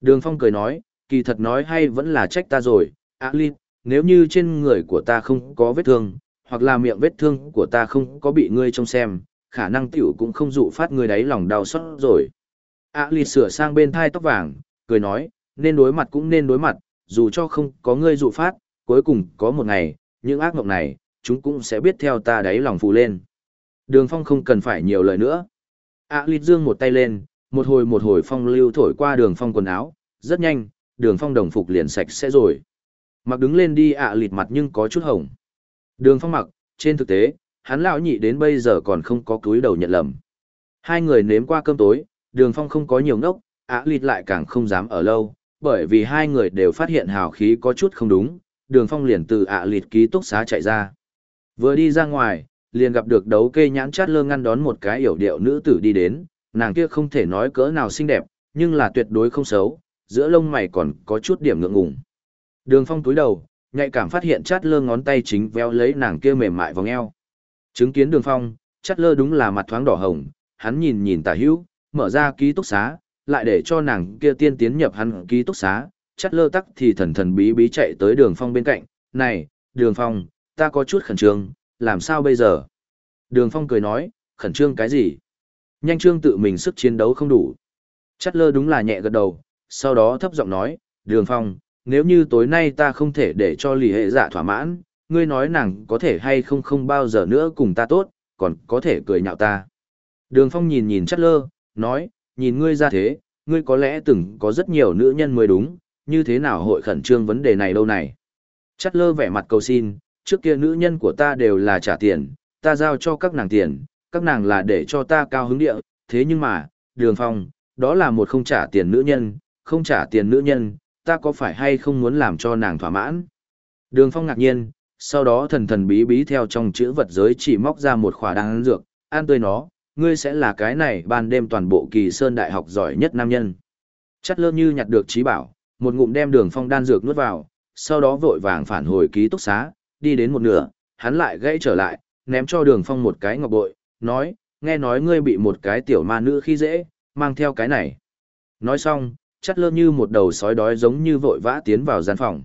Đường Phong cười nói, kỳ thật nói hay vẫn là trách ta rồi, à, á Linh, nếu như trên người của ta không có vết thương, hoặc là miệng vết thương của ta không có bị ngươi trông xem, khả năng tiểu cũng không dụ phát ngươi đáy lòng đau xót rồi. À, á Linh sửa sang bên thai tóc vàng, cười nói, nên đối mặt cũng nên đối mặt, dù cho không có ngươi dụ phát, cuối cùng có một ngày, những ác mộng này, chúng cũng sẽ biết theo ta đáy lòng phụ lên. Đường Phong không cần phải nhiều lời nữa. À, á Linh dương một tay lên, một hồi một hồi phong lưu thổi qua đường phong quần áo, rất nhanh, đường phong đồng phục liền sạch sẽ rồi. Mặc đứng lên đi ạ à lịt mặt nhưng có chút hồng. Đường phong mặc, trên thực tế, hắn lão nhị đến bây giờ còn không có cúi đầu nhận lầm. Hai người nếm qua cơm tối, đường phong không có nhiều ngốc, ạ à lịt lại càng không dám ở lâu, bởi vì hai người đều phát hiện hào khí có chút không đúng, đường phong liền từ ạ à lịt ký túc xá chạy ra. Vừa đi ra ngoài, liền gặp được đấu kê nhãn chát lơ ngăn đón một cái yểu điệu nữ tử đi đến, nàng kia không thể nói cỡ nào xinh đẹp, nhưng là tuyệt đối không xấu, giữa lông mày còn có chút điểm ngượng ngùng. Đường phong túi đầu, nhạy cảm phát hiện chát lơ ngón tay chính véo lấy nàng kia mềm mại vòng eo. Chứng kiến đường phong, chát lơ đúng là mặt thoáng đỏ hồng, hắn nhìn nhìn tả hữu, mở ra ký túc xá, lại để cho nàng kia tiên tiến nhập hắn ký túc xá, chát lơ tắc thì thần thần bí bí chạy tới đường phong bên cạnh, này, đường phong, ta có chút khẩn trương, làm sao bây giờ? Đường phong cười nói, khẩn trương cái gì? Nhanh trương tự mình sức chiến đấu không đủ. Chắt lơ đúng là nhẹ gật đầu, sau đó thấp giọng nói, đường phong, nếu như tối nay ta không thể để cho lì hệ dạ thỏa mãn, ngươi nói nàng có thể hay không không bao giờ nữa cùng ta tốt, còn có thể cười nhạo ta. Đường phong nhìn nhìn chắt lơ, nói, nhìn ngươi ra thế, ngươi có lẽ từng có rất nhiều nữ nhân mới đúng, như thế nào hội khẩn trương vấn đề này lâu này. Chắt lơ vẻ mặt cầu xin, trước kia nữ nhân của ta đều là trả tiền, ta giao cho các nàng tiền, các nàng là để cho ta cao hứng địa, thế nhưng mà, đường phong, đó là một không trả tiền nữ nhân, không trả tiền nữ nhân, ta có phải hay không muốn làm cho nàng thỏa mãn? Đường phong ngạc nhiên, sau đó thần thần bí bí theo trong chữ vật giới chỉ móc ra một khỏa đan dược, an tươi nó, ngươi sẽ là cái này ban đêm toàn bộ kỳ sơn đại học giỏi nhất nam nhân. Chắt lơ như nhặt được trí bảo, một ngụm đem đường phong đan dược nuốt vào, sau đó vội vàng phản hồi ký túc xá, đi đến một nửa, hắn lại gãy trở lại, ném cho đường phong một cái ngọc bội, nói, nghe nói ngươi bị một cái tiểu ma nữ khi dễ, mang theo cái này. Nói xong, chắt lơ như một đầu sói đói giống như vội vã tiến vào gian phòng.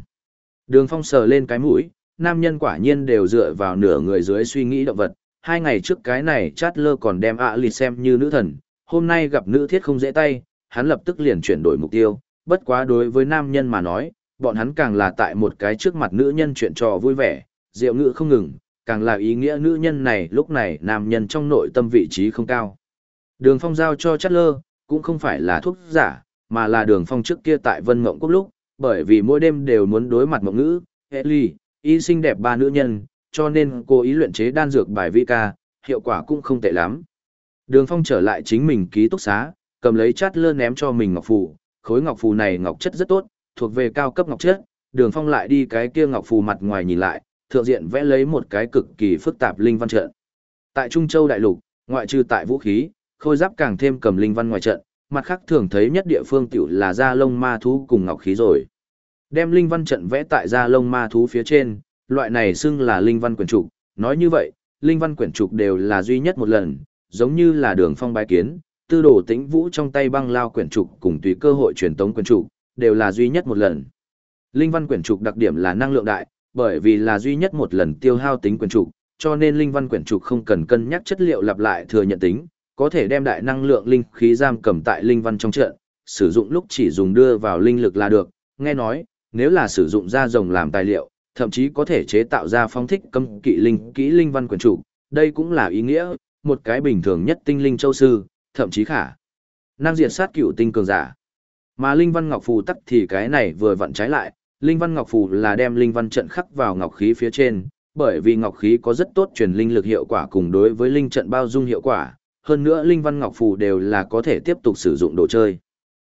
Đường phong sờ lên cái mũi, nam nhân quả nhiên đều dựa vào nửa người dưới suy nghĩ động vật. Hai ngày trước cái này chát lơ còn đem ạ à xem như nữ thần, hôm nay gặp nữ thiết không dễ tay, hắn lập tức liền chuyển đổi mục tiêu. Bất quá đối với nam nhân mà nói, bọn hắn càng là tại một cái trước mặt nữ nhân chuyện trò vui vẻ, rượu ngữ không ngừng, càng là ý nghĩa nữ nhân này lúc này nam nhân trong nội tâm vị trí không cao. Đường phong giao cho chất lơ, cũng không phải là thuốc giả, mà là đường phong trước kia tại Vân Ngộng Quốc lúc, bởi vì mỗi đêm đều muốn đối mặt mộng ngữ, hệ ly, y xinh đẹp ba nữ nhân, cho nên cô ý luyện chế đan dược bài vi ca, hiệu quả cũng không tệ lắm. Đường phong trở lại chính mình ký túc xá, cầm lấy chát lơ ném cho mình ngọc phù, khối ngọc phù này ngọc chất rất tốt, thuộc về cao cấp ngọc chất, đường phong lại đi cái kia ngọc phù mặt ngoài nhìn lại, thượng diện vẽ lấy một cái cực kỳ phức tạp linh văn trận. Tại Trung Châu đại lục, ngoại trừ tại vũ khí, khôi giáp càng thêm cầm linh văn ngoài trận, mặt khác thường thấy nhất địa phương tiểu là da lông ma thú cùng ngọc khí rồi. Đem linh văn trận vẽ tại da lông ma thú phía trên, loại này xưng là linh văn quyển trục, nói như vậy, linh văn quyển trục đều là duy nhất một lần, giống như là đường phong bái kiến, tư đồ tĩnh vũ trong tay băng lao quyển trục cùng tùy cơ hội truyền tống quyển trục, đều là duy nhất một lần. Linh văn quyển trục đặc điểm là năng lượng đại, bởi vì là duy nhất một lần tiêu hao tính quyển trục, cho nên linh văn quyển trục không cần cân nhắc chất liệu lặp lại thừa nhận tính, có thể đem đại năng lượng linh khí giam cầm tại linh văn trong trận, sử dụng lúc chỉ dùng đưa vào linh lực là được. Nghe nói, nếu là sử dụng da rồng làm tài liệu, thậm chí có thể chế tạo ra phong thích cấm kỵ linh kỹ linh văn quyển trục, đây cũng là ý nghĩa, một cái bình thường nhất tinh linh châu sư, thậm chí khả năng diện sát cựu tinh cường giả. Mà linh văn ngọc phù tắc thì cái này vừa vặn trái lại, Linh văn ngọc phù là đem linh văn trận khắc vào ngọc khí phía trên, bởi vì ngọc khí có rất tốt truyền linh lực hiệu quả cùng đối với linh trận bao dung hiệu quả, hơn nữa linh văn ngọc phù đều là có thể tiếp tục sử dụng đồ chơi.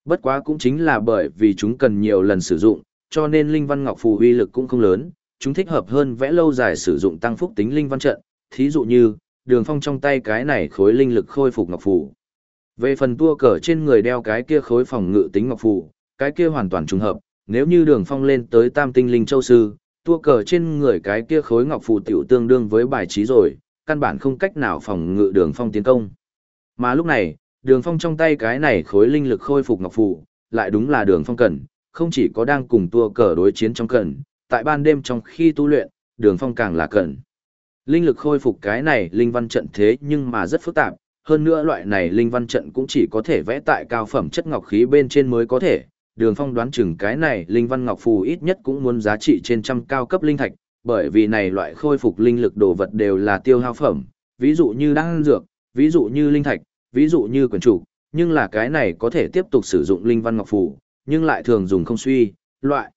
Bất quá cũng chính là bởi vì chúng cần nhiều lần sử dụng, cho nên linh văn ngọc phù uy lực cũng không lớn, chúng thích hợp hơn vẽ lâu dài sử dụng tăng phúc tính linh văn trận, thí dụ như, đường phong trong tay cái này khối linh lực khôi phục ngọc phù. Về phần tua cờ trên người đeo cái kia khối phòng ngự tính ngọc phù, cái kia hoàn toàn trùng hợp, nếu như đường phong lên tới tam tinh linh châu sư, tua cờ trên người cái kia khối ngọc phù tiểu tương đương với bài trí rồi, căn bản không cách nào phòng ngự đường phong tiến công. Mà lúc này, đường phong trong tay cái này khối linh lực khôi phục ngọc phù, lại đúng là đường phong cần, không chỉ có đang cùng tua cờ đối chiến trong cần, tại ban đêm trong khi tu luyện, đường phong càng là cần. Linh lực khôi phục cái này linh văn trận thế nhưng mà rất phức tạp, hơn nữa loại này linh văn trận cũng chỉ có thể vẽ tại cao phẩm chất ngọc khí bên trên mới có thể. Đường Phong đoán chừng cái này linh văn ngọc phù ít nhất cũng muốn giá trị trên trăm cao cấp linh thạch, bởi vì này loại khôi phục linh lực đồ vật đều là tiêu hao phẩm, ví dụ như đan dược, ví dụ như linh thạch, ví dụ như quyển chủ, nhưng là cái này có thể tiếp tục sử dụng linh văn ngọc phù, nhưng lại thường dùng không suy, loại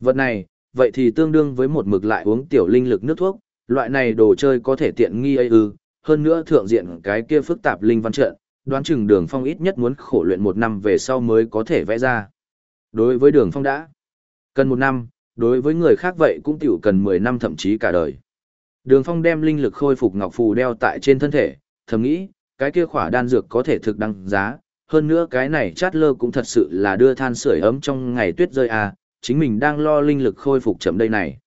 vật này, vậy thì tương đương với một mực lại uống tiểu linh lực nước thuốc, loại này đồ chơi có thể tiện nghi ấy ư, hơn nữa thượng diện cái kia phức tạp linh văn trận, đoán chừng đường phong ít nhất muốn khổ luyện một năm về sau mới có thể vẽ ra. Đối với đường phong đã cần một năm, đối với người khác vậy cũng tiểu cần 10 năm thậm chí cả đời. Đường phong đem linh lực khôi phục ngọc phù đeo tại trên thân thể, thầm nghĩ, cái kia khỏa đan dược có thể thực đăng giá, hơn nữa cái này chát lơ cũng thật sự là đưa than sưởi ấm trong ngày tuyết rơi à, chính mình đang lo linh lực khôi phục chậm đây này.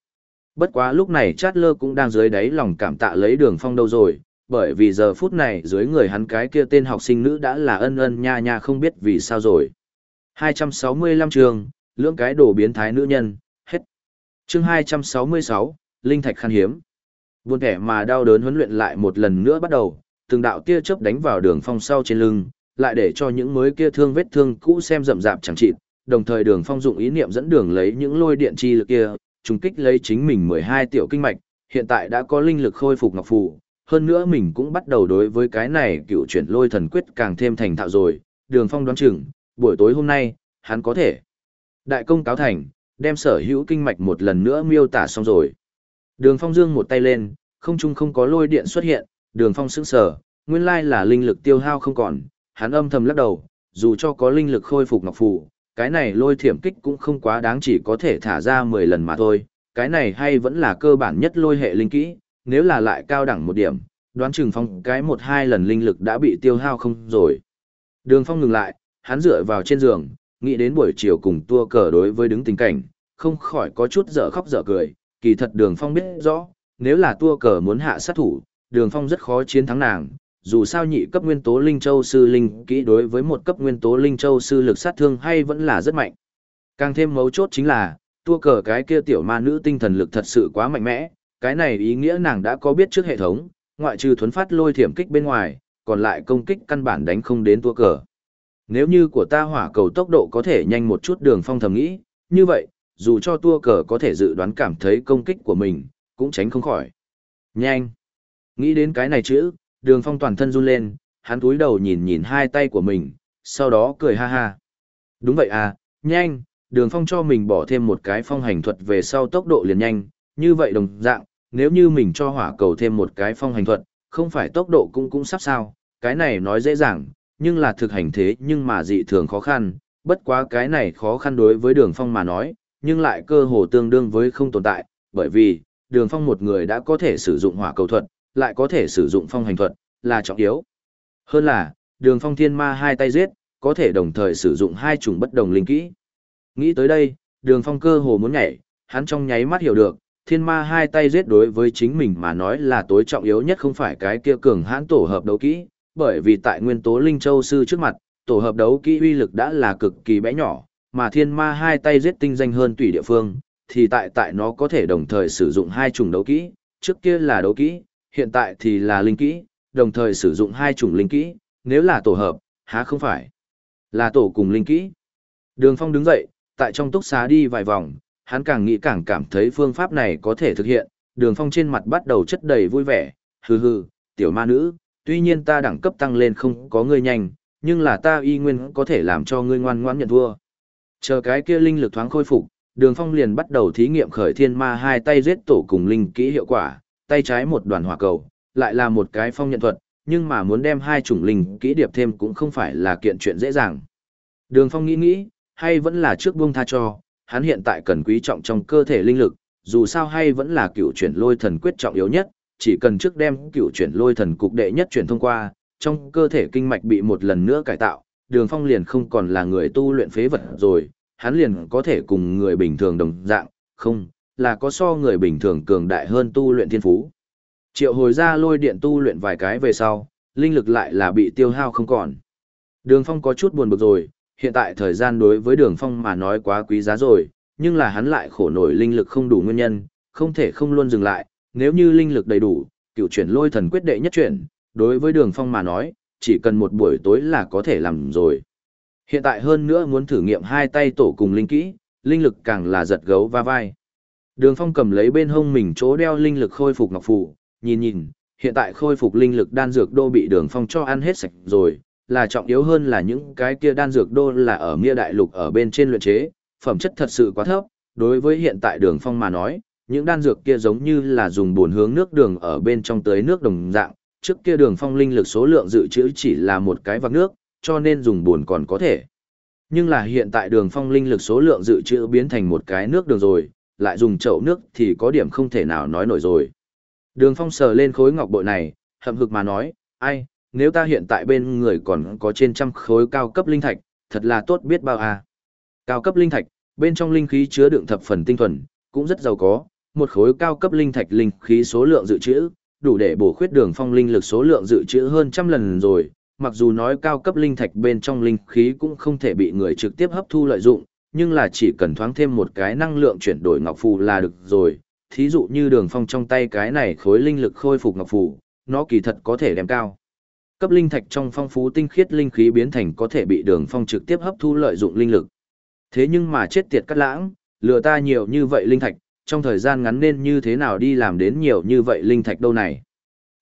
Bất quá lúc này chát lơ cũng đang dưới đáy lòng cảm tạ lấy đường phong đâu rồi, bởi vì giờ phút này dưới người hắn cái kia tên học sinh nữ đã là ân ân nha nha không biết vì sao rồi. 265 trường, lưỡng cái đồ biến thái nữ nhân, hết. chương 266, Linh Thạch khan hiếm. Buồn kẻ mà đau đớn huấn luyện lại một lần nữa bắt đầu, từng đạo tia chớp đánh vào đường phong sau trên lưng, lại để cho những mới kia thương vết thương cũ xem rậm rạp chẳng chịt, đồng thời đường phong dụng ý niệm dẫn đường lấy những lôi điện chi lực kia, trùng kích lấy chính mình 12 tiểu kinh mạch, hiện tại đã có linh lực khôi phục ngọc phù, hơn nữa mình cũng bắt đầu đối với cái này cựu chuyển lôi thần quyết càng thêm thành thạo rồi, đường phong đoán chừng, buổi tối hôm nay, hắn có thể. Đại công cáo thành, đem sở hữu kinh mạch một lần nữa miêu tả xong rồi. Đường phong dương một tay lên, không chung không có lôi điện xuất hiện, đường phong sững sờ, nguyên lai là linh lực tiêu hao không còn, hắn âm thầm lắc đầu, dù cho có linh lực khôi phục ngọc phù, cái này lôi thiểm kích cũng không quá đáng chỉ có thể thả ra 10 lần mà thôi, cái này hay vẫn là cơ bản nhất lôi hệ linh kỹ, nếu là lại cao đẳng một điểm, đoán chừng phong cái một hai lần linh lực đã bị tiêu hao không rồi. Đường phong ngừng lại, hắn dựa vào trên giường, nghĩ đến buổi chiều cùng tua cờ đối với đứng tình cảnh, không khỏi có chút dở khóc dở cười, kỳ thật đường phong biết rõ, nếu là tua cờ muốn hạ sát thủ, đường phong rất khó chiến thắng nàng, dù sao nhị cấp nguyên tố linh châu sư linh kỹ đối với một cấp nguyên tố linh châu sư lực sát thương hay vẫn là rất mạnh. Càng thêm mấu chốt chính là, tua cờ cái kia tiểu ma nữ tinh thần lực thật sự quá mạnh mẽ, cái này ý nghĩa nàng đã có biết trước hệ thống, ngoại trừ thuấn phát lôi thiểm kích bên ngoài, còn lại công kích căn bản đánh không đến tua cờ. Nếu như của ta hỏa cầu tốc độ có thể nhanh một chút đường phong thầm nghĩ, như vậy, dù cho tua cờ có thể dự đoán cảm thấy công kích của mình, cũng tránh không khỏi. Nhanh! Nghĩ đến cái này chữ, đường phong toàn thân run lên, hắn túi đầu nhìn nhìn hai tay của mình, sau đó cười ha ha. Đúng vậy à, nhanh, đường phong cho mình bỏ thêm một cái phong hành thuật về sau tốc độ liền nhanh, như vậy đồng dạng, nếu như mình cho hỏa cầu thêm một cái phong hành thuật, không phải tốc độ cũng cũng sắp sao, cái này nói dễ dàng, nhưng là thực hành thế nhưng mà dị thường khó khăn, bất quá cái này khó khăn đối với đường phong mà nói, nhưng lại cơ hồ tương đương với không tồn tại, bởi vì, đường phong một người đã có thể sử dụng hỏa cầu thuật, lại có thể sử dụng phong hành thuật, là trọng yếu. Hơn là, đường phong thiên ma hai tay giết, có thể đồng thời sử dụng hai chủng bất đồng linh kỹ. Nghĩ tới đây, đường phong cơ hồ muốn nhảy, hắn trong nháy mắt hiểu được, thiên ma hai tay giết đối với chính mình mà nói là tối trọng yếu nhất không phải cái kia cường hãn tổ hợp đấu kỹ, bởi vì tại nguyên tố linh châu sư trước mặt, tổ hợp đấu kỹ uy lực đã là cực kỳ bé nhỏ, mà thiên ma hai tay giết tinh danh hơn tùy địa phương, thì tại tại nó có thể đồng thời sử dụng hai chủng đấu kỹ, trước kia là đấu kỹ, hiện tại thì là linh kỹ, đồng thời sử dụng hai chủng linh kỹ, nếu là tổ hợp, há không phải là tổ cùng linh kỹ. Đường Phong đứng dậy, tại trong túc xá đi vài vòng, hắn càng nghĩ càng cảm thấy phương pháp này có thể thực hiện, đường phong trên mặt bắt đầu chất đầy vui vẻ, hừ hừ, tiểu ma nữ, tuy nhiên ta đẳng cấp tăng lên không có ngươi nhanh, nhưng là ta y nguyên có thể làm cho ngươi ngoan ngoãn nhận thua. Chờ cái kia linh lực thoáng khôi phục, đường phong liền bắt đầu thí nghiệm khởi thiên ma hai tay giết tổ cùng linh kỹ hiệu quả, tay trái một đoàn hỏa cầu, lại là một cái phong nhận thuật, nhưng mà muốn đem hai chủng linh kỹ điệp thêm cũng không phải là kiện chuyện dễ dàng. Đường phong nghĩ nghĩ, hay vẫn là trước buông tha cho, hắn hiện tại cần quý trọng trong cơ thể linh lực, dù sao hay vẫn là cựu chuyển lôi thần quyết trọng yếu nhất, chỉ cần trước đem cựu chuyển lôi thần cục đệ nhất chuyển thông qua, trong cơ thể kinh mạch bị một lần nữa cải tạo, đường phong liền không còn là người tu luyện phế vật rồi, hắn liền có thể cùng người bình thường đồng dạng, không, là có so người bình thường cường đại hơn tu luyện thiên phú. Triệu hồi ra lôi điện tu luyện vài cái về sau, linh lực lại là bị tiêu hao không còn. Đường phong có chút buồn bực rồi, hiện tại thời gian đối với đường phong mà nói quá quý giá rồi, nhưng là hắn lại khổ nổi linh lực không đủ nguyên nhân, không thể không luôn dừng lại, nếu như linh lực đầy đủ, cựu chuyển lôi thần quyết đệ nhất chuyển, đối với đường phong mà nói, chỉ cần một buổi tối là có thể làm rồi. Hiện tại hơn nữa muốn thử nghiệm hai tay tổ cùng linh kỹ, linh lực càng là giật gấu va vai. Đường phong cầm lấy bên hông mình chỗ đeo linh lực khôi phục ngọc phù, nhìn nhìn, hiện tại khôi phục linh lực đan dược đô bị đường phong cho ăn hết sạch rồi, là trọng yếu hơn là những cái kia đan dược đô là ở Mia Đại Lục ở bên trên luyện chế, phẩm chất thật sự quá thấp, đối với hiện tại đường phong mà nói, những đan dược kia giống như là dùng bồn hướng nước đường ở bên trong tới nước đồng dạng, trước kia đường phong linh lực số lượng dự trữ chỉ là một cái vạc nước, cho nên dùng bồn còn có thể. Nhưng là hiện tại đường phong linh lực số lượng dự trữ biến thành một cái nước đường rồi, lại dùng chậu nước thì có điểm không thể nào nói nổi rồi. Đường phong sờ lên khối ngọc bội này, hậm hực mà nói, ai, nếu ta hiện tại bên người còn có trên trăm khối cao cấp linh thạch, thật là tốt biết bao à. Cao cấp linh thạch, bên trong linh khí chứa đựng thập phần tinh thuần, cũng rất giàu có, một khối cao cấp linh thạch linh khí số lượng dự trữ, đủ để bổ khuyết đường phong linh lực số lượng dự trữ hơn trăm lần rồi. Mặc dù nói cao cấp linh thạch bên trong linh khí cũng không thể bị người trực tiếp hấp thu lợi dụng, nhưng là chỉ cần thoáng thêm một cái năng lượng chuyển đổi ngọc phù là được rồi. Thí dụ như đường phong trong tay cái này khối linh lực khôi phục ngọc phù, nó kỳ thật có thể đem cao. Cấp linh thạch trong phong phú tinh khiết linh khí biến thành có thể bị đường phong trực tiếp hấp thu lợi dụng linh lực. Thế nhưng mà chết tiệt cắt lãng, lừa ta nhiều như vậy linh thạch, trong thời gian ngắn nên như thế nào đi làm đến nhiều như vậy linh thạch đâu này.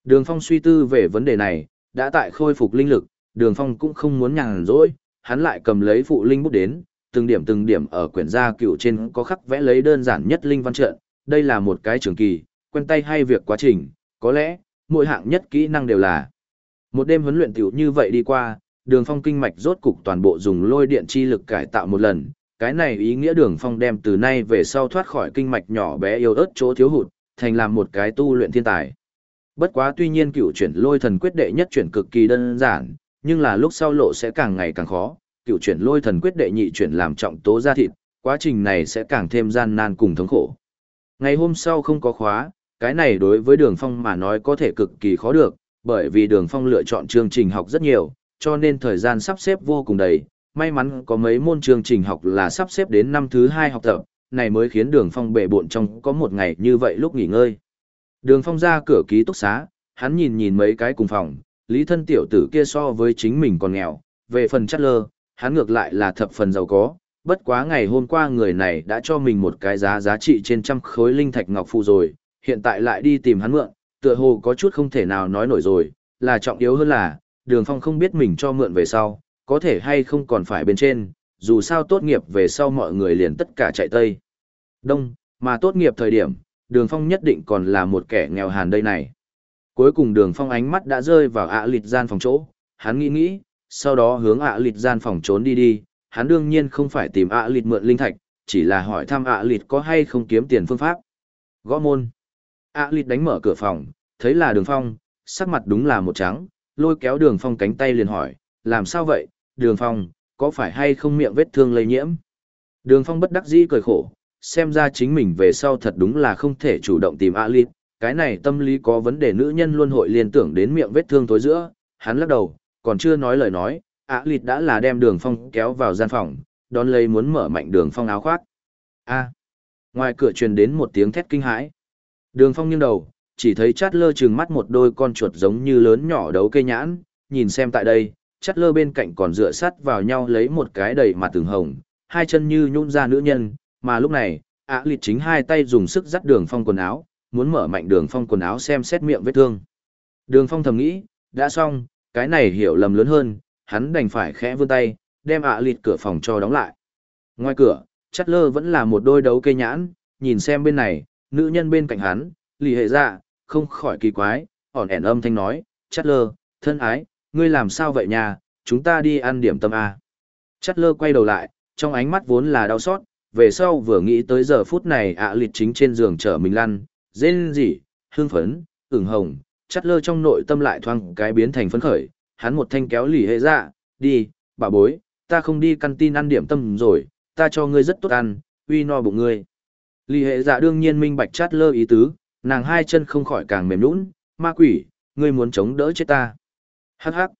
Đường Phong suy tư về vấn đề này, đã tại khôi phục linh lực, Đường Phong cũng không muốn nhàn rỗi, hắn lại cầm lấy phụ linh bút đến, từng điểm từng điểm ở quyển gia cựu trên có khắc vẽ lấy đơn giản nhất linh văn trận, đây là một cái trường kỳ, quen tay hay việc quá trình, có lẽ, mỗi hạng nhất kỹ năng đều là. Một đêm huấn luyện tiểu như vậy đi qua, Đường Phong kinh mạch rốt cục toàn bộ dùng lôi điện chi lực cải tạo một lần, cái này ý nghĩa đường phong đem từ nay về sau thoát khỏi kinh mạch nhỏ bé yếu ớt chỗ thiếu hụt, thành làm một cái tu luyện thiên tài. Bất quá tuy nhiên cựu chuyển lôi thần quyết đệ nhất chuyển cực kỳ đơn giản, nhưng là lúc sau lộ sẽ càng ngày càng khó, cựu chuyển lôi thần quyết đệ nhị chuyển làm trọng tố ra thịt, quá trình này sẽ càng thêm gian nan cùng thống khổ. Ngày hôm sau không có khóa, cái này đối với đường phong mà nói có thể cực kỳ khó được, bởi vì đường phong lựa chọn chương trình học rất nhiều, cho nên thời gian sắp xếp vô cùng đầy, may mắn có mấy môn chương trình học là sắp xếp đến năm thứ hai học tập, này mới khiến đường phong bệ bộn trong có một ngày như vậy lúc nghỉ ngơi. Đường phong ra cửa ký túc xá, hắn nhìn nhìn mấy cái cùng phòng, lý thân tiểu tử kia so với chính mình còn nghèo, về phần chất lơ, hắn ngược lại là thập phần giàu có, bất quá ngày hôm qua người này đã cho mình một cái giá giá trị trên trăm khối linh thạch ngọc phù rồi, hiện tại lại đi tìm hắn mượn, tựa hồ có chút không thể nào nói nổi rồi, là trọng yếu hơn là, đường phong không biết mình cho mượn về sau, có thể hay không còn phải bên trên, dù sao tốt nghiệp về sau mọi người liền tất cả chạy tây. Đông, mà tốt nghiệp thời điểm, đường phong nhất định còn là một kẻ nghèo hàn đây này. Cuối cùng đường phong ánh mắt đã rơi vào ạ lịt gian phòng chỗ, hắn nghĩ nghĩ, sau đó hướng ạ lịt gian phòng trốn đi đi, hắn đương nhiên không phải tìm ạ lịt mượn linh thạch, chỉ là hỏi thăm ạ lịt có hay không kiếm tiền phương pháp. Gõ môn. ạ lịt đánh mở cửa phòng, thấy là đường phong, sắc mặt đúng là một trắng, lôi kéo đường phong cánh tay liền hỏi, làm sao vậy, đường phong, có phải hay không miệng vết thương lây nhiễm? Đường phong bất đắc dĩ cười khổ, xem ra chính mình về sau thật đúng là không thể chủ động tìm Ali. cái này tâm lý có vấn đề nữ nhân luôn hội liên tưởng đến miệng vết thương tối giữa, hắn lắc đầu, còn chưa nói lời nói, Ali đã là đem đường phong kéo vào gian phòng, đón lấy muốn mở mạnh đường phong áo khoác. a ngoài cửa truyền đến một tiếng thét kinh hãi. Đường phong nghiêng đầu, chỉ thấy chát lơ trừng mắt một đôi con chuột giống như lớn nhỏ đấu cây nhãn, nhìn xem tại đây, chắt lơ bên cạnh còn dựa sát vào nhau lấy một cái đầy mặt tường hồng, hai chân như nhún ra nữ nhân, mà lúc này, ạ à lịt chính hai tay dùng sức dắt đường phong quần áo, muốn mở mạnh đường phong quần áo xem xét miệng vết thương. Đường phong thầm nghĩ, đã xong, cái này hiểu lầm lớn hơn, hắn đành phải khẽ vươn tay, đem ạ à lịt cửa phòng cho đóng lại. Ngoài cửa, chắt lơ vẫn là một đôi đấu cây nhãn, nhìn xem bên này, nữ nhân bên cạnh hắn, lì hệ dạ, không khỏi kỳ quái, ỏn ẻn âm thanh nói, chắt lơ, thân ái, ngươi làm sao vậy nha, chúng ta đi ăn điểm tâm A. Chắt lơ quay đầu lại, trong ánh mắt vốn là đau xót, về sau vừa nghĩ tới giờ phút này ạ à chính trên giường chở mình lăn, rên rỉ, hương phấn, ửng hồng, chắt lơ trong nội tâm lại thoang cái biến thành phấn khởi, hắn một thanh kéo lì hệ ra, đi, bà bối, ta không đi căn tin ăn điểm tâm rồi, ta cho ngươi rất tốt ăn, uy no bụng ngươi. Lì hệ dạ đương nhiên minh bạch chát lơ ý tứ, nàng hai chân không khỏi càng mềm nũng, ma quỷ, ngươi muốn chống đỡ chết ta. Hắc hắc.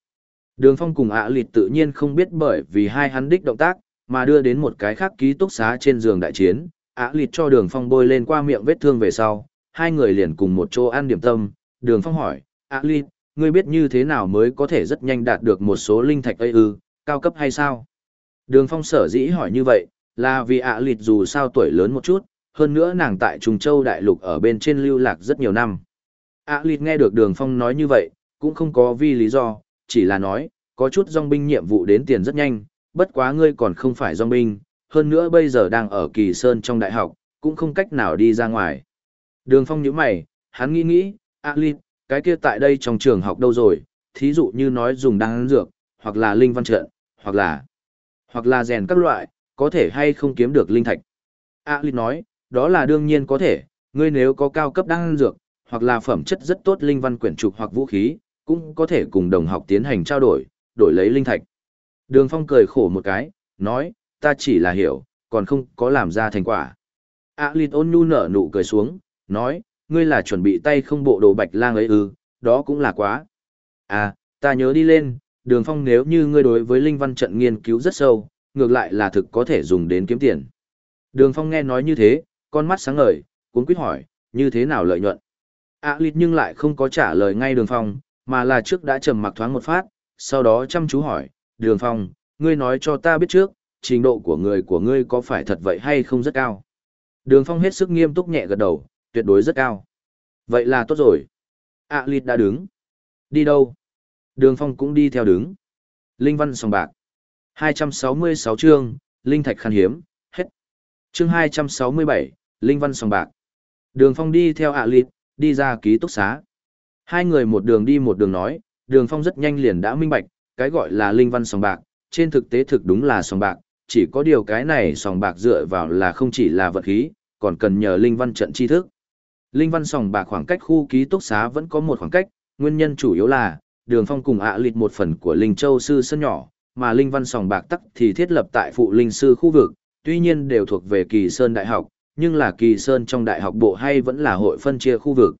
Đường Phong cùng ạ lịt tự nhiên không biết bởi vì hai hắn đích động tác, mà đưa đến một cái khác ký túc xá trên giường đại chiến, ạ lịt cho đường Phong bôi lên qua miệng vết thương về sau, hai người liền cùng một chỗ ăn điểm tâm, đường Phong hỏi, ạ lịt, ngươi biết như thế nào mới có thể rất nhanh đạt được một số linh thạch ấy ư, cao cấp hay sao? Đường Phong sở dĩ hỏi như vậy, là vì ạ lịt dù sao tuổi lớn một chút, hơn nữa nàng tại Trung Châu Đại Lục ở bên trên lưu lạc rất nhiều năm. ạ lịt nghe được đường Phong nói như vậy, cũng không có vi lý do, chỉ là nói, có chút dòng binh nhiệm vụ đến tiền rất nhanh, bất quá ngươi còn không phải dòng binh, hơn nữa bây giờ đang ở Kỳ Sơn trong đại học, cũng không cách nào đi ra ngoài. Đường Phong nhíu mày, hắn nghĩ nghĩ, ạ linh cái kia tại đây trong trường học đâu rồi, thí dụ như nói dùng đăng dược, hoặc là linh văn trận, hoặc là hoặc là rèn các loại, có thể hay không kiếm được linh thạch. A Linh nói, đó là đương nhiên có thể, ngươi nếu có cao cấp đan dược, hoặc là phẩm chất rất tốt linh văn quyển trục hoặc vũ khí, cũng có thể cùng đồng học tiến hành trao đổi, đổi lấy linh thạch. Đường Phong cười khổ một cái, nói, ta chỉ là hiểu, còn không có làm ra thành quả. A Linh ôn nhu nở nụ cười xuống, nói, ngươi là chuẩn bị tay không bộ đồ bạch lang ấy ư, đó cũng là quá. À, ta nhớ đi lên, đường phong nếu như ngươi đối với linh văn trận nghiên cứu rất sâu ngược lại là thực có thể dùng đến kiếm tiền đường phong nghe nói như thế con mắt sáng ngời cuốn quýt hỏi như thế nào lợi nhuận a à, nhưng lại không có trả lời ngay đường phong mà là trước đã trầm mặc thoáng một phát sau đó chăm chú hỏi đường phong ngươi nói cho ta biết trước trình độ của người của ngươi có phải thật vậy hay không rất cao đường phong hết sức nghiêm túc nhẹ gật đầu tuyệt đối rất cao vậy là tốt rồi a à, đã đứng đi đâu Đường Phong cũng đi theo đứng. Linh văn sòng bạc. 266 chương, Linh thạch khan hiếm, hết. Chương 267, Linh văn sòng bạc. Đường Phong đi theo ạ lịt, đi ra ký túc xá. Hai người một đường đi một đường nói, đường Phong rất nhanh liền đã minh bạch, cái gọi là Linh văn sòng bạc, trên thực tế thực đúng là sòng bạc, chỉ có điều cái này sòng bạc dựa vào là không chỉ là vật khí, còn cần nhờ Linh văn trận tri thức. Linh văn sòng bạc khoảng cách khu ký túc xá vẫn có một khoảng cách, nguyên nhân chủ yếu là, đường phong cùng ạ à lịt một phần của linh châu sư sân nhỏ mà linh văn sòng bạc tắc thì thiết lập tại phụ linh sư khu vực tuy nhiên đều thuộc về kỳ sơn đại học nhưng là kỳ sơn trong đại học bộ hay vẫn là hội phân chia khu vực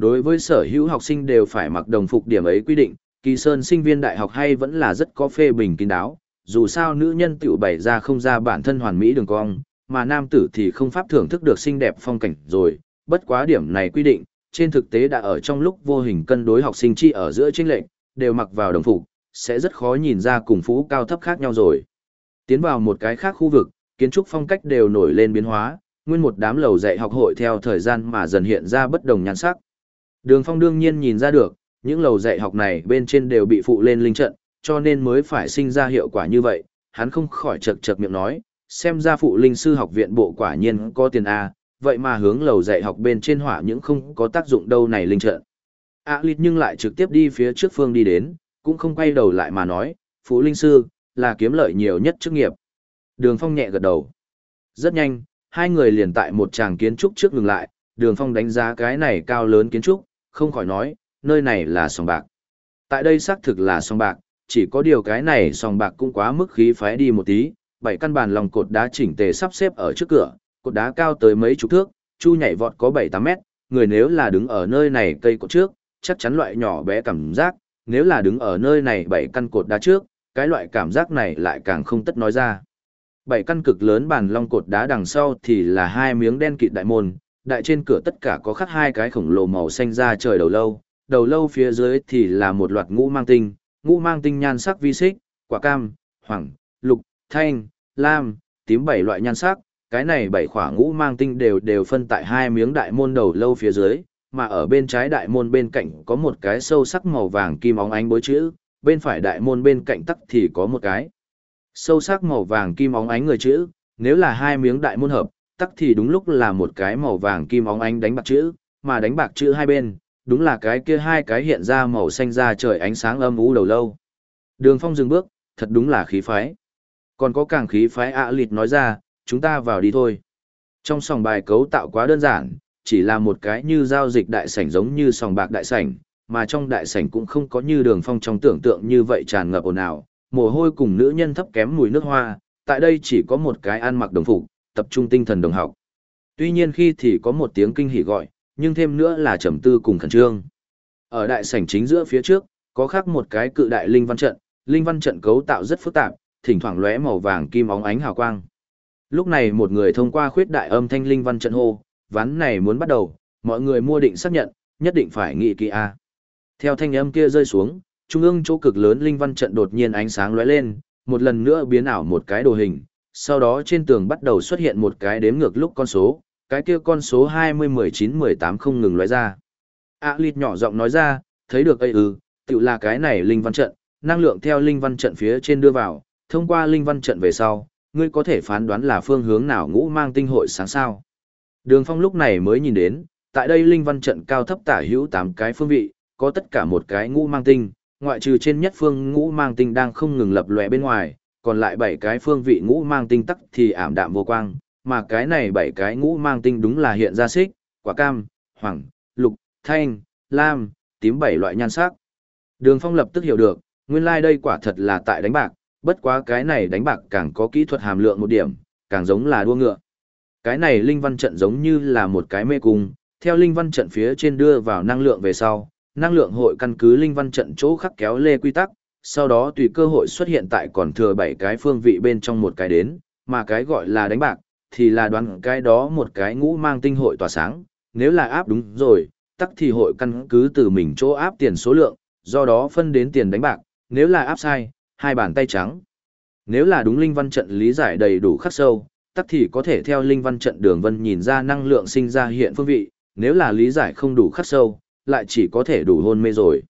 đối với sở hữu học sinh đều phải mặc đồng phục điểm ấy quy định kỳ sơn sinh viên đại học hay vẫn là rất có phê bình kín đáo dù sao nữ nhân tựu bày ra không ra bản thân hoàn mỹ đường cong mà nam tử thì không pháp thưởng thức được xinh đẹp phong cảnh rồi bất quá điểm này quy định trên thực tế đã ở trong lúc vô hình cân đối học sinh chi ở giữa chênh lệnh, đều mặc vào đồng phục, sẽ rất khó nhìn ra cùng phú cao thấp khác nhau rồi. Tiến vào một cái khác khu vực, kiến trúc phong cách đều nổi lên biến hóa, nguyên một đám lầu dạy học hội theo thời gian mà dần hiện ra bất đồng nhan sắc. Đường Phong đương nhiên nhìn ra được, những lầu dạy học này bên trên đều bị phụ lên linh trận, cho nên mới phải sinh ra hiệu quả như vậy, hắn không khỏi chật chật miệng nói, xem ra phụ linh sư học viện bộ quả nhiên có tiền A, vậy mà hướng lầu dạy học bên trên hỏa những không có tác dụng đâu này linh trận. A Lịt nhưng lại trực tiếp đi phía trước phương đi đến, cũng không quay đầu lại mà nói, phụ Linh Sư, là kiếm lợi nhiều nhất chức nghiệp. Đường Phong nhẹ gật đầu. Rất nhanh, hai người liền tại một tràng kiến trúc trước ngừng lại, Đường Phong đánh giá cái này cao lớn kiến trúc, không khỏi nói, nơi này là sòng bạc. Tại đây xác thực là sòng bạc, chỉ có điều cái này sòng bạc cũng quá mức khí phái đi một tí, bảy căn bàn lòng cột đá chỉnh tề sắp xếp ở trước cửa, cột đá cao tới mấy chục thước, chu nhảy vọt có 7-8 mét, người nếu là đứng ở nơi này cây cột trước, chắc chắn loại nhỏ bé cảm giác, nếu là đứng ở nơi này bảy căn cột đá trước, cái loại cảm giác này lại càng không tất nói ra. Bảy căn cực lớn bàn long cột đá đằng sau thì là hai miếng đen kịt đại môn, đại trên cửa tất cả có khắc hai cái khổng lồ màu xanh ra trời đầu lâu, đầu lâu phía dưới thì là một loạt ngũ mang tinh, ngũ mang tinh nhan sắc vi xích, quả cam, hoàng, lục, thanh, lam, tím bảy loại nhan sắc, cái này bảy khỏa ngũ mang tinh đều đều phân tại hai miếng đại môn đầu lâu phía dưới, mà ở bên trái đại môn bên cạnh có một cái sâu sắc màu vàng kim óng ánh bối chữ, bên phải đại môn bên cạnh tắc thì có một cái sâu sắc màu vàng kim óng ánh người chữ, nếu là hai miếng đại môn hợp, tắc thì đúng lúc là một cái màu vàng kim óng ánh đánh bạc chữ, mà đánh bạc chữ hai bên, đúng là cái kia hai cái hiện ra màu xanh ra trời ánh sáng âm u đầu lâu. Đường Phong dừng bước, thật đúng là khí phái. Còn có càng khí phái ạ à lịt nói ra, chúng ta vào đi thôi. Trong sòng bài cấu tạo quá đơn giản, chỉ là một cái như giao dịch đại sảnh giống như sòng bạc đại sảnh, mà trong đại sảnh cũng không có như đường phong trong tưởng tượng như vậy tràn ngập ồn ào, mồ hôi cùng nữ nhân thấp kém mùi nước hoa, tại đây chỉ có một cái ăn mặc đồng phục, tập trung tinh thần đồng học. Tuy nhiên khi thì có một tiếng kinh hỉ gọi, nhưng thêm nữa là trầm tư cùng khẩn trương. Ở đại sảnh chính giữa phía trước, có khác một cái cự đại linh văn trận, linh văn trận cấu tạo rất phức tạp, thỉnh thoảng lóe màu vàng kim óng ánh hào quang. Lúc này một người thông qua khuyết đại âm thanh linh văn trận hô, ván này muốn bắt đầu, mọi người mua định xác nhận, nhất định phải nghị kỳ A. Theo thanh âm kia rơi xuống, trung ương chỗ cực lớn linh văn trận đột nhiên ánh sáng lóe lên, một lần nữa biến ảo một cái đồ hình, sau đó trên tường bắt đầu xuất hiện một cái đếm ngược lúc con số, cái kia con số 20 19 18 không ngừng lóe ra. A lịt nhỏ giọng nói ra, thấy được ấy ư, tự là cái này linh văn trận, năng lượng theo linh văn trận phía trên đưa vào, thông qua linh văn trận về sau, ngươi có thể phán đoán là phương hướng nào ngũ mang tinh hội sáng sao. Đường phong lúc này mới nhìn đến, tại đây linh văn trận cao thấp tả hữu 8 cái phương vị, có tất cả một cái ngũ mang tinh, ngoại trừ trên nhất phương ngũ mang tinh đang không ngừng lập lòe bên ngoài, còn lại bảy cái phương vị ngũ mang tinh tắc thì ảm đạm vô quang, mà cái này bảy cái ngũ mang tinh đúng là hiện ra xích, quả cam, hoàng, lục, thanh, lam, tím bảy loại nhan sắc. Đường Phong lập tức hiểu được, nguyên lai like đây quả thật là tại đánh bạc, bất quá cái này đánh bạc càng có kỹ thuật hàm lượng một điểm, càng giống là đua ngựa. Cái này linh văn trận giống như là một cái mê cung, theo linh văn trận phía trên đưa vào năng lượng về sau, năng lượng hội căn cứ linh văn trận chỗ khắc kéo lê quy tắc, sau đó tùy cơ hội xuất hiện tại còn thừa bảy cái phương vị bên trong một cái đến, mà cái gọi là đánh bạc, thì là đoán cái đó một cái ngũ mang tinh hội tỏa sáng, nếu là áp đúng rồi, tắc thì hội căn cứ từ mình chỗ áp tiền số lượng, do đó phân đến tiền đánh bạc, nếu là áp sai, hai bàn tay trắng. Nếu là đúng linh văn trận lý giải đầy đủ khắc sâu, tắc thì có thể theo linh văn trận đường vân nhìn ra năng lượng sinh ra hiện phương vị, nếu là lý giải không đủ khắc sâu, lại chỉ có thể đủ hôn mê rồi.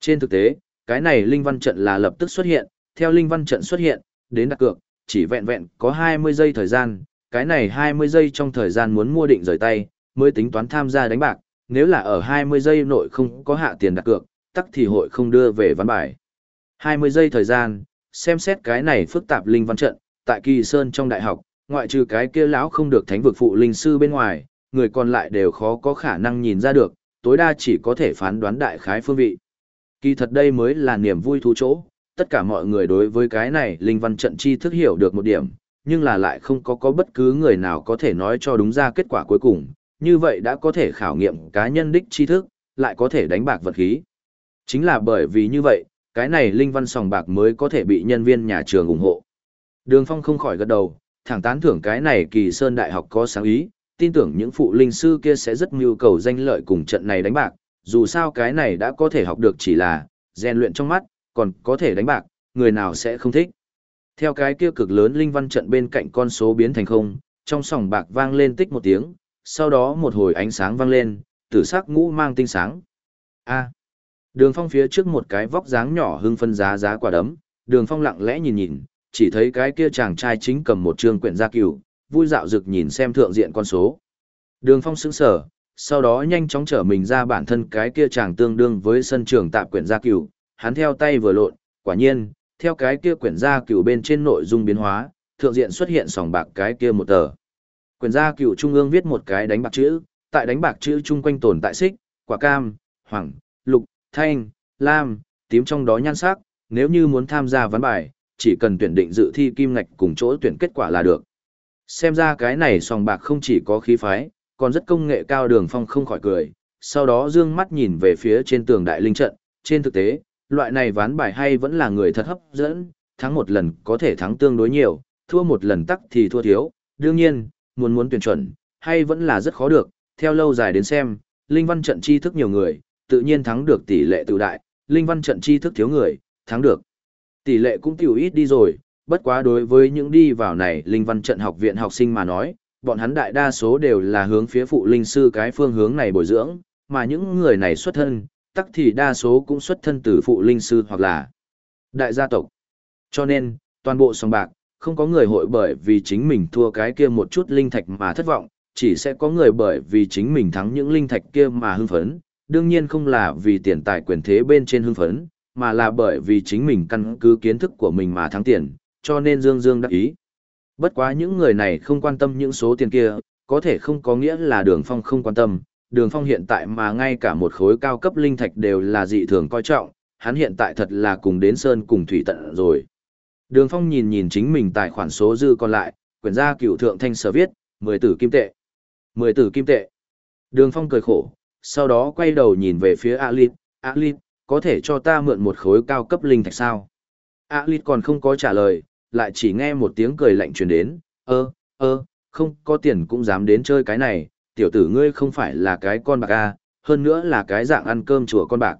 Trên thực tế, cái này linh văn trận là lập tức xuất hiện, theo linh văn trận xuất hiện, đến đặt cược, chỉ vẹn vẹn có 20 giây thời gian, cái này 20 giây trong thời gian muốn mua định rời tay, mới tính toán tham gia đánh bạc, nếu là ở 20 giây nội không có hạ tiền đặt cược, tắc thì hội không đưa về ván bài. 20 giây thời gian, xem xét cái này phức tạp linh văn trận, tại Kỳ Sơn trong đại học, ngoại trừ cái kia lão không được thánh vực phụ linh sư bên ngoài, người còn lại đều khó có khả năng nhìn ra được, tối đa chỉ có thể phán đoán đại khái phương vị. Kỳ thật đây mới là niềm vui thú chỗ, tất cả mọi người đối với cái này linh văn trận chi thức hiểu được một điểm, nhưng là lại không có có bất cứ người nào có thể nói cho đúng ra kết quả cuối cùng, như vậy đã có thể khảo nghiệm cá nhân đích tri thức, lại có thể đánh bạc vật khí. Chính là bởi vì như vậy, cái này linh văn sòng bạc mới có thể bị nhân viên nhà trường ủng hộ. Đường Phong không khỏi gật đầu, thẳng tán thưởng cái này kỳ sơn đại học có sáng ý, tin tưởng những phụ linh sư kia sẽ rất mưu cầu danh lợi cùng trận này đánh bạc, dù sao cái này đã có thể học được chỉ là rèn luyện trong mắt, còn có thể đánh bạc, người nào sẽ không thích. Theo cái kia cực lớn linh văn trận bên cạnh con số biến thành không, trong sòng bạc vang lên tích một tiếng, sau đó một hồi ánh sáng vang lên, tử sắc ngũ mang tinh sáng. A. Đường Phong phía trước một cái vóc dáng nhỏ hưng phân giá giá quả đấm, Đường Phong lặng lẽ nhìn nhìn, chỉ thấy cái kia chàng trai chính cầm một trương quyển gia cựu, vui dạo rực nhìn xem thượng diện con số. Đường Phong sững sờ, sau đó nhanh chóng trở mình ra bản thân cái kia chàng tương đương với sân trường tạp quyển gia cửu, hắn theo tay vừa lộn, quả nhiên, theo cái kia quyển gia cửu bên trên nội dung biến hóa, thượng diện xuất hiện sòng bạc cái kia một tờ. Quyển gia cửu trung ương viết một cái đánh bạc chữ, tại đánh bạc chữ chung quanh tồn tại xích, quả cam, hoàng, lục, thanh, lam, tím trong đó nhan sắc, nếu như muốn tham gia ván bài, chỉ cần tuyển định dự thi kim ngạch cùng chỗ tuyển kết quả là được. Xem ra cái này sòng bạc không chỉ có khí phái, còn rất công nghệ cao đường phong không khỏi cười, sau đó dương mắt nhìn về phía trên tường đại linh trận, trên thực tế, loại này ván bài hay vẫn là người thật hấp dẫn, thắng một lần có thể thắng tương đối nhiều, thua một lần tắc thì thua thiếu, đương nhiên, muốn muốn tuyển chuẩn, hay vẫn là rất khó được, theo lâu dài đến xem, linh văn trận chi thức nhiều người, tự nhiên thắng được tỷ lệ tự đại, linh văn trận chi thức thiếu người, thắng được. Tỷ lệ cũng tiểu ít đi rồi, bất quá đối với những đi vào này linh văn trận học viện học sinh mà nói, bọn hắn đại đa số đều là hướng phía phụ linh sư cái phương hướng này bồi dưỡng, mà những người này xuất thân, tắc thì đa số cũng xuất thân từ phụ linh sư hoặc là đại gia tộc. Cho nên, toàn bộ sòng bạc, không có người hội bởi vì chính mình thua cái kia một chút linh thạch mà thất vọng, chỉ sẽ có người bởi vì chính mình thắng những linh thạch kia mà hưng phấn, đương nhiên không là vì tiền tài quyền thế bên trên hưng phấn, mà là bởi vì chính mình căn cứ kiến thức của mình mà thắng tiền, cho nên Dương Dương đắc ý. Bất quá những người này không quan tâm những số tiền kia, có thể không có nghĩa là đường phong không quan tâm. Đường phong hiện tại mà ngay cả một khối cao cấp linh thạch đều là dị thường coi trọng, hắn hiện tại thật là cùng đến sơn cùng thủy tận rồi. Đường phong nhìn nhìn chính mình tài khoản số dư còn lại, quyển gia cựu thượng thanh sở viết, mười tử kim tệ. mười tử kim tệ. Đường phong cười khổ, sau đó quay đầu nhìn về phía Alip, Alip, có thể cho ta mượn một khối cao cấp linh thạch sao? A còn không có trả lời, lại chỉ nghe một tiếng cười lạnh truyền đến, ơ, ơ, không có tiền cũng dám đến chơi cái này, tiểu tử ngươi không phải là cái con bạc à, hơn nữa là cái dạng ăn cơm chùa con bạc.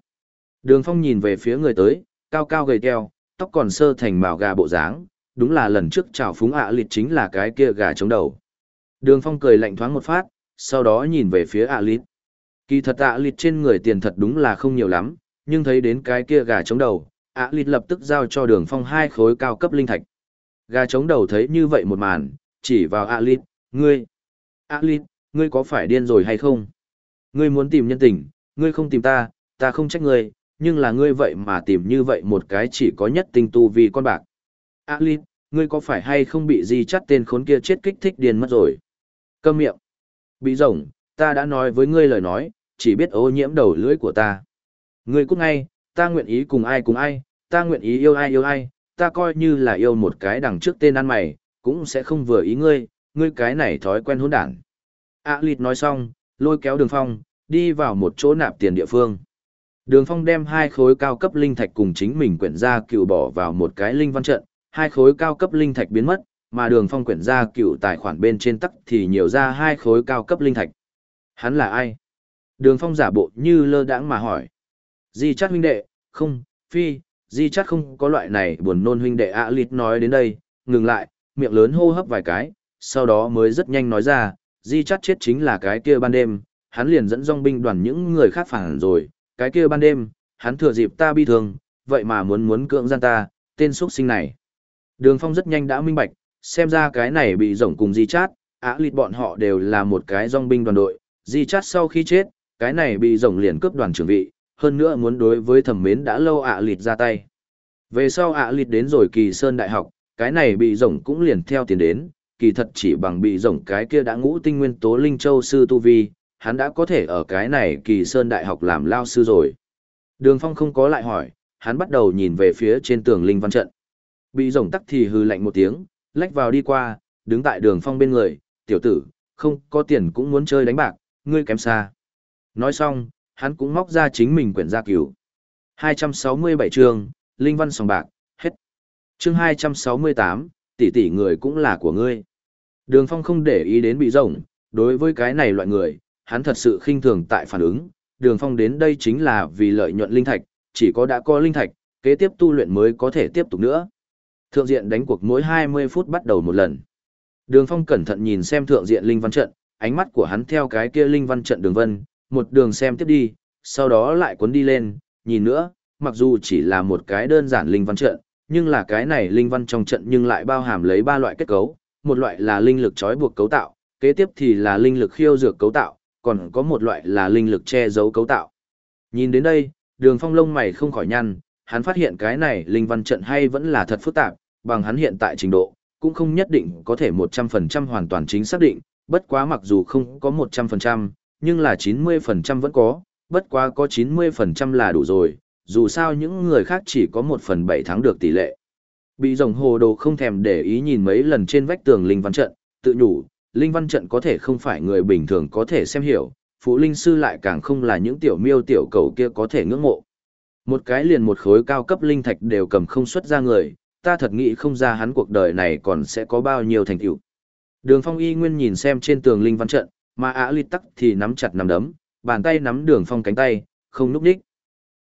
Đường Phong nhìn về phía người tới, cao cao gầy teo, tóc còn sơ thành màu gà bộ dáng, đúng là lần trước chào phúng ạ lịt chính là cái kia gà chống đầu. Đường Phong cười lạnh thoáng một phát, sau đó nhìn về phía ạ lịt. Kỳ thật ạ lịt trên người tiền thật đúng là không nhiều lắm, nhưng thấy đến cái kia gà chống đầu, ạ lịt lập tức giao cho đường Phong hai khối cao cấp linh thạch. Gà chống đầu thấy như vậy một màn, chỉ vào ạ lịt, ngươi, ạ lịt, ngươi có phải điên rồi hay không? Ngươi muốn tìm nhân tình, ngươi không tìm ta, ta không trách ngươi, nhưng là ngươi vậy mà tìm như vậy một cái chỉ có nhất tinh tu vì con bạc. A Lít, ngươi có phải hay không bị gì chắt tên khốn kia chết kích thích điên mất rồi? Câm miệng. Bị rồng, ta đã nói với ngươi lời nói, chỉ biết ô nhiễm đầu lưỡi của ta. Ngươi cút ngay, ta nguyện ý cùng ai cùng ai, ta nguyện ý yêu ai yêu ai, ta coi như là yêu một cái đằng trước tên ăn mày, cũng sẽ không vừa ý ngươi, ngươi cái này thói quen hỗn đản. A Lịt nói xong, lôi kéo đường phong, đi vào một chỗ nạp tiền địa phương. Đường phong đem hai khối cao cấp linh thạch cùng chính mình quyển ra cựu bỏ vào một cái linh văn trận, hai khối cao cấp linh thạch biến mất, mà đường phong quyển ra cựu tài khoản bên trên tắc thì nhiều ra hai khối cao cấp linh thạch. Hắn là ai? Đường phong giả bộ như lơ đãng mà hỏi. Di chát huynh đệ, không, phi, di chắc không có loại này buồn nôn huynh đệ ạ lịt nói đến đây, ngừng lại, miệng lớn hô hấp vài cái, sau đó mới rất nhanh nói ra, di chắc chết chính là cái kia ban đêm, hắn liền dẫn dòng binh đoàn những người khác phản rồi, cái kia ban đêm, hắn thừa dịp ta bi thương, vậy mà muốn muốn cưỡng gian ta, tên xuất sinh này. Đường Phong rất nhanh đã minh bạch, xem ra cái này bị rổng cùng di chát, ạ lịt bọn họ đều là một cái dòng binh đoàn đội, di chát sau khi chết, cái này bị rổng liền cướp đoàn trưởng vị, hơn nữa muốn đối với thẩm mến đã lâu ạ lịt ra tay. Về sau ạ lịt đến rồi kỳ sơn đại học, cái này bị rồng cũng liền theo tiền đến, kỳ thật chỉ bằng bị rồng cái kia đã ngũ tinh nguyên tố linh châu sư tu vi, hắn đã có thể ở cái này kỳ sơn đại học làm lao sư rồi. Đường Phong không có lại hỏi, hắn bắt đầu nhìn về phía trên tường linh văn trận. Bị rồng tắc thì hư lạnh một tiếng, lách vào đi qua, đứng tại đường phong bên người, tiểu tử, không có tiền cũng muốn chơi đánh bạc, ngươi kém xa. Nói xong, hắn cũng móc ra chính mình quyển gia cứu. 267 chương, Linh Văn sòng bạc, hết. Chương 268, tỷ tỷ người cũng là của ngươi. Đường phong không để ý đến bị rồng, đối với cái này loại người, hắn thật sự khinh thường tại phản ứng. Đường phong đến đây chính là vì lợi nhuận linh thạch, chỉ có đã có linh thạch, kế tiếp tu luyện mới có thể tiếp tục nữa. Thượng diện đánh cuộc mỗi 20 phút bắt đầu một lần. Đường Phong cẩn thận nhìn xem thượng diện linh văn trận, ánh mắt của hắn theo cái kia linh văn trận đường vân, một đường xem tiếp đi, sau đó lại cuốn đi lên, nhìn nữa, mặc dù chỉ là một cái đơn giản linh văn trận, nhưng là cái này linh văn trong trận nhưng lại bao hàm lấy ba loại kết cấu, một loại là linh lực trói buộc cấu tạo, kế tiếp thì là linh lực khiêu dược cấu tạo, còn có một loại là linh lực che giấu cấu tạo. Nhìn đến đây, đường phong lông mày không khỏi nhăn, hắn phát hiện cái này linh văn trận hay vẫn là thật phức tạp, bằng hắn hiện tại trình độ, cũng không nhất định có thể 100% hoàn toàn chính xác định, bất quá mặc dù không có 100%, nhưng là 90% vẫn có, bất quá có 90% là đủ rồi, dù sao những người khác chỉ có 1 phần 7 thắng được tỷ lệ. Bị rồng hồ đồ không thèm để ý nhìn mấy lần trên vách tường linh văn trận, tự nhủ, linh văn trận có thể không phải người bình thường có thể xem hiểu, phụ linh sư lại càng không là những tiểu miêu tiểu cầu kia có thể ngưỡng mộ. Một cái liền một khối cao cấp linh thạch đều cầm không xuất ra người, ta thật nghĩ không ra hắn cuộc đời này còn sẽ có bao nhiêu thành tựu. Đường Phong y nguyên nhìn xem trên tường linh văn trận, mà Á lịt tắc thì nắm chặt nắm đấm, bàn tay nắm Đường Phong cánh tay, không núp đích.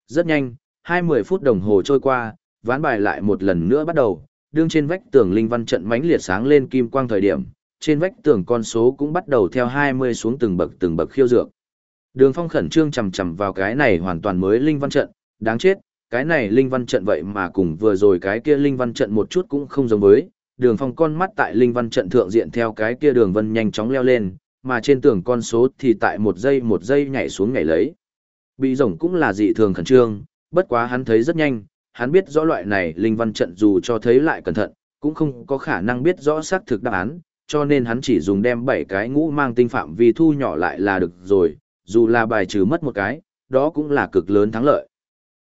Rất nhanh, hai mươi phút đồng hồ trôi qua, ván bài lại một lần nữa bắt đầu, đương trên vách tường linh văn trận mãnh liệt sáng lên kim quang thời điểm, trên vách tường con số cũng bắt đầu theo 20 xuống từng bậc từng bậc khiêu dược. Đường Phong khẩn trương chầm chầm vào cái này hoàn toàn mới linh văn trận, đáng chết, cái này linh văn trận vậy mà cùng vừa rồi cái kia linh văn trận một chút cũng không giống với, đường phong con mắt tại linh văn trận thượng diện theo cái kia đường vân nhanh chóng leo lên, mà trên tường con số thì tại một giây một giây nhảy xuống nhảy lấy. Bị rồng cũng là dị thường khẩn trương, bất quá hắn thấy rất nhanh, hắn biết rõ loại này linh văn trận dù cho thấy lại cẩn thận, cũng không có khả năng biết rõ xác thực đáp án, cho nên hắn chỉ dùng đem bảy cái ngũ mang tinh phạm vì thu nhỏ lại là được rồi, dù là bài trừ mất một cái, đó cũng là cực lớn thắng lợi.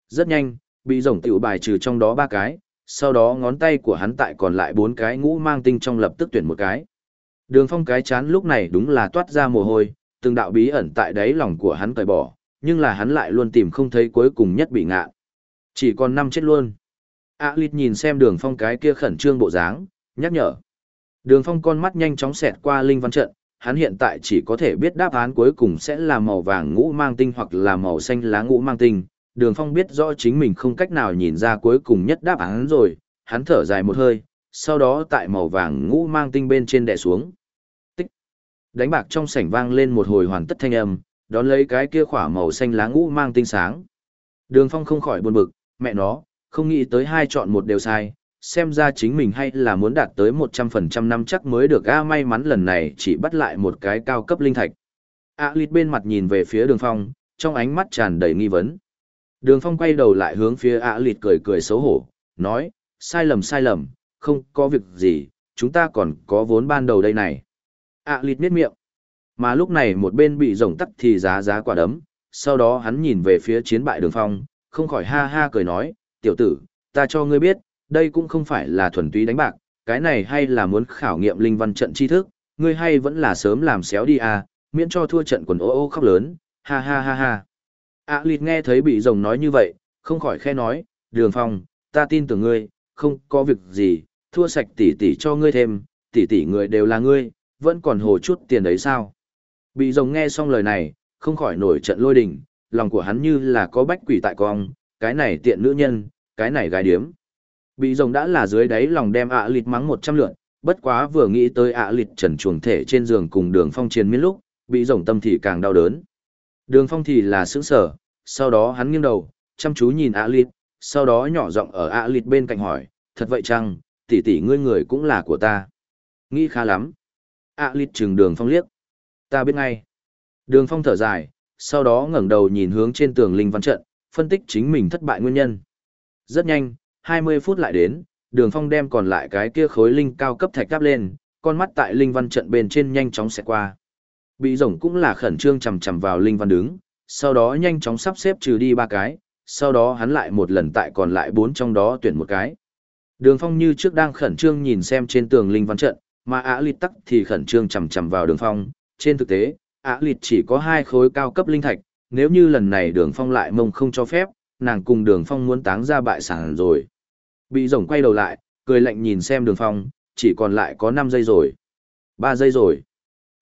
Rất nhanh, bị rồng tiểu bài trừ trong đó ba cái, sau đó ngón tay của hắn tại còn lại bốn cái ngũ mang tinh trong lập tức tuyển một cái. Đường phong cái chán lúc này đúng là toát ra mồ hôi, từng đạo bí ẩn tại đáy lòng của hắn cởi bỏ, nhưng là hắn lại luôn tìm không thấy cuối cùng nhất bị ngạ. Chỉ còn năm chết luôn. A lít nhìn xem đường phong cái kia khẩn trương bộ dáng, nhắc nhở. Đường phong con mắt nhanh chóng xẹt qua linh văn trận, hắn hiện tại chỉ có thể biết đáp án cuối cùng sẽ là màu vàng ngũ mang tinh hoặc là màu xanh lá ngũ mang tinh. Đường phong biết rõ chính mình không cách nào nhìn ra cuối cùng nhất đáp án rồi, hắn thở dài một hơi, sau đó tại màu vàng ngũ mang tinh bên trên đè xuống. Đánh bạc trong sảnh vang lên một hồi hoàn tất thanh âm, đón lấy cái kia khỏa màu xanh lá ngũ mang tinh sáng. Đường phong không khỏi buồn bực, mẹ nó, không nghĩ tới hai chọn một đều sai, xem ra chính mình hay là muốn đạt tới 100% năm chắc mới được a may mắn lần này chỉ bắt lại một cái cao cấp linh thạch. A lịt bên mặt nhìn về phía đường phong, trong ánh mắt tràn đầy nghi vấn. Đường phong quay đầu lại hướng phía A lịt cười cười xấu hổ, nói, sai lầm sai lầm, không có việc gì, chúng ta còn có vốn ban đầu đây này. A lịt miết miệng. Mà lúc này một bên bị rồng tắt thì giá giá quả đấm, sau đó hắn nhìn về phía chiến bại đường phong, không khỏi ha ha cười nói, tiểu tử, ta cho ngươi biết, đây cũng không phải là thuần túy đánh bạc, cái này hay là muốn khảo nghiệm linh văn trận tri thức, ngươi hay vẫn là sớm làm xéo đi à, miễn cho thua trận quần ô ô khóc lớn, ha ha ha ha. À lịt nghe thấy bị rồng nói như vậy, không khỏi khe nói, đường phong, ta tin tưởng ngươi, không có việc gì, thua sạch tỷ tỷ cho ngươi thêm, tỷ tỷ người đều là ngươi, vẫn còn hồ chút tiền đấy sao. Bị rồng nghe xong lời này, không khỏi nổi trận lôi đình, lòng của hắn như là có bách quỷ tại cong, cái này tiện nữ nhân, cái này gái điếm. Bị rồng đã là dưới đáy lòng đem ạ à lịt mắng một trăm lượn, bất quá vừa nghĩ tới ạ à lịt trần chuồng thể trên giường cùng đường phong chiến miên lúc, bị rồng tâm thì càng đau đớn. Đường phong thì là sững sở, sau đó hắn nghiêng đầu, chăm chú nhìn ạ à lịt, sau đó nhỏ giọng ở ạ lịt bên cạnh hỏi, thật vậy chăng, tỷ tỷ ngươi người cũng là của ta. Nghĩ khá lắm ạ lịt chừng đường phong liếc. Ta biết ngay. Đường phong thở dài, sau đó ngẩng đầu nhìn hướng trên tường linh văn trận, phân tích chính mình thất bại nguyên nhân. Rất nhanh, 20 phút lại đến, đường phong đem còn lại cái kia khối linh cao cấp thạch đáp lên, con mắt tại linh văn trận bên trên nhanh chóng xẹt qua. Bị rồng cũng là khẩn trương chầm chầm vào linh văn đứng, sau đó nhanh chóng sắp xếp trừ đi ba cái, sau đó hắn lại một lần tại còn lại bốn trong đó tuyển một cái. Đường phong như trước đang khẩn trương nhìn xem trên tường linh văn trận, mà ả lịt tắc thì khẩn trương chằm chằm vào đường phong. Trên thực tế, ả lịt chỉ có hai khối cao cấp linh thạch, nếu như lần này đường phong lại mông không cho phép, nàng cùng đường phong muốn táng ra bại sản rồi. Bị rồng quay đầu lại, cười lạnh nhìn xem đường phong, chỉ còn lại có năm giây rồi. Ba giây rồi.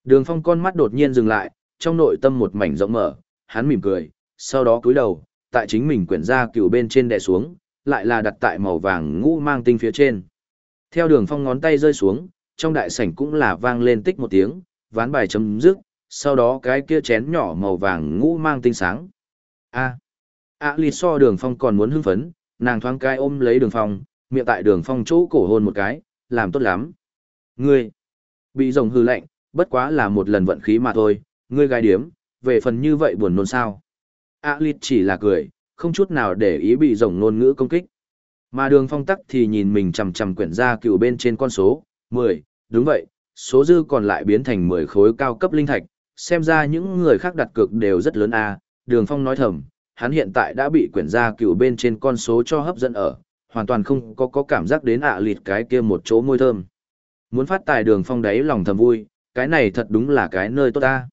Đường phong con mắt đột nhiên dừng lại, trong nội tâm một mảnh rộng mở, hắn mỉm cười, sau đó cúi đầu, tại chính mình quyển ra cựu bên trên đè xuống, lại là đặt tại màu vàng ngũ mang tinh phía trên. Theo đường phong ngón tay rơi xuống, trong đại sảnh cũng là vang lên tích một tiếng, ván bài chấm dứt, sau đó cái kia chén nhỏ màu vàng ngũ mang tinh sáng. A. A lì so đường phong còn muốn hưng phấn, nàng thoáng cái ôm lấy đường phong, miệng tại đường phong chỗ cổ hôn một cái, làm tốt lắm. Ngươi, bị rồng hư lạnh, bất quá là một lần vận khí mà thôi, ngươi gái điếm, về phần như vậy buồn nôn sao. A lì chỉ là cười, không chút nào để ý bị rồng ngôn ngữ công kích. Mà đường phong tắc thì nhìn mình chầm chầm quyển ra cựu bên trên con số, 10, đúng vậy, số dư còn lại biến thành 10 khối cao cấp linh thạch, xem ra những người khác đặt cược đều rất lớn a đường phong nói thầm hắn hiện tại đã bị quyển gia cựu bên trên con số cho hấp dẫn ở, hoàn toàn không có có cảm giác đến ạ à lịt cái kia một chỗ môi thơm. Muốn phát tài đường phong đáy lòng thầm vui, cái này thật đúng là cái nơi tốt ta.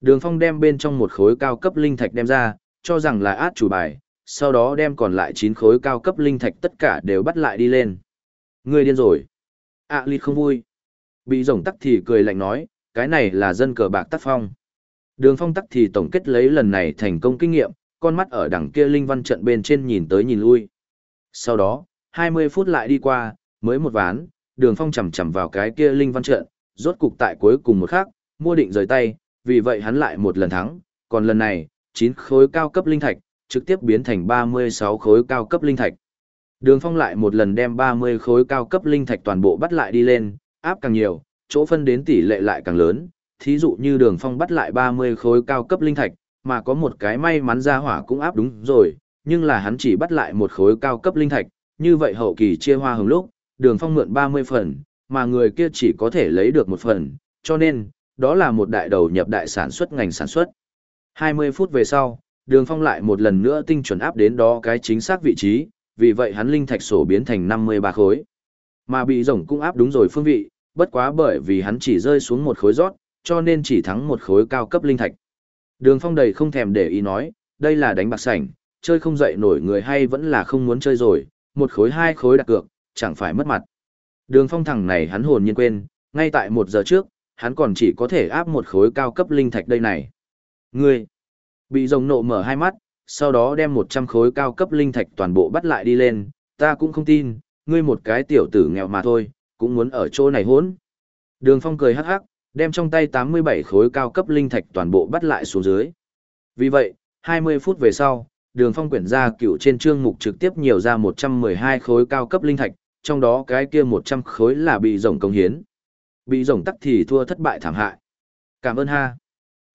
Đường phong đem bên trong một khối cao cấp linh thạch đem ra, cho rằng là át chủ bài, sau đó đem còn lại 9 khối cao cấp linh thạch tất cả đều bắt lại đi lên. Người điên rồi ạ à lịt không vui. Bị rồng tắc thì cười lạnh nói, cái này là dân cờ bạc tác phong. Đường phong tắc thì tổng kết lấy lần này thành công kinh nghiệm, con mắt ở đằng kia linh văn trận bên trên nhìn tới nhìn lui. Sau đó, 20 phút lại đi qua, mới một ván, đường phong chầm chầm vào cái kia linh văn trận, rốt cục tại cuối cùng một khắc, mua định rời tay, vì vậy hắn lại một lần thắng, còn lần này, chín khối cao cấp linh thạch, trực tiếp biến thành 36 khối cao cấp linh thạch. Đường phong lại một lần đem 30 khối cao cấp linh thạch toàn bộ bắt lại đi lên, áp càng nhiều, chỗ phân đến tỷ lệ lại càng lớn, thí dụ như đường phong bắt lại 30 khối cao cấp linh thạch, mà có một cái may mắn ra hỏa cũng áp đúng rồi, nhưng là hắn chỉ bắt lại một khối cao cấp linh thạch, như vậy hậu kỳ chia hoa hồng lúc, đường phong mượn 30 phần, mà người kia chỉ có thể lấy được một phần, cho nên, đó là một đại đầu nhập đại sản xuất ngành sản xuất. 20 phút về sau, đường phong lại một lần nữa tinh chuẩn áp đến đó cái chính xác vị trí, vì vậy hắn linh thạch sổ biến thành 53 khối. Mà bị rồng cũng áp đúng rồi phương vị, bất quá bởi vì hắn chỉ rơi xuống một khối rót, cho nên chỉ thắng một khối cao cấp linh thạch. Đường phong đầy không thèm để ý nói, đây là đánh bạc sảnh, chơi không dậy nổi người hay vẫn là không muốn chơi rồi, một khối hai khối đặt cược, chẳng phải mất mặt. Đường phong thẳng này hắn hồn nhiên quên, ngay tại một giờ trước, hắn còn chỉ có thể áp một khối cao cấp linh thạch đây này. Ngươi, bị rồng nộ mở hai mắt, sau đó đem một trăm khối cao cấp linh thạch toàn bộ bắt lại đi lên, ta cũng không tin, ngươi một cái tiểu tử nghèo mà thôi, cũng muốn ở chỗ này hốn. Đường phong cười hắc hắc, đem trong tay tám mươi bảy khối cao cấp linh thạch toàn bộ bắt lại xuống dưới. Vì vậy, hai mươi phút về sau, đường phong quyển ra cựu trên chương mục trực tiếp nhiều ra một trăm mười hai khối cao cấp linh thạch, trong đó cái kia một trăm khối là bị rồng công hiến. Bị rồng tắc thì thua thất bại thảm hại. Cảm ơn ha.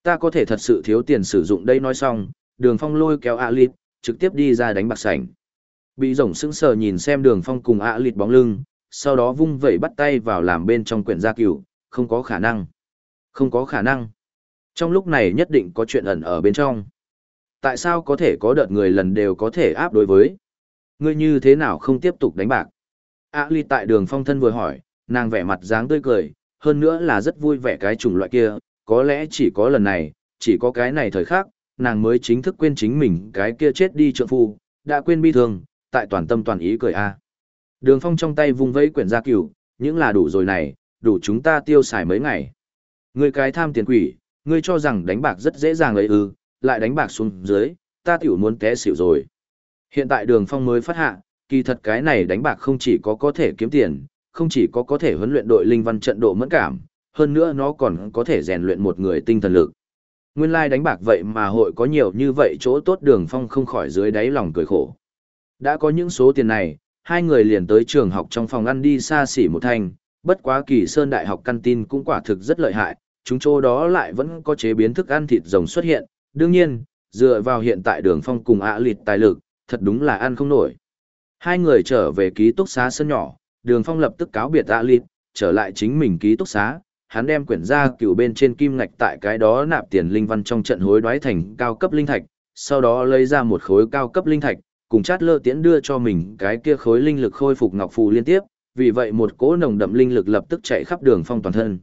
Ta có thể thật sự thiếu tiền sử dụng đây nói xong, đường phong lôi kéo ạ lịt, trực tiếp đi ra đánh bạc sảnh. Bị rồng sững sờ nhìn xem đường phong cùng ạ lịt bóng lưng, sau đó vung vẩy bắt tay vào làm bên trong quyển gia cửu, không có khả năng. Không có khả năng. Trong lúc này nhất định có chuyện ẩn ở bên trong. Tại sao có thể có đợt người lần đều có thể áp đối với? Ngươi như thế nào không tiếp tục đánh bạc? A ly tại đường phong thân vừa hỏi, nàng vẻ mặt dáng tươi cười, hơn nữa là rất vui vẻ cái chủng loại kia, có lẽ chỉ có lần này, chỉ có cái này thời khắc, nàng mới chính thức quên chính mình cái kia chết đi trượng phu, đã quên bi thương, tại toàn tâm toàn ý cười a. Đường phong trong tay vung vẫy quyển gia cửu, những là đủ rồi này, đủ chúng ta tiêu xài mấy ngày. Ngươi cái tham tiền quỷ, ngươi cho rằng đánh bạc rất dễ dàng ấy ư, lại đánh bạc xuống dưới, ta tiểu muốn té xỉu rồi. Hiện tại đường phong mới phát hạ, kỳ thật cái này đánh bạc không chỉ có có thể kiếm tiền, không chỉ có có thể huấn luyện đội linh văn trận độ mẫn cảm, hơn nữa nó còn có thể rèn luyện một người tinh thần lực. Nguyên lai like đánh bạc vậy mà hội có nhiều như vậy chỗ tốt đường phong không khỏi dưới đáy lòng cười khổ. Đã có những số tiền này, hai người liền tới trường học trong phòng ăn đi xa xỉ một thành, bất quá kỳ sơn đại học căn tin cũng quả thực rất lợi hại, chúng chỗ đó lại vẫn có chế biến thức ăn thịt rồng xuất hiện, đương nhiên, dựa vào hiện tại đường phong cùng ạ lịt tài lực, thật đúng là ăn không nổi. Hai người trở về ký túc xá sân nhỏ, đường phong lập tức cáo biệt ạ lịt, trở lại chính mình ký túc xá, hắn đem quyển ra cựu bên trên kim ngạch tại cái đó nạp tiền linh văn trong trận hối đoái thành cao cấp linh thạch, sau đó lấy ra một khối cao cấp linh thạch, cùng chát lơ tiễn đưa cho mình cái kia khối linh lực khôi phục ngọc phù liên tiếp, vì vậy một cỗ nồng đậm linh lực lập tức chạy khắp đường phong toàn thân.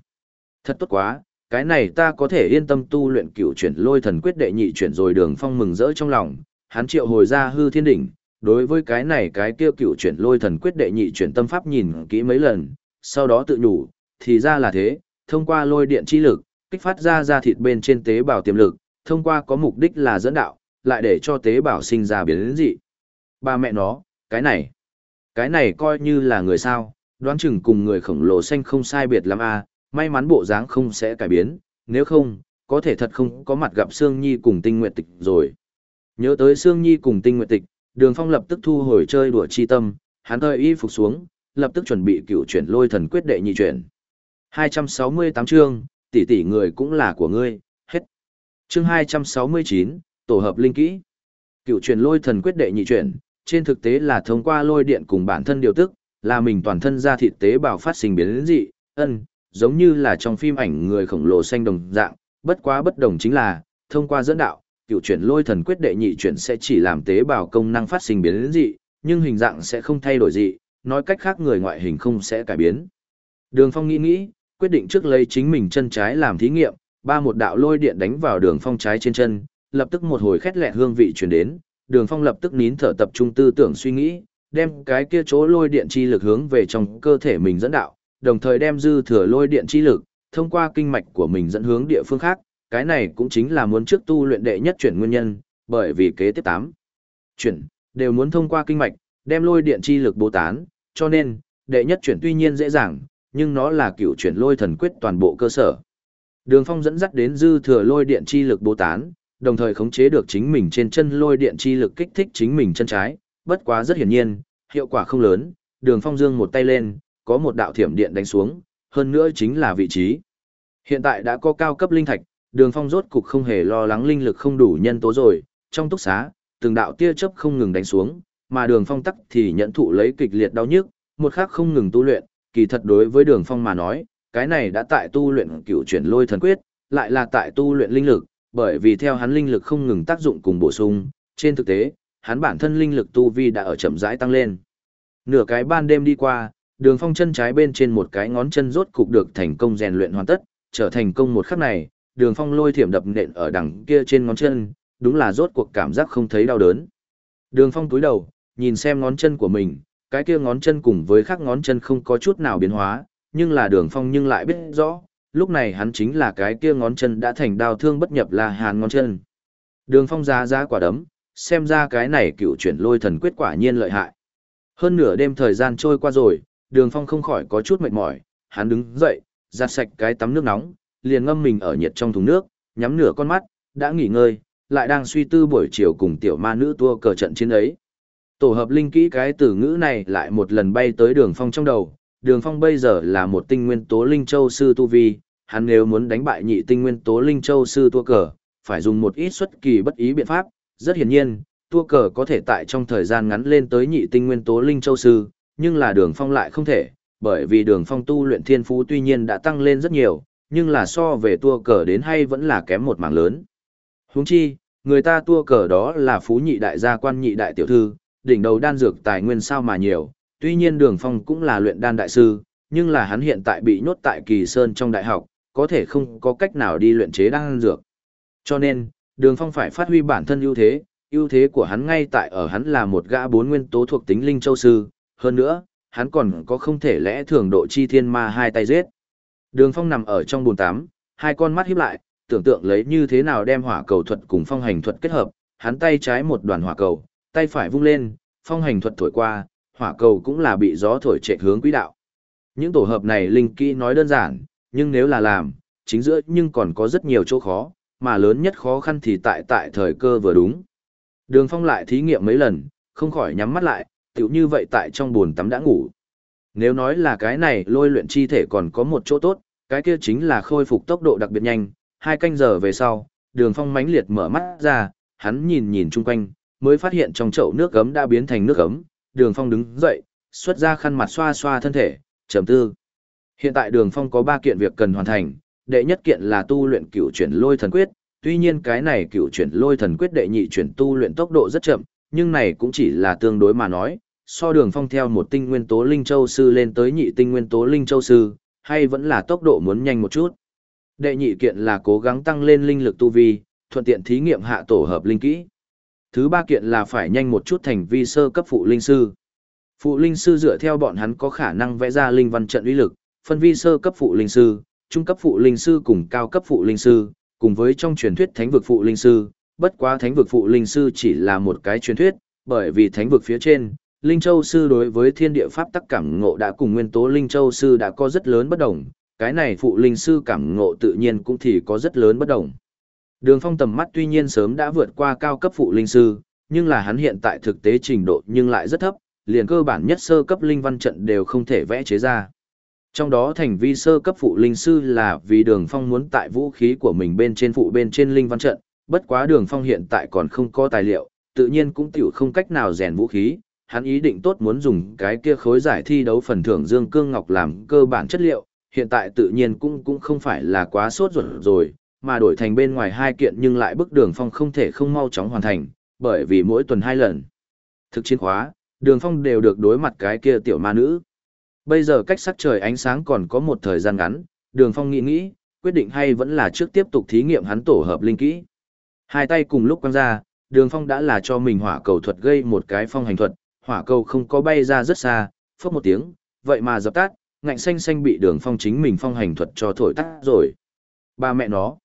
Thật tốt quá, cái này ta có thể yên tâm tu luyện cửu chuyển lôi thần quyết đệ nhị chuyển rồi đường phong mừng rỡ trong lòng, hắn triệu hồi ra hư thiên đỉnh, đối với cái này cái kia cựu chuyển lôi thần quyết đệ nhị chuyển tâm pháp nhìn kỹ mấy lần, sau đó tự nhủ, thì ra là thế, thông qua lôi điện chi lực, kích phát ra ra thịt bên trên tế bào tiềm lực, thông qua có mục đích là dẫn đạo, lại để cho tế bào sinh ra biến dị. Ba mẹ nó, cái này, cái này coi như là người sao, đoán chừng cùng người khổng lồ xanh không sai biệt lắm a, may mắn bộ dáng không sẽ cải biến, nếu không, có thể thật không có mặt gặp Sương Nhi cùng Tinh Nguyệt Tịch rồi. Nhớ tới Sương Nhi cùng Tinh Nguyệt Tịch, Đường Phong lập tức thu hồi chơi đùa chi tâm, hắn hơi y phục xuống, lập tức chuẩn bị cựu chuyển lôi thần quyết đệ nhị chuyển. 268 chương, tỷ tỷ người cũng là của ngươi, hết. Chương 269, tổ hợp linh kỹ. Cựu truyền lôi thần quyết đệ nhị truyền, trên thực tế là thông qua lôi điện cùng bản thân điều tức, là mình toàn thân ra thịt tế bào phát sinh biến dị, ân, giống như là trong phim ảnh người khổng lồ xanh đồng dạng, bất quá bất đồng chính là, thông qua dẫn đạo, cựu truyền lôi thần quyết đệ nhị truyền sẽ chỉ làm tế bào công năng phát sinh biến dị, nhưng hình dạng sẽ không thay đổi dị, nói cách khác người ngoại hình không sẽ cải biến. Đường Phong nghĩ nghĩ, quyết định trước lấy chính mình chân trái làm thí nghiệm, ba một đạo lôi điện đánh vào đường phong trái trên chân, lập tức một hồi khét lẹ hương vị truyền đến, đường phong lập tức nín thở tập trung tư tưởng suy nghĩ, đem cái kia chỗ lôi điện chi lực hướng về trong cơ thể mình dẫn đạo, đồng thời đem dư thừa lôi điện chi lực, thông qua kinh mạch của mình dẫn hướng địa phương khác, cái này cũng chính là muốn trước tu luyện đệ nhất chuyển nguyên nhân, bởi vì kế tiếp tám chuyển đều muốn thông qua kinh mạch, đem lôi điện chi lực bố tán, cho nên, đệ nhất chuyển tuy nhiên dễ dàng, nhưng nó là cựu chuyển lôi thần quyết toàn bộ cơ sở. Đường Phong dẫn dắt đến dư thừa lôi điện chi lực bố tán, đồng thời khống chế được chính mình trên chân lôi điện chi lực kích thích chính mình chân trái, bất quá rất hiển nhiên, hiệu quả không lớn, Đường Phong dương một tay lên, có một đạo thiểm điện đánh xuống, hơn nữa chính là vị trí. Hiện tại đã có cao cấp linh thạch, Đường Phong rốt cục không hề lo lắng linh lực không đủ nhân tố rồi, trong túc xá, từng đạo tia chớp không ngừng đánh xuống, mà Đường Phong tắc thì nhận thụ lấy kịch liệt đau nhức, một khắc không ngừng tu luyện, kỳ thật đối với đường phong mà nói, cái này đã tại tu luyện cựu chuyển lôi thần quyết, lại là tại tu luyện linh lực, bởi vì theo hắn linh lực không ngừng tác dụng cùng bổ sung, trên thực tế, hắn bản thân linh lực tu vi đã ở chậm rãi tăng lên. Nửa cái ban đêm đi qua, đường phong chân trái bên trên một cái ngón chân rốt cục được thành công rèn luyện hoàn tất, trở thành công một khắc này, đường phong lôi thiểm đập nện ở đằng kia trên ngón chân, đúng là rốt cuộc cảm giác không thấy đau đớn. Đường phong túi đầu, nhìn xem ngón chân của mình, cái kia ngón chân cùng với khác ngón chân không có chút nào biến hóa, nhưng là đường phong nhưng lại biết rõ, lúc này hắn chính là cái kia ngón chân đã thành đao thương bất nhập là hàn ngón chân. Đường phong ra ra quả đấm, xem ra cái này cựu chuyển lôi thần quyết quả nhiên lợi hại. Hơn nửa đêm thời gian trôi qua rồi, đường phong không khỏi có chút mệt mỏi, hắn đứng dậy, giặt sạch cái tắm nước nóng, liền ngâm mình ở nhiệt trong thùng nước, nhắm nửa con mắt, đã nghỉ ngơi, lại đang suy tư buổi chiều cùng tiểu ma nữ tua cờ trận chiến ấy. Tổ hợp linh kỹ cái từ ngữ này lại một lần bay tới đường phong trong đầu, đường phong bây giờ là một tinh nguyên tố linh châu sư tu vi, hắn nếu muốn đánh bại nhị tinh nguyên tố linh châu sư tua cờ, phải dùng một ít xuất kỳ bất ý biện pháp, rất hiển nhiên, tua cờ có thể tại trong thời gian ngắn lên tới nhị tinh nguyên tố linh châu sư, nhưng là đường phong lại không thể, bởi vì đường phong tu luyện thiên phú tuy nhiên đã tăng lên rất nhiều, nhưng là so về tua cờ đến hay vẫn là kém một mảng lớn. Huống chi, người ta tua cờ đó là phú nhị đại gia quan nhị đại tiểu thư, đỉnh đầu đan dược tài nguyên sao mà nhiều, tuy nhiên đường phong cũng là luyện đan đại sư, nhưng là hắn hiện tại bị nhốt tại kỳ sơn trong đại học, có thể không có cách nào đi luyện chế đan dược. Cho nên, đường phong phải phát huy bản thân ưu thế, ưu thế của hắn ngay tại ở hắn là một gã bốn nguyên tố thuộc tính linh châu sư, hơn nữa, hắn còn có không thể lẽ thường độ chi thiên ma hai tay giết. Đường phong nằm ở trong bồn tắm, hai con mắt híp lại, tưởng tượng lấy như thế nào đem hỏa cầu thuật cùng phong hành thuật kết hợp, hắn tay trái một đoàn hỏa cầu, tay phải vung lên, phong hành thuật thổi qua, hỏa cầu cũng là bị gió thổi chạy hướng quỹ đạo. Những tổ hợp này linh kỹ nói đơn giản, nhưng nếu là làm, chính giữa nhưng còn có rất nhiều chỗ khó, mà lớn nhất khó khăn thì tại tại thời cơ vừa đúng. Đường phong lại thí nghiệm mấy lần, không khỏi nhắm mắt lại, tiểu như vậy tại trong buồn tắm đã ngủ. Nếu nói là cái này lôi luyện chi thể còn có một chỗ tốt, cái kia chính là khôi phục tốc độ đặc biệt nhanh, hai canh giờ về sau, đường phong mãnh liệt mở mắt ra, hắn nhìn nhìn chung quanh, mới phát hiện trong chậu nước gấm đã biến thành nước gấm, đường phong đứng dậy, xuất ra khăn mặt xoa xoa thân thể, trầm tư. Hiện tại đường phong có ba kiện việc cần hoàn thành, đệ nhất kiện là tu luyện cửu chuyển lôi thần quyết, tuy nhiên cái này cửu chuyển lôi thần quyết đệ nhị chuyển tu luyện tốc độ rất chậm, nhưng này cũng chỉ là tương đối mà nói, so đường phong theo một tinh nguyên tố linh châu sư lên tới nhị tinh nguyên tố linh châu sư, hay vẫn là tốc độ muốn nhanh một chút. Đệ nhị kiện là cố gắng tăng lên linh lực tu vi, thuận tiện thí nghiệm hạ tổ hợp linh kỹ. Thứ ba kiện là phải nhanh một chút thành vi sơ cấp phụ linh sư. Phụ linh sư dựa theo bọn hắn có khả năng vẽ ra linh văn trận uy lực, phân vi sơ cấp phụ linh sư, trung cấp phụ linh sư cùng cao cấp phụ linh sư, cùng với trong truyền thuyết thánh vực phụ linh sư, bất quá thánh vực phụ linh sư chỉ là một cái truyền thuyết, bởi vì thánh vực phía trên, Linh Châu Sư đối với thiên địa pháp tắc cảm ngộ đã cùng nguyên tố Linh Châu Sư đã có rất lớn bất đồng, cái này phụ Linh Sư cảm ngộ tự nhiên cũng thì có rất lớn bất đồng. Đường phong tầm mắt tuy nhiên sớm đã vượt qua cao cấp phụ Linh Sư, nhưng là hắn hiện tại thực tế trình độ nhưng lại rất thấp, liền cơ bản nhất sơ cấp Linh Văn Trận đều không thể vẽ chế ra. Trong đó thành vi sơ cấp phụ Linh Sư là vì đường phong muốn tại vũ khí của mình bên trên phụ bên trên Linh Văn Trận, bất quá đường phong hiện tại còn không có tài liệu, tự nhiên cũng tiểu không cách nào rèn vũ khí, hắn ý định tốt muốn dùng cái kia khối giải thi đấu phần thưởng Dương Cương Ngọc làm cơ bản chất liệu, hiện tại tự nhiên cũng cũng không phải là quá sốt ruột rồi, mà đổi thành bên ngoài hai kiện nhưng lại bức đường phong không thể không mau chóng hoàn thành, bởi vì mỗi tuần hai lần. Thực chiến khóa, đường phong đều được đối mặt cái kia tiểu ma nữ. Bây giờ cách sắc trời ánh sáng còn có một thời gian ngắn, đường phong nghĩ nghĩ, quyết định hay vẫn là trước tiếp tục thí nghiệm hắn tổ hợp linh kỹ. Hai tay cùng lúc quăng ra, đường phong đã là cho mình hỏa cầu thuật gây một cái phong hành thuật, hỏa cầu không có bay ra rất xa, phốc một tiếng, vậy mà dập tắt, ngạnh xanh xanh bị đường phong chính mình phong hành thuật cho thổi tắt rồi. Ba mẹ nó.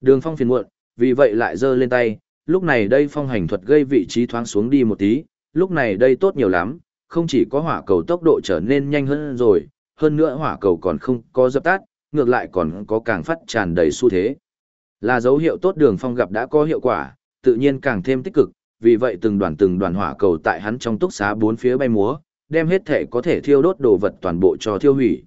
Đường phong phiền muộn, vì vậy lại giơ lên tay, lúc này đây phong hành thuật gây vị trí thoáng xuống đi một tí, lúc này đây tốt nhiều lắm, không chỉ có hỏa cầu tốc độ trở nên nhanh hơn rồi, hơn nữa hỏa cầu còn không có dập tắt, ngược lại còn có càng phát tràn đầy xu thế. Là dấu hiệu tốt đường phong gặp đã có hiệu quả, tự nhiên càng thêm tích cực, vì vậy từng đoàn từng đoàn hỏa cầu tại hắn trong túc xá bốn phía bay múa, đem hết thể có thể thiêu đốt đồ vật toàn bộ cho thiêu hủy.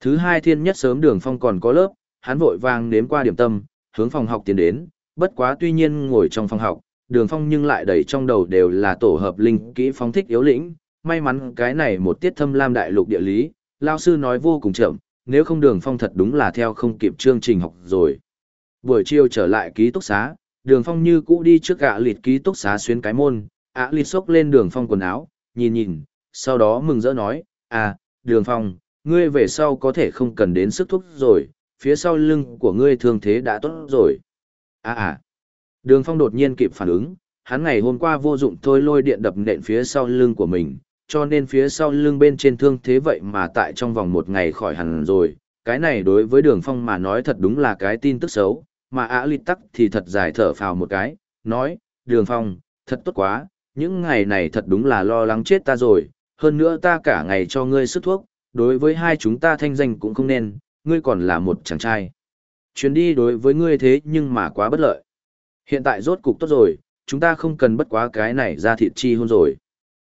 Thứ hai thiên nhất sớm đường phong còn có lớp, hắn vội vàng nếm qua điểm tâm, hướng phòng học tiến đến, bất quá tuy nhiên ngồi trong phòng học, đường phong nhưng lại đầy trong đầu đều là tổ hợp linh kỹ phong thích yếu lĩnh, may mắn cái này một tiết thâm lam đại lục địa lý, lao sư nói vô cùng chậm, nếu không đường phong thật đúng là theo không kịp chương trình học rồi. Buổi chiều trở lại ký túc xá, đường phong như cũ đi trước gạ lịt ký túc xá xuyên cái môn ạ lịt xốc lên đường phong quần áo nhìn nhìn sau đó mừng rỡ nói à đường phong ngươi về sau có thể không cần đến sức thuốc rồi phía sau lưng của ngươi thương thế đã tốt rồi à à đường phong đột nhiên kịp phản ứng hắn ngày hôm qua vô dụng thôi lôi điện đập nện phía sau lưng của mình cho nên phía sau lưng bên trên thương thế vậy mà tại trong vòng một ngày khỏi hẳn rồi. Cái này đối với đường phong mà nói thật đúng là cái tin tức xấu, mà ạ lịt tắc thì thật dài thở phào một cái, nói, đường phong, thật tốt quá, những ngày này thật đúng là lo lắng chết ta rồi, hơn nữa ta cả ngày cho ngươi sức thuốc, đối với hai chúng ta thanh danh cũng không nên, ngươi còn là một chàng trai. Chuyến đi đối với ngươi thế nhưng mà quá bất lợi. Hiện tại rốt cục tốt rồi, chúng ta không cần bất quá cái này ra thịt chi hôn rồi.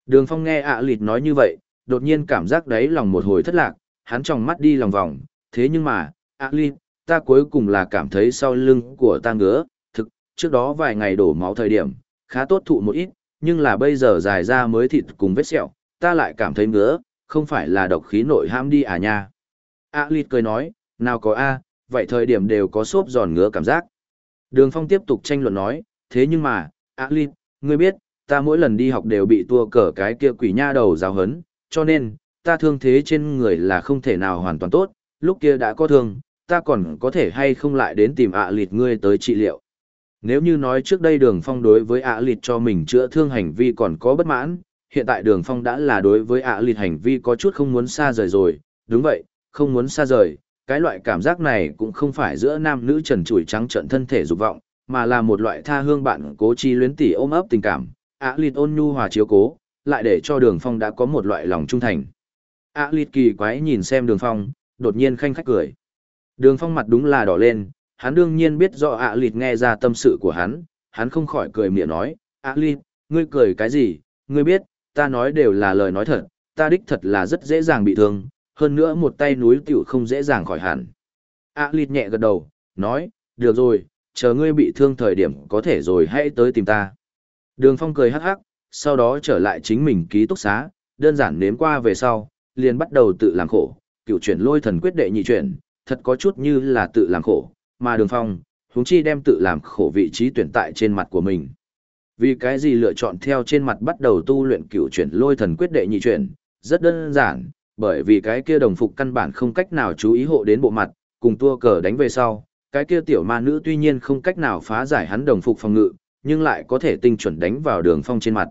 Đường Phong nghe ạ à lịt nói như vậy, đột nhiên cảm giác đấy lòng một hồi thất lạc, hắn tròng mắt đi lòng vòng, thế nhưng mà, ạ à lịt, ta cuối cùng là cảm thấy sau lưng của ta ngứa, thực, trước đó vài ngày đổ máu thời điểm, khá tốt thụ một ít, nhưng là bây giờ dài ra mới thịt cùng vết sẹo, ta lại cảm thấy ngứa, không phải là độc khí nội ham đi à nha. A Lịt cười nói, nào có A, vậy thời điểm đều có xốp giòn ngứa cảm giác. Đường Phong tiếp tục tranh luận nói, thế nhưng mà, A Lịt, ngươi biết, ta mỗi lần đi học đều bị tua cờ cái kia quỷ nha đầu giáo hấn, cho nên, ta thương thế trên người là không thể nào hoàn toàn tốt, lúc kia đã có thương, ta còn có thể hay không lại đến tìm ạ lịt ngươi tới trị liệu. Nếu như nói trước đây đường phong đối với ạ lịt cho mình chữa thương hành vi còn có bất mãn, hiện tại đường phong đã là đối với ạ lịt hành vi có chút không muốn xa rời rồi, đúng vậy, không muốn xa rời, cái loại cảm giác này cũng không phải giữa nam nữ trần trụi trắng trợn thân thể dục vọng, mà là một loại tha hương bạn cố chi luyến tỉ ôm ấp tình cảm, ạ lịt ôn nhu hòa chiếu cố, lại để cho đường phong đã có một loại lòng trung thành. ạ lịt kỳ quái nhìn xem đường phong, đột nhiên khanh khách cười. Đường phong mặt đúng là đỏ lên, hắn đương nhiên biết rõ ạ lịt nghe ra tâm sự của hắn, hắn không khỏi cười miệng nói, ạ lịt, ngươi cười cái gì, ngươi biết, ta nói đều là lời nói thật, ta đích thật là rất dễ dàng bị thương, hơn nữa một tay núi tiểu không dễ dàng khỏi hẳn. a lịt nhẹ gật đầu, nói, được rồi, chờ ngươi bị thương thời điểm có thể rồi hãy tới tìm ta. Đường phong cười hắc hắc, sau đó trở lại chính mình ký túc xá, đơn giản nếm qua về sau, liền bắt đầu tự làm khổ, cựu chuyển lôi thần quyết đệ nhị chuyển, thật có chút như là tự làm khổ, mà đường phong, huống chi đem tự làm khổ vị trí tuyển tại trên mặt của mình. Vì cái gì lựa chọn theo trên mặt bắt đầu tu luyện cựu chuyển lôi thần quyết đệ nhị chuyển, rất đơn giản, bởi vì cái kia đồng phục căn bản không cách nào chú ý hộ đến bộ mặt, cùng tua cờ đánh về sau, cái kia tiểu ma nữ tuy nhiên không cách nào phá giải hắn đồng phục phòng ngự, nhưng lại có thể tinh chuẩn đánh vào đường phong trên mặt.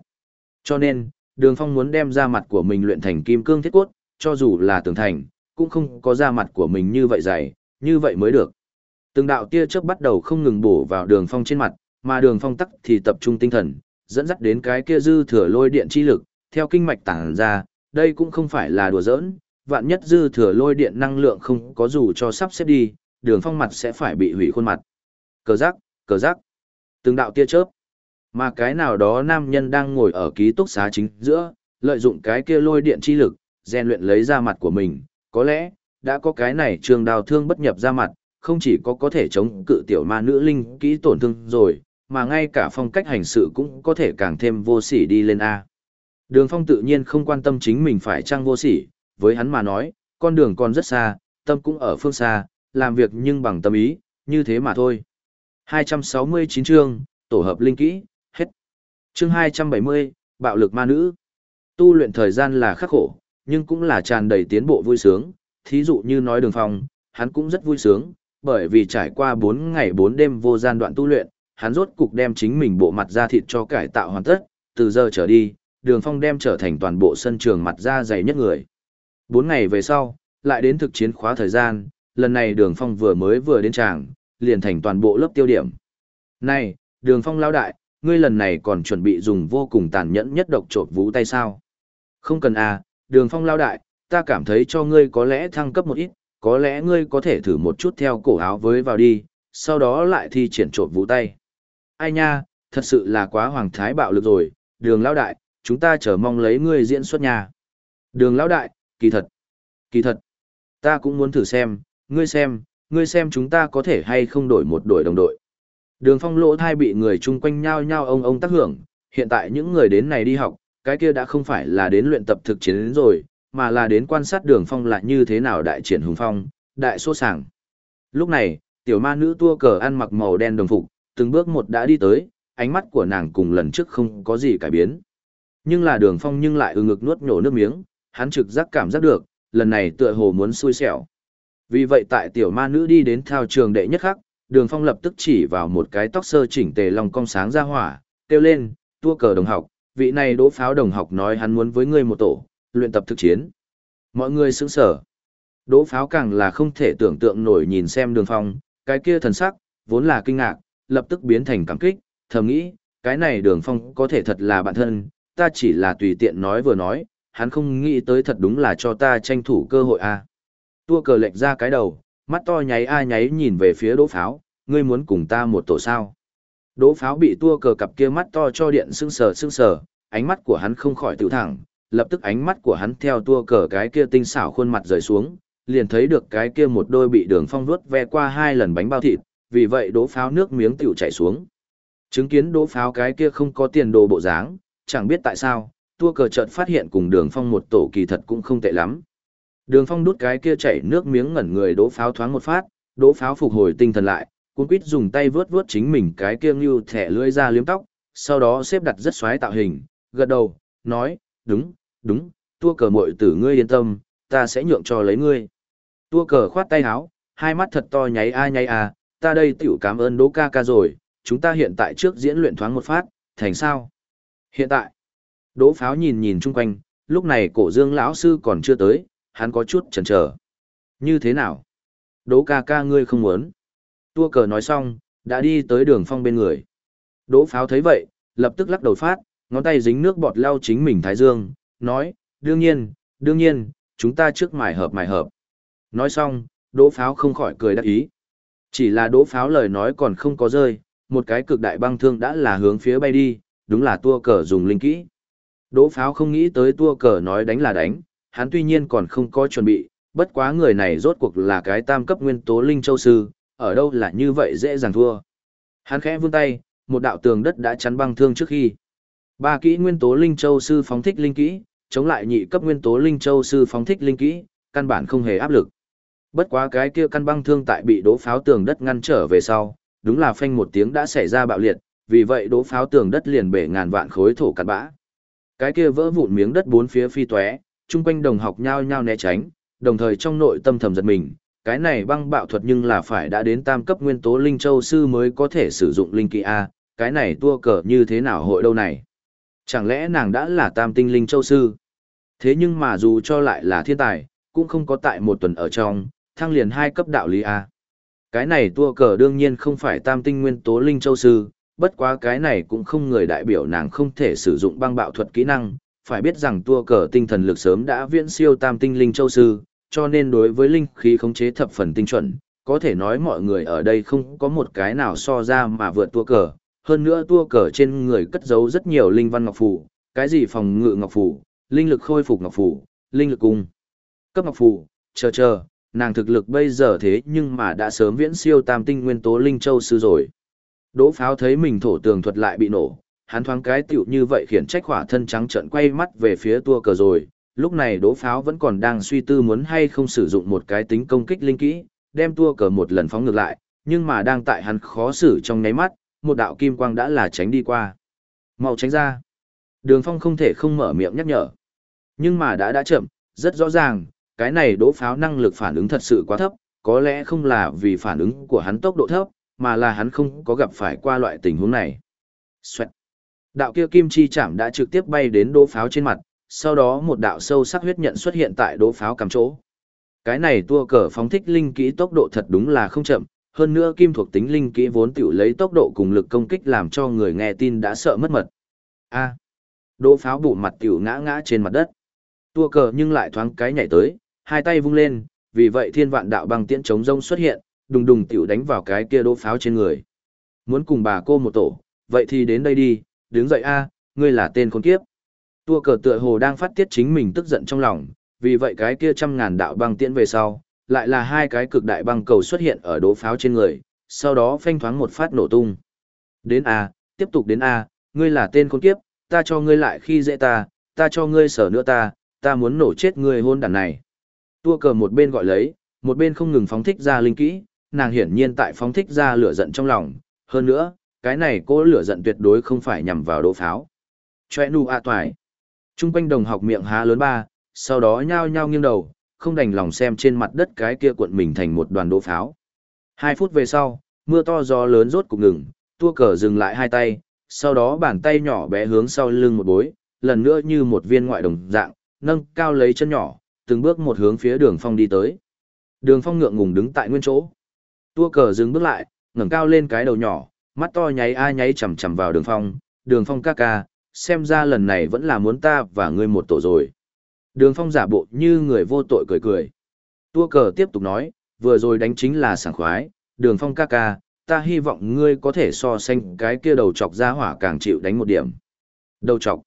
Cho nên, đường phong muốn đem ra mặt của mình luyện thành kim cương thiết cốt, cho dù là tường thành, cũng không có da mặt của mình như vậy dày, như vậy mới được. Từng đạo tia chớp bắt đầu không ngừng bổ vào đường phong trên mặt, mà đường phong tắc thì tập trung tinh thần, dẫn dắt đến cái kia dư thừa lôi điện chi lực, theo kinh mạch tản ra, đây cũng không phải là đùa giỡn, vạn nhất dư thừa lôi điện năng lượng không có dù cho sắp xếp đi, đường phong mặt sẽ phải bị hủy khuôn mặt. Cờ giác, cờ giác, từng đạo tia chớp. Mà cái nào đó nam nhân đang ngồi ở ký túc xá chính giữa, lợi dụng cái kia lôi điện chi lực, rèn luyện lấy ra mặt của mình, có lẽ, đã có cái này trường đào thương bất nhập ra mặt, không chỉ có có thể chống cự tiểu ma nữ linh kỹ tổn thương rồi, mà ngay cả phong cách hành sự cũng có thể càng thêm vô sỉ đi lên A. Đường phong tự nhiên không quan tâm chính mình phải trang vô sỉ, với hắn mà nói, con đường còn rất xa, tâm cũng ở phương xa, làm việc nhưng bằng tâm ý, như thế mà thôi. 269 chương, tổ hợp linh kỹ, hết. Chương 270, bạo lực ma nữ. Tu luyện thời gian là khắc khổ, nhưng cũng là tràn đầy tiến bộ vui sướng, thí dụ như nói đường phong, hắn cũng rất vui sướng, bởi vì trải qua 4 ngày 4 đêm vô gian đoạn tu luyện, hắn rốt cục đem chính mình bộ mặt da thịt cho cải tạo hoàn tất, từ giờ trở đi, đường phong đem trở thành toàn bộ sân trường mặt da dày nhất người. Bốn ngày về sau, lại đến thực chiến khóa thời gian, lần này đường phong vừa mới vừa đến tràng, liền thành toàn bộ lớp tiêu điểm. Này, đường phong lao đại, ngươi lần này còn chuẩn bị dùng vô cùng tàn nhẫn nhất độc trộm vũ tay sao? Không cần à, đường phong lao đại, ta cảm thấy cho ngươi có lẽ thăng cấp một ít, có lẽ ngươi có thể thử một chút theo cổ áo với vào đi, sau đó lại thi triển trộm vũ tay. Ai nha, thật sự là quá hoàng thái bạo lực rồi, đường lao đại, chúng ta chờ mong lấy ngươi diễn xuất nhà. Đường Lão đại, kỳ thật, kỳ thật, ta cũng muốn thử xem, ngươi xem, ngươi xem chúng ta có thể hay không đổi một đội đồng đội. Đường phong lỗ thai bị người chung quanh nhao nhao ông ông tác hưởng, hiện tại những người đến này đi học, cái kia đã không phải là đến luyện tập thực chiến đến rồi, mà là đến quan sát đường phong là như thế nào đại triển hùng phong, đại số sàng. Lúc này, tiểu ma nữ tua cờ ăn mặc màu đen đồng phục, từng bước một đã đi tới, ánh mắt của nàng cùng lần trước không có gì cải biến. Nhưng là đường phong nhưng lại ừ ngực nuốt nhổ nước miếng, hắn trực giác cảm giác được, lần này tựa hồ muốn xui xẻo. Vì vậy tại tiểu ma nữ đi đến thao trường đệ nhất khắc, đường phong lập tức chỉ vào một cái tóc sơ chỉnh tề lòng cong sáng ra hỏa, kêu lên, tua cờ đồng học, vị này đỗ pháo đồng học nói hắn muốn với ngươi một tổ, luyện tập thực chiến. Mọi người sững sở. Đỗ pháo càng là không thể tưởng tượng nổi nhìn xem đường phong, cái kia thần sắc, vốn là kinh ngạc, lập tức biến thành cảm kích, thầm nghĩ, cái này đường phong có thể thật là bạn thân, ta chỉ là tùy tiện nói vừa nói, hắn không nghĩ tới thật đúng là cho ta tranh thủ cơ hội a. À. Tua cờ lệch ra cái đầu, mắt to nháy a nháy nhìn về phía đỗ pháo, ngươi muốn cùng ta một tổ sao. Đỗ pháo bị tua cờ cặp kia mắt to cho điện sưng sờ sưng sờ, ánh mắt của hắn không khỏi tự thẳng, lập tức ánh mắt của hắn theo tua cờ cái kia tinh xảo khuôn mặt rời xuống, liền thấy được cái kia một đôi bị đường phong vuốt ve qua hai lần bánh bao thịt, vì vậy đỗ pháo nước miếng tiểu chảy xuống. Chứng kiến đỗ pháo cái kia không có tiền đồ bộ dáng, chẳng biết tại sao, tua cờ chợt phát hiện cùng đường phong một tổ kỳ thật cũng không tệ lắm. Đường phong đút cái kia chảy nước miếng ngẩn người đỗ pháo thoáng một phát, đỗ pháo phục hồi tinh thần lại, cuốn quýt dùng tay vướt vướt chính mình cái kia như thẻ lưỡi ra liếm tóc, sau đó xếp đặt rất xoáy tạo hình, gật đầu, nói, đúng, đúng, tua cờ mội tử ngươi yên tâm, ta sẽ nhượng cho lấy ngươi. Tua cờ khoát tay áo, hai mắt thật to nháy a nháy a, ta đây tiểu cảm ơn đỗ ca ca rồi, chúng ta hiện tại trước diễn luyện thoáng một phát, thành sao? Hiện tại, đỗ pháo nhìn nhìn chung quanh, lúc này cổ dương lão sư còn chưa tới, hắn có chút chần chờ. Như thế nào? Đỗ ca ca ngươi không muốn. Tua cờ nói xong, đã đi tới đường phong bên người. Đỗ pháo thấy vậy, lập tức lắc đầu phát, ngón tay dính nước bọt lau chính mình thái dương, nói, đương nhiên, đương nhiên, chúng ta trước mài hợp mài hợp. Nói xong, đỗ pháo không khỏi cười đắc ý. Chỉ là đỗ pháo lời nói còn không có rơi, một cái cực đại băng thương đã là hướng phía bay đi, đúng là tua cờ dùng linh kỹ. Đỗ pháo không nghĩ tới tua cờ nói đánh là đánh, hắn tuy nhiên còn không có chuẩn bị, bất quá người này rốt cuộc là cái tam cấp nguyên tố linh châu sư, ở đâu là như vậy dễ dàng thua. Hắn khẽ vươn tay, một đạo tường đất đã chắn băng thương trước khi. Ba kỹ nguyên tố linh châu sư phóng thích linh kỹ, chống lại nhị cấp nguyên tố linh châu sư phóng thích linh kỹ, căn bản không hề áp lực. Bất quá cái kia căn băng thương tại bị đố pháo tường đất ngăn trở về sau, đúng là phanh một tiếng đã xảy ra bạo liệt, vì vậy đố pháo tường đất liền bể ngàn vạn khối thổ cát bã. Cái kia vỡ vụn miếng đất bốn phía phi tóe, chung quanh đồng học nhao nhao né tránh, đồng thời trong nội tâm thầm giật mình, cái này băng bạo thuật nhưng là phải đã đến tam cấp nguyên tố linh châu sư mới có thể sử dụng linh kỳ a, cái này tua cờ như thế nào hội đâu này? Chẳng lẽ nàng đã là tam tinh linh châu sư? Thế nhưng mà dù cho lại là thiên tài, cũng không có tại một tuần ở trong, thăng liền hai cấp đạo lý A. Cái này tua cờ đương nhiên không phải tam tinh nguyên tố linh châu sư, bất quá cái này cũng không người đại biểu nàng không thể sử dụng băng bạo thuật kỹ năng, phải biết rằng tua cờ tinh thần lực sớm đã viễn siêu tam tinh linh châu sư, cho nên đối với linh khí khống chế thập phần tinh chuẩn, có thể nói mọi người ở đây không có một cái nào so ra mà vượt tua cờ, hơn nữa tua cờ trên người cất giấu rất nhiều linh văn ngọc phù, cái gì phòng ngự ngọc phù, linh lực khôi phục ngọc phù, linh lực cung, cấp ngọc phù, chờ chờ, nàng thực lực bây giờ thế nhưng mà đã sớm viễn siêu tam tinh nguyên tố linh châu sư rồi. Đỗ pháo thấy mình thổ tường thuật lại bị nổ, hắn thoáng cái tiểu như vậy khiển trách hỏa thân trắng trợn quay mắt về phía tua cờ rồi. Lúc này đỗ pháo vẫn còn đang suy tư muốn hay không sử dụng một cái tính công kích linh kỹ, đem tua cờ một lần phóng ngược lại, nhưng mà đang tại hắn khó xử trong nháy mắt, một đạo kim quang đã là tránh đi qua. Mau tránh ra. Đường phong không thể không mở miệng nhắc nhở. Nhưng mà đã đã chậm, rất rõ ràng, cái này đỗ pháo năng lực phản ứng thật sự quá thấp, có lẽ không là vì phản ứng của hắn tốc độ thấp, mà là hắn không có gặp phải qua loại tình huống này. Xoẹt. Đạo kia kim chi chạm đã trực tiếp bay đến đỗ pháo trên mặt, sau đó một đạo sâu sắc huyết nhận xuất hiện tại đỗ pháo cầm chỗ. Cái này tua cờ phóng thích linh kỹ tốc độ thật đúng là không chậm, hơn nữa kim thuộc tính linh kỹ vốn tiểu lấy tốc độ cùng lực công kích làm cho người nghe tin đã sợ mất mật. A. Đỗ pháo bụ mặt tiểu ngã ngã trên mặt đất. Tua cờ nhưng lại thoáng cái nhảy tới, hai tay vung lên, vì vậy thiên vạn đạo băng tiễn chống rông xuất hiện, đùng đùng tiểu đánh vào cái kia đỗ pháo trên người. Muốn cùng bà cô một tổ, vậy thì đến đây đi, đứng dậy a, ngươi là tên con kiếp. Tua cờ tựa hồ đang phát tiết chính mình tức giận trong lòng, vì vậy cái kia trăm ngàn đạo băng tiễn về sau, lại là hai cái cực đại băng cầu xuất hiện ở đỗ pháo trên người, sau đó phanh thoáng một phát nổ tung. Đến A, tiếp tục đến A, ngươi là tên con kiếp, ta cho ngươi lại khi dễ ta, ta cho ngươi sở nữa ta, ta muốn nổ chết ngươi hôn đàn này. Tua cờ một bên gọi lấy, một bên không ngừng phóng thích ra linh kỹ, nàng hiển nhiên tại phóng thích ra lửa giận trong lòng, hơn nữa, cái này cô lửa giận tuyệt đối không phải nhằm vào đỗ pháo. Chòe nu a toài. Trung quanh đồng học miệng há lớn ba, sau đó nhao nhao nghiêng đầu, không đành lòng xem trên mặt đất cái kia cuộn mình thành một đoàn đỗ pháo. Hai phút về sau, mưa to gió lớn rốt cục ngừng, tua cờ dừng lại hai tay, sau đó bàn tay nhỏ bé hướng sau lưng một bối, lần nữa như một viên ngoại đồng dạng, nâng cao lấy chân nhỏ, từng bước một hướng phía đường phong đi tới. Đường phong ngượng ngùng đứng tại nguyên chỗ. Tua cờ dừng bước lại, ngẩng cao lên cái đầu nhỏ, mắt to nháy a nháy chằm chằm vào đường phong, đường phong ca ca, xem ra lần này vẫn là muốn ta và ngươi một tổ rồi. Đường phong giả bộ như người vô tội cười cười. Tua cờ tiếp tục nói, vừa rồi đánh chính là sảng khoái, đường phong ca ca, ta hy vọng ngươi có thể so sánh cái kia đầu chọc ra hỏa càng chịu đánh một điểm. Đầu chọc.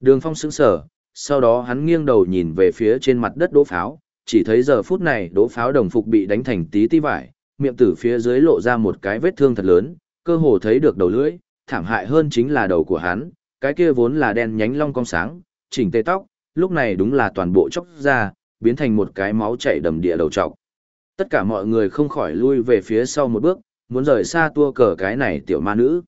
Đường phong sững sờ, sau đó hắn nghiêng đầu nhìn về phía trên mặt đất đỗ pháo, chỉ thấy giờ phút này đỗ pháo đồng phục bị đánh thành tí ti vải, miệng tử phía dưới lộ ra một cái vết thương thật lớn, cơ hồ thấy được đầu lưỡi, thảm hại hơn chính là đầu của hắn, cái kia vốn là đen nhánh long cong sáng, chỉnh tề tóc, lúc này đúng là toàn bộ chóc ra, biến thành một cái máu chảy đầm địa đầu trọc. Tất cả mọi người không khỏi lui về phía sau một bước, muốn rời xa tua cờ cái này tiểu ma nữ.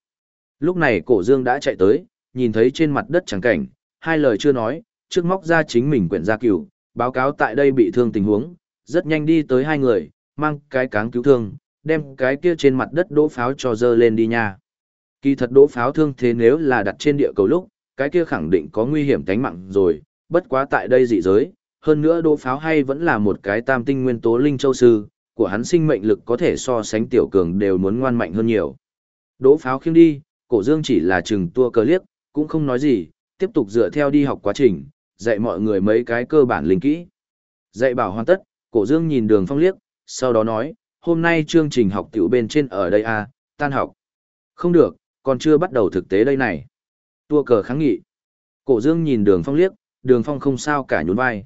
Lúc này cổ dương đã chạy tới, nhìn thấy trên mặt đất trắng cảnh, hai lời chưa nói, trước móc ra chính mình quyển gia cửu, báo cáo tại đây bị thương tình huống, rất nhanh đi tới hai người, mang cái cáng cứu thương, đem cái kia trên mặt đất đỗ pháo cho dơ lên đi nha. Kỳ thật đỗ pháo thương thế nếu là đặt trên địa cầu lúc, cái kia khẳng định có nguy hiểm tính mạng rồi, bất quá tại đây dị giới, hơn nữa đỗ pháo hay vẫn là một cái tam tinh nguyên tố linh châu sư, của hắn sinh mệnh lực có thể so sánh tiểu cường đều muốn ngoan mạnh hơn nhiều. Đỗ pháo khiêng đi, cổ dương chỉ là chừng tua cờ liếc, cũng không nói gì, tiếp tục dựa theo đi học quá trình, dạy mọi người mấy cái cơ bản linh kỹ. Dạy bảo hoàn tất, cổ dương nhìn đường phong liếc, sau đó nói, hôm nay chương trình học tiểu bên trên ở đây à, tan học. Không được, còn chưa bắt đầu thực tế đây này. Tua cờ kháng nghị. Cổ dương nhìn đường phong liếc, đường phong không sao cả nhún vai.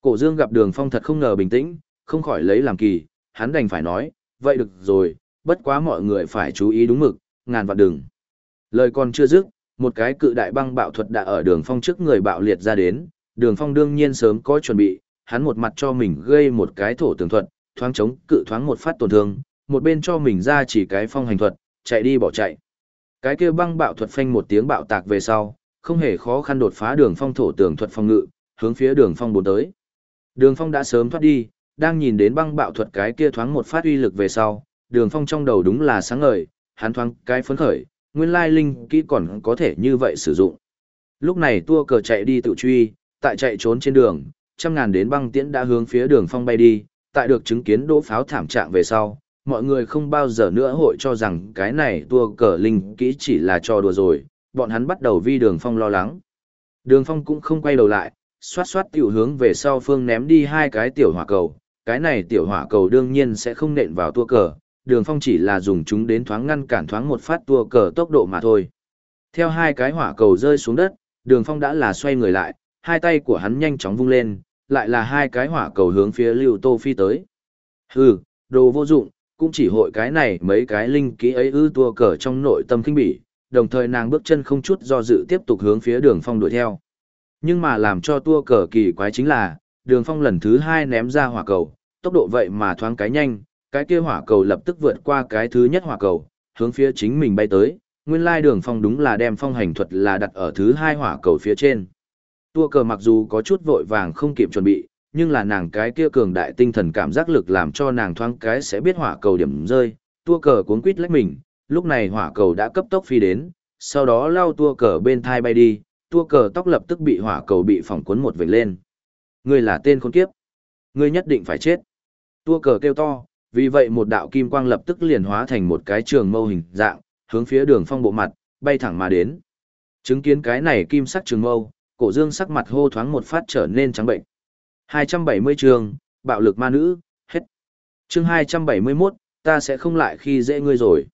Cổ dương gặp đường phong thật không ngờ bình tĩnh, không khỏi lấy làm kỳ, hắn đành phải nói, vậy được rồi, bất quá mọi người phải chú ý đúng mực, ngàn vạn đừng. Lời còn chưa dứt, một cái cự đại băng bạo thuật đã ở đường phong trước người bạo liệt ra đến, đường phong đương nhiên sớm có chuẩn bị, hắn một mặt cho mình gây một cái thổ tường thuật, thoáng chống cự thoáng một phát tổn thương, một bên cho mình ra chỉ cái phong hành thuật, chạy đi bỏ chạy. Cái kia băng bạo thuật phanh một tiếng bạo tạc về sau, không hề khó khăn đột phá đường phong thổ tường thuật phong ngự, hướng phía đường phong bốn tới. Đường phong đã sớm thoát đi, đang nhìn đến băng bạo thuật cái kia thoáng một phát uy lực về sau, đường phong trong đầu đúng là sáng ngời, hắn thoáng cái phấn khởi, nguyên lai linh kỹ còn có thể như vậy sử dụng. Lúc này tua cờ chạy đi tự truy, tại chạy trốn trên đường, trăm ngàn đến băng tiễn đã hướng phía đường phong bay đi, tại được chứng kiến đỗ pháo thảm trạng về sau, mọi người không bao giờ nữa hội cho rằng cái này tua cờ linh kỹ chỉ là trò đùa rồi, bọn hắn bắt đầu vi đường phong lo lắng. Đường phong cũng không quay đầu lại, xoát xoát tiểu hướng về sau phương ném đi hai cái tiểu hỏa cầu, cái này tiểu hỏa cầu đương nhiên sẽ không nện vào tua cờ, đường phong chỉ là dùng chúng đến thoáng ngăn cản thoáng một phát tua cờ tốc độ mà thôi. Theo hai cái hỏa cầu rơi xuống đất, đường phong đã là xoay người lại, hai tay của hắn nhanh chóng vung lên, lại là hai cái hỏa cầu hướng phía lưu tô phi tới. Hừ, đồ vô dụng, cũng chỉ hội cái này mấy cái linh kỹ ấy ư tua cờ trong nội tâm kinh bỉ, đồng thời nàng bước chân không chút do dự tiếp tục hướng phía đường phong đuổi theo. Nhưng mà làm cho tua cờ kỳ quái chính là, đường phong lần thứ hai ném ra hỏa cầu, tốc độ vậy mà thoáng cái nhanh, cái kia hỏa cầu lập tức vượt qua cái thứ nhất hỏa cầu, hướng phía chính mình bay tới, nguyên lai đường phong đúng là đem phong hành thuật là đặt ở thứ hai hỏa cầu phía trên. Tua cờ mặc dù có chút vội vàng không kịp chuẩn bị, nhưng là nàng cái kia cường đại tinh thần cảm giác lực làm cho nàng thoáng cái sẽ biết hỏa cầu điểm rơi, tua cờ cuốn quít lách mình, lúc này hỏa cầu đã cấp tốc phi đến, sau đó lao tua cờ bên thai bay đi, tua cờ tóc lập tức bị hỏa cầu bị phỏng cuốn một vệt lên. Ngươi là tên con kiếp. Ngươi nhất định phải chết. Tua cờ kêu to, vì vậy một đạo kim quang lập tức liền hóa thành một cái trường mâu hình dạng, hướng phía đường phong bộ mặt, bay thẳng mà đến. Chứng kiến cái này kim sắc trường mâu, cổ dương sắc mặt hô thoáng một phát trở nên trắng bệnh. 270 trường, bạo lực ma nữ, hết. chương 271, ta sẽ không lại khi dễ ngươi rồi.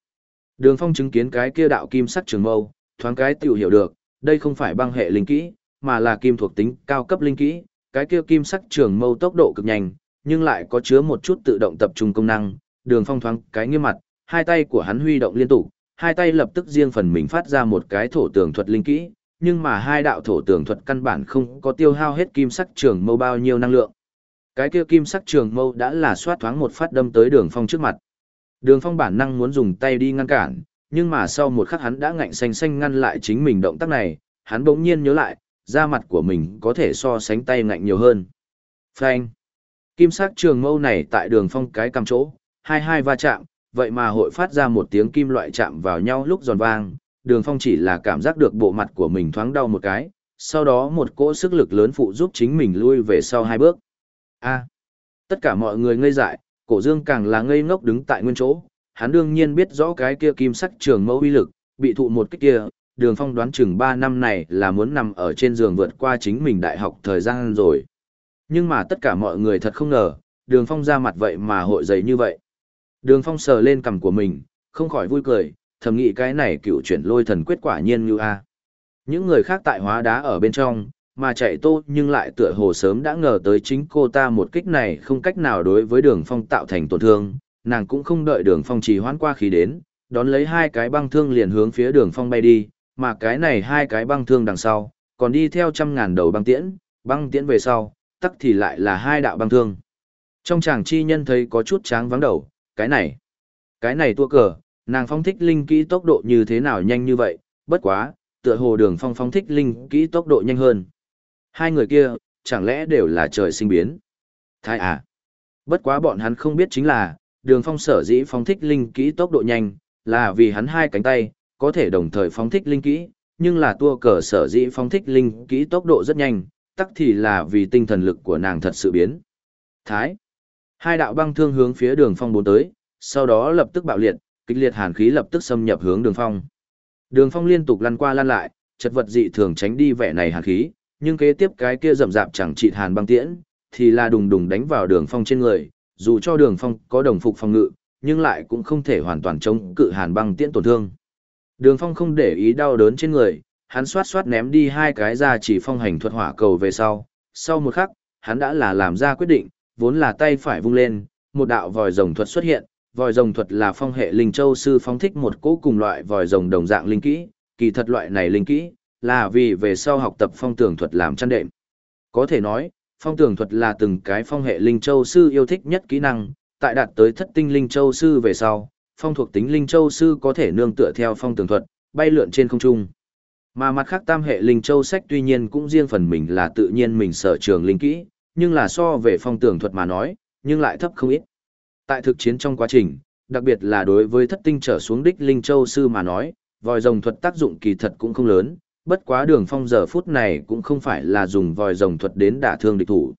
Đường phong chứng kiến cái kia đạo kim sắc trường mâu, thoáng cái tiểu hiểu được, đây không phải băng hệ linh kỹ, mà là kim thuộc tính cao cấp linh kỹ, cái kia kim sắc trường mâu tốc độ cực nhanh, nhưng lại có chứa một chút tự động tập trung công năng, đường phong thoáng cái nghiêm mặt, hai tay của hắn huy động liên tục, hai tay lập tức riêng phần mình phát ra một cái thổ tường thuật linh kỹ, nhưng mà hai đạo thổ tường thuật căn bản không có tiêu hao hết kim sắc trường mâu bao nhiêu năng lượng. Cái kia kim sắc trường mâu đã là xoát thoáng một phát đâm tới đường phong trước mặt. Đường phong bản năng muốn dùng tay đi ngăn cản, nhưng mà sau một khắc hắn đã ngạnh xanh xanh ngăn lại chính mình động tác này, hắn bỗng nhiên nhớ lại, da mặt của mình có thể so sánh tay ngạnh nhiều hơn. Phanh. Kim sắc trường mâu này tại đường phong cái cầm chỗ, hai hai va chạm, vậy mà hội phát ra một tiếng kim loại chạm vào nhau lúc giòn vang, đường phong chỉ là cảm giác được bộ mặt của mình thoáng đau một cái, sau đó một cỗ sức lực lớn phụ giúp chính mình lui về sau hai bước. A. tất cả mọi người ngây dại, cổ dương càng là ngây ngốc đứng tại nguyên chỗ, hắn đương nhiên biết rõ cái kia kim sắc trường mẫu uy lực, bị thụ một cách kia, đường phong đoán chừng ba năm này là muốn nằm ở trên giường vượt qua chính mình đại học thời gian rồi. Nhưng mà tất cả mọi người thật không ngờ, đường phong ra mặt vậy mà hội dày như vậy. Đường phong sờ lên cằm của mình, không khỏi vui cười, thầm nghĩ cái này cựu chuyển lôi thần quyết quả nhiên như A. Những người khác tại hóa đá ở bên trong, mà chạy tô nhưng lại tựa hồ sớm đã ngờ tới chính cô ta một kích này không cách nào đối với đường phong tạo thành tổn thương, nàng cũng không đợi đường phong trì hoãn qua khí đến, đón lấy hai cái băng thương liền hướng phía đường phong bay đi, mà cái này hai cái băng thương đằng sau, còn đi theo trăm ngàn đầu băng tiễn, băng tiễn về sau, tắc thì lại là hai đạo băng thương. Trong chàng chi nhân thấy có chút tráng vắng đầu, cái này, cái này tua cờ, nàng phong thích linh kỹ tốc độ như thế nào nhanh như vậy, bất quá, tựa hồ đường phong phong thích linh kỹ tốc độ nhanh hơn. Hai người kia, chẳng lẽ đều là trời sinh biến? Thái à? Bất quá bọn hắn không biết chính là, đường phong sở dĩ phong thích linh kỹ tốc độ nhanh, là vì hắn hai cánh tay, có thể đồng thời phong thích linh kỹ, nhưng là tua cờ sở dĩ phong thích linh kỹ tốc độ rất nhanh, tắc thì là vì tinh thần lực của nàng thật sự biến. Thái. Hai đạo băng thương hướng phía đường phong bốn tới, sau đó lập tức bạo liệt, kịch liệt hàn khí lập tức xâm nhập hướng đường phong. Đường phong liên tục lăn qua lăn lại, chật vật dị thường tránh đi vẻ này hàn khí, nhưng kế tiếp cái kia rậm rạp chẳng trị hàn băng tiễn, thì là đùng đùng đánh vào đường phong trên người, dù cho đường phong có đồng phục phòng ngự, nhưng lại cũng không thể hoàn toàn chống cự hàn băng tiễn tổn thương. Đường phong không để ý đau đớn trên người, hắn xoát xoát ném đi hai cái ra chỉ phong hành thuật hỏa cầu về sau. Sau một khắc, hắn đã là làm ra quyết định, vốn là tay phải vung lên, một đạo vòi rồng thuật xuất hiện, vòi rồng thuật là phong hệ linh châu sư phóng thích một cỗ cùng loại vòi rồng đồng dạng linh kỹ, kỳ thật loại này linh kỹ là vì về sau học tập phong tường thuật làm chăn đệm. Có thể nói, phong tường thuật là từng cái phong hệ linh châu sư yêu thích nhất kỹ năng, tại đạt tới thất tinh linh châu sư về sau, phong thuộc tính linh châu sư có thể nương tựa theo phong tường thuật, bay lượn trên không trung. Mà mặt khác tam hệ linh châu sách tuy nhiên cũng riêng phần mình là tự nhiên mình sở trường linh kỹ, nhưng là so về phong tường thuật mà nói, nhưng lại thấp không ít. Tại thực chiến trong quá trình, đặc biệt là đối với thất tinh trở xuống đích linh châu sư mà nói, vòi rồng thuật tác dụng kỳ thật cũng không lớn, bất quá đường phong giờ phút này cũng không phải là dùng vòi rồng thuật đến đả thương địch thủ.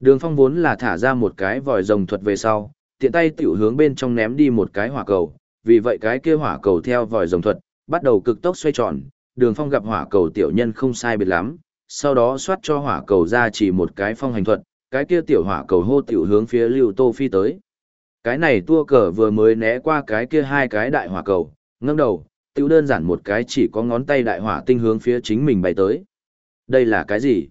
Đường phong vốn là thả ra một cái vòi rồng thuật về sau, tiện tay tiểu hướng bên trong ném đi một cái hỏa cầu, vì vậy cái kia hỏa cầu theo vòi rồng thuật, bắt đầu cực tốc xoay tròn, đường phong gặp hỏa cầu tiểu nhân không sai biệt lắm, sau đó xoát cho hỏa cầu ra chỉ một cái phong hành thuật, cái kia tiểu hỏa cầu hô tiểu hướng phía lưu tô phi tới. Cái này tua cờ vừa mới né qua cái kia hai cái đại hỏa cầu, ngâng đầu, tiêu đơn giản một cái chỉ có ngón tay đại hỏa tinh hướng phía chính mình bay tới. Đây là cái gì?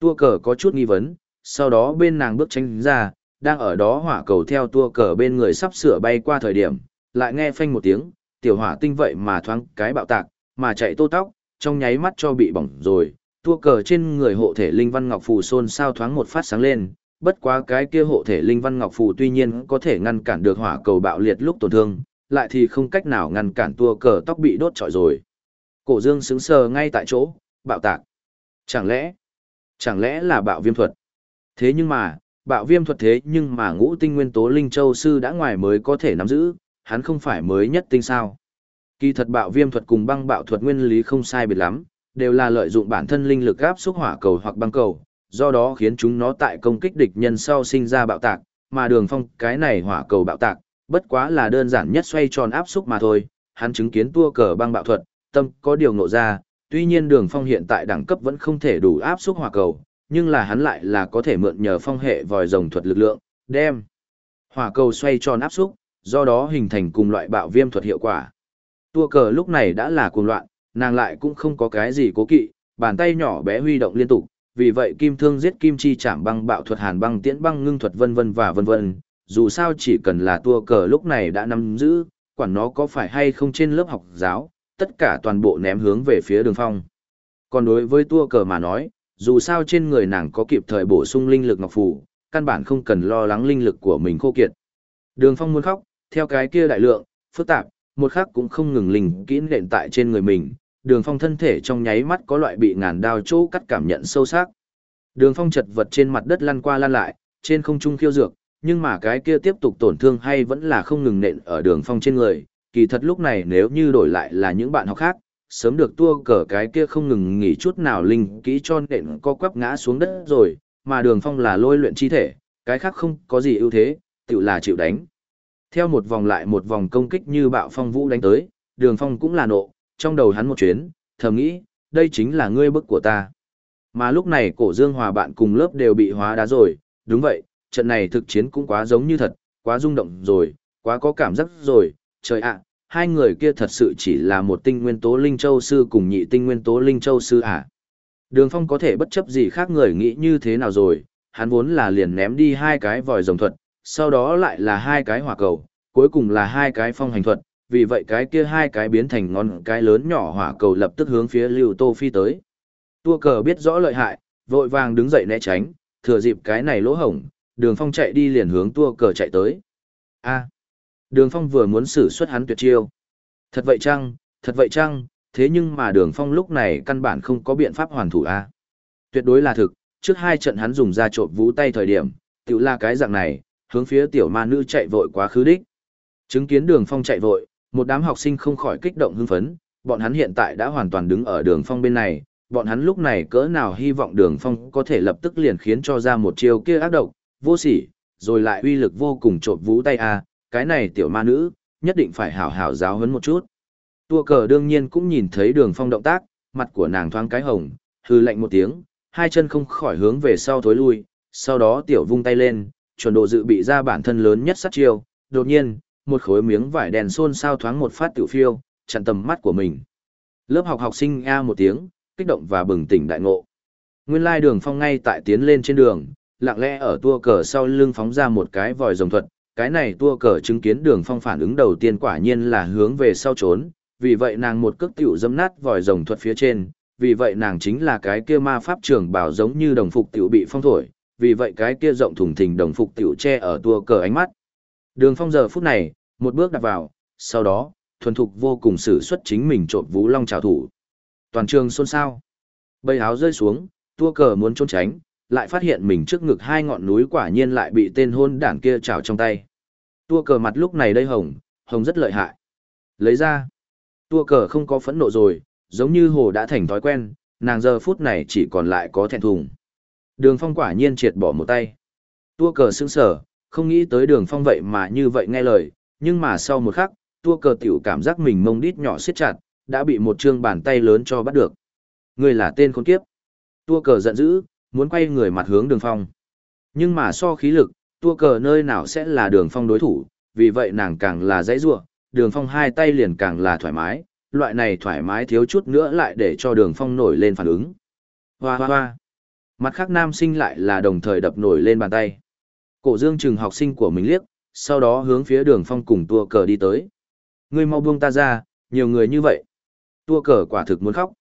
Tua cờ có chút nghi vấn, sau đó bên nàng bước tránh ra, đang ở đó hỏa cầu theo tua cờ bên người sắp sửa bay qua thời điểm, lại nghe phanh một tiếng, tiểu hỏa tinh vậy mà thoáng cái bạo tạc, mà chạy tô tóc, trong nháy mắt cho bị bỏng rồi, tua cờ trên người hộ thể linh văn ngọc phù xôn sao thoáng một phát sáng lên, bất quá cái kia hộ thể linh văn ngọc phù tuy nhiên có thể ngăn cản được hỏa cầu bạo liệt lúc tổn thương, lại thì không cách nào ngăn cản tua cờ tóc bị đốt trọi rồi. Cổ dương sững sờ ngay tại chỗ, bạo tạc. Chẳng lẽ, chẳng lẽ là bạo viêm thuật? Thế nhưng mà, bạo viêm thuật thế nhưng mà ngũ tinh nguyên tố linh châu sư đã ngoài mới có thể nắm giữ, hắn không phải mới nhất tinh sao. Kỳ thật bạo viêm thuật cùng băng bạo thuật nguyên lý không sai biệt lắm, đều là lợi dụng bản thân linh lực áp xúc hỏa cầu hoặc băng cầu, do đó khiến chúng nó tại công kích địch nhân sau sinh ra bạo tạc, mà đường phong cái này hỏa cầu bạo tạc, bất quá là đơn giản nhất xoay tròn áp xúc mà thôi, hắn chứng kiến tua cờ băng bạo thuật, tâm có điều ngộ ra, tuy nhiên đường phong hiện tại đẳng cấp vẫn không thể đủ áp xúc hỏa cầu, nhưng là hắn lại là có thể mượn nhờ phong hệ vòi rồng thuật lực lượng, đem hỏa cầu xoay tròn áp xúc, do đó hình thành cùng loại bạo viêm thuật hiệu quả. Tua cờ lúc này đã là cuồng loạn, nàng lại cũng không có cái gì cố kỵ, bàn tay nhỏ bé huy động liên tục, vì vậy kim thương giết kim chi chạm băng bạo thuật hàn băng tiễn băng ngưng thuật vân vân và vân vân, dù sao chỉ cần là tua cờ lúc này đã nắm giữ, quản nó có phải hay không trên lớp học giáo, tất cả toàn bộ ném hướng về phía đường phong. Còn đối với tua cờ mà nói, dù sao trên người nàng có kịp thời bổ sung linh lực ngọc phù, căn bản không cần lo lắng linh lực của mình khô kiệt. Đường phong muốn khóc, theo cái kia đại lượng, phức tạp, một khắc cũng không ngừng linh kỹ nện tại trên người mình, đường phong thân thể trong nháy mắt có loại bị ngàn đao chỗ cắt cảm nhận sâu sắc. Đường phong chật vật trên mặt đất lăn qua lăn lại, trên không trung khiêu dược, nhưng mà cái kia tiếp tục tổn thương hay vẫn là không ngừng nện ở đường phong trên người, kỳ thật lúc này nếu như đổi lại là những bạn học khác, sớm được tua cờ cái kia không ngừng nghỉ chút nào linh kỹ cho nện co quắp ngã xuống đất rồi, mà đường phong là lôi luyện chi thể, cái khác không có gì ưu thế, tự là chịu đánh. Theo một vòng lại một vòng công kích như bạo phong vũ đánh tới, đường phong cũng là nộ, trong đầu hắn một chuyến, thầm nghĩ, đây chính là ngươi bức của ta. Mà lúc này cổ dương hòa bạn cùng lớp đều bị hóa đá rồi, đúng vậy, trận này thực chiến cũng quá giống như thật, quá rung động rồi, quá có cảm giác rồi, trời ạ, hai người kia thật sự chỉ là một tinh nguyên tố linh châu sư cùng nhị tinh nguyên tố linh châu sư à. Đường phong có thể bất chấp gì khác người nghĩ như thế nào rồi, hắn vốn là liền ném đi hai cái vòi rồng thuật, sau đó lại là hai cái hỏa cầu, cuối cùng là hai cái phong hành thuật, vì vậy cái kia hai cái biến thành ngón cái lớn nhỏ hỏa cầu lập tức hướng phía Lưu Tô Phi tới. Tua cờ biết rõ lợi hại, vội vàng đứng dậy né tránh, thừa dịp cái này lỗ hổng, đường phong chạy đi liền hướng tua cờ chạy tới. A. đường phong vừa muốn xử xuất hắn tuyệt chiêu. Thật vậy chăng, thật vậy chăng, thế nhưng mà đường phong lúc này căn bản không có biện pháp hoàn thủ A. Tuyệt đối là thực, trước hai trận hắn dùng ra trộm vũ tay thời điểm, tự la cái dạng này, hướng phía tiểu ma nữ chạy vội quá khứ đích. Chứng kiến đường phong chạy vội, một đám học sinh không khỏi kích động hưng phấn, bọn hắn hiện tại đã hoàn toàn đứng ở đường phong bên này, bọn hắn lúc này cỡ nào hy vọng đường phong có thể lập tức liền khiến cho ra một chiêu kia ác độc, vô sỉ, rồi lại uy lực vô cùng trộm vũ tay a cái này tiểu ma nữ, nhất định phải hảo hảo giáo hấn một chút. Tua cờ đương nhiên cũng nhìn thấy đường phong động tác, mặt của nàng thoáng cái hồng, hư lạnh một tiếng, hai chân không khỏi hướng về sau thối lui, sau đó tiểu vung tay lên, chuẩn độ dự bị ra bản thân lớn nhất sát chiêu, đột nhiên, một khối miếng vải đèn xôn sao thoáng một phát tiểu phiêu, chặn tầm mắt của mình. Lớp học học sinh A một tiếng, kích động và bừng tỉnh đại ngộ. Nguyên lai đường phong ngay tại tiến lên trên đường, lặng lẽ ở tua cờ sau lưng phóng ra một cái vòi rồng thuật, cái này tua cờ chứng kiến đường phong phản ứng đầu tiên quả nhiên là hướng về sau trốn, vì vậy nàng một cước tiểu dâm nát vòi rồng thuật phía trên, vì vậy nàng chính là cái kia ma pháp trưởng bảo giống như đồng phục tiểu bị phong thổi, vì vậy cái kia rộng thùng thình đồng phục tiểu che ở tua cờ ánh mắt. Đường phong giờ phút này, một bước đặt vào, sau đó, thuần thục vô cùng sử xuất chính mình trộm vũ long trào thủ. Toàn trường xôn xao. Bầy áo rơi xuống, tua cờ muốn trốn tránh, lại phát hiện mình trước ngực hai ngọn núi quả nhiên lại bị tên hôn đảng kia trào trong tay. Tua cờ mặt lúc này đây hồng, hồng rất lợi hại. Lấy ra. Tua cờ không có phẫn nộ rồi, giống như hồ đã thành thói quen, nàng giờ phút này chỉ còn lại có thẹn thùng. Đường phong quả nhiên triệt bỏ một tay. Tua cờ sững sở, không nghĩ tới đường phong vậy mà như vậy nghe lời, nhưng mà sau một khắc, tua cờ tiểu cảm giác mình mông đít nhỏ siết chặt, đã bị một trương bàn tay lớn cho bắt được. Người là tên khốn kiếp. Tua cờ giận dữ, muốn quay người mặt hướng đường phong. Nhưng mà so khí lực, tua cờ nơi nào sẽ là đường phong đối thủ, vì vậy nàng càng là dãy rua, đường phong hai tay liền càng là thoải mái, loại này thoải mái thiếu chút nữa lại để cho đường phong nổi lên phản ứng. Hoa hoa hoa. Mặt khác nam sinh lại là đồng thời đập nổi lên bàn tay. Cổ dương chừng học sinh của mình liếc, sau đó hướng phía đường phong cùng tua cờ đi tới. Ngươi mau buông ta ra, nhiều người như vậy. Tua cờ quả thực muốn khóc.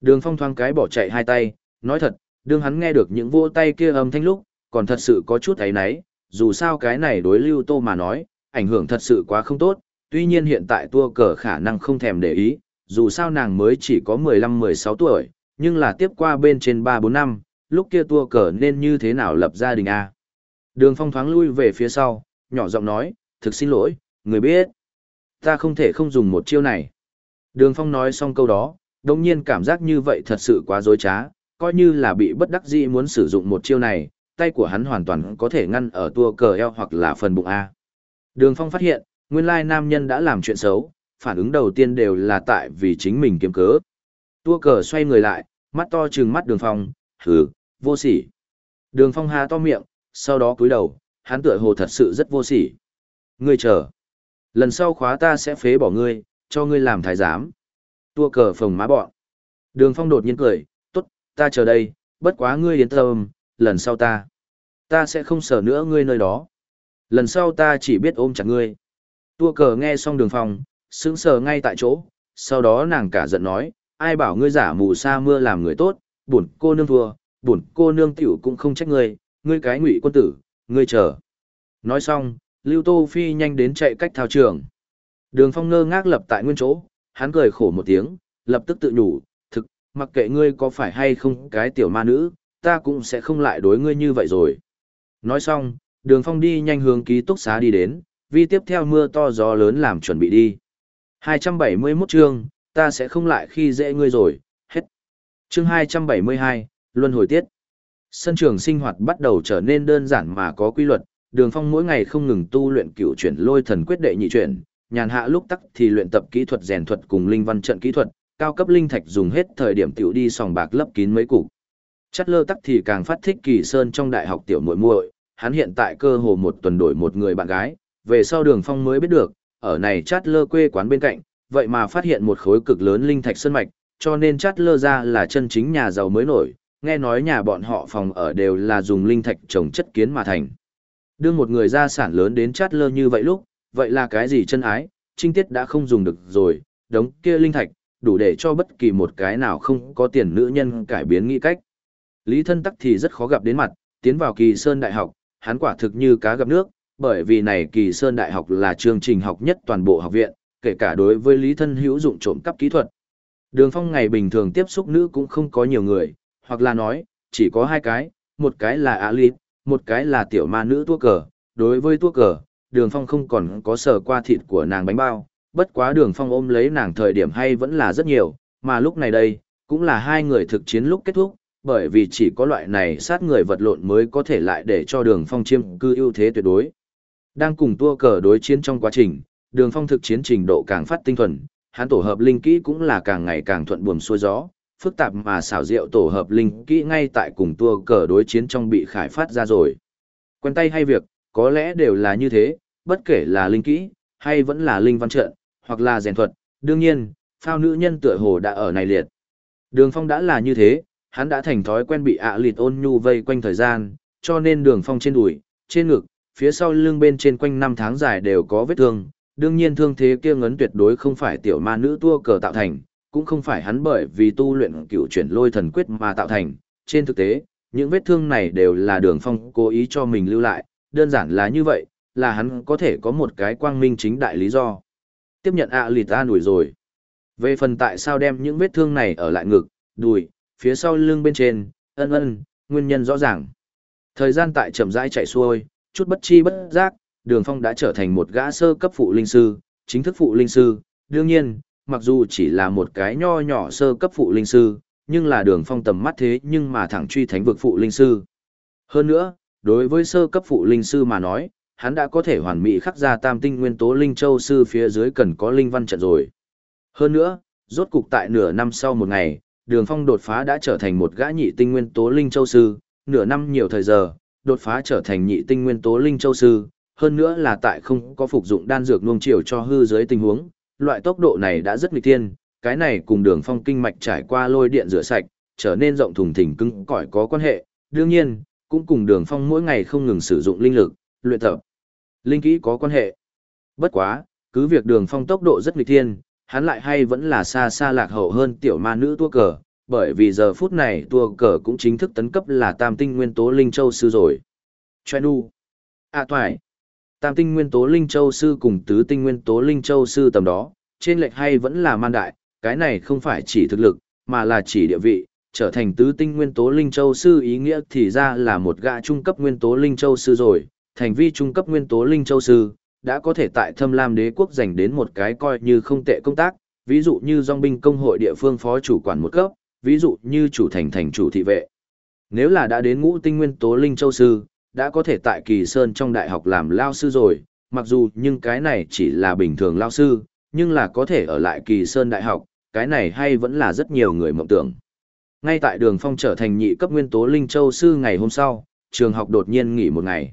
Đường phong thoáng cái bỏ chạy hai tay, nói thật, đương hắn nghe được những vỗ tay kia âm thanh lúc, còn thật sự có chút ấy náy, dù sao cái này đối lưu tô mà nói, ảnh hưởng thật sự quá không tốt, tuy nhiên hiện tại tua cờ khả năng không thèm để ý, dù sao nàng mới chỉ có 15-16 tuổi, nhưng là tiếp qua bên trên 3-4 năm, lúc kia tua cờ nên như thế nào lập gia đình A. Đường phong thoáng lui về phía sau, nhỏ giọng nói, thực xin lỗi, người biết. Ta không thể không dùng một chiêu này. Đường phong nói xong câu đó, đồng nhiên cảm giác như vậy thật sự quá dối trá, coi như là bị bất đắc dĩ muốn sử dụng một chiêu này, tay của hắn hoàn toàn có thể ngăn ở tua cờ eo hoặc là phần bụng A. Đường phong phát hiện, nguyên lai nam nhân đã làm chuyện xấu, phản ứng đầu tiên đều là tại vì chính mình kiếm cớ. Tua cờ xoay người lại, mắt to trừng mắt đường phong, hừ, vô sỉ. Đường phong hà to miệng, sau đó cúi đầu, hắn tựa hồ thật sự rất vô sỉ. Ngươi chờ. Lần sau khóa ta sẽ phế bỏ ngươi, cho ngươi làm thái giám. Tua cờ phồng má bọn. Đường phong đột nhiên cười, tốt, ta chờ đây, bất quá ngươi yên tâm, lần sau ta. Ta sẽ không sợ nữa ngươi nơi đó. Lần sau ta chỉ biết ôm chặt ngươi. Tua cờ nghe xong đường phong, sững sờ ngay tại chỗ, sau đó nàng cả giận nói, ai bảo ngươi giả mù sa mưa làm người tốt, buồn cô nương thua, buồn cô nương tiểu cũng không trách ngươi, ngươi cái ngụy quân tử, ngươi chờ. Nói xong, Lưu Tô Phi nhanh đến chạy cách thao trường. Đường phong ngơ ngác lập tại nguyên chỗ, hắn cười khổ một tiếng, lập tức tự nhủ, thực, mặc kệ ngươi có phải hay không cái tiểu ma nữ, ta cũng sẽ không lại đối ngươi như vậy rồi. Nói xong, đường phong đi nhanh hướng ký túc xá đi đến, vì tiếp theo mưa to gió lớn làm chuẩn bị đi. 271 chương, ta sẽ không lại khi dễ ngươi rồi, hết. Chương 272, Luân hồi tiết. Sân trường sinh hoạt bắt đầu trở nên đơn giản mà có quy luật, đường phong mỗi ngày không ngừng tu luyện cựu chuyển lôi thần quyết đệ nhị chuyển, nhàn hạ lúc tắc thì luyện tập kỹ thuật rèn thuật cùng linh văn trận kỹ thuật, cao cấp linh thạch dùng hết thời điểm tiểu đi sòng bạc lấp kín mấy cục. Chất lơ tắc thì càng phát thích kỳ sơn trong đại học tiểu muội muội, hắn hiện tại cơ hồ một tuần đổi một người bạn gái, về sau đường phong mới biết được, ở này chát lơ quê quán bên cạnh, vậy mà phát hiện một khối cực lớn linh thạch sơn mạch, cho nên chát lơ ra là chân chính nhà giàu mới nổi, nghe nói nhà bọn họ phòng ở đều là dùng linh thạch trồng chất kiến mà thành. Đương một người gia sản lớn đến chát lơ như vậy lúc, vậy là cái gì chân ái, trinh tiết đã không dùng được rồi, đống kia linh thạch, đủ để cho bất kỳ một cái nào không có tiền nữ nhân cải biến nghĩ cách. Lý thân tắc thì rất khó gặp đến mặt, tiến vào kỳ sơn đại học, hắn quả thực như cá gặp nước, bởi vì này kỳ sơn đại học là chương trình học nhất toàn bộ học viện, kể cả đối với lý thân hữu dụng trộm cắp kỹ thuật. Đường phong ngày bình thường tiếp xúc nữ cũng không có nhiều người, hoặc là nói, chỉ có hai cái, một cái là Alip, một cái là tiểu ma nữ tua cờ. Đối với tua cờ, đường phong không còn có sờ qua thịt của nàng bánh bao, bất quá đường phong ôm lấy nàng thời điểm hay vẫn là rất nhiều, mà lúc này đây, cũng là hai người thực chiến lúc kết thúc, bởi vì chỉ có loại này sát người vật lộn mới có thể lại để cho đường phong chiêm cư ưu thế tuyệt đối. Đang cùng tua cờ đối chiến trong quá trình, đường phong thực chiến trình độ càng phát tinh thuần, hắn tổ hợp linh kỹ cũng là càng ngày càng thuận buồm xuôi gió, phức tạp mà xảo diệu tổ hợp linh kỹ ngay tại cùng tua cờ đối chiến trong bị khải phát ra rồi. Quen tay hay việc, có lẽ đều là như thế, bất kể là linh kỹ, hay vẫn là linh văn trận, hoặc là rèn thuật, đương nhiên, phao nữ nhân tựa hồ đã ở này liệt. Đường phong đã là như thế, hắn đã thành thói quen bị ạ à lịt ôn nhu vây quanh thời gian, cho nên đường phong trên đùi, trên ngực, phía sau lưng bên trên quanh năm tháng dài đều có vết thương, đương nhiên thương thế kia ngấn tuyệt đối không phải tiểu ma nữ tua cờ tạo thành, cũng không phải hắn bởi vì tu luyện cựu chuyển lôi thần quyết mà tạo thành, trên thực tế, những vết thương này đều là đường phong cố ý cho mình lưu lại, đơn giản là như vậy, là hắn có thể có một cái quang minh chính đại lý do. Tiếp nhận ạ à ta nổi rồi. Về phần tại sao đem những vết thương này ở lại ngực, đùi, phía sau lưng bên trên, ân ân, nguyên nhân rõ ràng. Thời gian tại chậm rãi chạy xuôi, chút bất chi bất giác, Đường Phong đã trở thành một gã sơ cấp phụ linh sư, chính thức phụ linh sư. Đương nhiên, mặc dù chỉ là một cái nho nhỏ sơ cấp phụ linh sư, nhưng là Đường Phong tầm mắt thế nhưng mà thẳng truy thánh vực phụ linh sư. Hơn nữa, đối với sơ cấp phụ linh sư mà nói, hắn đã có thể hoàn mỹ khắc ra tam tinh nguyên tố linh châu sư phía dưới cần có linh văn trận rồi. Hơn nữa, rốt cục tại nửa năm sau một ngày, đường phong đột phá đã trở thành một gã nhị tinh nguyên tố linh châu sư, nửa năm nhiều thời giờ, đột phá trở thành nhị tinh nguyên tố linh châu sư, hơn nữa là tại không có phục dụng đan dược nuông chiều cho hư dưới tình huống, loại tốc độ này đã rất nghịch thiên, cái này cùng đường phong kinh mạch trải qua lôi điện rửa sạch, trở nên rộng thùng thình cứng cỏi có quan hệ, đương nhiên, cũng cùng đường phong mỗi ngày không ngừng sử dụng linh lực, luyện tập. Linh kỹ có quan hệ. Bất quá, cứ việc đường phong tốc độ rất nghịch thiên, hắn lại hay vẫn là xa xa lạc hậu hơn tiểu ma nữ tua cờ, bởi vì giờ phút này tua cờ cũng chính thức tấn cấp là tam tinh nguyên tố linh châu sư rồi. Choe nu. À toài. Tam tinh nguyên tố linh châu sư cùng tứ tinh nguyên tố linh châu sư tầm đó, trên lệch hay vẫn là man đại, cái này không phải chỉ thực lực, mà là chỉ địa vị, trở thành tứ tinh nguyên tố linh châu sư ý nghĩa thì ra là một gã trung cấp nguyên tố linh châu sư rồi, thành vi trung cấp nguyên tố linh châu sư, đã có thể tại thâm lam đế quốc giành đến một cái coi như không tệ công tác, ví dụ như dòng binh công hội địa phương phó chủ quản một cấp, ví dụ như chủ thành thành chủ thị vệ. Nếu là đã đến ngũ tinh nguyên tố linh châu sư, đã có thể tại kỳ sơn trong đại học làm lao sư rồi, mặc dù nhưng cái này chỉ là bình thường lao sư, nhưng là có thể ở lại kỳ sơn đại học, cái này hay vẫn là rất nhiều người mộng tưởng. Ngay tại đường phong trở thành nhị cấp nguyên tố linh châu sư ngày hôm sau, trường học đột nhiên nghỉ một ngày.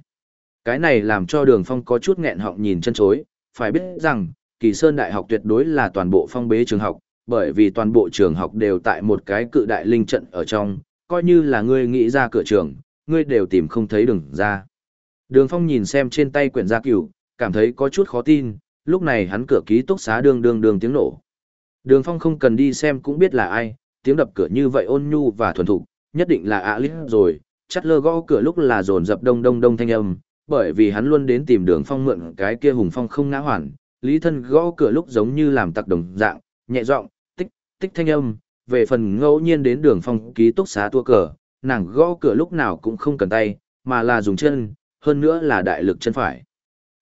Cái này làm cho đường phong có chút nghẹn họng nhìn chân chối, phải biết rằng, kỳ sơn đại học tuyệt đối là toàn bộ phong bế trường học, bởi vì toàn bộ trường học đều tại một cái cự đại linh trận ở trong, coi như là ngươi nghĩ ra cửa trường, ngươi đều tìm không thấy đường ra. Đường phong nhìn xem trên tay quyển gia cửu, cảm thấy có chút khó tin, lúc này hắn cửa ký túc xá đường đường đường tiếng nổ. Đường phong không cần đi xem cũng biết là ai, tiếng đập cửa như vậy ôn nhu và thuần thục, nhất định là ạ lít rồi, chắt lơ gõ cửa lúc là dồn dập đông đông đông thanh âm, bởi vì hắn luôn đến tìm đường phong mượn cái kia hùng phong không ngã hoàn, lý thân gõ cửa lúc giống như làm tặc đồng dạng, nhẹ giọng tích, tích thanh âm, về phần ngẫu nhiên đến đường phong ký túc xá tua cờ, nàng gõ cửa lúc nào cũng không cần tay, mà là dùng chân, hơn nữa là đại lực chân phải.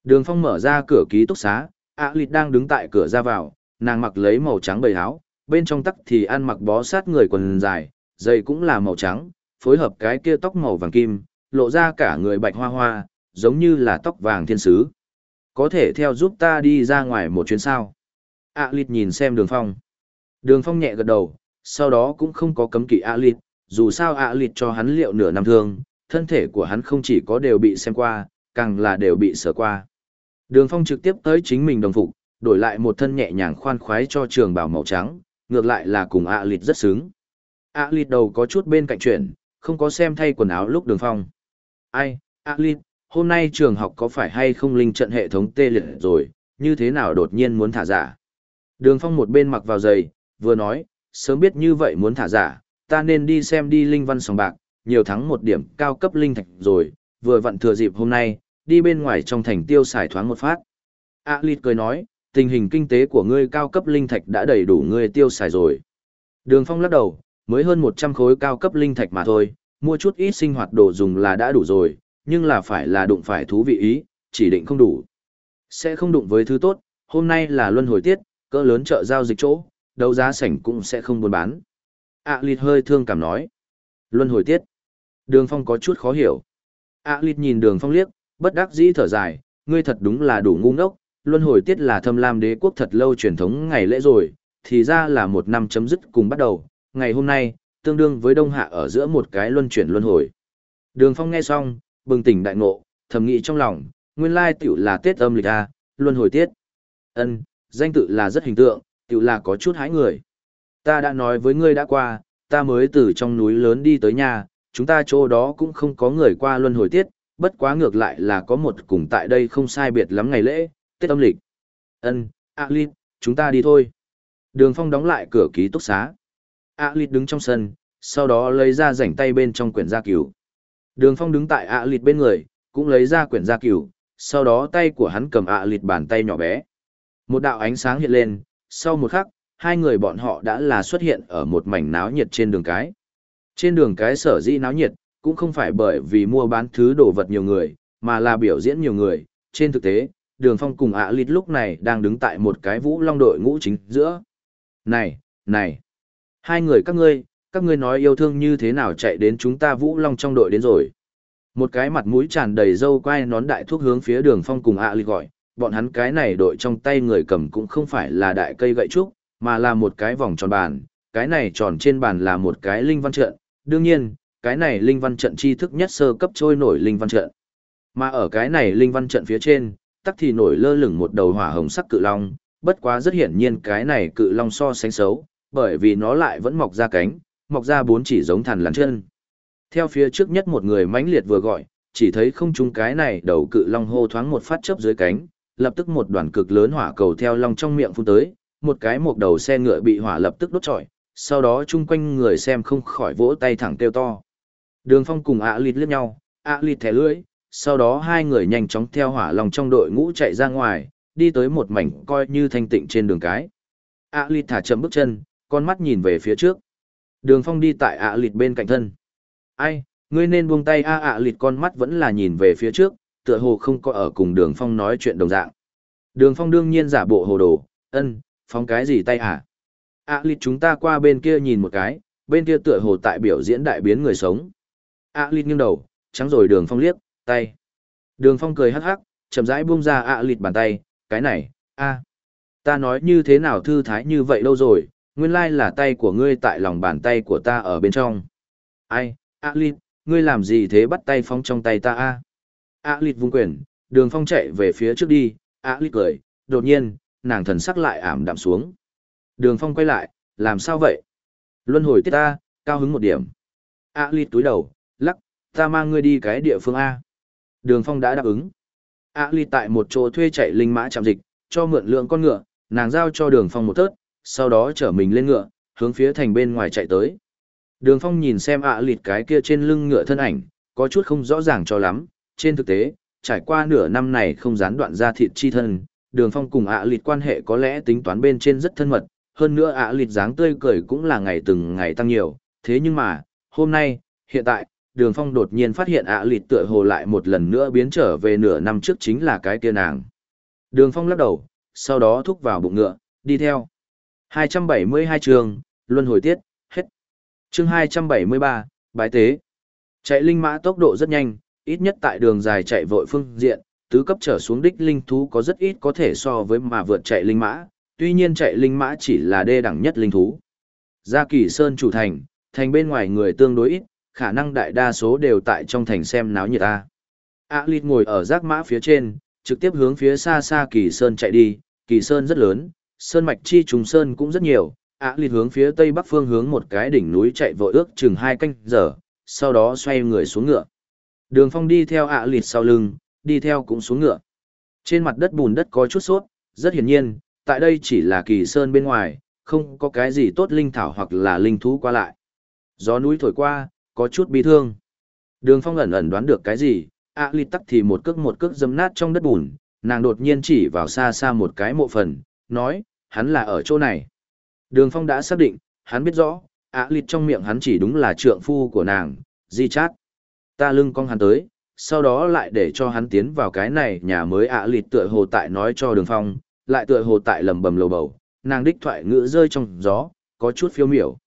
Đường phong mở ra cửa ký túc xá, ạ lịt đang đứng tại cửa ra vào, nàng mặc lấy màu trắng bầy áo, bên trong tắc thì ăn mặc bó sát người quần dài, giày cũng là màu trắng, phối hợp cái kia tóc màu vàng kim, lộ ra cả người bạch hoa hoa, giống như là tóc vàng thiên sứ. Có thể theo giúp ta đi ra ngoài một chuyến sao? A lịt nhìn xem đường phong. Đường phong nhẹ gật đầu, sau đó cũng không có cấm kỵ A lịt, dù sao ạ lịt cho hắn liệu nửa năm thương, thân thể của hắn không chỉ có đều bị xem qua, càng là đều bị sờ qua. Đường phong trực tiếp tới chính mình đồng phục, đổi lại một thân nhẹ nhàng khoan khoái cho trường bào màu trắng, ngược lại là cùng ạ lịt rất sướng. ạ lịt đầu có chút bên cạnh chuyện, không có xem thay quần áo lúc đường phong. Ai, ạ lịt, hôm nay trường học có phải hay không linh trận hệ thống tê liệt rồi, như thế nào đột nhiên muốn thả giả. Đường phong một bên mặc vào giày, vừa nói, sớm biết như vậy muốn thả giả, ta nên đi xem đi linh văn sòng bạc, nhiều thắng một điểm cao cấp linh thạch rồi, vừa vặn thừa dịp hôm nay, đi bên ngoài trong thành tiêu xài thoáng một phát. A Lịt cười nói, tình hình kinh tế của ngươi cao cấp linh thạch đã đầy đủ ngươi tiêu xài rồi. Đường Phong lắc đầu, mới hơn 100 khối cao cấp linh thạch mà thôi, mua chút ít sinh hoạt đồ dùng là đã đủ rồi, nhưng là phải là đụng phải thú vị ý, chỉ định không đủ. Sẽ không đụng với thứ tốt, hôm nay là luân hồi tiết, cỡ lớn chợ giao dịch chỗ, đấu giá sảnh cũng sẽ không buôn bán ạ à, hơi thương cảm nói. Luân hồi tiết. Đường Phong có chút khó hiểu. ạ à, nhìn đường Phong liếc, bất đắc dĩ thở dài, ngươi thật đúng là đủ ngu ngốc, luân hồi tiết là thâm lam đế quốc thật lâu truyền thống ngày lễ rồi, thì ra là một năm chấm dứt cùng bắt đầu, ngày hôm nay, tương đương với đông hạ ở giữa một cái luân chuyển luân hồi. Đường Phong nghe xong, bừng tỉnh đại ngộ, thầm nghĩ trong lòng, nguyên lai tiểu là Tết âm lịch a, luân hồi tiết. Ân, danh tự là rất hình tượng, tiểu là có chút hãi người. Ta đã nói với ngươi đã qua, ta mới từ trong núi lớn đi tới nhà, chúng ta chỗ đó cũng không có người qua luân hồi tiết, bất quá ngược lại là có một cùng tại đây không sai biệt lắm ngày lễ, Tết âm lịch. Ân, A Lít, chúng ta đi thôi. Đường Phong đóng lại cửa ký túc xá. A Lít đứng trong sân, sau đó lấy ra rảnh tay bên trong quyển gia cửu. Đường Phong đứng tại A Lít bên người, cũng lấy ra quyển gia cửu, sau đó tay của hắn cầm A Lít bàn tay nhỏ bé. Một đạo ánh sáng hiện lên, sau một khắc, hai người bọn họ đã là xuất hiện ở một mảnh náo nhiệt trên đường cái. Trên đường cái sở dĩ náo nhiệt, cũng không phải bởi vì mua bán thứ đồ vật nhiều người, mà là biểu diễn nhiều người. Trên thực tế, đường phong cùng ạ lít lúc này đang đứng tại một cái vũ long đội ngũ chính giữa. Này, này, hai người các ngươi, các ngươi nói yêu thương như thế nào chạy đến chúng ta vũ long trong đội đến rồi. Một cái mặt mũi tràn đầy râu quai nón đại thuốc hướng phía đường phong cùng ạ lít gọi, bọn hắn cái này đội trong tay người cầm cũng không phải là đại cây gậy trúc, mà là một cái vòng tròn bàn, cái này tròn trên bàn là một cái linh văn trận, đương nhiên, cái này linh văn trận chi thức nhất sơ cấp trôi nổi linh văn trận. Mà ở cái này linh văn trận phía trên, tắc thì nổi lơ lửng một đầu hỏa hồng sắc cự long, bất quá rất hiển nhiên cái này cự long so sánh xấu, bởi vì nó lại vẫn mọc ra cánh, mọc ra bốn chỉ giống thằn lằn chân. Theo phía trước nhất một người mãnh liệt vừa gọi, chỉ thấy không trung cái này đầu cự long hô thoáng một phát chớp dưới cánh, lập tức một đoàn cực lớn hỏa cầu theo long trong miệng phun tới, một cái một đầu xe ngựa bị hỏa lập tức đốt trọi, sau đó chung quanh người xem không khỏi vỗ tay thẳng kêu to. Đường Phong cùng ạ lịt liếc nhau, ạ lịt thẻ lưỡi, sau đó hai người nhanh chóng theo hỏa long trong đội ngũ chạy ra ngoài, đi tới một mảnh coi như thanh tịnh trên đường cái. ạ lịt thả chậm bước chân, con mắt nhìn về phía trước. Đường Phong đi tại ạ lịt bên cạnh thân. Ai, ngươi nên buông tay a ạ lịt con mắt vẫn là nhìn về phía trước, tựa hồ không có ở cùng đường Phong nói chuyện đồng dạng. Đường Phong đương nhiên giả bộ hồ đồ, ân, phong cái gì tay hả? ạ lịt chúng ta qua bên kia nhìn một cái, bên kia tựa hồ tại biểu diễn đại biến người sống. ạ lịt nghiêng đầu, trắng rồi đường Phong liếc, tay. Đường Phong cười hắc hắc, chậm rãi buông ra ạ lịt bàn tay, cái này, a, ta nói như thế nào thư thái như vậy lâu rồi, nguyên lai là tay của ngươi tại lòng bàn tay của ta ở bên trong. Ai, ạ lịt, ngươi làm gì thế bắt tay Phong trong tay ta a? ạ lịt vung quyền, đường Phong chạy về phía trước đi, ạ lịt cười, đột nhiên, nàng thần sắc lại ảm đạm xuống. Đường Phong quay lại, làm sao vậy? Luân hồi tiết ta, cao hứng một điểm. ạ lịt túi đầu, lắc, ta mang ngươi đi cái địa phương A. Đường Phong đã đáp ứng. A Ly tại một chỗ thuê chạy linh mã chạm dịch, cho mượn lượng con ngựa, nàng giao cho Đường Phong một tớt, sau đó chở mình lên ngựa, hướng phía thành bên ngoài chạy tới. Đường Phong nhìn xem A Lịt cái kia trên lưng ngựa thân ảnh, có chút không rõ ràng cho lắm, trên thực tế, trải qua nửa năm này không gián đoạn ra thịt chi thân, Đường Phong cùng A Lịt quan hệ có lẽ tính toán bên trên rất thân mật, hơn nữa A Lịt dáng tươi cười cũng là ngày từng ngày tăng nhiều, thế nhưng mà, hôm nay, hiện tại, đường phong đột nhiên phát hiện ạ à lịt tựa hồ lại một lần nữa biến trở về nửa năm trước chính là cái tia nàng đường phong lắc đầu sau đó thúc vào bụng ngựa đi theo 272 chương, luân hồi tiết, hết. Chương 273, bái tế. Chạy linh mã tốc độ rất nhanh, ít nhất tại đường dài chạy vội phương diện, tứ cấp trở xuống đích linh thú có rất ít có thể so với mà vượt chạy linh mã, tuy nhiên chạy linh mã chỉ là đê đẳng nhất linh thú. Gia Kỳ Sơn chủ thành, thành bên ngoài người tương đối ít, khả năng đại đa số đều tại trong thành xem náo nhiệt ta. A Lịt ngồi ở giác mã phía trên, trực tiếp hướng phía xa xa Kỳ Sơn chạy đi, Kỳ Sơn rất lớn, sơn mạch chi trùng sơn cũng rất nhiều, A Lịt hướng phía tây bắc phương hướng một cái đỉnh núi chạy vội ước chừng hai canh giờ, sau đó xoay người xuống ngựa. Đường Phong đi theo A Lịt sau lưng, đi theo cũng xuống ngựa. Trên mặt đất bùn đất có chút sốt, rất hiển nhiên, tại đây chỉ là Kỳ Sơn bên ngoài, không có cái gì tốt linh thảo hoặc là linh thú qua lại. Gió núi thổi qua, có chút bi thương. Đường Phong ẩn ẩn đoán được cái gì, ạ à, tắc thì một cước một cước dâm nát trong đất bùn, nàng đột nhiên chỉ vào xa xa một cái mộ phần, nói, hắn là ở chỗ này. Đường Phong đã xác định, hắn biết rõ, ạ à, trong miệng hắn chỉ đúng là trượng phu của nàng, di chát. Ta lưng con hắn tới, sau đó lại để cho hắn tiến vào cái này nhà mới ạ à, tựa hồ tại nói cho đường phong, lại tựa hồ tại lầm bầm lầu bầu, nàng đích thoại ngữ rơi trong gió, có chút phiêu miểu.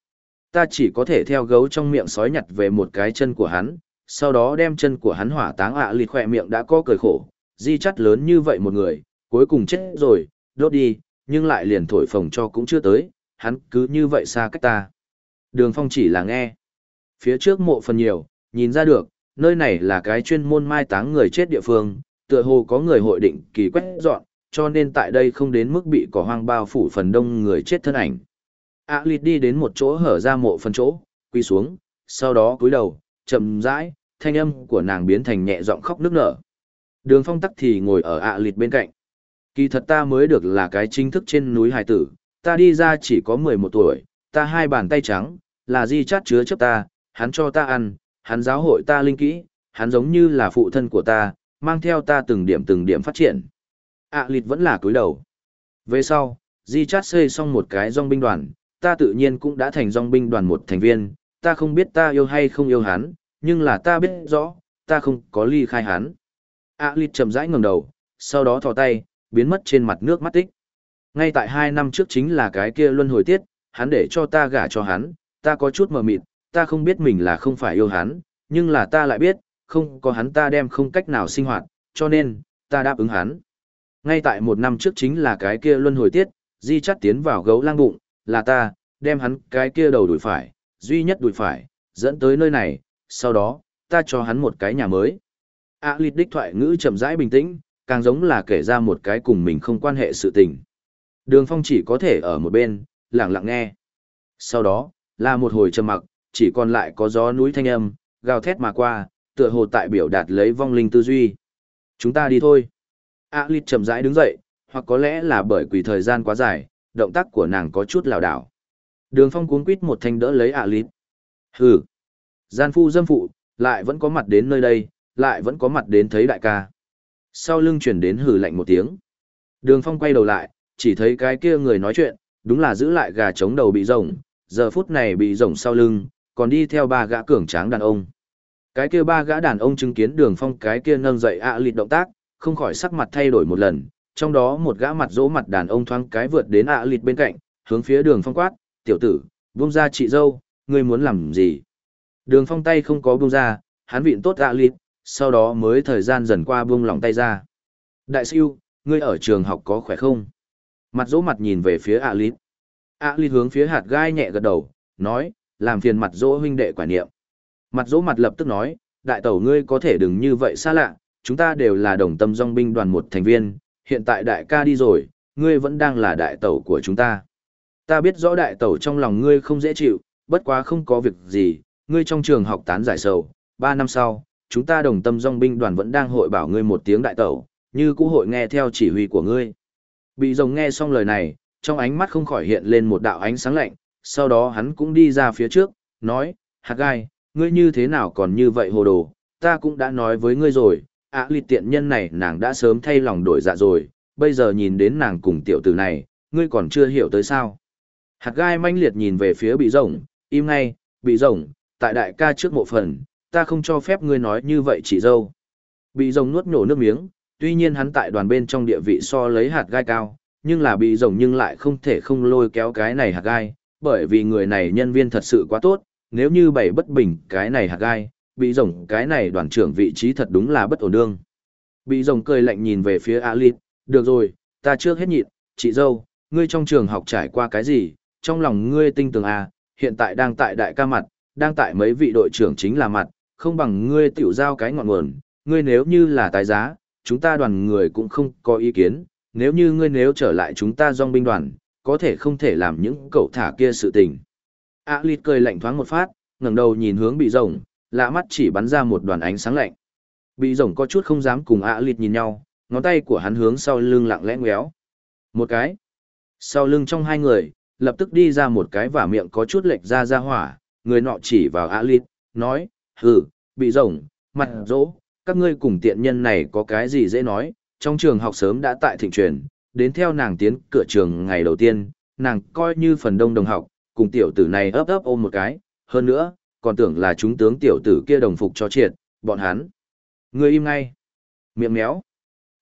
Ta chỉ có thể theo gấu trong miệng sói nhặt về một cái chân của hắn, sau đó đem chân của hắn hỏa táng ạ à lịt khoe miệng đã có cười khổ, di chắt lớn như vậy một người, cuối cùng chết rồi, đốt đi, nhưng lại liền thổi phồng cho cũng chưa tới, hắn cứ như vậy xa cách ta. Đường phong chỉ là nghe. Phía trước mộ phần nhiều, nhìn ra được, nơi này là cái chuyên môn mai táng người chết địa phương, tựa hồ có người hội định kỳ quét dọn, cho nên tại đây không đến mức bị cỏ hoang bao phủ phần đông người chết thân ảnh. A lịt đi đến một chỗ hở ra mộ phần chỗ, quy xuống, sau đó cúi đầu, chậm rãi, thanh âm của nàng biến thành nhẹ giọng khóc nức nở. Đường phong tắc thì ngồi ở ạ lịt bên cạnh. Kỳ thật ta mới được là cái chính thức trên núi hải tử, ta đi ra chỉ có 11 tuổi, ta hai bàn tay trắng, là di chát chứa chấp ta, hắn cho ta ăn, hắn giáo hội ta linh kỹ, hắn giống như là phụ thân của ta, mang theo ta từng điểm từng điểm phát triển. ạ lịt vẫn là cúi đầu. Về sau, di chát xây xong một cái dòng binh đoàn, ta tự nhiên cũng đã thành dòng binh đoàn một thành viên, ta không biết ta yêu hay không yêu hắn, nhưng là ta biết rõ, ta không có ly khai hắn. A lịt chậm rãi ngẩng đầu, sau đó thò tay, biến mất trên mặt nước mắt tích. Ngay tại hai năm trước chính là cái kia luân hồi tiết, hắn để cho ta gả cho hắn, ta có chút mờ mịt, ta không biết mình là không phải yêu hắn, nhưng là ta lại biết, không có hắn ta đem không cách nào sinh hoạt, cho nên, ta đáp ứng hắn. Ngay tại một năm trước chính là cái kia luân hồi tiết, di chắt tiến vào gấu lang bụng, là ta, đem hắn cái kia đầu đuổi phải, duy nhất đuổi phải, dẫn tới nơi này, sau đó, ta cho hắn một cái nhà mới. A lịt đích thoại ngữ chậm rãi bình tĩnh, càng giống là kể ra một cái cùng mình không quan hệ sự tình. Đường phong chỉ có thể ở một bên, lặng lặng nghe. Sau đó, là một hồi trầm mặc, chỉ còn lại có gió núi thanh âm, gào thét mà qua, tựa hồ tại biểu đạt lấy vong linh tư duy. Chúng ta đi thôi. A lịt chậm rãi đứng dậy, hoặc có lẽ là bởi quỷ thời gian quá dài, động tác của nàng có chút lảo đảo. Đường phong cuốn quýt một thanh đỡ lấy A lịt. Hừ. Gian phu dâm phụ, lại vẫn có mặt đến nơi đây, lại vẫn có mặt đến thấy đại ca. Sau lưng chuyển đến hừ lạnh một tiếng. Đường phong quay đầu lại, chỉ thấy cái kia người nói chuyện, đúng là giữ lại gà trống đầu bị rồng, giờ phút này bị rồng sau lưng, còn đi theo ba gã cường tráng đàn ông. Cái kia ba gã đàn ông chứng kiến đường phong cái kia nâng dậy ạ à lịt động tác, không khỏi sắc mặt thay đổi một lần, trong đó một gã mặt dỗ mặt đàn ông thoáng cái vượt đến ạ à lịt bên cạnh, hướng phía đường phong quát, tiểu tử, buông ra chị dâu, ngươi muốn làm gì? Đường phong tay không có buông ra, hắn vịn tốt ạ à lịt, sau đó mới thời gian dần qua buông lỏng tay ra. Đại siêu, ngươi ở trường học có khỏe không? Mặt dỗ mặt nhìn về phía ạ lịt. ạ lịt hướng phía hạt gai nhẹ gật đầu, nói, làm phiền mặt dỗ huynh đệ quả niệm. Mặt dỗ mặt lập tức nói, đại tẩu ngươi có thể đừng như vậy xa lạ, chúng ta đều là đồng tâm dòng binh đoàn một thành viên, hiện tại đại ca đi rồi, ngươi vẫn đang là đại tẩu của chúng ta. Ta biết rõ đại tẩu trong lòng ngươi không dễ chịu, bất quá không có việc gì, ngươi trong trường học tán giải sầu, ba năm sau, chúng ta đồng tâm dòng binh đoàn vẫn đang hội bảo ngươi một tiếng đại tẩu, như cũ hội nghe theo chỉ huy của ngươi. Bị rồng nghe xong lời này, trong ánh mắt không khỏi hiện lên một đạo ánh sáng lạnh, sau đó hắn cũng đi ra phía trước, nói, hạt gai, ngươi như thế nào còn như vậy hồ đồ, ta cũng đã nói với ngươi rồi, ạ à, lịt tiện nhân này nàng đã sớm thay lòng đổi dạ rồi, bây giờ nhìn đến nàng cùng tiểu tử này, ngươi còn chưa hiểu tới sao. Hạt gai manh liệt nhìn về phía bị rồng, im ngay, bị rồng, tại đại ca trước mộ phần, ta không cho phép ngươi nói như vậy chỉ dâu. Bị rồng nuốt nhổ nước miếng, tuy nhiên hắn tại đoàn bên trong địa vị so lấy hạt gai cao, nhưng là bị rồng nhưng lại không thể không lôi kéo cái này hạt gai, bởi vì người này nhân viên thật sự quá tốt, nếu như bày bất bình cái này hạt gai, bị rồng cái này đoàn trưởng vị trí thật đúng là bất ổn đương. Bị rồng cười lạnh nhìn về phía Alip, được rồi, ta trước hết nhịn, chị dâu, ngươi trong trường học trải qua cái gì, trong lòng ngươi tinh tường à, hiện tại đang tại đại ca mặt, đang tại mấy vị đội trưởng chính là mặt, không bằng ngươi tiểu giao cái ngọn nguồn, ngươi nếu như là tài giá, chúng ta đoàn người cũng không có ý kiến, nếu như ngươi nếu trở lại chúng ta dòng binh đoàn, có thể không thể làm những cậu thả kia sự tình. A lịt cười lạnh thoáng một phát, ngẩng đầu nhìn hướng bị rồng, lạ mắt chỉ bắn ra một đoàn ánh sáng lạnh. Bị rồng có chút không dám cùng A lịt nhìn nhau, ngón tay của hắn hướng sau lưng lặng lẽ ngéo. Một cái. Sau lưng trong hai người, lập tức đi ra một cái và miệng có chút lệch ra ra hỏa, người nọ chỉ vào A lịt, nói, hừ, bị rồng, mặt rỗ, các ngươi cùng tiện nhân này có cái gì dễ nói, trong trường học sớm đã tại thịnh truyền, đến theo nàng tiến cửa trường ngày đầu tiên, nàng coi như phần đông đồng học, cùng tiểu tử này ấp ấp ôm một cái, hơn nữa, còn tưởng là chúng tướng tiểu tử kia đồng phục cho triệt, bọn hắn. người im ngay. Miệng méo.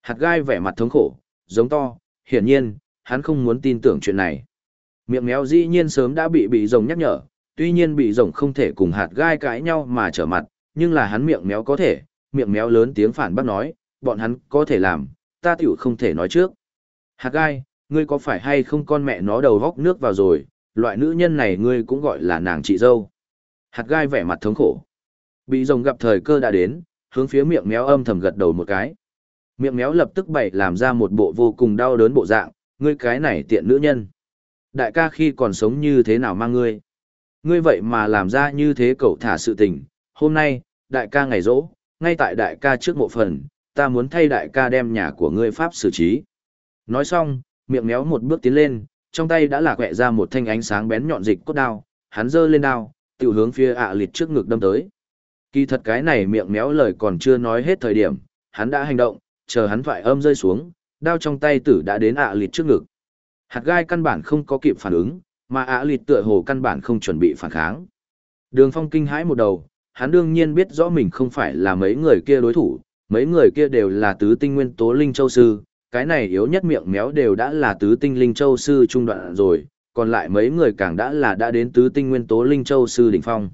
Hạt gai vẻ mặt thống khổ, giống to, hiển nhiên, hắn không muốn tin tưởng chuyện này. Miệng méo dĩ nhiên sớm đã bị bị rồng nhắc nhở, tuy nhiên bị rồng không thể cùng hạt gai cãi nhau mà trở mặt, nhưng là hắn miệng méo có thể, miệng méo lớn tiếng phản bác nói, bọn hắn có thể làm, ta tiểu không thể nói trước. Hạt gai, ngươi có phải hay không con mẹ nó đầu góc nước vào rồi, loại nữ nhân này ngươi cũng gọi là nàng chị dâu. Hạt gai vẻ mặt thống khổ. Bị rồng gặp thời cơ đã đến, hướng phía miệng méo âm thầm gật đầu một cái. Miệng méo lập tức bày làm ra một bộ vô cùng đau đớn bộ dạng, ngươi cái này tiện nữ nhân. Đại ca khi còn sống như thế nào mang ngươi? Ngươi vậy mà làm ra như thế cậu thả sự tình, hôm nay, đại ca ngày rỗ, ngay tại đại ca trước mộ phần, ta muốn thay đại ca đem nhà của ngươi pháp xử trí. Nói xong, miệng méo một bước tiến lên, trong tay đã là quẹ ra một thanh ánh sáng bén nhọn dịch cốt đao, hắn giơ lên đao, tiểu hướng phía ạ à lịt trước ngực đâm tới. Kỳ thật cái này miệng méo lời còn chưa nói hết thời điểm, hắn đã hành động, chờ hắn thoại âm rơi xuống, đao trong tay tử đã đến ạ à lịt trước ngực. Hạt gai căn bản không có kịp phản ứng, mà ạ à lịt tựa hồ căn bản không chuẩn bị phản kháng. Đường phong kinh hãi một đầu, hắn đương nhiên biết rõ mình không phải là mấy người kia đối thủ, mấy người kia đều là tứ tinh nguyên tố linh châu sư, cái này yếu nhất miệng méo đều đã là tứ tinh linh châu sư trung đoạn rồi, còn lại mấy người càng đã là đã đến tứ tinh nguyên tố linh châu sư đỉnh phong.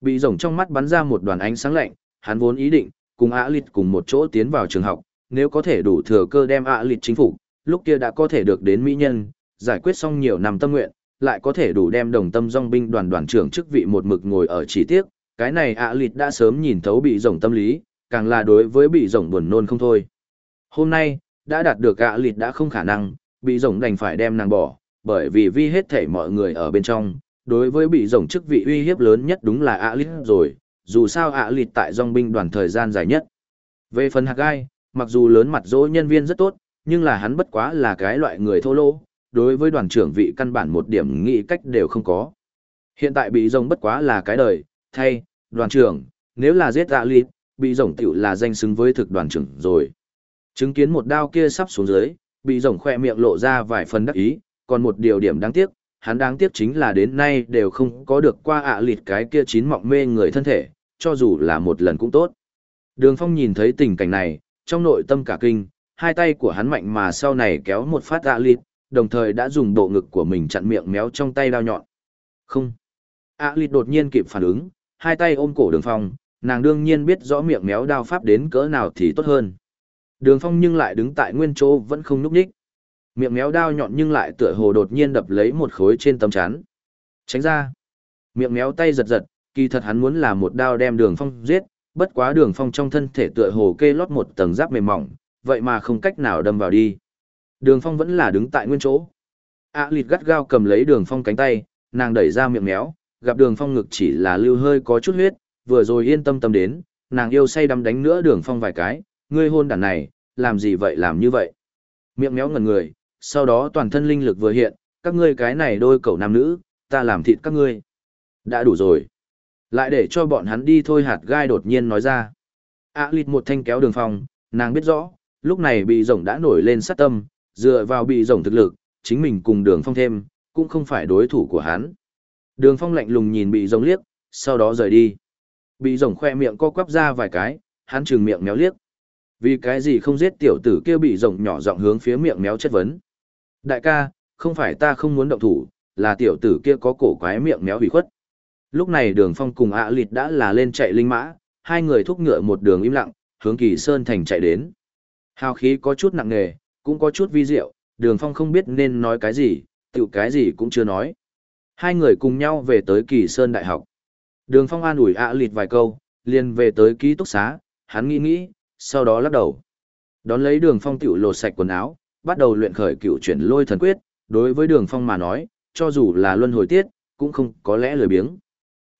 Bị rồng trong mắt bắn ra một đoàn ánh sáng lạnh, hắn vốn ý định cùng ạ lịt cùng một chỗ tiến vào trường học, nếu có thể đủ thừa cơ đem ạ lịt chính phủ, lúc kia đã có thể được đến mỹ nhân, giải quyết xong nhiều năm tâm nguyện, lại có thể đủ đem đồng tâm dòng binh đoàn đoàn trưởng chức vị một mực ngồi ở chỉ tiếc, cái này ạ lịt đã sớm nhìn thấu bị rồng tâm lý, càng là đối với bị rồng buồn nôn không thôi. Hôm nay, đã đạt được gạ lịt đã không khả năng, bị rồng đành phải đem nàng bỏ, bởi vì vi hết thể mọi người ở bên trong, đối với bị rồng chức vị uy hiếp lớn nhất đúng là ạ lịt rồi, dù sao ạ lịt tại dòng binh đoàn thời gian dài nhất. Về phần hạt gai, mặc dù lớn mặt dỗ nhân viên rất tốt, nhưng là hắn bất quá là cái loại người thô lỗ, đối với đoàn trưởng vị căn bản một điểm nghĩ cách đều không có. Hiện tại bị rồng bất quá là cái đời, thay, đoàn trưởng, nếu là giết ạ lịt, bị rồng tiểu là danh xứng với thực đoàn trưởng rồi. Chứng kiến một đao kia sắp xuống dưới, bị rồng khoe miệng lộ ra vài phần đắc ý, còn một điều điểm đáng tiếc, hắn đáng tiếc chính là đến nay đều không có được qua ạ lịt cái kia chín mọng mê người thân thể, cho dù là một lần cũng tốt. Đường Phong nhìn thấy tình cảnh này, trong nội tâm cả kinh, hai tay của hắn mạnh mà sau này kéo một phát ạ lịt, đồng thời đã dùng bộ ngực của mình chặn miệng méo trong tay đao nhọn. Không. ạ lịt đột nhiên kịp phản ứng, hai tay ôm cổ đường Phong, nàng đương nhiên biết rõ miệng méo đao pháp đến cỡ nào thì tốt hơn. Đường Phong nhưng lại đứng tại nguyên chỗ vẫn không nhúc đích. Miệng méo đao nhọn nhưng lại tựa hồ đột nhiên đập lấy một khối trên tấm chắn. Tránh ra. Miệng méo tay giật giật, kỳ thật hắn muốn là một đao đem Đường Phong giết, bất quá Đường Phong trong thân thể tựa hồ kê lót một tầng giáp mềm mỏng, vậy mà không cách nào đâm vào đi. Đường Phong vẫn là đứng tại nguyên chỗ. A à, lịt gắt gao cầm lấy Đường Phong cánh tay, nàng đẩy ra miệng méo, gặp Đường Phong ngực chỉ là lưu hơi có chút huyết, vừa rồi yên tâm tâm đến, nàng yêu say đắm đánh nữa Đường Phong vài cái, ngươi hôn đàn này, làm gì vậy làm như vậy? Miệng méo ngẩn người, sau đó toàn thân linh lực vừa hiện, các ngươi cái này đôi cậu nam nữ, ta làm thịt các ngươi. Đã đủ rồi. Lại để cho bọn hắn đi thôi hạt gai đột nhiên nói ra. A lịt một thanh kéo đường phong, nàng biết rõ, lúc này bị rồng đã nổi lên sát tâm, dựa vào bị rồng thực lực, chính mình cùng đường phong thêm, cũng không phải đối thủ của hắn. Đường phong lạnh lùng nhìn bị rồng liếc, sau đó rời đi. Bị rồng khoe miệng co quắp ra vài cái, hắn trừng miệng méo liếc. Vì cái gì không giết tiểu tử kia bị rồng nhỏ giọng hướng phía miệng méo chất vấn. Đại ca, không phải ta không muốn động thủ, là tiểu tử kia có cổ quái miệng méo bị khuất. Lúc này đường phong cùng ạ lịt đã là lên chạy linh mã, hai người thúc ngựa một đường im lặng, hướng kỳ sơn thành chạy đến. Hào khí có chút nặng nề, cũng có chút vi diệu, đường phong không biết nên nói cái gì, tự cái gì cũng chưa nói. Hai người cùng nhau về tới kỳ sơn đại học. Đường phong an ủi ạ lịt vài câu, liền về tới ký túc xá, hắn nghĩ nghĩ, sau đó lắc đầu. Đón lấy đường phong tiểu lột sạch quần áo, bắt đầu luyện khởi cựu chuyển lôi thần quyết, đối với đường phong mà nói, cho dù là luân hồi tiết, cũng không có lẽ lười biếng.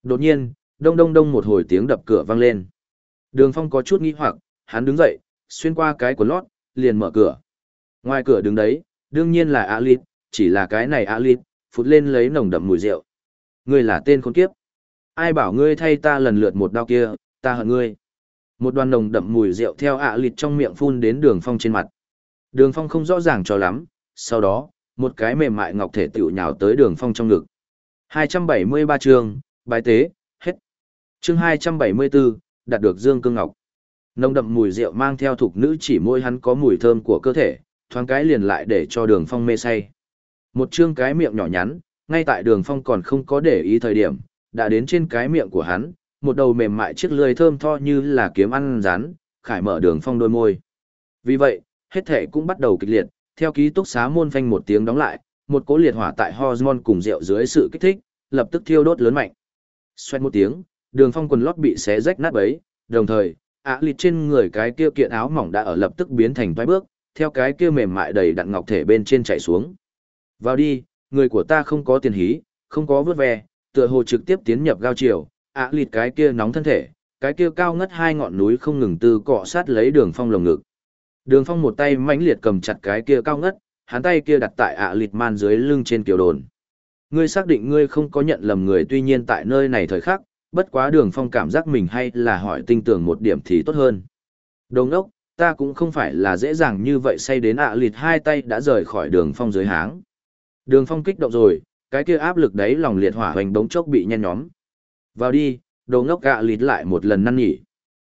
Đột nhiên, đông đông đông một hồi tiếng đập cửa vang lên. Đường phong có chút nghi hoặc, hắn đứng dậy, xuyên qua cái quần lót, liền mở cửa. Ngoài cửa đứng đấy, đương nhiên là Alip, chỉ là cái này Alip, phụt lên lấy nồng đậm mùi rượu. Ngươi là tên con kiếp. Ai bảo ngươi thay ta lần lượt một đau kia, ta hận ngươi. Một đoàn nồng đậm mùi rượu theo ạ lịt trong miệng phun đến đường phong trên mặt. Đường phong không rõ ràng cho lắm, sau đó, một cái mềm mại ngọc thể tiểu nhào tới đường phong trong ngực. 273 chương, bài tế, hết. Chương 274, đạt được dương cương ngọc. Nồng đậm mùi rượu mang theo thuộc nữ chỉ môi hắn có mùi thơm của cơ thể, thoáng cái liền lại để cho đường phong mê say. Một chương cái miệng nhỏ nhắn, ngay tại đường phong còn không có để ý thời điểm, đã đến trên cái miệng của hắn, một đầu mềm mại chiếc lưỡi thơm tho như là kiếm ăn rán, khải mở đường phong đôi môi. Vì vậy, hết thể cũng bắt đầu kịch liệt, theo ký túc xá môn phanh một tiếng đóng lại, một cỗ liệt hỏa tại hormone cùng rượu dưới sự kích thích, lập tức thiêu đốt lớn mạnh. Xoẹt một tiếng, đường phong quần lót bị xé rách nát bấy, đồng thời, ạ à lịt trên người cái kia kiện áo mỏng đã ở lập tức biến thành toái bước, theo cái kia mềm mại đầy đặn ngọc thể bên trên chảy xuống. Vào đi, người của ta không có tiền hí, không có vớt ve, tựa hồ trực tiếp tiến nhập gao chiều, ạ à lịt cái kia nóng thân thể, cái kia cao ngất hai ngọn núi không ngừng từ cọ sát lấy đường phong lồng ngực. Đường phong một tay mãnh liệt cầm chặt cái kia cao ngất, hắn tay kia đặt tại ạ à lịt man dưới lưng trên kiều đồn. Ngươi xác định ngươi không có nhận lầm người tuy nhiên tại nơi này thời khắc, bất quá đường phong cảm giác mình hay là hỏi tinh tưởng một điểm thì tốt hơn. Đồng ốc, ta cũng không phải là dễ dàng như vậy say đến ạ à lịt hai tay đã rời khỏi đường phong dưới háng. Đường phong kích động rồi, cái kia áp lực đấy lòng liệt hỏa hoành đống chốc bị nhen nhóm. Vào đi, đồ ngốc ạ lịt lại một lần năn nhỉ.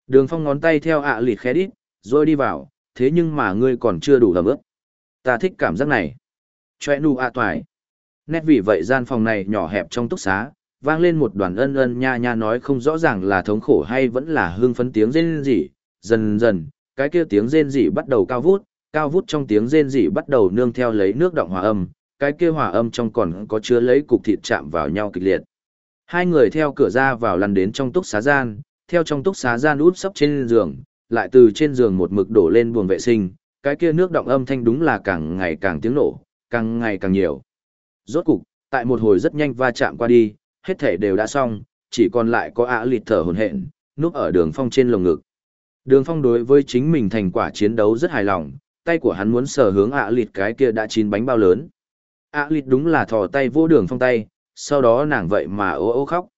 Đường phong ngón tay theo ạ lịt khẽ đít, rồi đi vào, thế nhưng mà ngươi còn chưa đủ ẩm ướt. Ta thích cảm giác này. Chòe nụ ạ toài. Nét vì vậy gian phòng này nhỏ hẹp trong túc xá, vang lên một đoàn ân ân nha nha nói không rõ ràng là thống khổ hay vẫn là hương phấn tiếng rên rỉ. Dần dần, cái kia tiếng rên rỉ bắt đầu cao vút, cao vút trong tiếng rên rỉ bắt đầu nương theo lấy nước động hòa âm, cái kia hòa âm trong còn có chứa lấy cục thịt chạm vào nhau kịch liệt. Hai người theo cửa ra vào lăn đến trong túc xá gian, theo trong túc xá gian út sấp trên giường, lại từ trên giường một mực đổ lên buồng vệ sinh, cái kia nước động âm thanh đúng là càng ngày càng tiếng nổ, càng ngày càng nhiều. Rốt cục, tại một hồi rất nhanh va chạm qua đi, hết thể đều đã xong, chỉ còn lại có ạ lịt thở hồn hện, núp ở đường phong trên lồng ngực. Đường phong đối với chính mình thành quả chiến đấu rất hài lòng, tay của hắn muốn sờ hướng ạ lịt cái kia đã chín bánh bao lớn. ạ lịt đúng là thò tay vô đường phong tay, sau đó nàng vậy mà ô ô khóc.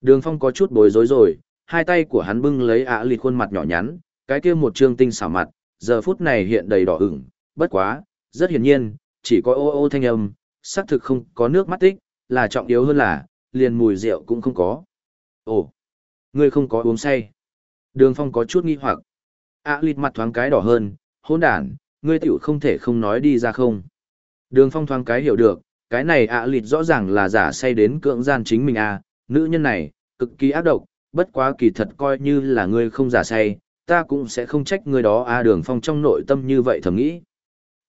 Đường phong có chút bối rối rồi, hai tay của hắn bưng lấy ạ lịt khuôn mặt nhỏ nhắn, cái kia một trương tinh xảo mặt, giờ phút này hiện đầy đỏ ửng, bất quá, rất hiển nhiên, chỉ có ô ô thanh âm, xác thực không có nước mắt tích, là trọng yếu hơn là, liền mùi rượu cũng không có. Ồ, ngươi không có uống say. Đường phong có chút nghi hoặc. ạ lịt mặt thoáng cái đỏ hơn, hôn đản, ngươi tiểu không thể không nói đi ra không. Đường phong thoáng cái hiểu được, cái này ạ lịt rõ ràng là giả say đến cưỡng gian chính mình à, nữ nhân này, cực kỳ ác độc, bất quá kỳ thật coi như là ngươi không giả say, ta cũng sẽ không trách ngươi đó à đường phong trong nội tâm như vậy thầm nghĩ.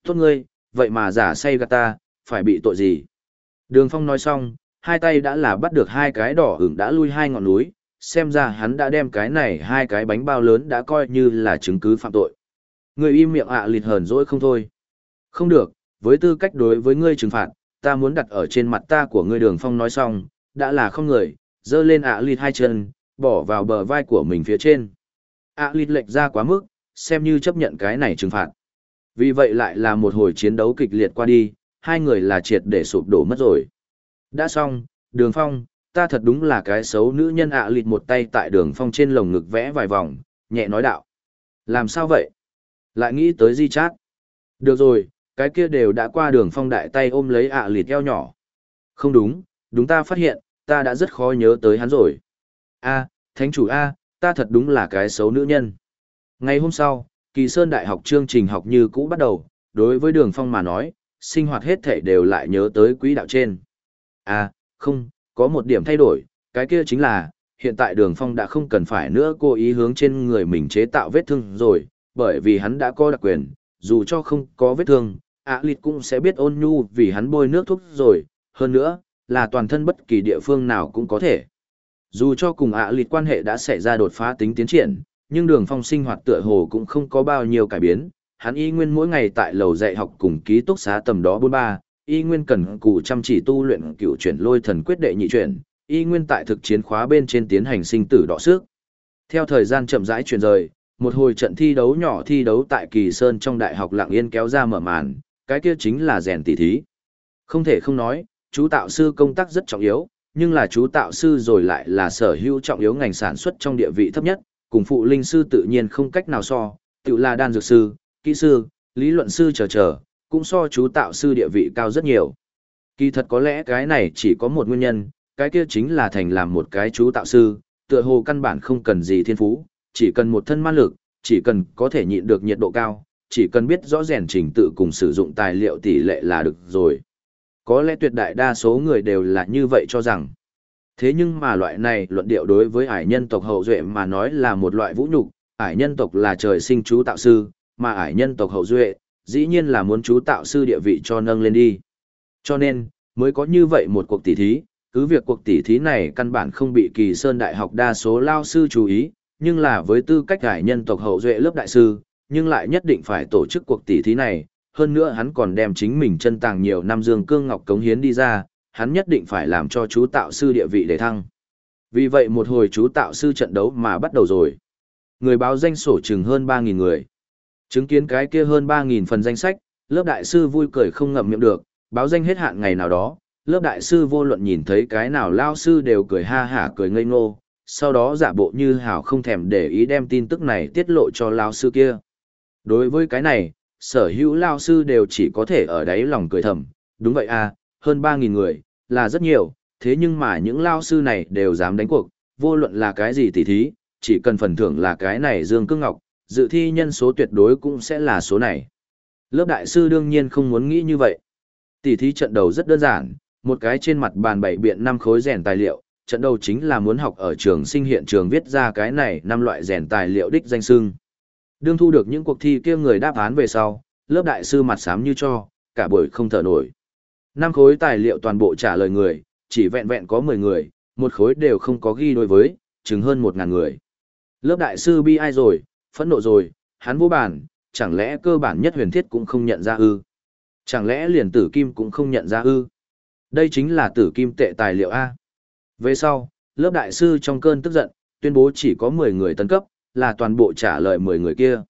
Tốt ngươi, vậy mà giả say gạt ta, phải bị tội gì? Đường phong nói xong, hai tay đã là bắt được hai cái đỏ hưởng đã lui hai ngọn núi, xem ra hắn đã đem cái này hai cái bánh bao lớn đã coi như là chứng cứ phạm tội. Ngươi im miệng ạ à lịt hờn dỗi không thôi. Không được, với tư cách đối với ngươi trừng phạt, ta muốn đặt ở trên mặt ta của ngươi đường phong nói xong, đã là không người, dơ lên ạ lịt hai chân, bỏ vào bờ vai của mình phía trên. ạ lịt lệch ra quá mức, xem như chấp nhận cái này trừng phạt. Vì vậy lại là một hồi chiến đấu kịch liệt qua đi, hai người là triệt để sụp đổ mất rồi. Đã xong, đường phong, ta thật đúng là cái xấu nữ nhân ạ lịt một tay tại đường phong trên lồng ngực vẽ vài vòng, nhẹ nói đạo. Làm sao vậy? Lại nghĩ tới di chát. Được rồi, cái kia đều đã qua đường phong đại tay ôm lấy ạ à lịt eo nhỏ. Không đúng, đúng ta phát hiện, ta đã rất khó nhớ tới hắn rồi. a thánh chủ A, ta thật đúng là cái xấu nữ nhân. Ngày hôm sau, kỳ sơn đại học chương trình học như cũ bắt đầu, đối với đường phong mà nói, sinh hoạt hết thể đều lại nhớ tới quỹ đạo trên. a không, có một điểm thay đổi, cái kia chính là, hiện tại đường phong đã không cần phải nữa cố ý hướng trên người mình chế tạo vết thương rồi, bởi vì hắn đã có đặc quyền, dù cho không có vết thương, ạ à lịt cũng sẽ biết ôn nhu vì hắn bôi nước thuốc rồi, hơn nữa, là toàn thân bất kỳ địa phương nào cũng có thể. Dù cho cùng ạ à lịt quan hệ đã xảy ra đột phá tính tiến triển, nhưng đường phong sinh hoạt tựa hồ cũng không có bao nhiêu cải biến, hắn y nguyên mỗi ngày tại lầu dạy học cùng ký túc xá tầm đó bốn ba, y nguyên cần cù chăm chỉ tu luyện cựu chuyển lôi thần quyết đệ nhị chuyển, y nguyên tại thực chiến khóa bên trên tiến hành sinh tử đọ sức. Theo thời gian chậm rãi chuyển rời, một hồi trận thi đấu nhỏ thi đấu tại Kỳ Sơn trong đại học lặng yên kéo ra mở màn, cái kia chính là rèn tỷ thí. Không thể không nói, chú tạo sư công tác rất trọng yếu, nhưng là chú tạo sư rồi lại là sở hữu trọng yếu ngành sản xuất trong địa vị thấp nhất, cùng phụ linh sư tự nhiên không cách nào so, tự là đan dược sư, kỹ sư, lý luận sư chờ chờ, cũng so chú tạo sư địa vị cao rất nhiều. Kỳ thật có lẽ cái này chỉ có một nguyên nhân, cái kia chính là thành làm một cái chú tạo sư, tựa hồ căn bản không cần gì thiên phú, chỉ cần một thân man lực, chỉ cần có thể nhịn được nhiệt độ cao, chỉ cần biết rõ rèn trình tự cùng sử dụng tài liệu tỷ lệ là được rồi. Có lẽ tuyệt đại đa số người đều là như vậy cho rằng. Thế nhưng mà loại này luận điệu đối với ải nhân tộc hậu duệ mà nói là một loại vũ nhục, ải nhân tộc là trời sinh chú tạo sư, mà ải nhân tộc hậu duệ, dĩ nhiên là muốn chú tạo sư địa vị cho nâng lên đi. Cho nên, mới có như vậy một cuộc tỷ thí, cứ việc cuộc tỷ thí này căn bản không bị kỳ sơn đại học đa số lao sư chú ý, nhưng là với tư cách ải nhân tộc hậu duệ lớp đại sư, nhưng lại nhất định phải tổ chức cuộc tỷ thí này, hơn nữa hắn còn đem chính mình chân tàng nhiều năm dương cương ngọc cống hiến đi ra, hắn nhất định phải làm cho chú tạo sư địa vị để thăng. Vì vậy một hồi chú tạo sư trận đấu mà bắt đầu rồi. Người báo danh sổ chừng hơn 3.000 người. Chứng kiến cái kia hơn 3.000 phần danh sách, lớp đại sư vui cười không ngậm miệng được, báo danh hết hạn ngày nào đó, lớp đại sư vô luận nhìn thấy cái nào lao sư đều cười ha hả cười ngây ngô, sau đó giả bộ như hảo không thèm để ý đem tin tức này tiết lộ cho lao sư kia. Đối với cái này, sở hữu lao sư đều chỉ có thể ở đáy lòng cười thầm, đúng vậy à, hơn 3.000 người, là rất nhiều, thế nhưng mà những lao sư này đều dám đánh cuộc, vô luận là cái gì tỉ thí, chỉ cần phần thưởng là cái này Dương Cương Ngọc, dự thi nhân số tuyệt đối cũng sẽ là số này. Lớp đại sư đương nhiên không muốn nghĩ như vậy. Tỉ thí trận đầu rất đơn giản, một cái trên mặt bàn bảy biện năm khối rèn tài liệu, trận đầu chính là muốn học ở trường sinh hiện trường viết ra cái này năm loại rèn tài liệu đích danh xưng. Đương thu được những cuộc thi kia người đáp án về sau, lớp đại sư mặt xám như cho, cả buổi không thở nổi. Năm khối tài liệu toàn bộ trả lời người, chỉ vẹn vẹn có 10 người, một khối đều không có ghi đối với, chừng hơn 1.000 người. Lớp đại sư bi ai rồi, phẫn nộ rồi, hắn vô bản, chẳng lẽ cơ bản nhất huyền thiết cũng không nhận ra ư? Chẳng lẽ liền tử kim cũng không nhận ra ư? Đây chính là tử kim tệ tài liệu A. Về sau, lớp đại sư trong cơn tức giận, tuyên bố chỉ có 10 người tấn cấp, là toàn bộ trả lời 10 người kia.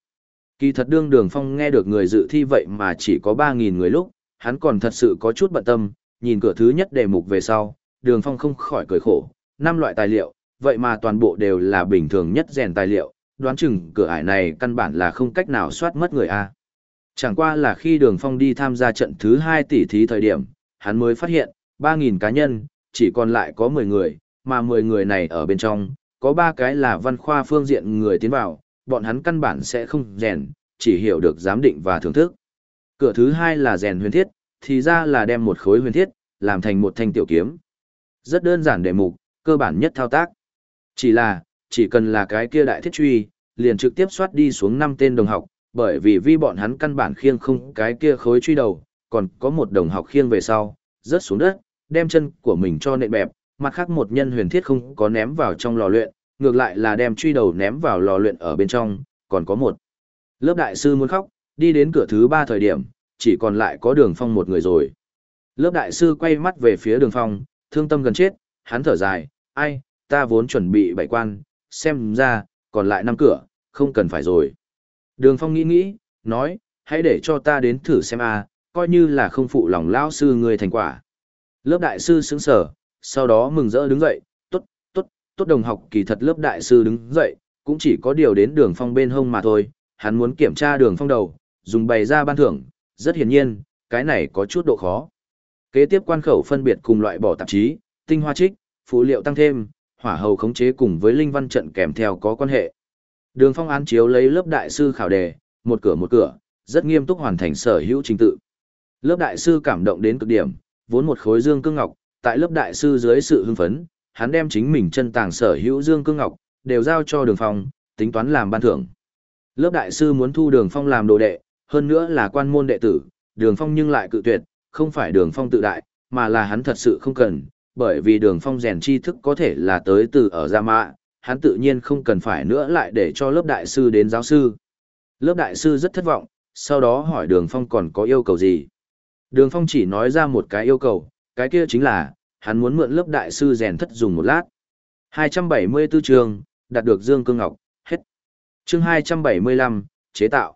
Kỳ thật đương đường phong nghe được người dự thi vậy mà chỉ có 3.000 người lúc, hắn còn thật sự có chút bận tâm, nhìn cửa thứ nhất đề mục về sau, đường phong không khỏi cười khổ, năm loại tài liệu, vậy mà toàn bộ đều là bình thường nhất rèn tài liệu, đoán chừng cửa ải này căn bản là không cách nào soát mất người A. Chẳng qua là khi đường phong đi tham gia trận thứ 2 tỷ thí thời điểm, hắn mới phát hiện, 3.000 cá nhân, chỉ còn lại có 10 người, mà 10 người này ở bên trong, có ba cái là văn khoa phương diện người tiến vào, bọn hắn căn bản sẽ không rèn, chỉ hiểu được giám định và thưởng thức. Cửa thứ hai là rèn huyền thiết, thì ra là đem một khối huyền thiết, làm thành một thanh tiểu kiếm. Rất đơn giản đề mục, cơ bản nhất thao tác. Chỉ là, chỉ cần là cái kia đại thiết truy, liền trực tiếp xoát đi xuống năm tên đồng học, bởi vì vi bọn hắn căn bản khiêng không cái kia khối truy đầu, còn có một đồng học khiêng về sau, rớt xuống đất, đem chân của mình cho nện bẹp, mặt khác một nhân huyền thiết không có ném vào trong lò luyện, ngược lại là đem truy đầu ném vào lò luyện ở bên trong, còn có một. Lớp đại sư muốn khóc, đi đến cửa thứ ba thời điểm, chỉ còn lại có đường phong một người rồi. Lớp đại sư quay mắt về phía đường phong, thương tâm gần chết, hắn thở dài, ai, ta vốn chuẩn bị bảy quan, xem ra, còn lại năm cửa, không cần phải rồi. Đường phong nghĩ nghĩ, nói, hãy để cho ta đến thử xem a coi như là không phụ lòng lão sư người thành quả. Lớp đại sư sững sở, sau đó mừng rỡ đứng dậy, tốt, tốt, tốt đồng học kỳ thật lớp đại sư đứng dậy, cũng chỉ có điều đến đường phong bên hông mà thôi, hắn muốn kiểm tra đường phong đầu, dùng bày ra ban thưởng, rất hiển nhiên, cái này có chút độ khó. Kế tiếp quan khẩu phân biệt cùng loại bỏ tạp chí, tinh hoa trích, phụ liệu tăng thêm, hỏa hầu khống chế cùng với linh văn trận kèm theo có quan hệ. Đường phong án chiếu lấy lớp đại sư khảo đề, một cửa một cửa, rất nghiêm túc hoàn thành sở hữu trình tự. Lớp đại sư cảm động đến cực điểm, vốn một khối dương cương ngọc, tại lớp đại sư dưới sự hưng phấn, hắn đem chính mình chân tàng sở hữu dương cương ngọc, đều giao cho đường phong, tính toán làm ban thưởng. Lớp đại sư muốn thu đường phong làm đồ đệ, hơn nữa là quan môn đệ tử, đường phong nhưng lại cự tuyệt, không phải đường phong tự đại, mà là hắn thật sự không cần, bởi vì đường phong rèn tri thức có thể là tới từ ở Gia Mã, hắn tự nhiên không cần phải nữa lại để cho lớp đại sư đến giáo sư. Lớp đại sư rất thất vọng, sau đó hỏi đường phong còn có yêu cầu gì. Đường phong chỉ nói ra một cái yêu cầu, cái kia chính là, hắn muốn mượn lớp đại sư rèn thất dùng một lát. 274 trường, đạt được Dương Cương Ngọc, hết. chương 275, chế tạo.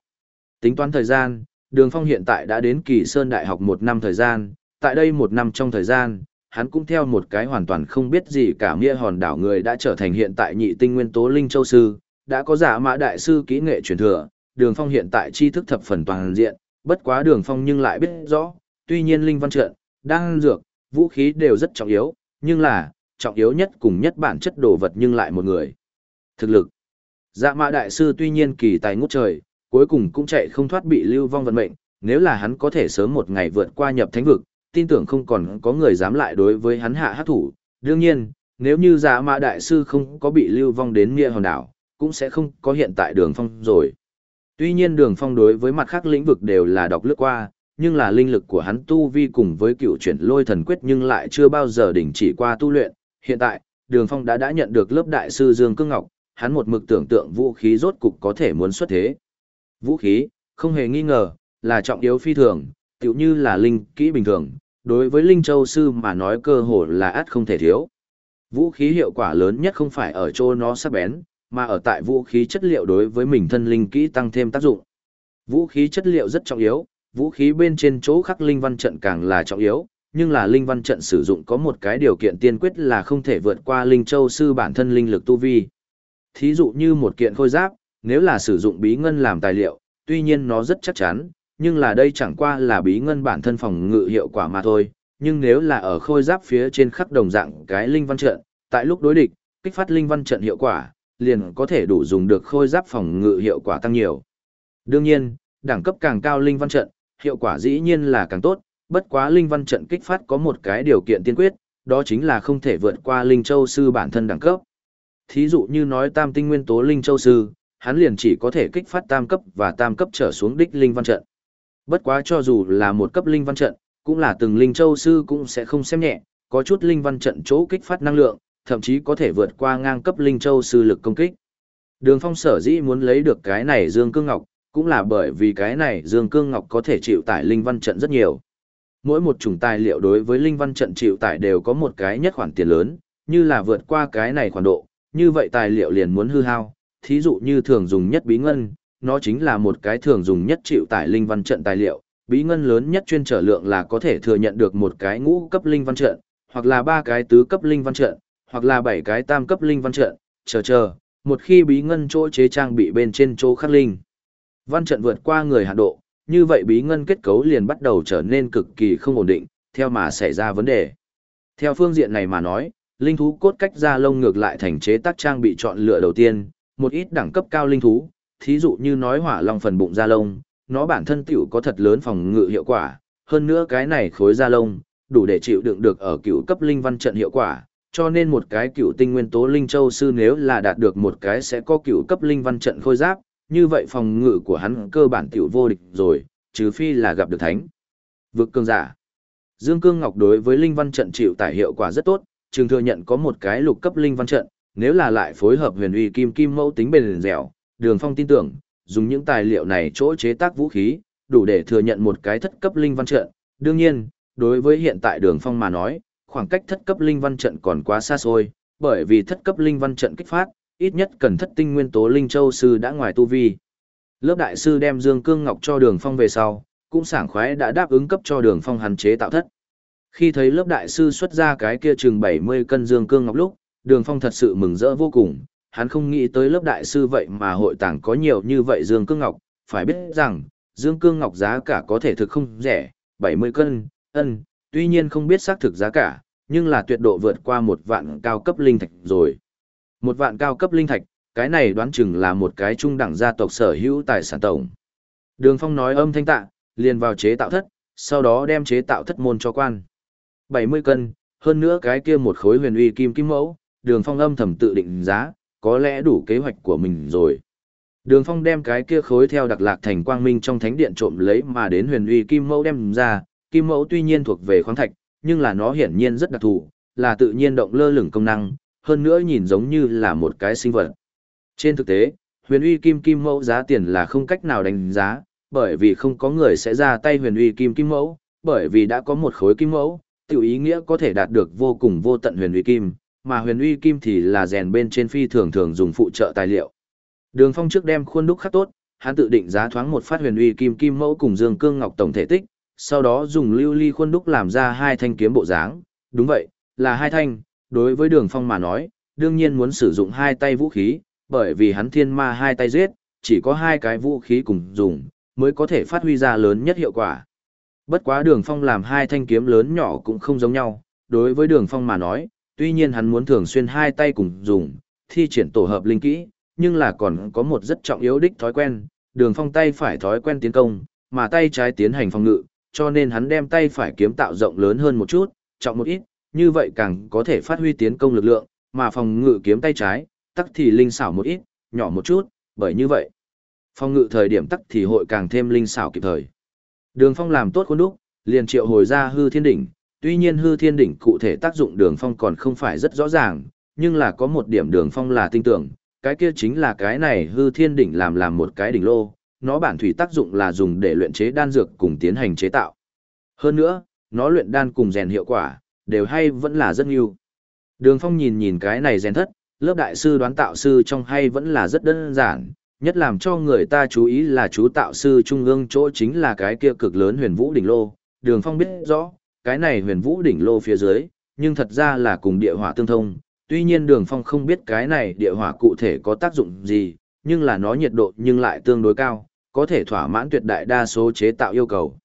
Tính toán thời gian, Đường Phong hiện tại đã đến Kỳ Sơn Đại học một năm thời gian, tại đây một năm trong thời gian, hắn cũng theo một cái hoàn toàn không biết gì cả nghĩa hòn đảo người đã trở thành hiện tại nhị tinh nguyên tố Linh Châu Sư, đã có giả mã đại sư kỹ nghệ truyền thừa, Đường Phong hiện tại tri thức thập phần toàn diện, bất quá Đường Phong nhưng lại biết rõ, tuy nhiên Linh Văn Trận, đang dược, vũ khí đều rất trọng yếu, nhưng là, trọng yếu nhất cùng nhất bản chất đồ vật nhưng lại một người. Thực lực. Dạ mã đại sư tuy nhiên kỳ tài ngút trời, cuối cùng cũng chạy không thoát bị lưu vong vận mệnh, nếu là hắn có thể sớm một ngày vượt qua nhập thánh vực, tin tưởng không còn có người dám lại đối với hắn hạ hát thủ. Đương nhiên, nếu như dạ mã đại sư không có bị lưu vong đến nghĩa hòn đảo, cũng sẽ không có hiện tại đường phong rồi. Tuy nhiên đường phong đối với mặt khác lĩnh vực đều là đọc lướt qua, nhưng là linh lực của hắn tu vi cùng với cựu chuyển lôi thần quyết nhưng lại chưa bao giờ đình chỉ qua tu luyện. Hiện tại, đường phong đã đã nhận được lớp đại sư Dương Cương Ngọc, hắn một mực tưởng tượng vũ khí rốt cục có thể muốn xuất thế. Vũ khí, không hề nghi ngờ, là trọng yếu phi thường, tựu như là linh kỹ bình thường, đối với linh châu sư mà nói cơ hồ là át không thể thiếu. Vũ khí hiệu quả lớn nhất không phải ở chỗ nó sắc bén, mà ở tại vũ khí chất liệu đối với mình thân linh kỹ tăng thêm tác dụng. Vũ khí chất liệu rất trọng yếu, vũ khí bên trên chỗ khắc linh văn trận càng là trọng yếu, nhưng là linh văn trận sử dụng có một cái điều kiện tiên quyết là không thể vượt qua linh châu sư bản thân linh lực tu vi. Thí dụ như một kiện khôi giáp, nếu là sử dụng bí ngân làm tài liệu, tuy nhiên nó rất chắc chắn, nhưng là đây chẳng qua là bí ngân bản thân phòng ngự hiệu quả mà thôi, nhưng nếu là ở khôi giáp phía trên khắc đồng dạng cái linh văn trận, tại lúc đối địch, kích phát linh văn trận hiệu quả, liền có thể đủ dùng được khôi giáp phòng ngự hiệu quả tăng nhiều. Đương nhiên, đẳng cấp càng cao linh văn trận, hiệu quả dĩ nhiên là càng tốt, bất quá linh văn trận kích phát có một cái điều kiện tiên quyết, đó chính là không thể vượt qua linh châu sư bản thân đẳng cấp. Thí dụ như nói tam tinh nguyên tố linh châu sư, hắn liền chỉ có thể kích phát tam cấp và tam cấp trở xuống đích linh văn trận. Bất quá cho dù là một cấp linh văn trận, cũng là từng linh châu sư cũng sẽ không xem nhẹ, có chút linh văn trận chỗ kích phát năng lượng, thậm chí có thể vượt qua ngang cấp linh châu sư lực công kích. Đường Phong sở dĩ muốn lấy được cái này Dương Cương Ngọc, cũng là bởi vì cái này Dương Cương Ngọc có thể chịu tải linh văn trận rất nhiều. Mỗi một chủng tài liệu đối với linh văn trận chịu tải đều có một cái nhất khoản tiền lớn, như là vượt qua cái này khoản độ, như vậy tài liệu liền muốn hư hao, thí dụ như thường dùng nhất bí ngân, nó chính là một cái thường dùng nhất chịu tải linh văn trận tài liệu, bí ngân lớn nhất chuyên trở lượng là có thể thừa nhận được một cái ngũ cấp linh văn trận, hoặc là ba cái tứ cấp linh văn trận, hoặc là bảy cái tam cấp linh văn trận, chờ chờ, một khi bí ngân chỗ chế trang bị bên trên chỗ khắc linh. Văn trận vượt qua người hạn độ, như vậy bí ngân kết cấu liền bắt đầu trở nên cực kỳ không ổn định, theo mà xảy ra vấn đề. Theo phương diện này mà nói, linh thú cốt cách ra lông ngược lại thành chế tác trang bị chọn lựa đầu tiên, một ít đẳng cấp cao linh thú, thí dụ như nói hỏa long phần bụng da lông, nó bản thân tiểu có thật lớn phòng ngự hiệu quả, hơn nữa cái này khối da lông, đủ để chịu đựng được ở cựu cấp linh văn trận hiệu quả, cho nên một cái cựu tinh nguyên tố linh châu sư nếu là đạt được một cái sẽ có cựu cấp linh văn trận khôi giáp, như vậy phòng ngự của hắn cơ bản tiểu vô địch rồi, trừ phi là gặp được thánh. Vực cường giả. Dương Cương Ngọc đối với linh văn trận chịu tải hiệu quả rất tốt, trường thừa nhận có một cái lục cấp linh văn trận, nếu là lại phối hợp huyền uy kim kim mẫu tính bền dẻo, Đường Phong tin tưởng, dùng những tài liệu này chỗ chế tác vũ khí, đủ để thừa nhận một cái thất cấp linh văn trận. Đương nhiên, đối với hiện tại Đường Phong mà nói, khoảng cách thất cấp linh văn trận còn quá xa xôi, bởi vì thất cấp linh văn trận kích phát, ít nhất cần thất tinh nguyên tố linh châu sư đã ngoài tu vi. Lớp đại sư đem Dương Cương Ngọc cho Đường Phong về sau, cũng sảng khoái đã đáp ứng cấp cho Đường Phong hắn chế tạo thất. Khi thấy lớp đại sư xuất ra cái kia chừng 70 cân Dương Cương Ngọc lúc, Đường Phong thật sự mừng rỡ vô cùng, hắn không nghĩ tới lớp đại sư vậy mà hội tàng có nhiều như vậy Dương Cương Ngọc, phải biết rằng, Dương Cương Ngọc giá cả có thể thực không rẻ, 70 cân, ân, tuy nhiên không biết xác thực giá cả, nhưng là tuyệt độ vượt qua một vạn cao cấp linh thạch rồi. Một vạn cao cấp linh thạch, cái này đoán chừng là một cái trung đẳng gia tộc sở hữu tài sản tổng. Đường Phong nói âm thanh tạ, liền vào chế tạo thất, sau đó đem chế tạo thất môn cho quan. 70 cân, hơn nữa cái kia một khối huyền uy kim kim mẫu, đường phong âm thầm tự định giá, có lẽ đủ kế hoạch của mình rồi. Đường phong đem cái kia khối theo đặc lạc thành quang minh trong thánh điện trộm lấy mà đến huyền uy kim mẫu đem ra, kim mẫu tuy nhiên thuộc về khoáng thạch, nhưng là nó hiển nhiên rất đặc thù, là tự nhiên động lơ lửng công năng, hơn nữa nhìn giống như là một cái sinh vật. Trên thực tế, huyền uy kim kim mẫu giá tiền là không cách nào đánh giá, bởi vì không có người sẽ ra tay huyền uy kim kim mẫu, bởi vì đã có một khối kim mẫu, tiểu ý nghĩa có thể đạt được vô cùng vô tận huyền uy kim, mà huyền uy kim thì là rèn bên trên phi thường thường dùng phụ trợ tài liệu. Đường Phong trước đem khuôn đúc khắc tốt, hắn tự định giá thoáng một phát huyền uy kim kim mẫu cùng dương cương ngọc tổng thể tích, sau đó dùng lưu ly khuôn đúc làm ra hai thanh kiếm bộ dáng. Đúng vậy, là hai thanh, đối với Đường Phong mà nói, đương nhiên muốn sử dụng hai tay vũ khí, bởi vì hắn thiên ma hai tay giết, chỉ có hai cái vũ khí cùng dùng, mới có thể phát huy ra lớn nhất hiệu quả. Bất quá đường phong làm hai thanh kiếm lớn nhỏ cũng không giống nhau, đối với đường phong mà nói, tuy nhiên hắn muốn thường xuyên hai tay cùng dùng, thi triển tổ hợp linh kỹ, nhưng là còn có một rất trọng yếu đích thói quen, đường phong tay phải thói quen tiến công, mà tay trái tiến hành phòng ngự, cho nên hắn đem tay phải kiếm tạo rộng lớn hơn một chút, trọng một ít, như vậy càng có thể phát huy tiến công lực lượng, mà phòng ngự kiếm tay trái, tắc thì linh xảo một ít, nhỏ một chút, bởi như vậy, phòng ngự thời điểm tắc thì hội càng thêm linh xảo kịp thời. Đường Phong làm tốt khuôn đúc, liền triệu hồi ra hư thiên đỉnh, tuy nhiên hư thiên đỉnh cụ thể tác dụng đường Phong còn không phải rất rõ ràng, nhưng là có một điểm đường Phong là tin tưởng, cái kia chính là cái này hư thiên đỉnh làm làm một cái đỉnh lô, nó bản thủy tác dụng là dùng để luyện chế đan dược cùng tiến hành chế tạo. Hơn nữa, nó luyện đan cùng rèn hiệu quả, đều hay vẫn là rất nhiều. Đường Phong nhìn nhìn cái này rèn thất, lớp đại sư đoán tạo sư trong hay vẫn là rất đơn giản, nhất làm cho người ta chú ý là chú tạo sư trung ương chỗ chính là cái kia cực lớn huyền vũ đỉnh lô. Đường Phong biết rõ, cái này huyền vũ đỉnh lô phía dưới, nhưng thật ra là cùng địa hỏa tương thông. Tuy nhiên Đường Phong không biết cái này địa hỏa cụ thể có tác dụng gì, nhưng là nó nhiệt độ nhưng lại tương đối cao, có thể thỏa mãn tuyệt đại đa số chế tạo yêu cầu.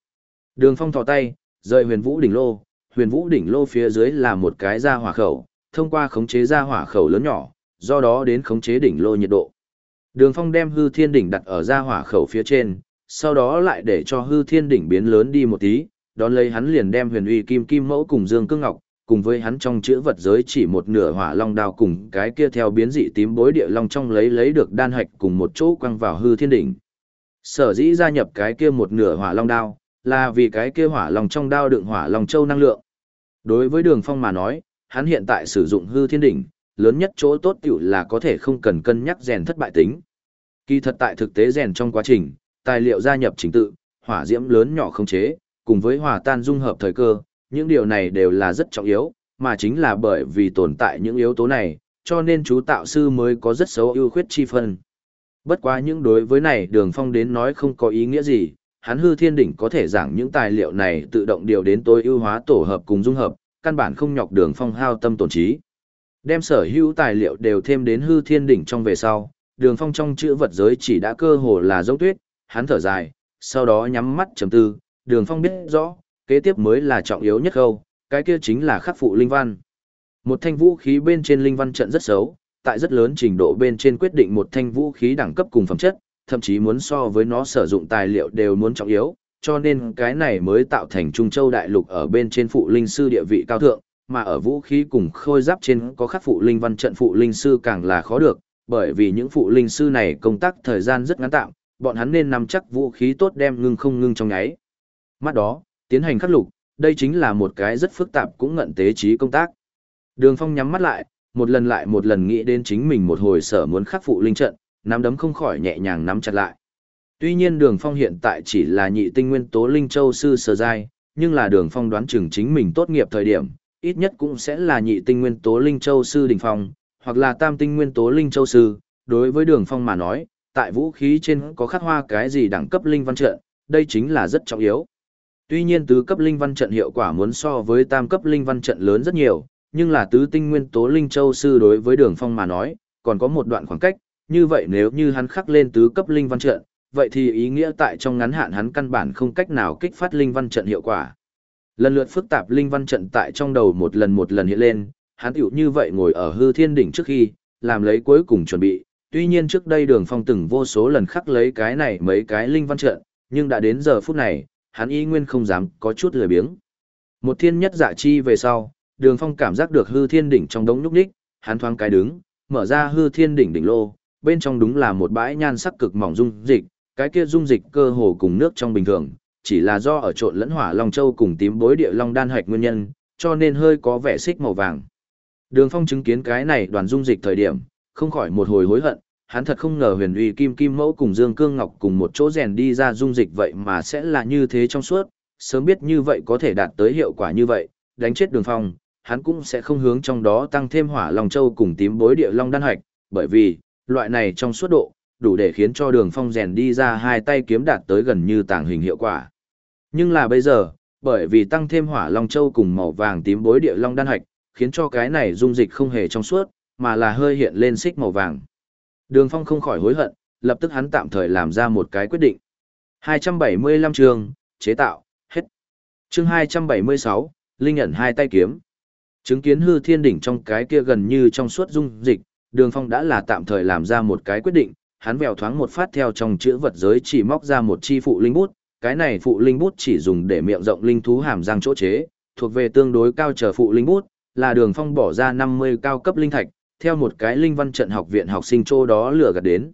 Đường Phong thò tay, rời huyền vũ đỉnh lô, huyền vũ đỉnh lô phía dưới là một cái ra hỏa khẩu, thông qua khống chế ra hỏa khẩu lớn nhỏ, do đó đến khống chế đỉnh lô nhiệt độ. Đường Phong đem hư thiên đỉnh đặt ở ra hỏa khẩu phía trên, sau đó lại để cho hư thiên đỉnh biến lớn đi một tí, đón lấy hắn liền đem huyền uy kim kim mẫu cùng dương cương ngọc, cùng với hắn trong chữ vật giới chỉ một nửa hỏa long đao cùng cái kia theo biến dị tím bối địa long trong lấy lấy được đan hạch cùng một chỗ quăng vào hư thiên đỉnh. Sở dĩ gia nhập cái kia một nửa hỏa long đao, là vì cái kia hỏa lòng trong đao đựng hỏa lòng châu năng lượng. Đối với đường phong mà nói, hắn hiện tại sử dụng hư thiên đỉnh, lớn nhất chỗ tốt tiểu là có thể không cần cân nhắc rèn thất bại tính. Kỳ thật tại thực tế rèn trong quá trình, tài liệu gia nhập trình tự, hỏa diễm lớn nhỏ không chế, cùng với hòa tan dung hợp thời cơ, những điều này đều là rất trọng yếu, mà chính là bởi vì tồn tại những yếu tố này, cho nên chú tạo sư mới có rất xấu ưu khuyết chi phân. Bất quá những đối với này đường phong đến nói không có ý nghĩa gì, hắn hư thiên đỉnh có thể giảng những tài liệu này tự động điều đến tối ưu hóa tổ hợp cùng dung hợp, căn bản không nhọc đường phong hao tâm tổn trí. Đem sở hữu tài liệu đều thêm đến hư thiên đỉnh trong về sau, đường phong trong chữ vật giới chỉ đã cơ hồ là dấu tuyết, hắn thở dài, sau đó nhắm mắt trầm tư, đường phong biết rõ, kế tiếp mới là trọng yếu nhất khâu, cái kia chính là khắc phụ linh văn. Một thanh vũ khí bên trên linh văn trận rất xấu, tại rất lớn trình độ bên trên quyết định một thanh vũ khí đẳng cấp cùng phẩm chất, thậm chí muốn so với nó sử dụng tài liệu đều muốn trọng yếu, cho nên cái này mới tạo thành Trung Châu Đại Lục ở bên trên phụ linh sư địa vị cao thượng, mà ở vũ khí cùng khôi giáp trên có khắc phụ linh văn trận phụ linh sư càng là khó được, bởi vì những phụ linh sư này công tác thời gian rất ngắn tạm, bọn hắn nên nắm chắc vũ khí tốt đem ngưng không ngưng trong nháy. Mắt đó, tiến hành khắc lục, đây chính là một cái rất phức tạp cũng ngận tế trí công tác. Đường Phong nhắm mắt lại, một lần lại một lần nghĩ đến chính mình một hồi sở muốn khắc phụ linh trận, nắm đấm không khỏi nhẹ nhàng nắm chặt lại. Tuy nhiên Đường Phong hiện tại chỉ là nhị tinh nguyên tố linh châu sư sơ giai, nhưng là Đường Phong đoán chừng chính mình tốt nghiệp thời điểm, ít nhất cũng sẽ là nhị tinh nguyên tố linh châu sư đỉnh phong, hoặc là tam tinh nguyên tố linh châu sư, đối với đường phong mà nói, tại vũ khí trên có khắc hoa cái gì đẳng cấp linh văn trận, đây chính là rất trọng yếu. Tuy nhiên tứ cấp linh văn trận hiệu quả muốn so với tam cấp linh văn trận lớn rất nhiều, nhưng là tứ tinh nguyên tố linh châu sư đối với đường phong mà nói, còn có một đoạn khoảng cách, như vậy nếu như hắn khắc lên tứ cấp linh văn trận, vậy thì ý nghĩa tại trong ngắn hạn hắn căn bản không cách nào kích phát linh văn trận hiệu quả. Lần lượt phức tạp linh văn trận tại trong đầu một lần một lần hiện lên, hắn tiểu như vậy ngồi ở hư thiên đỉnh trước khi, làm lấy cuối cùng chuẩn bị. Tuy nhiên trước đây đường phong từng vô số lần khắc lấy cái này mấy cái linh văn trận, nhưng đã đến giờ phút này, hắn y nguyên không dám có chút lười biếng. Một thiên nhất dạ chi về sau, đường phong cảm giác được hư thiên đỉnh trong đống nhúc nhích, hắn thoáng cái đứng, mở ra hư thiên đỉnh đỉnh lô, bên trong đúng là một bãi nhan sắc cực mỏng dung dịch, cái kia dung dịch cơ hồ cùng nước trong bình thường, chỉ là do ở trộn lẫn hỏa long châu cùng tím bối địa long đan hạch nguyên nhân, cho nên hơi có vẻ xích màu vàng. Đường Phong chứng kiến cái này đoàn dung dịch thời điểm, không khỏi một hồi hối hận, hắn thật không ngờ huyền uy kim kim mẫu cùng Dương Cương Ngọc cùng một chỗ rèn đi ra dung dịch vậy mà sẽ là như thế trong suốt, sớm biết như vậy có thể đạt tới hiệu quả như vậy, đánh chết đường phong, hắn cũng sẽ không hướng trong đó tăng thêm hỏa long châu cùng tím bối địa long đan hạch, bởi vì, loại này trong suốt độ, đủ để khiến cho đường phong rèn đi ra hai tay kiếm đạt tới gần như tàng hình hiệu quả. Nhưng là bây giờ, bởi vì tăng thêm hỏa long châu cùng màu vàng tím bối địa long đan hạch, khiến cho cái này dung dịch không hề trong suốt, mà là hơi hiện lên xích màu vàng. Đường Phong không khỏi hối hận, lập tức hắn tạm thời làm ra một cái quyết định. 275 trường, chế tạo, hết. Chương 276, Linh ẩn hai tay kiếm. Chứng kiến hư thiên đỉnh trong cái kia gần như trong suốt dung dịch, Đường Phong đã là tạm thời làm ra một cái quyết định, hắn vèo thoáng một phát theo trong chữ vật giới chỉ móc ra một chi phụ linh bút, cái này phụ linh bút chỉ dùng để miệng rộng linh thú hàm răng chỗ chế, thuộc về tương đối cao trở phụ linh bút, là Đường Phong bỏ ra 50 cao cấp linh thạch, theo một cái linh văn trận học viện học sinh chỗ đó lừa gạt đến.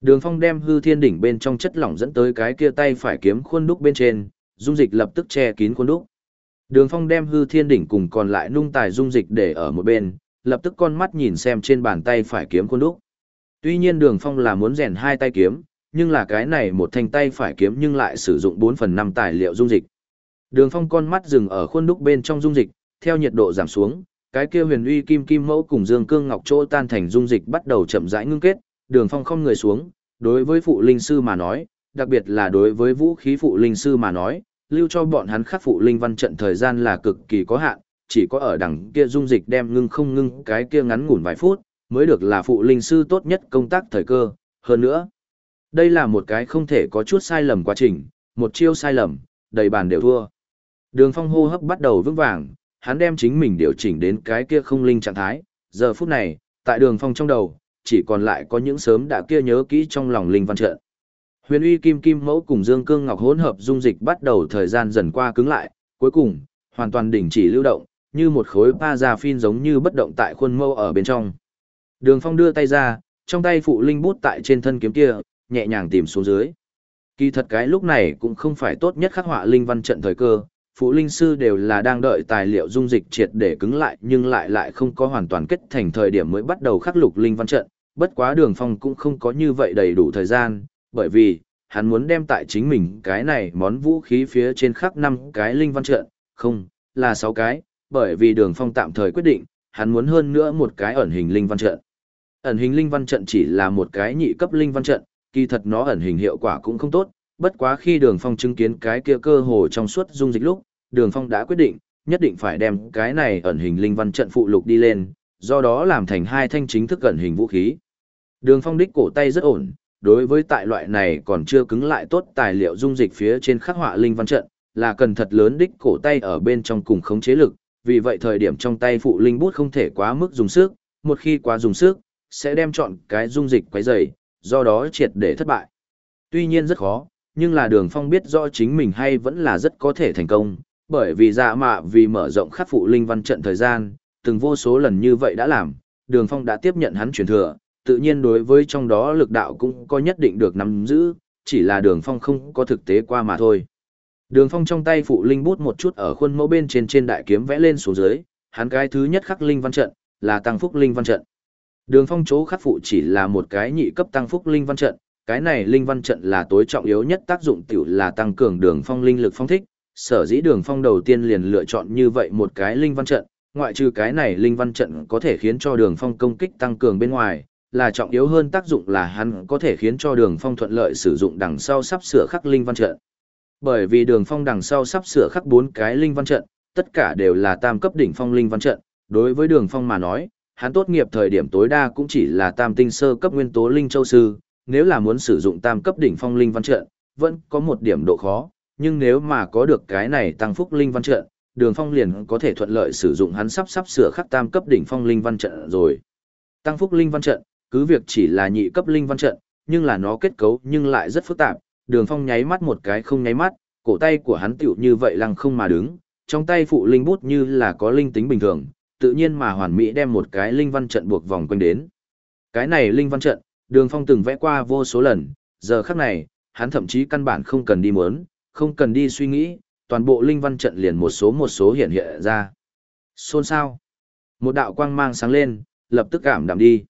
Đường Phong đem hư thiên đỉnh bên trong chất lỏng dẫn tới cái kia tay phải kiếm khuôn đúc bên trên, dung dịch lập tức che kín khuôn đúc. Đường Phong đem hư thiên đỉnh cùng còn lại nung tài dung dịch để ở một bên, lập tức con mắt nhìn xem trên bàn tay phải kiếm khuôn đúc. Tuy nhiên Đường Phong là muốn rèn hai tay kiếm, nhưng là cái này một thanh tay phải kiếm nhưng lại sử dụng 4 phần 5 tài liệu dung dịch. Đường Phong con mắt dừng ở khuôn đúc bên trong dung dịch, theo nhiệt độ giảm xuống, cái kia huyền uy kim kim mẫu cùng dương cương ngọc chỗ tan thành dung dịch bắt đầu chậm rãi ngưng kết, đường phong không người xuống, đối với phụ linh sư mà nói, đặc biệt là đối với vũ khí phụ linh sư mà nói, lưu cho bọn hắn khắc phụ linh văn trận thời gian là cực kỳ có hạn, chỉ có ở đằng kia dung dịch đem ngưng không ngưng cái kia ngắn ngủn vài phút, mới được là phụ linh sư tốt nhất công tác thời cơ, hơn nữa. Đây là một cái không thể có chút sai lầm quá trình, một chiêu sai lầm, đầy bàn đều thua. Đường phong hô hấp bắt đầu vững vàng, hắn đem chính mình điều chỉnh đến cái kia không linh trạng thái. Giờ phút này, tại đường phong trong đầu, chỉ còn lại có những sớm đã kia nhớ kỹ trong lòng linh văn trận. Huyền uy kim kim mẫu cùng dương cương ngọc hỗn hợp dung dịch bắt đầu thời gian dần qua cứng lại, cuối cùng, hoàn toàn đình chỉ lưu động, như một khối pa ra phin giống như bất động tại khuôn mâu ở bên trong. Đường phong đưa tay ra, trong tay phụ linh bút tại trên thân kiếm kia, nhẹ nhàng tìm xuống dưới. Kỳ thật cái lúc này cũng không phải tốt nhất khắc họa linh văn trận thời cơ, phụ linh sư đều là đang đợi tài liệu dung dịch triệt để cứng lại nhưng lại lại không có hoàn toàn kết thành thời điểm mới bắt đầu khắc lục linh văn trận, bất quá đường phong cũng không có như vậy đầy đủ thời gian, bởi vì, hắn muốn đem tại chính mình cái này món vũ khí phía trên khắc năm cái linh văn trận, không, là sáu cái, bởi vì đường phong tạm thời quyết định, hắn muốn hơn nữa một cái ẩn hình linh văn trận. Ẩn hình linh văn trận chỉ là một cái nhị cấp linh văn trận, kỳ thật nó ẩn hình hiệu quả cũng không tốt, bất quá khi đường phong chứng kiến cái kia cơ hồ trong suốt dung dịch lúc đường phong đã quyết định nhất định phải đem cái này ẩn hình linh văn trận phụ lục đi lên do đó làm thành hai thanh chính thức ẩn hình vũ khí đường phong đích cổ tay rất ổn đối với tại loại này còn chưa cứng lại tốt tài liệu dung dịch phía trên khắc họa linh văn trận là cần thật lớn đích cổ tay ở bên trong cùng khống chế lực vì vậy thời điểm trong tay phụ linh bút không thể quá mức dùng sức một khi quá dùng sức sẽ đem chọn cái dung dịch quấy dày do đó triệt để thất bại tuy nhiên rất khó nhưng là đường phong biết rõ chính mình hay vẫn là rất có thể thành công, bởi vì dạ mạ vì mở rộng khắc phụ linh văn trận thời gian, từng vô số lần như vậy đã làm, đường phong đã tiếp nhận hắn truyền thừa, tự nhiên đối với trong đó lực đạo cũng có nhất định được nắm giữ, chỉ là đường phong không có thực tế qua mà thôi. Đường phong trong tay phụ linh bút một chút ở khuôn mẫu bên trên trên đại kiếm vẽ lên xuống dưới, hắn cái thứ nhất khắc linh văn trận, là tăng phúc linh văn trận. Đường phong chỗ khắc phụ chỉ là một cái nhị cấp tăng phúc linh văn trận, cái này linh văn trận là tối trọng yếu nhất tác dụng tiểu là tăng cường đường phong linh lực phong thích, sở dĩ đường phong đầu tiên liền lựa chọn như vậy một cái linh văn trận, ngoại trừ cái này linh văn trận có thể khiến cho đường phong công kích tăng cường bên ngoài, là trọng yếu hơn tác dụng là hắn có thể khiến cho đường phong thuận lợi sử dụng đằng sau sắp sửa khắc linh văn trận. Bởi vì đường phong đằng sau sắp sửa khắc bốn cái linh văn trận, tất cả đều là tam cấp đỉnh phong linh văn trận, đối với đường phong mà nói, hắn tốt nghiệp thời điểm tối đa cũng chỉ là tam tinh sơ cấp nguyên tố linh châu sư, nếu là muốn sử dụng tam cấp đỉnh phong linh văn trận, vẫn có một điểm độ khó, nhưng nếu mà có được cái này tăng phúc linh văn trận, đường phong liền có thể thuận lợi sử dụng hắn sắp sắp sửa khắc tam cấp đỉnh phong linh văn trận rồi. Tăng phúc linh văn trận, cứ việc chỉ là nhị cấp linh văn trận, nhưng là nó kết cấu nhưng lại rất phức tạp, đường phong nháy mắt một cái không nháy mắt, cổ tay của hắn tựu như vậy lăng không mà đứng, trong tay phụ linh bút như là có linh tính bình thường, tự nhiên mà hoàn mỹ đem một cái linh văn trận buộc vòng quanh đến. Cái này linh văn trận, Đường Phong từng vẽ qua vô số lần, giờ khắc này, hắn thậm chí căn bản không cần đi muốn, không cần đi suy nghĩ, toàn bộ linh văn trận liền một số một số hiện hiện ra. Xôn xao, Một đạo quang mang sáng lên, lập tức cảm đạm đi.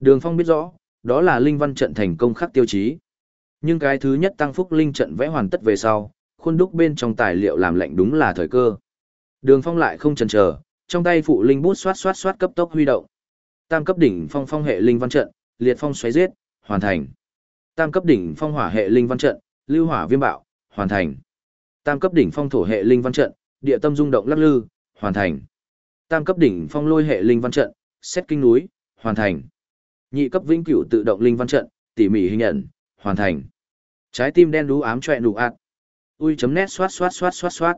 Đường Phong biết rõ, đó là linh văn trận thành công khắc tiêu chí. Nhưng cái thứ nhất tăng phúc linh trận vẽ hoàn tất về sau, khuôn đúc bên trong tài liệu làm lệnh đúng là thời cơ. Đường Phong lại không chần chờ, trong tay phụ linh bút xoát xoát xoát cấp tốc huy động. Tam cấp đỉnh phong phong hệ linh văn trận, liệt phong xoáy giết, hoàn thành. Tam cấp đỉnh phong hỏa hệ linh văn trận, lưu hỏa viêm bạo, hoàn thành. Tam cấp đỉnh phong thổ hệ linh văn trận, địa tâm rung động lắc lư, hoàn thành. Tam cấp đỉnh phong lôi hệ linh văn trận, xét kinh núi, hoàn thành. Nhị cấp vĩnh cửu tự động linh văn trận, tỉ mỉ hình nhận, hoàn thành. Trái tim đen đú ám choẹ nụ ạt. Ui chấm nét xoát xoát xoát xoát xoát.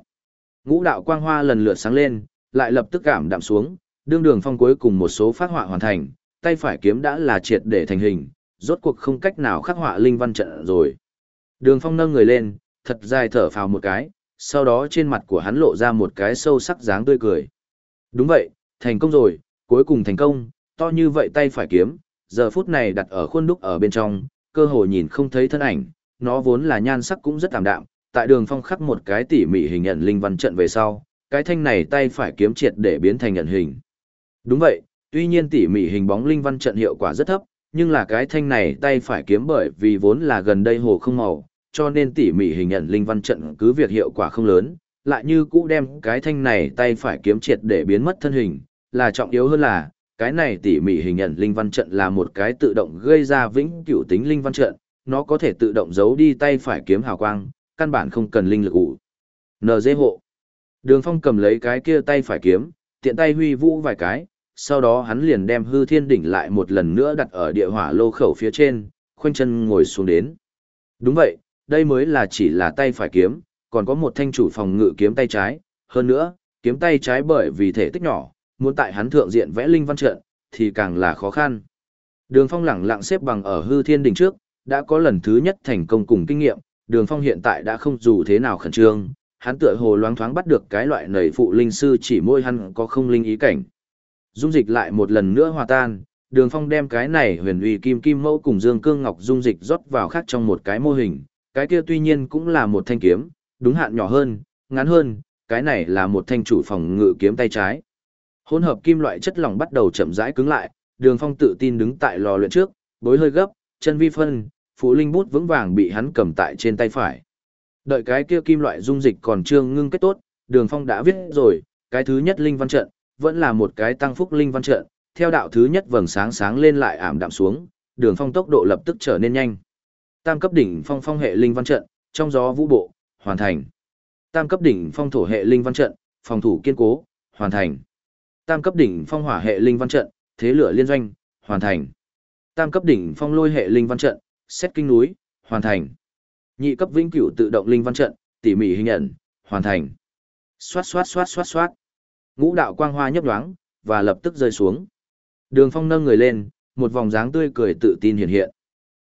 Ngũ đạo quang hoa lần lượt sáng lên, lại lập tức cảm đạm xuống, đương đường phong cuối cùng một số phát họa hoàn thành, tay phải kiếm đã là triệt để thành hình, rốt cuộc không cách nào khắc họa linh văn trận rồi. Đường phong nâng người lên, thật dài thở phào một cái, sau đó trên mặt của hắn lộ ra một cái sâu sắc dáng tươi cười. Đúng vậy, thành công rồi, cuối cùng thành công, to như vậy tay phải kiếm, giờ phút này đặt ở khuôn đúc ở bên trong, cơ hồ nhìn không thấy thân ảnh, nó vốn là nhan sắc cũng rất tạm đạm, tại đường phong khắc một cái tỉ mỉ hình nhận linh văn trận về sau, cái thanh này tay phải kiếm triệt để biến thành nhận hình. Đúng vậy, tuy nhiên tỉ mỉ hình bóng linh văn trận hiệu quả rất thấp, nhưng là cái thanh này tay phải kiếm bởi vì vốn là gần đây hồ không màu, cho nên tỉ mỉ hình nhận linh văn trận cứ việc hiệu quả không lớn, lại như cũ đem cái thanh này tay phải kiếm triệt để biến mất thân hình, là trọng yếu hơn là, cái này tỉ mỉ hình nhận linh văn trận là một cái tự động gây ra vĩnh cửu tính linh văn trận, nó có thể tự động giấu đi tay phải kiếm hào quang, căn bản không cần linh lực ủ. NG hộ. Đường Phong cầm lấy cái kia tay phải kiếm, tiện tay huy vũ vài cái, sau đó hắn liền đem hư thiên đỉnh lại một lần nữa đặt ở địa hỏa lô khẩu phía trên, khoanh chân ngồi xuống đến. Đúng vậy, đây mới là chỉ là tay phải kiếm, còn có một thanh chủ phòng ngự kiếm tay trái, hơn nữa, kiếm tay trái bởi vì thể tích nhỏ, muốn tại hắn thượng diện vẽ linh văn trận, thì càng là khó khăn. Đường Phong lẳng lặng xếp bằng ở hư thiên đỉnh trước, đã có lần thứ nhất thành công cùng kinh nghiệm, Đường Phong hiện tại đã không dù thế nào khẩn trương, hắn tựa hồ loáng thoáng bắt được cái loại nảy phụ linh sư chỉ môi hắn có không linh ý cảnh. Dung dịch lại một lần nữa hòa tan, Đường Phong đem cái này huyền uy kim kim mẫu cùng Dương Cương Ngọc dung dịch rót vào khác trong một cái mô hình, cái kia tuy nhiên cũng là một thanh kiếm, đúng hạn nhỏ hơn, ngắn hơn, cái này là một thanh chủ phòng ngự kiếm tay trái. Hỗn hợp kim loại chất lỏng bắt đầu chậm rãi cứng lại, Đường Phong tự tin đứng tại lò luyện trước, bối hơi gấp, chân vi phân, phụ linh bút vững vàng bị hắn cầm tại trên tay phải. Đợi cái kia kim loại dung dịch còn chưa ngưng kết tốt, Đường Phong đã viết rồi, cái thứ nhất linh văn trận, vẫn là một cái tăng phúc linh văn trận, theo đạo thứ nhất vầng sáng sáng lên lại ảm đạm xuống, Đường Phong tốc độ lập tức trở nên nhanh. Tam cấp đỉnh phong phong hệ linh văn trận, trong gió vũ bộ, hoàn thành. Tam cấp đỉnh phong thổ hệ linh văn trận, phòng thủ kiên cố, hoàn thành. Tam cấp đỉnh phong hỏa hệ linh văn trận, thế lửa liên doanh, hoàn thành. Tam cấp đỉnh phong lôi hệ linh văn trận, xét kinh núi, hoàn thành. Nhị cấp vĩnh cửu tự động linh văn trận, tỉ mỉ hình ẩn, hoàn thành. Xoát xoát xoát xoát xoát. Ngũ đạo quang hoa nhấp nhoáng, và lập tức rơi xuống. Đường Phong nâng người lên, một vòng dáng tươi cười tự tin hiện hiện.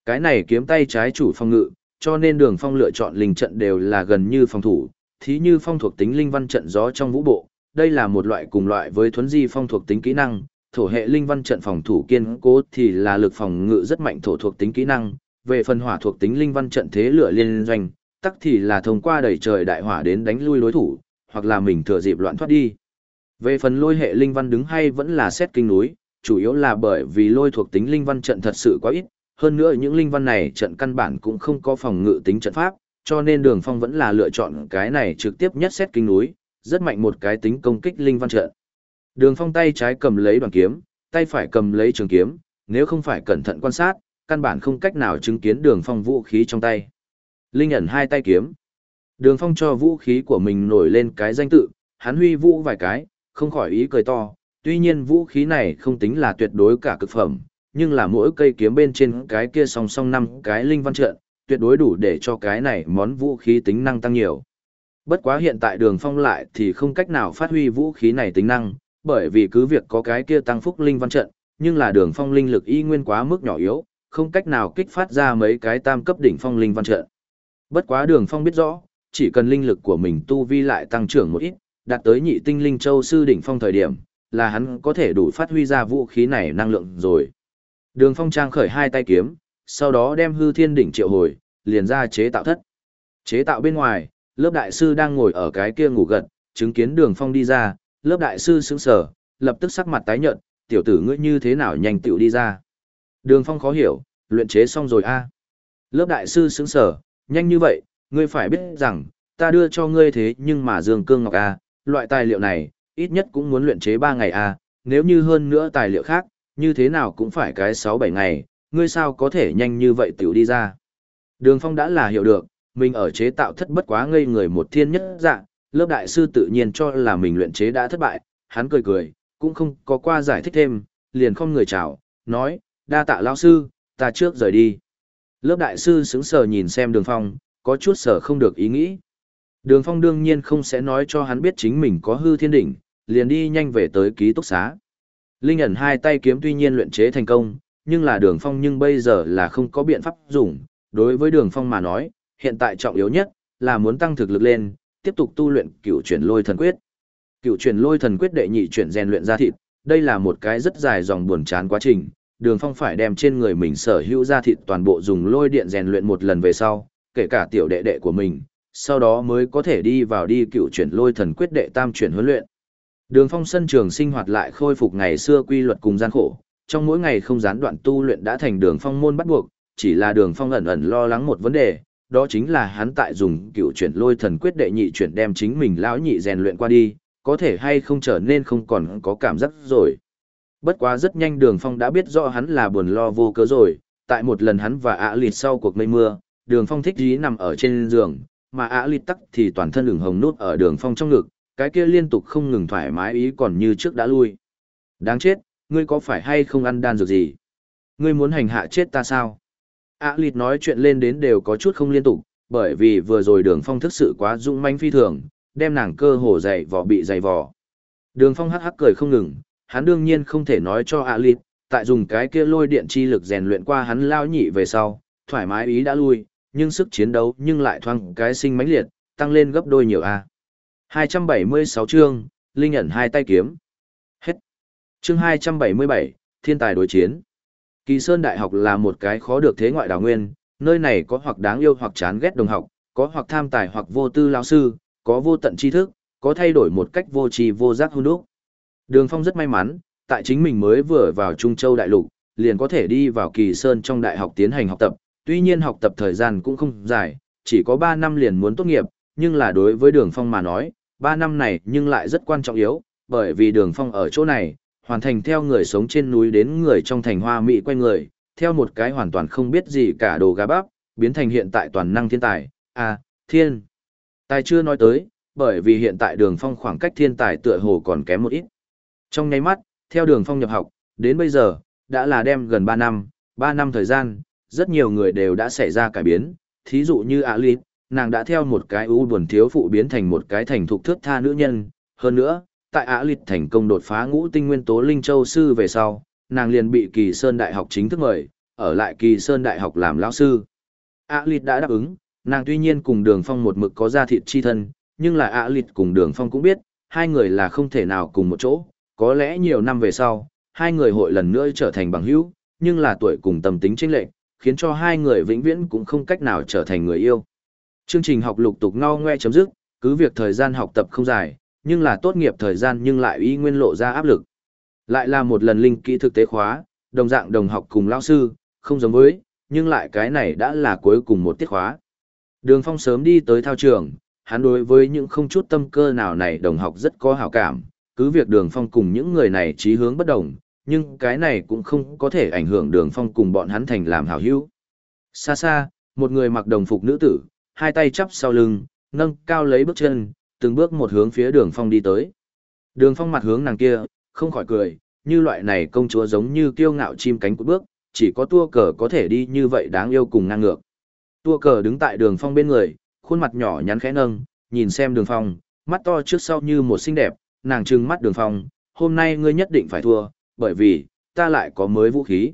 Cái này kiếm tay trái chủ phong ngự, cho nên Đường Phong lựa chọn linh trận đều là gần như phòng thủ, thí như phong thuộc tính linh văn trận gió trong vũ bộ, đây là một loại cùng loại với thuấn di phong thuộc tính kỹ năng, thổ hệ linh văn trận phòng thủ kiên cố thì là lực phòng ngự rất mạnh thổ thuộc tính kỹ năng, về phần hỏa thuộc tính linh văn trận thế lửa liên doanh, tắc thì là thông qua đẩy trời đại hỏa đến đánh lui đối thủ, hoặc là mình thừa dịp loạn thoát đi. Về phần lôi hệ linh văn đứng hay vẫn là xét kinh núi, chủ yếu là bởi vì lôi thuộc tính linh văn trận thật sự quá ít, hơn nữa những linh văn này trận căn bản cũng không có phòng ngự tính trận pháp, cho nên đường phong vẫn là lựa chọn cái này trực tiếp nhất xét kinh núi, rất mạnh một cái tính công kích linh văn trận. Đường phong tay trái cầm lấy đoàn kiếm, tay phải cầm lấy trường kiếm, nếu không phải cẩn thận quan sát, căn bản không cách nào chứng kiến đường phong vũ khí trong tay. Linh ẩn hai tay kiếm. Đường phong cho vũ khí của mình nổi lên cái danh tự, hắn huy vũ vài cái, không khỏi ý cười to. Tuy nhiên vũ khí này không tính là tuyệt đối cả cực phẩm, nhưng là mỗi cây kiếm bên trên cái kia song song năm cái linh văn trận, tuyệt đối đủ để cho cái này món vũ khí tính năng tăng nhiều. Bất quá hiện tại đường phong lại thì không cách nào phát huy vũ khí này tính năng, bởi vì cứ việc có cái kia tăng phúc linh văn trận, nhưng là đường phong linh lực y nguyên quá mức nhỏ yếu, không cách nào kích phát ra mấy cái tam cấp đỉnh phong linh văn trận. Bất quá đường phong biết rõ, chỉ cần linh lực của mình tu vi lại tăng trưởng một ít, đạt tới nhị tinh linh châu sư đỉnh phong thời điểm, là hắn có thể đủ phát huy ra vũ khí này năng lượng rồi. Đường phong trang khởi hai tay kiếm, sau đó đem hư thiên đỉnh triệu hồi, liền ra chế tạo thất. Chế tạo bên ngoài, lớp đại sư đang ngồi ở cái kia ngủ gật, chứng kiến đường phong đi ra, lớp đại sư sững sờ, lập tức sắc mặt tái nhợt, tiểu tử ngươi như thế nào nhanh tiểu đi ra. Đường phong khó hiểu, luyện chế xong rồi a Lớp đại sư sững sờ, nhanh như vậy, ngươi phải biết rằng, ta đưa cho ngươi thế nhưng mà dương cương ngọc a loại tài liệu này, ít nhất cũng muốn luyện chế 3 ngày a nếu như hơn nữa tài liệu khác, như thế nào cũng phải cái 6-7 ngày, ngươi sao có thể nhanh như vậy tiểu đi ra. Đường phong đã là hiểu được, mình ở chế tạo thất bất quá ngây người một thiên nhất dạng, lớp đại sư tự nhiên cho là mình luyện chế đã thất bại, hắn cười cười, cũng không có qua giải thích thêm, liền không người chào, nói, đa tạ lão sư, ta trước rời đi. Lớp đại sư sững sờ nhìn xem đường phong, có chút sở không được ý nghĩ. Đường phong đương nhiên không sẽ nói cho hắn biết chính mình có hư thiên đỉnh, liền đi nhanh về tới ký túc xá. Linh ẩn hai tay kiếm tuy nhiên luyện chế thành công, nhưng là đường phong nhưng bây giờ là không có biện pháp dùng. Đối với đường phong mà nói, hiện tại trọng yếu nhất là muốn tăng thực lực lên, tiếp tục tu luyện cựu chuyển lôi thần quyết. Cựu chuyển lôi thần quyết đệ nhị chuyển rèn luyện ra thịt, đây là một cái rất dài dòng buồn chán quá trình. Đường Phong phải đem trên người mình sở hữu ra thịt toàn bộ dùng lôi điện rèn luyện một lần về sau, kể cả tiểu đệ đệ của mình, sau đó mới có thể đi vào đi cựu chuyển lôi thần quyết đệ tam chuyển huấn luyện. Đường Phong sân trường sinh hoạt lại khôi phục ngày xưa quy luật cùng gian khổ, trong mỗi ngày không gián đoạn tu luyện đã thành Đường Phong môn bắt buộc, chỉ là Đường Phong ẩn ẩn lo lắng một vấn đề, đó chính là hắn tại dùng cựu chuyển lôi thần quyết đệ nhị chuyển đem chính mình lão nhị rèn luyện qua đi, có thể hay không trở nên không còn có cảm giác rồi. Bất quá rất nhanh đường phong đã biết rõ hắn là buồn lo vô cớ rồi, tại một lần hắn và ạ lịt sau cuộc mây mưa, đường phong thích dí nằm ở trên giường, mà ạ lịt tắc thì toàn thân đường hồng nút ở đường phong trong ngực, cái kia liên tục không ngừng thoải mái ý còn như trước đã lui. Đáng chết, ngươi có phải hay không ăn đan dược gì? Ngươi muốn hành hạ chết ta sao? Ạ lịt nói chuyện lên đến đều có chút không liên tục, bởi vì vừa rồi đường phong thức sự quá dũng manh phi thường, đem nàng cơ hồ dày vỏ bị dày vỏ. Đường phong hắc hắc cười không ngừng, hắn đương nhiên không thể nói cho ạ lịt, tại dùng cái kia lôi điện chi lực rèn luyện qua hắn lao nhị về sau, thoải mái ý đã lui, nhưng sức chiến đấu nhưng lại thoang cái sinh mãnh liệt, tăng lên gấp đôi nhiều a. 276 chương, Linh ẩn hai tay kiếm. Hết. Chương 277, Thiên tài đối chiến. Kỳ Sơn Đại học là một cái khó được thế ngoại đào nguyên, nơi này có hoặc đáng yêu hoặc chán ghét đồng học, có hoặc tham tài hoặc vô tư lão sư, có vô tận tri thức, có thay đổi một cách vô tri vô giác hôn đúc. Đường Phong rất may mắn, tại chính mình mới vừa vào Trung Châu Đại Lục, liền có thể đi vào Kỳ Sơn trong đại học tiến hành học tập, tuy nhiên học tập thời gian cũng không dài, chỉ có 3 năm liền muốn tốt nghiệp, nhưng là đối với Đường Phong mà nói, 3 năm này nhưng lại rất quan trọng yếu, bởi vì Đường Phong ở chỗ này, hoàn thành theo người sống trên núi đến người trong thành hoa mỹ quay người, theo một cái hoàn toàn không biết gì cả đồ gà bắp, biến thành hiện tại toàn năng thiên tài, à, thiên. Tài chưa nói tới, bởi vì hiện tại đường phong khoảng cách thiên tài tựa hồ còn kém một ít. Trong nháy mắt, theo đường phong nhập học, đến bây giờ, đã là đem gần 3 năm, 3 năm thời gian, rất nhiều người đều đã xảy ra cải biến, thí dụ như ạ lịp, nàng đã theo một cái u buồn thiếu phụ biến thành một cái thành thục thước tha nữ nhân, hơn nữa, tại Á Lịch thành công đột phá ngũ tinh nguyên tố Linh Châu Sư về sau, nàng liền bị Kỳ Sơn Đại học chính thức mời, ở lại Kỳ Sơn Đại học làm lão sư. Á Lịch đã đáp ứng, nàng tuy nhiên cùng Đường Phong một mực có gia thịt chi thân, nhưng là Á Lịch cùng Đường Phong cũng biết, hai người là không thể nào cùng một chỗ, có lẽ nhiều năm về sau, hai người hội lần nữa trở thành bằng hữu, nhưng là tuổi cùng tâm tính chênh lệch, khiến cho hai người vĩnh viễn cũng không cách nào trở thành người yêu. Chương trình học lục tục ngao ngoe chấm dứt, cứ việc thời gian học tập không dài, nhưng là tốt nghiệp thời gian nhưng lại y nguyên lộ ra áp lực. Lại là một lần linh kỹ thực tế khóa, đồng dạng đồng học cùng lão sư, không giống với, nhưng lại cái này đã là cuối cùng một tiết khóa. Đường Phong sớm đi tới thao trường, hắn đối với những không chút tâm cơ nào này đồng học rất có hảo cảm, cứ việc Đường Phong cùng những người này chí hướng bất đồng, nhưng cái này cũng không có thể ảnh hưởng Đường Phong cùng bọn hắn thành làm hảo hữu. Xa xa, một người mặc đồng phục nữ tử, hai tay chắp sau lưng, nâng cao lấy bước chân, từng bước một hướng phía đường phong đi tới. Đường phong mặt hướng nàng kia, không khỏi cười, như loại này công chúa giống như kiêu ngạo chim cánh cụt bước, chỉ có tua cờ có thể đi như vậy đáng yêu cùng ngang ngược. Tua cờ đứng tại đường phong bên người, khuôn mặt nhỏ nhắn khẽ nâng, nhìn xem đường phong, mắt to trước sau như một xinh đẹp, nàng trừng mắt đường phong, hôm nay ngươi nhất định phải thua, bởi vì, ta lại có mới vũ khí.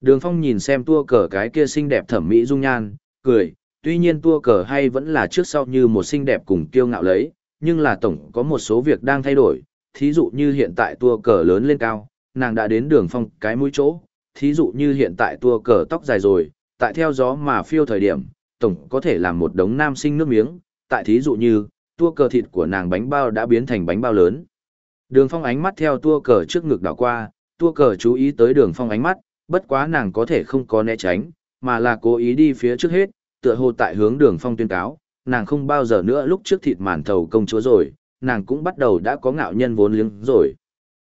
Đường phong nhìn xem tua cờ cái kia xinh đẹp thẩm mỹ dung nhan, cười, tuy nhiên tua cờ hay vẫn là trước sau như một xinh đẹp cùng kiêu ngạo lấy, nhưng là tổng có một số việc đang thay đổi, thí dụ như hiện tại tua cờ lớn lên cao, nàng đã đến đường phong cái mũi chỗ, thí dụ như hiện tại tua cờ tóc dài rồi, tại theo gió mà phiêu thời điểm, tổng có thể làm một đống nam sinh nước miếng, tại thí dụ như, tua cờ thịt của nàng bánh bao đã biến thành bánh bao lớn. Đường phong ánh mắt theo tua cờ trước ngực đảo qua, tua cờ chú ý tới đường phong ánh mắt, bất quá nàng có thể không có né tránh, mà là cố ý đi phía trước hết, tựa hồ tại hướng đường phong tuyên cáo, nàng không bao giờ nữa lúc trước thịt màn thầu công chúa rồi, nàng cũng bắt đầu đã có ngạo nhân vốn liếng rồi.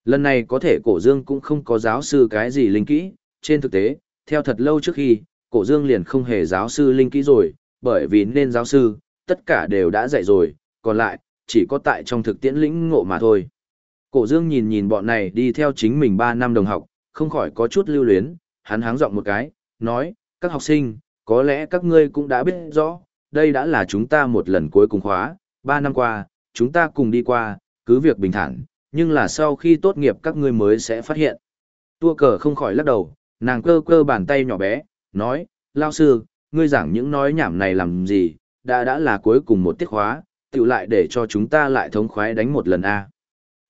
Lần này có thể cổ dương cũng không có giáo sư cái gì linh kỹ, trên thực tế, theo thật lâu trước khi, cổ dương liền không hề giáo sư linh kỹ rồi, bởi vì nên giáo sư, tất cả đều đã dạy rồi, còn lại, chỉ có tại trong thực tiễn lĩnh ngộ mà thôi. Cổ dương nhìn nhìn bọn này đi theo chính mình 3 năm đồng học, không khỏi có chút lưu luyến, hắn háng giọng một cái, nói, các học sinh, có lẽ các ngươi cũng đã biết rõ, đây đã là chúng ta một lần cuối cùng khóa, ba năm qua, chúng ta cùng đi qua, cứ việc bình thản, nhưng là sau khi tốt nghiệp các ngươi mới sẽ phát hiện. Tua cờ không khỏi lắc đầu, nàng cơ cơ bàn tay nhỏ bé, nói, lao sư, ngươi giảng những nói nhảm này làm gì, đã đã là cuối cùng một tiết khóa, tự lại để cho chúng ta lại thống khoái đánh một lần a.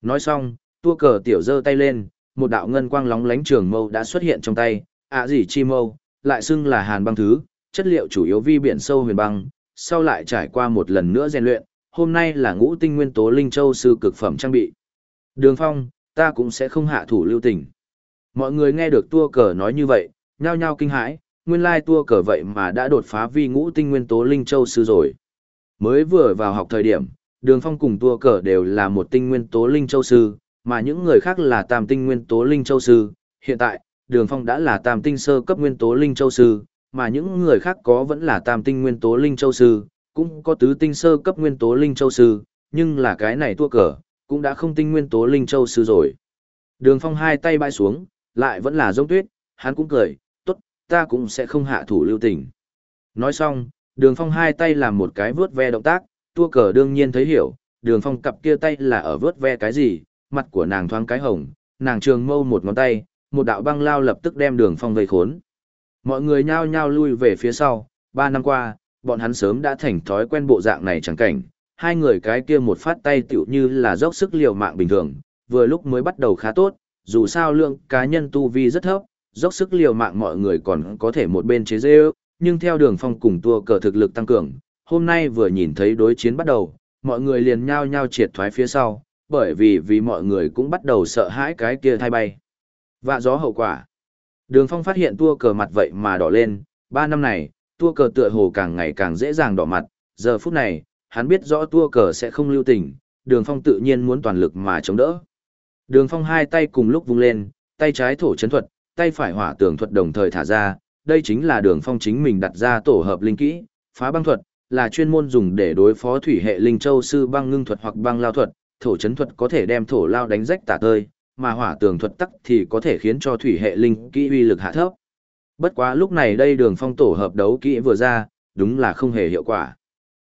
Nói xong, tua cờ tiểu giơ tay lên, một đạo ngân quang lóng lánh trường mâu đã xuất hiện trong tay, ạ gì chi mâu, lại xưng là hàn băng thứ, chất liệu chủ yếu vi biển sâu huyền băng, sau lại trải qua một lần nữa rèn luyện, hôm nay là ngũ tinh nguyên tố linh châu sư cực phẩm trang bị. Đường Phong, ta cũng sẽ không hạ thủ lưu tình. Mọi người nghe được tua cờ nói như vậy, nhao nhao kinh hãi, nguyên lai tua cờ vậy mà đã đột phá vi ngũ tinh nguyên tố linh châu sư rồi. Mới vừa vào học thời điểm, Đường Phong cùng tua cờ đều là một tinh nguyên tố linh châu sư, mà những người khác là tam tinh nguyên tố linh châu sư. Hiện tại, Đường Phong đã là tam tinh sơ cấp nguyên tố linh châu sư, mà những người khác có vẫn là tam tinh nguyên tố linh châu sư, cũng có tứ tinh sơ cấp nguyên tố linh châu sư, nhưng là cái này tua cờ, cũng đã không tinh nguyên tố linh châu sư rồi. Đường Phong hai tay bãi xuống, lại vẫn là giống tuyết, hắn cũng cười, tốt, ta cũng sẽ không hạ thủ lưu tình. Nói xong, Đường Phong hai tay làm một cái vướt ve động tác, tua cờ đương nhiên thấy hiểu, Đường Phong cặp kia tay là ở vướt ve cái gì, mặt của nàng thoáng cái hồng, nàng trường mâu một ngón tay, một đạo băng lao lập tức đem Đường Phong vây khốn. Mọi người nhao nhao lui về phía sau, ba năm qua, bọn hắn sớm đã thành thói quen bộ dạng này chẳng cảnh, hai người cái kia một phát tay tựu như là dốc sức liều mạng bình thường, vừa lúc mới bắt đầu khá tốt, dù sao lượng cá nhân tu vi rất thấp, dốc sức liều mạng mọi người còn có thể một bên chế dê nhưng theo đường phong cùng tua cờ thực lực tăng cường, hôm nay vừa nhìn thấy đối chiến bắt đầu, mọi người liền nhao nhao triệt thoái phía sau, bởi vì vì mọi người cũng bắt đầu sợ hãi cái kia thay bay. Vạ gió hậu quả. Đường phong phát hiện tua cờ mặt vậy mà đỏ lên, ba năm này, tua cờ tựa hồ càng ngày càng dễ dàng đỏ mặt, giờ phút này, hắn biết rõ tua cờ sẽ không lưu tình, đường phong tự nhiên muốn toàn lực mà chống đỡ. Đường phong hai tay cùng lúc vung lên, tay trái thổ chấn thuật, tay phải hỏa tường thuật đồng thời thả ra, đây chính là đường phong chính mình đặt ra tổ hợp linh kỹ, phá băng thuật, là chuyên môn dùng để đối phó thủy hệ linh châu sư băng ngưng thuật hoặc băng lao thuật, thổ chấn thuật có thể đem thổ lao đánh rách tả tơi, mà hỏa tường thuật tắc thì có thể khiến cho thủy hệ linh kỹ uy lực hạ thấp. Bất quá lúc này đây đường phong tổ hợp đấu kỹ vừa ra, đúng là không hề hiệu quả.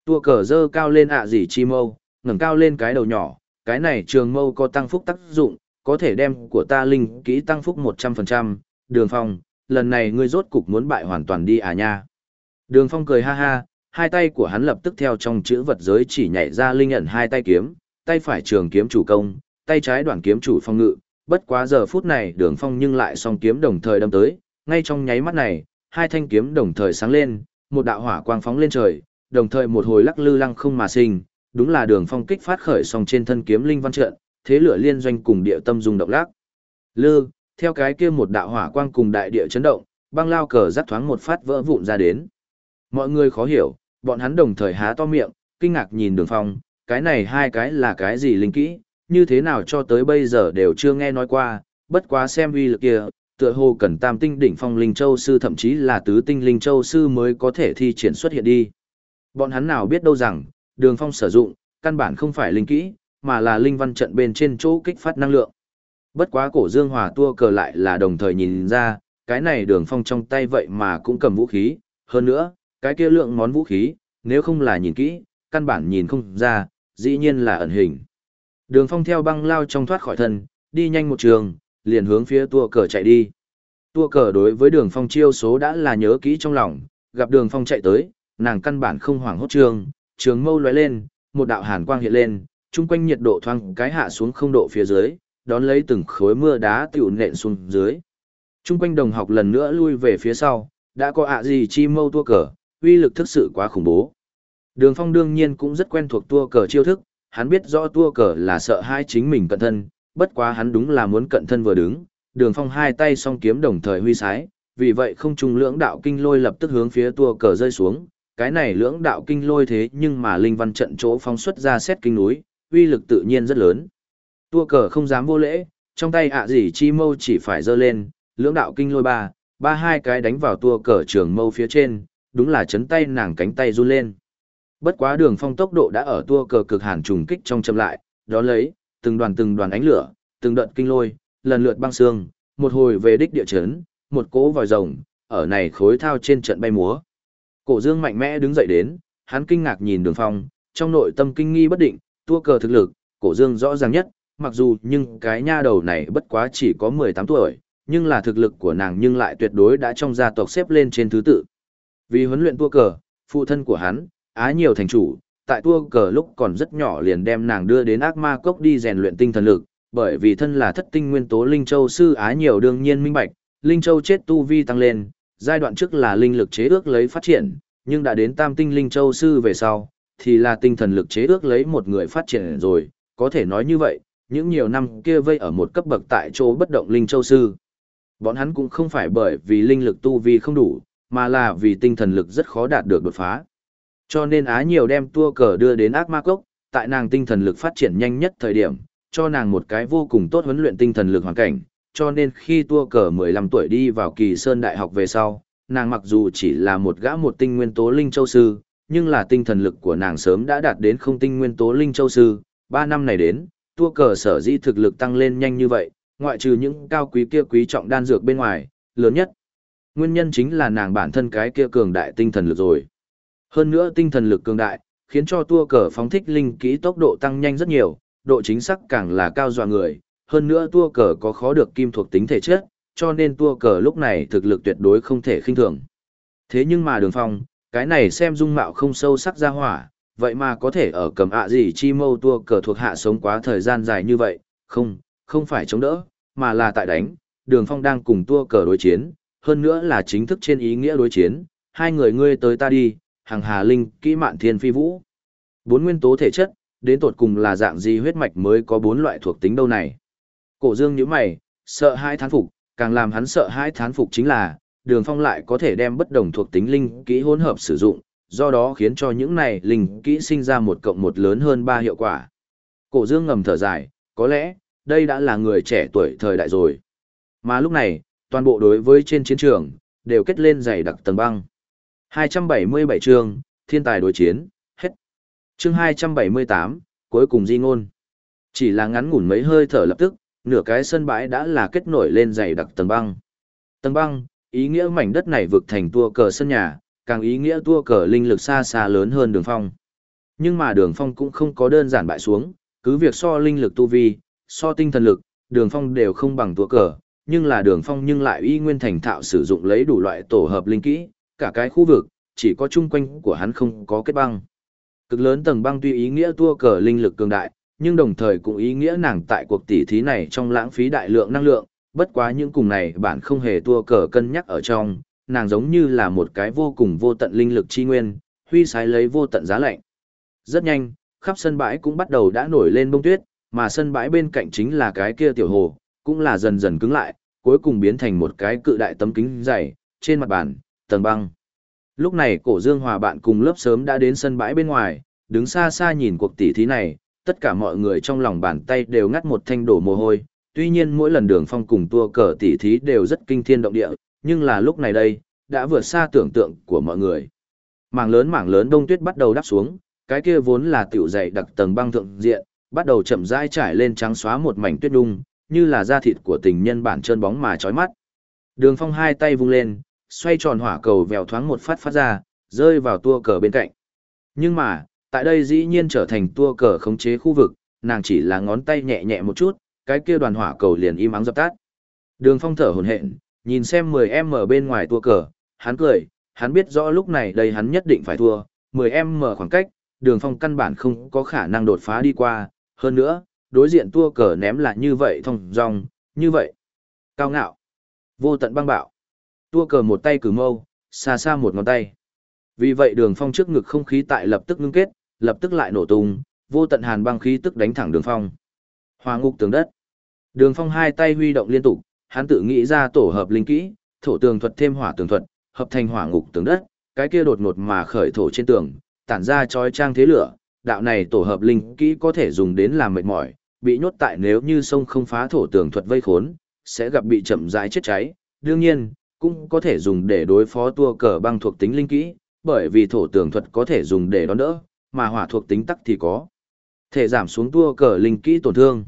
Tua cờ dơ cao lên ạ gì chi mâu, ngẩng cao lên cái đầu nhỏ, cái này trường mâu có tăng phúc tác dụng, có thể đem của ta linh kỹ tăng phúc 100%, đường phong, lần này ngươi rốt cục muốn bại hoàn toàn đi à nha. Đường phong cười ha ha, hai tay của hắn lập tức theo trong chữ vật giới chỉ nhảy ra linh ẩn hai tay kiếm, tay phải trường kiếm chủ công, tay trái đoạn kiếm chủ phong ngự, bất quá giờ phút này đường phong nhưng lại song kiếm đồng thời đâm tới, ngay trong nháy mắt này, hai thanh kiếm đồng thời sáng lên, một đạo hỏa quang phóng lên trời, đồng thời một hồi lắc lư lăng không mà sinh, đúng là đường phong kích phát khởi song trên thân kiếm linh văn trận, thế lửa liên doanh cùng địa tâm dùng động lắc. Lư, theo cái kia một đạo hỏa quang cùng đại địa chấn động, băng lao cờ rắc thoáng một phát vỡ vụn ra đến. Mọi người khó hiểu, bọn hắn đồng thời há to miệng, kinh ngạc nhìn đường phong, cái này hai cái là cái gì linh kỹ, như thế nào cho tới bây giờ đều chưa nghe nói qua, bất quá xem uy lực kia, tựa hồ cần tam tinh đỉnh phong linh châu sư thậm chí là tứ tinh linh châu sư mới có thể thi triển xuất hiện đi. Bọn hắn nào biết đâu rằng, đường phong sử dụng, căn bản không phải linh kỹ, mà là linh văn trận bên trên chỗ kích phát năng lượng. Bất quá cổ dương hòa tua cờ lại là đồng thời nhìn ra, cái này đường phong trong tay vậy mà cũng cầm vũ khí, hơn nữa, cái kia lượng món vũ khí, nếu không là nhìn kỹ, căn bản nhìn không ra, dĩ nhiên là ẩn hình. Đường phong theo băng lao trong thoát khỏi thân, đi nhanh một trường, liền hướng phía tua cờ chạy đi. Tua cờ đối với đường phong chiêu số đã là nhớ kỹ trong lòng, gặp đường phong chạy tới, nàng căn bản không hoảng hốt trường, trường mâu lóe lên, một đạo hàn quang hiện lên, chung quanh nhiệt độ thoang cái hạ xuống không độ phía dưới, đón lấy từng khối mưa đá tiểu nện xuống dưới. Trung quanh đồng học lần nữa lui về phía sau, đã có ạ gì chi mâu tua cờ, uy lực thực sự quá khủng bố. Đường phong đương nhiên cũng rất quen thuộc tua cờ chiêu thức, hắn biết rõ tua cờ là sợ hai chính mình cận thân, bất quá hắn đúng là muốn cận thân vừa đứng, đường phong hai tay song kiếm đồng thời huy sái, vì vậy không trung lưỡng đạo kinh lôi lập tức hướng phía tua cờ rơi xuống, cái này lưỡng đạo kinh lôi thế nhưng mà linh văn trận chỗ phóng xuất ra xét kinh núi, uy lực tự nhiên rất lớn. Tua cờ không dám vô lễ, trong tay ạ gì chi mâu chỉ phải giơ lên, lưỡng đạo kinh lôi ba, ba hai cái đánh vào tua cờ trường mâu phía trên, đúng là chấn tay nàng cánh tay run lên. Bất quá đường phong tốc độ đã ở tua cờ cực hàn trùng kích trong chậm lại, đó lấy, từng đoàn từng đoàn ánh lửa, từng đợt kinh lôi, lần lượt băng xương, một hồi về đích địa chấn, một cỗ vòi rồng, ở này khối thao trên trận bay múa. Cổ dương mạnh mẽ đứng dậy đến, hắn kinh ngạc nhìn đường phong, trong nội tâm kinh nghi bất định, tua cờ thực lực, cổ dương rõ ràng nhất, mặc dù nhưng cái nha đầu này bất quá chỉ có 18 tuổi, nhưng là thực lực của nàng nhưng lại tuyệt đối đã trong gia tộc xếp lên trên thứ tự. Vì huấn luyện tua cờ, phụ thân của hắn, á nhiều thành chủ, tại tua cờ lúc còn rất nhỏ liền đem nàng đưa đến ác ma cốc đi rèn luyện tinh thần lực, bởi vì thân là thất tinh nguyên tố Linh Châu sư á nhiều đương nhiên minh bạch, Linh Châu chết tu vi tăng lên, giai đoạn trước là linh lực chế ước lấy phát triển, nhưng đã đến tam tinh Linh Châu sư về sau, thì là tinh thần lực chế ước lấy một người phát triển rồi, có thể nói như vậy, những nhiều năm kia vây ở một cấp bậc tại chỗ bất động Linh Châu sư. Bọn hắn cũng không phải bởi vì linh lực tu vi không đủ, mà là vì tinh thần lực rất khó đạt được đột phá. Cho nên Á nhiều đem tua cờ đưa đến ác ma cốc, tại nàng tinh thần lực phát triển nhanh nhất thời điểm, cho nàng một cái vô cùng tốt huấn luyện tinh thần lực hoàn cảnh, cho nên khi tua cờ 15 tuổi đi vào kỳ sơn đại học về sau, nàng mặc dù chỉ là một gã một tinh nguyên tố linh châu sư, nhưng là tinh thần lực của nàng sớm đã đạt đến không tinh nguyên tố linh châu sư, 3 năm này đến, tua cờ sở dĩ thực lực tăng lên nhanh như vậy, ngoại trừ những cao quý kia quý trọng đan dược bên ngoài, lớn nhất. Nguyên nhân chính là nàng bản thân cái kia cường đại tinh thần lực rồi. Hơn nữa tinh thần lực cường đại, khiến cho tua cờ phóng thích linh kỹ tốc độ tăng nhanh rất nhiều, độ chính xác càng là cao dọa người. Hơn nữa tua cờ có khó được kim thuộc tính thể chất, cho nên tua cờ lúc này thực lực tuyệt đối không thể khinh thường. Thế nhưng mà đường phong, cái này xem dung mạo không sâu sắc ra hỏa, vậy mà có thể ở cầm ạ gì chi mâu tua cờ thuộc hạ sống quá thời gian dài như vậy, không, không phải chống đỡ, mà là tại đánh, đường phong đang cùng tua cờ đối chiến, hơn nữa là chính thức trên ý nghĩa đối chiến, hai người ngươi tới ta đi, hàng hà linh, kỹ mạn thiên phi vũ. Bốn nguyên tố thể chất, đến tột cùng là dạng gì huyết mạch mới có bốn loại thuộc tính đâu này. Cổ dương nhíu mày, sợ hai thán phục, càng làm hắn sợ hai thán phục chính là, đường phong lại có thể đem bất đồng thuộc tính linh kỹ hỗn hợp sử dụng, do đó khiến cho những này linh kỹ sinh ra một cộng một lớn hơn ba hiệu quả. Cổ dương ngầm thở dài, có lẽ, đây đã là người trẻ tuổi thời đại rồi. Mà lúc này, toàn bộ đối với trên chiến trường, đều kết lên dày đặc tầng băng. 277 chương, thiên tài đối chiến, hết. Chương 278, cuối cùng di ngôn. Chỉ là ngắn ngủn mấy hơi thở lập tức, nửa cái sân bãi đã là kết nổi lên dày đặc tầng băng. Tầng băng, ý nghĩa mảnh đất này vực thành tua cờ sân nhà, càng ý nghĩa tua cờ linh lực xa xa lớn hơn đường phong. Nhưng mà đường phong cũng không có đơn giản bại xuống, cứ việc so linh lực tu vi, so tinh thần lực, đường phong đều không bằng tua cờ, nhưng là đường phong nhưng lại y nguyên thành thạo sử dụng lấy đủ loại tổ hợp linh kỹ, cả cái khu vực, chỉ có chung quanh của hắn không có kết băng. Cực lớn tầng băng tuy ý nghĩa tua cờ linh lực cường đại, nhưng đồng thời cũng ý nghĩa nàng tại cuộc tỷ thí này trong lãng phí đại lượng năng lượng, bất quá những cùng này bản không hề tua cờ cân nhắc ở trong, nàng giống như là một cái vô cùng vô tận linh lực chi nguyên, huy sái lấy vô tận giá lạnh. Rất nhanh, khắp sân bãi cũng bắt đầu đã nổi lên bông tuyết, mà sân bãi bên cạnh chính là cái kia tiểu hồ, cũng là dần dần cứng lại, cuối cùng biến thành một cái cự đại tấm kính dày, trên mặt bàn, tầng băng. Lúc này cổ dương hòa bạn cùng lớp sớm đã đến sân bãi bên ngoài, đứng xa xa nhìn cuộc tỷ thí này, tất cả mọi người trong lòng bàn tay đều ngắt một thanh đổ mồ hôi, tuy nhiên mỗi lần đường phong cùng tua cờ tỷ thí đều rất kinh thiên động địa, nhưng là lúc này đây, đã vượt xa tưởng tượng của mọi người. Mảng lớn mảng lớn đông tuyết bắt đầu đắp xuống, cái kia vốn là tiểu dày đặc tầng băng thượng diện, bắt đầu chậm rãi trải lên trắng xóa một mảnh tuyết đung, như là da thịt của tình nhân bản trơn bóng mà chói mắt. Đường Phong hai tay vung lên, xoay tròn hỏa cầu vèo thoáng một phát phát ra, rơi vào tua cờ bên cạnh. Nhưng mà, tại đây dĩ nhiên trở thành tua cờ khống chế khu vực, nàng chỉ là ngón tay nhẹ nhẹ một chút, cái kia đoàn hỏa cầu liền im ắng dập tắt. Đường Phong thở hổn hển, nhìn xem 10em ở bên ngoài tua cờ, hắn cười, hắn biết rõ lúc này đây hắn nhất định phải thua, 10m mở khoảng cách, đường phong căn bản không có khả năng đột phá đi qua, hơn nữa, đối diện tua cờ ném là như vậy thông dong, như vậy. Cao ngạo, vô tận băng bạo, tua cờ một tay cử mâu, xa xa một ngón tay. Vì vậy đường phong trước ngực không khí tại lập tức ngưng kết, lập tức lại nổ tung, vô tận hàn băng khí tức đánh thẳng đường phong. Hòa ngục tường đất. Đường phong hai tay huy động liên tục, hắn tự nghĩ ra tổ hợp linh kỹ, thổ tường thuật thêm hỏa tường thuật, hợp thành hỏa ngục tường đất, cái kia đột ngột mà khởi thổ trên tường, tản ra chói trang thế lửa, đạo này tổ hợp linh kỹ có thể dùng đến làm mệt mỏi, bị nhốt tại nếu như sông không phá thổ tường thuật vây khốn, sẽ gặp bị chậm rãi chết cháy. Đương nhiên, cũng có thể dùng để đối phó tua cờ băng thuộc tính linh kỹ, bởi vì thổ tường thuật có thể dùng để đón đỡ, mà hỏa thuộc tính tắc thì có thể giảm xuống tua cờ linh kỹ tổn thương.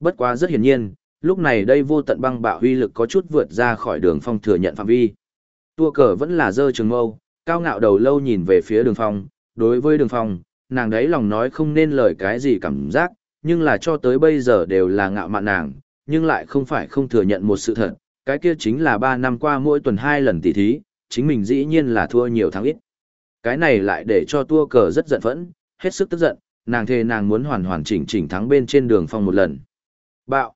Bất quá rất hiển nhiên, lúc này đây vô tận băng bạo huy lực có chút vượt ra khỏi đường phong thừa nhận phạm vi. Tua cờ vẫn là dơ trường mâu, cao ngạo đầu lâu nhìn về phía đường phong, đối với đường phong, nàng đấy lòng nói không nên lời cái gì cảm giác, nhưng là cho tới bây giờ đều là ngạo mạn nàng, nhưng lại không phải không thừa nhận một sự thật, cái kia chính là 3 năm qua mỗi tuần 2 lần tỷ thí, chính mình dĩ nhiên là thua nhiều thắng ít. Cái này lại để cho tua cờ rất giận phẫn, hết sức tức giận, nàng thề nàng muốn hoàn hoàn chỉnh chỉnh thắng bên trên đường phong một lần. Bạo!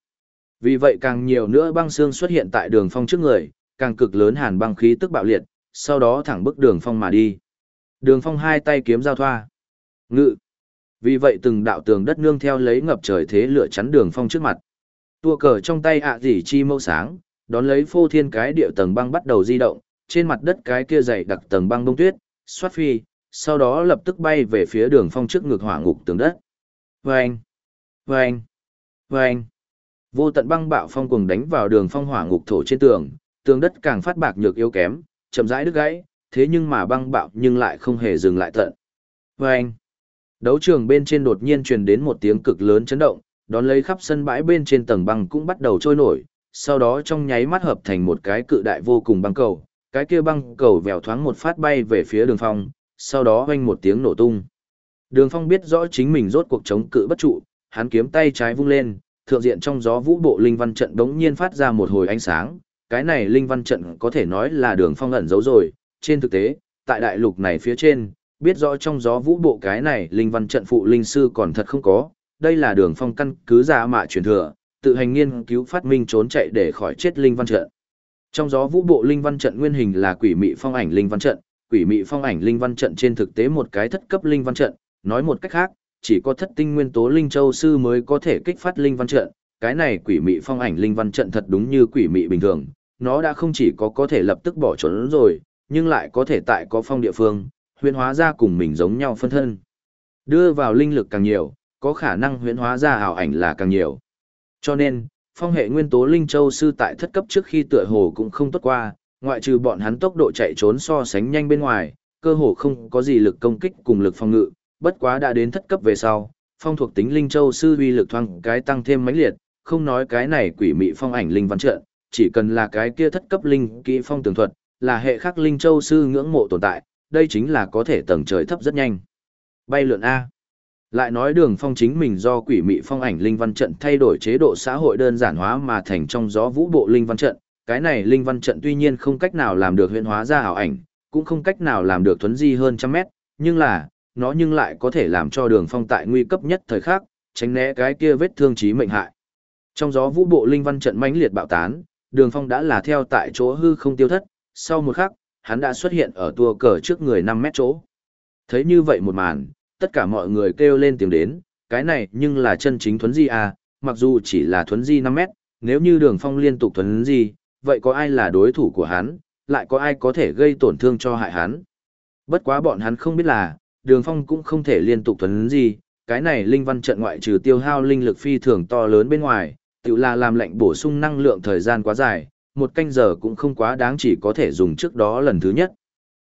Vì vậy càng nhiều nữa băng xương xuất hiện tại đường phong trước người, càng cực lớn hàn băng khí tức bạo liệt, sau đó thẳng bức đường phong mà đi. Đường phong hai tay kiếm giao thoa. Ngự! Vì vậy từng đạo tường đất nương theo lấy ngập trời thế lửa chắn đường phong trước mặt. Tua cờ trong tay ạ à dỉ chi mâu sáng, đón lấy phô thiên cái địa tầng băng bắt đầu di động, trên mặt đất cái kia dày đặc tầng băng đông tuyết, xoát phi, sau đó lập tức bay về phía đường phong trước ngực hỏa ngục tường đất. Vâng! Vâng! Vâng! Vô tận băng bạo phong cùng đánh vào đường phong hỏa ngục thổ trên tường, tường đất càng phát bạc nhược yếu kém, chậm rãi đứt gãy, thế nhưng mà băng bạo nhưng lại không hề dừng lại tận. Vâng! Đấu trường bên trên đột nhiên truyền đến một tiếng cực lớn chấn động, đón lấy khắp sân bãi bên trên tầng băng cũng bắt đầu trôi nổi, sau đó trong nháy mắt hợp thành một cái cự đại vô cùng băng cầu, cái kia băng cầu vèo thoáng một phát bay về phía đường phong, sau đó vang một tiếng nổ tung. Đường phong biết rõ chính mình rốt cuộc chống cự bất trụ, hắn kiếm tay trái vung lên, thượng diện trong gió vũ bộ linh văn trận đống nhiên phát ra một hồi ánh sáng, cái này linh văn trận có thể nói là đường phong ẩn giấu rồi, trên thực tế, tại đại lục này phía trên, biết rõ trong gió vũ bộ cái này linh văn trận phụ linh sư còn thật không có, đây là đường phong căn cứ giả mạ truyền thừa, tự hành nghiên cứu phát minh trốn chạy để khỏi chết linh văn trận. Trong gió vũ bộ linh văn trận nguyên hình là quỷ mị phong ảnh linh văn trận, quỷ mị phong ảnh linh văn trận trên thực tế một cái thất cấp linh văn trận, nói một cách khác, chỉ có thất tinh nguyên tố linh châu sư mới có thể kích phát linh văn trận, cái này quỷ mị phong ảnh linh văn trận thật đúng như quỷ mị bình thường, nó đã không chỉ có có thể lập tức bỏ trốn rồi, nhưng lại có thể tại có phong địa phương, huyễn hóa ra cùng mình giống nhau phân thân. Đưa vào linh lực càng nhiều, có khả năng huyễn hóa ra ảo ảnh là càng nhiều. Cho nên, phong hệ nguyên tố linh châu sư tại thất cấp trước khi tựa hồ cũng không tốt qua, ngoại trừ bọn hắn tốc độ chạy trốn so sánh nhanh bên ngoài, cơ hồ không có gì lực công kích cùng lực phòng ngự, bất quá đã đến thất cấp về sau, phong thuộc tính linh châu sư uy lực thoang cái tăng thêm mãnh liệt, không nói cái này quỷ mị phong ảnh linh văn trận, chỉ cần là cái kia thất cấp linh kỹ phong tường thuật, là hệ khắc linh châu sư ngưỡng mộ tồn tại, đây chính là có thể tầng trời thấp rất nhanh. Bay lượn A. Lại nói đường phong chính mình do quỷ mị phong ảnh linh văn trận thay đổi chế độ xã hội đơn giản hóa mà thành trong gió vũ bộ linh văn trận, cái này linh văn trận tuy nhiên không cách nào làm được huyện hóa ra ảo ảnh, cũng không cách nào làm được thuấn di hơn trăm mét, nhưng là, nó nhưng lại có thể làm cho đường phong tại nguy cấp nhất thời khắc, tránh né cái kia vết thương chí mệnh hại. Trong gió vũ bộ linh văn trận mãnh liệt bạo tán, đường phong đã là theo tại chỗ hư không tiêu thất, sau một khắc, hắn đã xuất hiện ở tua cờ trước người 5 mét chỗ. Thấy như vậy một màn, tất cả mọi người kêu lên tiếng đến, cái này nhưng là chân chính thuấn di à, mặc dù chỉ là thuấn di 5 mét, nếu như đường phong liên tục thuấn di, vậy có ai là đối thủ của hắn, lại có ai có thể gây tổn thương cho hại hắn. Bất quá bọn hắn không biết là, đường phong cũng không thể liên tục thuấn di, cái này linh văn trận ngoại trừ tiêu hao linh lực phi thường to lớn bên ngoài, tự là làm lệnh bổ sung năng lượng thời gian quá dài, một canh giờ cũng không quá đáng chỉ có thể dùng trước đó lần thứ nhất.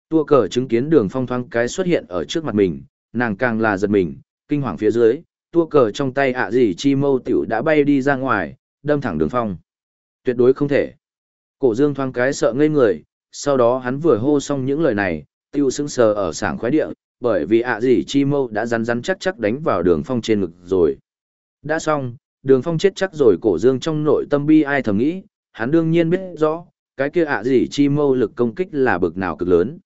Tua cờ chứng kiến đường phong thoáng cái xuất hiện ở trước mặt mình, nàng càng là giật mình, kinh hoàng phía dưới, tua cờ trong tay ạ gì chi mâu tiểu đã bay đi ra ngoài, đâm thẳng đường phong. Tuyệt đối không thể. Cổ dương thoáng cái sợ ngây người, sau đó hắn vừa hô xong những lời này, tiêu sững sờ ở sảng khoái địa, bởi vì ạ gì chi mâu đã rắn rắn chắc chắc đánh vào đường phong trên ngực rồi. Đã xong, đường phong chết chắc rồi cổ dương trong nội tâm bi ai thầm nghĩ, hắn đương nhiên biết rõ, cái kia ạ gì chi mâu lực công kích là bực nào cực lớn,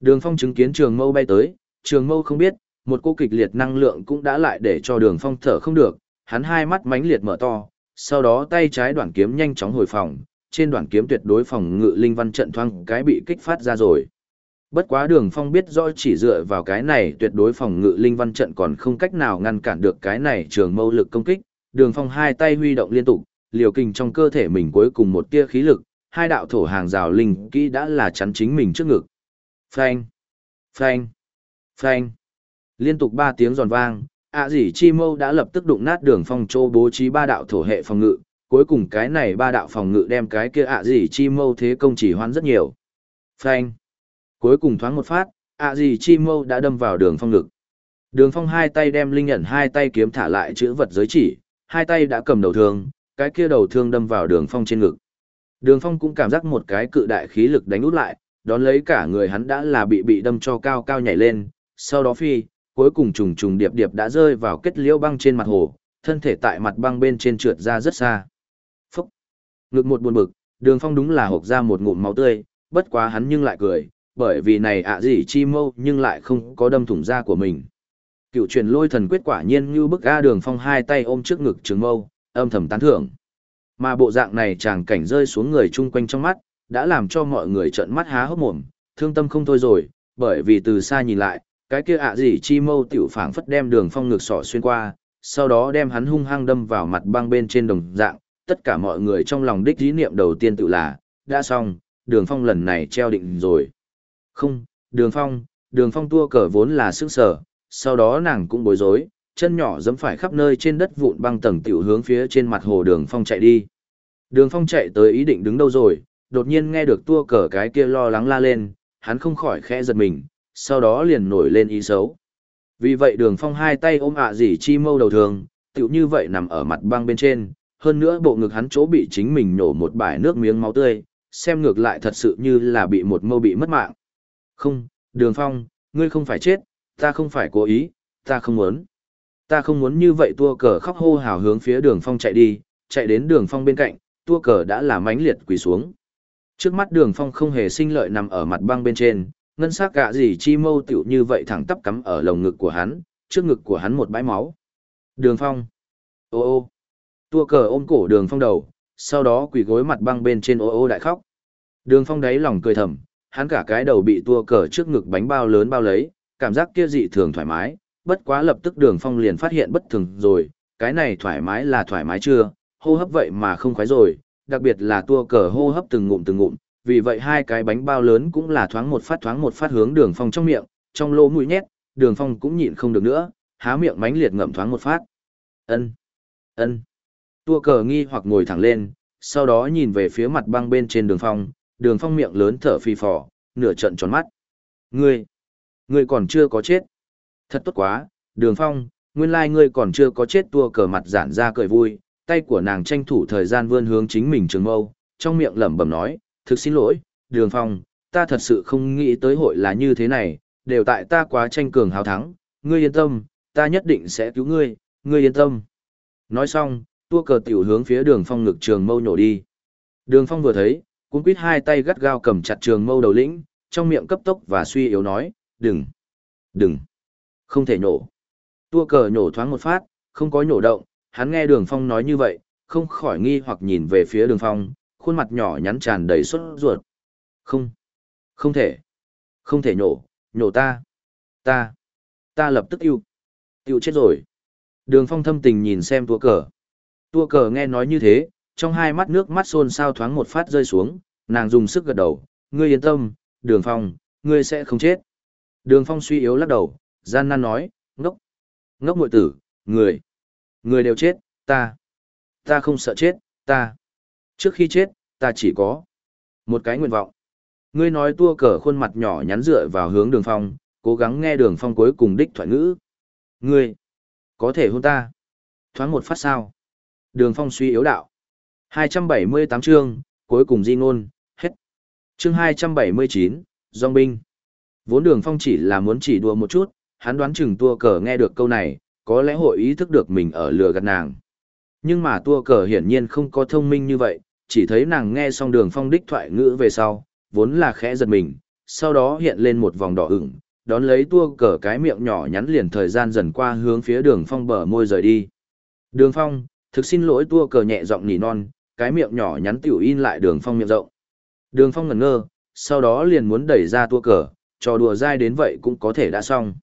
Đường phong chứng kiến trường mâu bay tới, trường mâu không biết, một cô kịch liệt năng lượng cũng đã lại để cho đường phong thở không được, hắn hai mắt mánh liệt mở to, sau đó tay trái đoạn kiếm nhanh chóng hồi phòng, trên đoạn kiếm tuyệt đối phòng ngự linh văn trận thoang cái bị kích phát ra rồi. Bất quá đường phong biết rõ chỉ dựa vào cái này tuyệt đối phòng ngự linh văn trận còn không cách nào ngăn cản được cái này trường mâu lực công kích, đường phong hai tay huy động liên tục, liều kinh trong cơ thể mình cuối cùng một tia khí lực, hai đạo thổ hàng rào linh kỹ đã là chắn chính mình trước ngực. Phanh, phanh, phanh. Liên tục ba tiếng giòn vang, ạ à dỉ chi mâu đã lập tức đụng nát đường phong châu bố trí ba đạo thổ hệ phòng ngự, cuối cùng cái này ba đạo phòng ngự đem cái kia ạ à dỉ chi mâu thế công chỉ hoãn rất nhiều. Phanh. Cuối cùng thoáng một phát, ạ à dỉ chi mâu đã đâm vào đường phong ngực. Đường phong hai tay đem linh nhận hai tay kiếm thả lại chữ vật giới chỉ, hai tay đã cầm đầu thương, cái kia đầu thương đâm vào đường phong trên ngực. Đường phong cũng cảm giác một cái cự đại khí lực đánh út lại, đón lấy cả người hắn đã là bị bị đâm cho cao cao nhảy lên, sau đó phi, cuối cùng trùng trùng điệp điệp đã rơi vào kết liễu băng trên mặt hồ, thân thể tại mặt băng bên trên trượt ra rất xa. Phúc! Ngực một buồn bực, đường phong đúng là hộp ra một ngụm máu tươi, bất quá hắn nhưng lại cười, bởi vì này ạ gì chi mâu nhưng lại không có đâm thủng da của mình. Cựu truyền lôi thần quyết quả nhiên như bức ga đường phong hai tay ôm trước ngực trường mâu, âm thầm tán thưởng. Mà bộ dạng này chàng cảnh rơi xuống người chung quanh trong mắt, đã làm cho mọi người trợn mắt há hốc mồm, thương tâm không thôi rồi, bởi vì từ xa nhìn lại, cái kia ạ gì chi mâu tiểu phảng phất đem đường phong ngực sỏ xuyên qua, sau đó đem hắn hung hăng đâm vào mặt băng bên trên đồng dạng, tất cả mọi người trong lòng đích dí niệm đầu tiên tự là, đã xong, đường phong lần này treo định rồi. Không, đường phong, đường phong tua cờ vốn là sức sở, sau đó nàng cũng bối rối, chân nhỏ dẫm phải khắp nơi trên đất vụn băng tầng tiểu hướng phía trên mặt hồ đường phong chạy đi. Đường phong chạy tới ý định đứng đâu rồi, đột nhiên nghe được tua cờ cái kia lo lắng la lên, hắn không khỏi khẽ giật mình, sau đó liền nổi lên ý xấu. Vì vậy đường phong hai tay ôm ạ à chi mâu đầu thường, tiểu như vậy nằm ở mặt băng bên trên, hơn nữa bộ ngực hắn chỗ bị chính mình nổ một bãi nước miếng máu tươi, xem ngược lại thật sự như là bị một mâu bị mất mạng. Không, đường phong, ngươi không phải chết, ta không phải cố ý, ta không muốn. Ta không muốn như vậy tua cờ khóc hô hào hướng phía đường phong chạy đi, chạy đến đường phong bên cạnh, tua cờ đã là mãnh liệt quỳ xuống. Trước mắt đường phong không hề sinh lợi nằm ở mặt băng bên trên, ngân sắc gạ gì chi mâu tiểu như vậy thẳng tắp cắm ở lồng ngực của hắn, trước ngực của hắn một bãi máu. Đường phong. Ô ô. Tua cờ ôm cổ đường phong đầu, sau đó quỳ gối mặt băng bên trên ô ô đại khóc. Đường phong đáy lòng cười thầm, hắn cả cái đầu bị tua cờ trước ngực bánh bao lớn bao lấy, cảm giác kia dị thường thoải mái, bất quá lập tức đường phong liền phát hiện bất thường rồi, cái này thoải mái là thoải mái chưa, hô hấp vậy mà không khoái rồi, đặc biệt là tua cờ hô hấp từng ngụm từng ngụm, vì vậy hai cái bánh bao lớn cũng là thoáng một phát thoáng một phát hướng đường phong trong miệng, trong lỗ mũi nhét, đường phong cũng nhịn không được nữa, há miệng mánh liệt ngậm thoáng một phát. Ân, ân. Tua cờ nghi hoặc ngồi thẳng lên, sau đó nhìn về phía mặt băng bên trên đường phong, đường phong miệng lớn thở phì phò, nửa trận tròn mắt. Ngươi, ngươi còn chưa có chết. Thật tốt quá, đường phong, nguyên lai ngươi còn chưa có chết tua cờ mặt giản ra cười vui, tay của nàng tranh thủ thời gian vươn hướng chính mình trường mâu, trong miệng lẩm bẩm nói, thực xin lỗi, đường phong, ta thật sự không nghĩ tới hội là như thế này, đều tại ta quá tranh cường hào thắng, ngươi yên tâm, ta nhất định sẽ cứu ngươi, ngươi yên tâm. Nói xong, tua cờ tiểu hướng phía đường phong ngực trường mâu nhổ đi. Đường phong vừa thấy, cũng quýt hai tay gắt gao cầm chặt trường mâu đầu lĩnh, trong miệng cấp tốc và suy yếu nói, đừng, đừng, không thể nhổ. Tua cờ nhổ thoáng một phát, không có nhổ động, hắn nghe đường phong nói như vậy, không khỏi nghi hoặc nhìn về phía đường phong, khuôn mặt nhỏ nhắn tràn đầy sốt ruột. Không, không thể, không thể nhổ, nhổ ta, ta, ta lập tức yêu, yêu chết rồi. Đường phong thâm tình nhìn xem tua cờ. Tua cờ nghe nói như thế, trong hai mắt nước mắt xôn xao thoáng một phát rơi xuống, nàng dùng sức gật đầu, ngươi yên tâm, đường phong, ngươi sẽ không chết. Đường phong suy yếu lắc đầu, gian nan nói, ngốc, ngốc muội tử, người, người đều chết, ta, ta không sợ chết, ta. Trước khi chết, ta chỉ có một cái nguyện vọng. Ngươi nói tua cờ khuôn mặt nhỏ nhắn dựa vào hướng đường phong, cố gắng nghe đường phong cuối cùng đích thoại ngữ. Ngươi, có thể hôn ta. Thoáng một phát sao. Đường phong suy yếu đạo. 278 chương, cuối cùng di ngôn, hết. Chương 279, Dòng binh. Vốn đường phong chỉ là muốn chỉ đùa một chút, hắn đoán chừng tua cờ nghe được câu này, có lẽ hội ý thức được mình ở lừa gạt nàng. Nhưng mà tua cờ hiển nhiên không có thông minh như vậy, chỉ thấy nàng nghe xong đường phong đích thoại ngữ về sau, vốn là khẽ giật mình, sau đó hiện lên một vòng đỏ ửng, đón lấy tua cờ cái miệng nhỏ nhắn liền thời gian dần qua hướng phía đường phong bờ môi rời đi. Đường phong, thực xin lỗi tua cờ nhẹ giọng nỉ non, cái miệng nhỏ nhắn tiểu in lại đường phong miệng rộng. Đường phong ngẩn ngơ, sau đó liền muốn đẩy ra tua cờ, trò đùa dai đến vậy cũng có thể đã xong.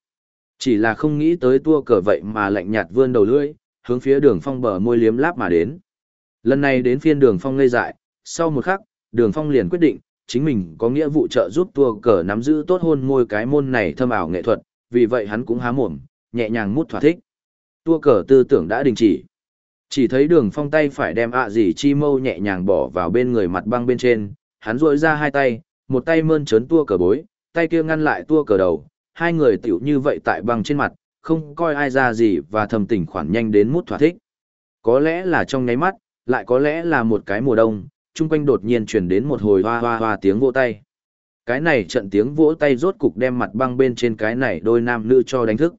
Chỉ là không nghĩ tới tua cờ vậy mà lạnh nhạt vươn đầu lưỡi, hướng phía đường phong bờ môi liếm láp mà đến. Lần này đến phiên đường phong ngây dại, sau một khắc, đường phong liền quyết định, chính mình có nghĩa vụ trợ giúp tua cờ nắm giữ tốt hôn môi cái môn này thâm ảo nghệ thuật, vì vậy hắn cũng há mồm, nhẹ nhàng mút thỏa thích. Tua cờ tư tưởng đã đình chỉ. Chỉ thấy đường phong tay phải đem ạ gì chi mâu nhẹ nhàng bỏ vào bên người mặt băng bên trên, hắn rội ra hai tay, một tay mơn trớn tua cờ bối, tay kia ngăn lại tua cờ đầu, hai người tiểu như vậy tại băng trên mặt, không coi ai ra gì và thầm tỉnh khoản nhanh đến mút thỏa thích. Có lẽ là trong nháy mắt, lại có lẽ là một cái mùa đông, chung quanh đột nhiên truyền đến một hồi hoa hoa hoa tiếng vỗ tay. Cái này trận tiếng vỗ tay rốt cục đem mặt băng bên trên cái này đôi nam nữ cho đánh thức.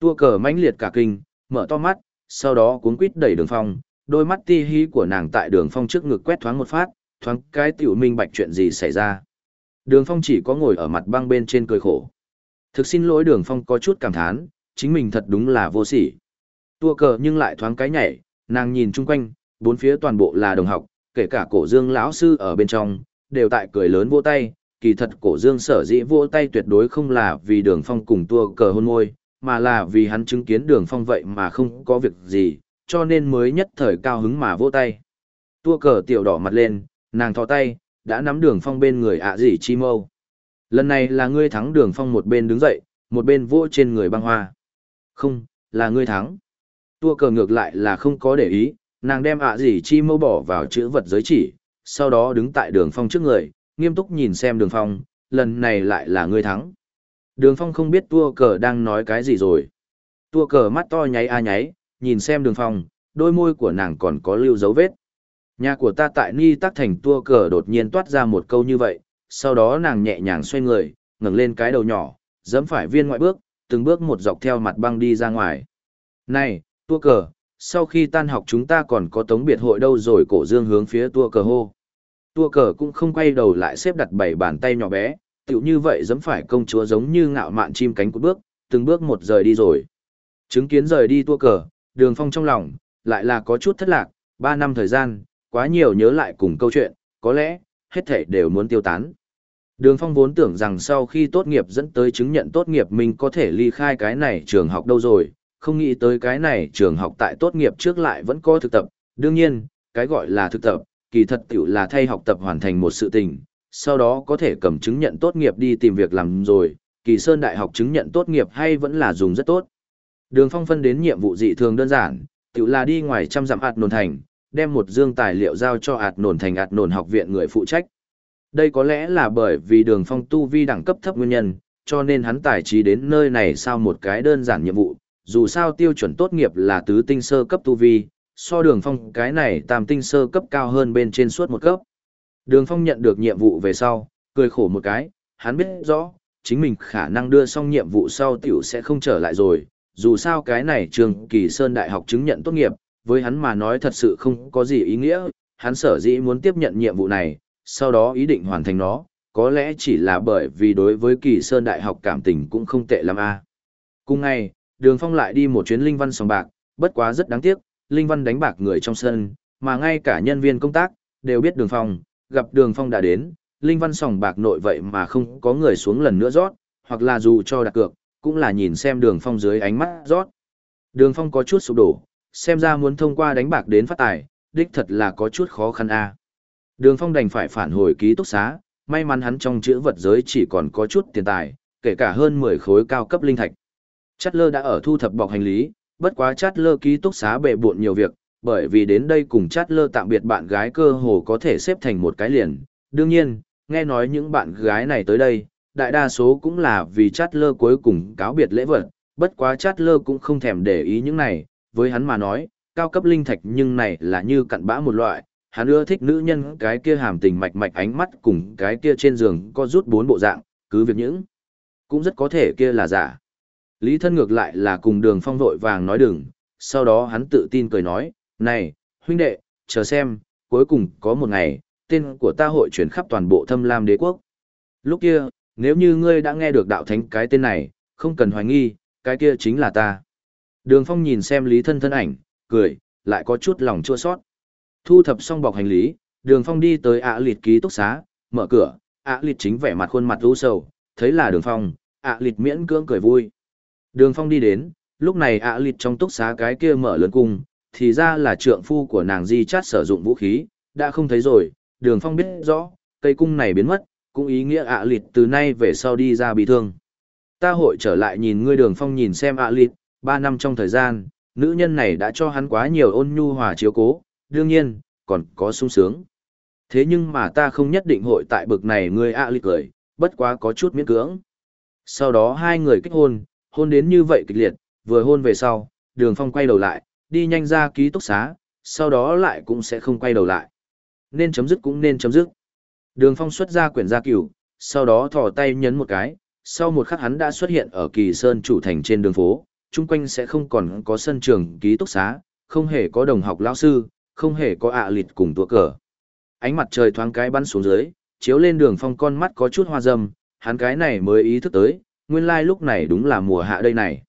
Tua cờ mãnh liệt cả kinh, mở to mắt, sau đó cuốn quít đẩy đường phong, đôi mắt ti hí của nàng tại đường phong trước ngực quét thoáng một phát, thoáng cái tiểu minh bạch chuyện gì xảy ra. Đường phong chỉ có ngồi ở mặt băng bên trên cười khổ. Thực xin lỗi đường phong có chút cảm thán, chính mình thật đúng là vô sỉ. Tua cờ nhưng lại thoáng cái nhảy, nàng nhìn chung quanh, bốn phía toàn bộ là đồng học, kể cả cổ dương lão sư ở bên trong, đều tại cười lớn vỗ tay, kỳ thật cổ dương sở dĩ vỗ tay tuyệt đối không là vì đường phong cùng tua cờ hôn môi, mà là vì hắn chứng kiến đường phong vậy mà không có việc gì, cho nên mới nhất thời cao hứng mà vỗ tay. Tua cờ tiểu đỏ mặt lên, nàng thò tay, đã nắm đường phong bên người ạ à chi mâu. Lần này là ngươi thắng đường phong một bên đứng dậy, một bên vỗ trên người băng hoa. Không, là ngươi thắng. Tua cờ ngược lại là không có để ý, nàng đem ạ gì chi mâu bỏ vào chữ vật giới chỉ, sau đó đứng tại đường phong trước người, nghiêm túc nhìn xem đường phong, lần này lại là ngươi thắng. Đường phong không biết tua cờ đang nói cái gì rồi. Tua cờ mắt to nháy a nháy, nhìn xem đường phong, đôi môi của nàng còn có lưu dấu vết. Nhà của ta tại Ni Tắc Thành tua cờ đột nhiên toát ra một câu như vậy, sau đó nàng nhẹ nhàng xoay người, ngẩng lên cái đầu nhỏ, dẫm phải viên ngoại bước, từng bước một dọc theo mặt băng đi ra ngoài. Này, tua cờ, sau khi tan học chúng ta còn có tống biệt hội đâu rồi cổ dương hướng phía tua cờ hô. Tua cờ cũng không quay đầu lại xếp đặt bảy bàn tay nhỏ bé, tựu như vậy dẫm phải công chúa giống như ngạo mạn chim cánh cụt bước, từng bước một rời đi rồi. Chứng kiến rời đi tua cờ, đường phong trong lòng, lại là có chút thất lạc, ba năm thời gian, quá nhiều nhớ lại cùng câu chuyện, có lẽ, hết thể đều muốn tiêu tán. Đường phong vốn tưởng rằng sau khi tốt nghiệp dẫn tới chứng nhận tốt nghiệp mình có thể ly khai cái này trường học đâu rồi, không nghĩ tới cái này trường học tại tốt nghiệp trước lại vẫn có thực tập, đương nhiên, cái gọi là thực tập, kỳ thật tiểu là thay học tập hoàn thành một sự tình, sau đó có thể cầm chứng nhận tốt nghiệp đi tìm việc làm rồi, kỳ sơn đại học chứng nhận tốt nghiệp hay vẫn là dùng rất tốt. Đường phong phân đến nhiệm vụ dị thường đơn giản, tiểu là đi ngoài trăm dặm ạt nồn thành, đem một dương tài liệu giao cho ạt nồn thành ạt nồn học viện người phụ trách. Đây có lẽ là bởi vì đường phong tu vi đẳng cấp thấp nguyên nhân, cho nên hắn tài trí đến nơi này sau một cái đơn giản nhiệm vụ, dù sao tiêu chuẩn tốt nghiệp là tứ tinh sơ cấp tu vi, so đường phong cái này tam tinh sơ cấp cao hơn bên trên suốt một cấp. Đường phong nhận được nhiệm vụ về sau, cười khổ một cái, hắn biết rõ, chính mình khả năng đưa xong nhiệm vụ sau tiểu sẽ không trở lại rồi, dù sao cái này trường kỳ sơn đại học chứng nhận tốt nghiệp, với hắn mà nói thật sự không có gì ý nghĩa, hắn sở dĩ muốn tiếp nhận nhiệm vụ này, sau đó ý định hoàn thành nó, có lẽ chỉ là bởi vì đối với kỳ sơn đại học cảm tình cũng không tệ lắm a. Cùng ngày, đường phong lại đi một chuyến linh văn sòng bạc, bất quá rất đáng tiếc, linh văn đánh bạc người trong sân, mà ngay cả nhân viên công tác, đều biết đường phong, gặp đường phong đã đến, linh văn sòng bạc nội vậy mà không có người xuống lần nữa rót, hoặc là dù cho đặt cược, cũng là nhìn xem đường phong dưới ánh mắt rót. Đường phong có chút sụp đổ, xem ra muốn thông qua đánh bạc đến phát tài, đích thật là có chút khó khăn a. Đường phong đành phải phản hồi ký túc xá, may mắn hắn trong chữ vật giới chỉ còn có chút tiền tài, kể cả hơn 10 khối cao cấp linh thạch. Chát lơ đã ở thu thập bọc hành lý, bất quá chát lơ ký túc xá bệ bộn nhiều việc, bởi vì đến đây cùng chát lơ tạm biệt bạn gái cơ hồ có thể xếp thành một cái liền. Đương nhiên, nghe nói những bạn gái này tới đây, đại đa số cũng là vì chát lơ cuối cùng cáo biệt lễ vật, bất quá chát lơ cũng không thèm để ý những này, với hắn mà nói, cao cấp linh thạch nhưng này là như cặn bã một loại, hắn ưa thích nữ nhân cái kia hàm tình mạch mạch ánh mắt cùng cái kia trên giường có rút bốn bộ dạng, cứ việc những cũng rất có thể kia là giả. Lý thân ngược lại là cùng đường phong vội vàng nói đừng, sau đó hắn tự tin cười nói, này, huynh đệ, chờ xem, cuối cùng có một ngày, tên của ta hội chuyển khắp toàn bộ thâm lam đế quốc. Lúc kia, nếu như ngươi đã nghe được đạo thánh cái tên này, không cần hoài nghi, cái kia chính là ta. Đường Phong nhìn xem Lý Thân thân ảnh, cười, lại có chút lòng chua sót. Thu thập xong bọc hành lý, Đường Phong đi tới ạ lịt ký túc xá, mở cửa, ạ lịt chính vẻ mặt khuôn mặt u sầu, thấy là Đường Phong, ạ lịt miễn cưỡng cười vui. Đường Phong đi đến, lúc này ạ lịt trong túc xá cái kia mở lớn cung, thì ra là trượng phu của nàng di chát sử dụng vũ khí, đã không thấy rồi, Đường Phong biết rõ, cây cung này biến mất, cũng ý nghĩa ạ lịt từ nay về sau đi ra bị thương. Ta hội trở lại nhìn ngươi Đường Phong nhìn xem ạ lịt, ba năm trong thời gian, nữ nhân này đã cho hắn quá nhiều ôn nhu hòa chiếu cố, đương nhiên, còn có sung sướng. Thế nhưng mà ta không nhất định hội tại bực này ngươi ạ lịt cười, bất quá có chút miễn cưỡng. Sau đó hai người kết hôn, hôn đến như vậy kịch liệt, vừa hôn về sau, đường phong quay đầu lại, đi nhanh ra ký túc xá, sau đó lại cũng sẽ không quay đầu lại. Nên chấm dứt cũng nên chấm dứt. Đường phong xuất ra quyển gia cửu, sau đó thò tay nhấn một cái, sau một khắc hắn đã xuất hiện ở kỳ sơn chủ thành trên đường phố, chung quanh sẽ không còn có sân trường ký túc xá, không hề có đồng học lão sư, không hề có ạ lịt cùng tua cờ. Ánh mặt trời thoáng cái bắn xuống dưới, chiếu lên đường phong con mắt có chút hoa dâm, hắn cái này mới ý thức tới, nguyên lai lúc này đúng là mùa hạ đây này.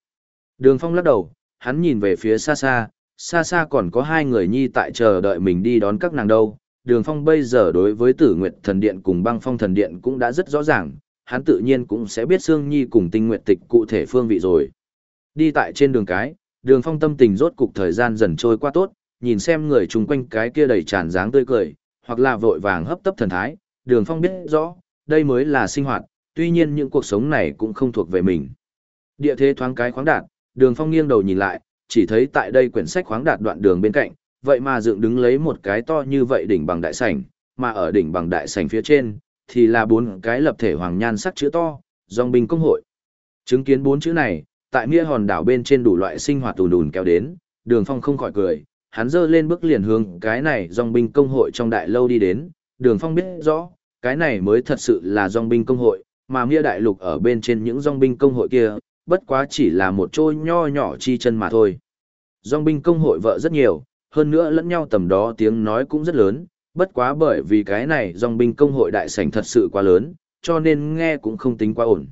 Đường phong lắc đầu, hắn nhìn về phía xa xa, xa xa còn có hai người nhi tại chờ đợi mình đi đón các nàng đâu. Đường phong bây giờ đối với tử nguyệt thần điện cùng băng phong thần điện cũng đã rất rõ ràng, hắn tự nhiên cũng sẽ biết Sương Nhi cùng tinh nguyệt tịch cụ thể phương vị rồi. Đi tại trên đường cái, đường phong tâm tình rốt cục thời gian dần trôi qua tốt, nhìn xem người chung quanh cái kia đầy tràn dáng tươi cười, hoặc là vội vàng hấp tấp thần thái, đường phong biết rõ, đây mới là sinh hoạt, tuy nhiên những cuộc sống này cũng không thuộc về mình. Địa thế thoáng cái khoáng đạt, đường phong nghiêng đầu nhìn lại, chỉ thấy tại đây quyển sách khoáng đạt đoạn đường bên cạnh, vậy mà dựng đứng lấy một cái to như vậy đỉnh bằng đại sảnh, mà ở đỉnh bằng đại sảnh phía trên, thì là bốn cái lập thể hoàng nhan sắc chữ to, dòng binh công hội. Chứng kiến bốn chữ này, tại nghĩa hòn đảo bên trên đủ loại sinh hoạt tù đùn kéo đến, đường phong không khỏi cười, hắn dơ lên bước liền hướng cái này dòng binh công hội trong đại lâu đi đến, đường phong biết rõ, cái này mới thật sự là dòng binh công hội, mà Mia đại lục ở bên trên những dòng binh công hội kia, bất quá chỉ là một trôi nho nhỏ chi chân mà thôi. Dòng binh công hội vợ rất nhiều, hơn nữa lẫn nhau tầm đó tiếng nói cũng rất lớn, bất quá bởi vì cái này dòng binh công hội đại sảnh thật sự quá lớn, cho nên nghe cũng không tính quá ổn.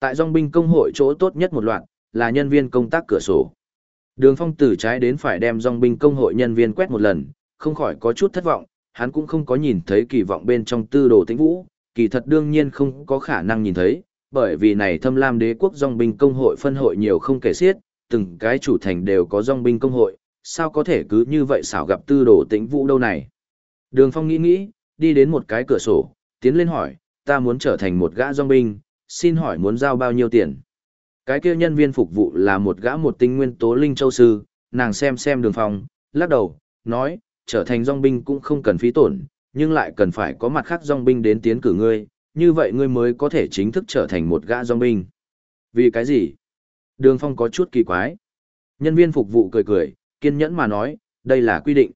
Tại dòng binh công hội chỗ tốt nhất một loạt, là nhân viên công tác cửa sổ. Đường phong từ trái đến phải đem dòng binh công hội nhân viên quét một lần, không khỏi có chút thất vọng, hắn cũng không có nhìn thấy kỳ vọng bên trong tư đồ tĩnh vũ, kỳ thật đương nhiên không có khả năng nhìn thấy, bởi vì này thâm lam đế quốc dòng binh công hội phân hội nhiều không kể xiết, từng cái chủ thành đều có dòng binh công hội, sao có thể cứ như vậy xảo gặp tư đồ tĩnh vũ đâu này. Đường phong nghĩ nghĩ, đi đến một cái cửa sổ, tiến lên hỏi, ta muốn trở thành một gã dòng binh, xin hỏi muốn giao bao nhiêu tiền. Cái kia nhân viên phục vụ là một gã một tinh nguyên tố linh châu sư, nàng xem xem đường phong, lắc đầu, nói, trở thành dòng binh cũng không cần phí tổn, nhưng lại cần phải có mặt khác dòng binh đến tiến cử ngươi, như vậy ngươi mới có thể chính thức trở thành một gã dòng binh. Vì cái gì? Đường phong có chút kỳ quái. Nhân viên phục vụ cười cười, kiên nhẫn mà nói, đây là quy định.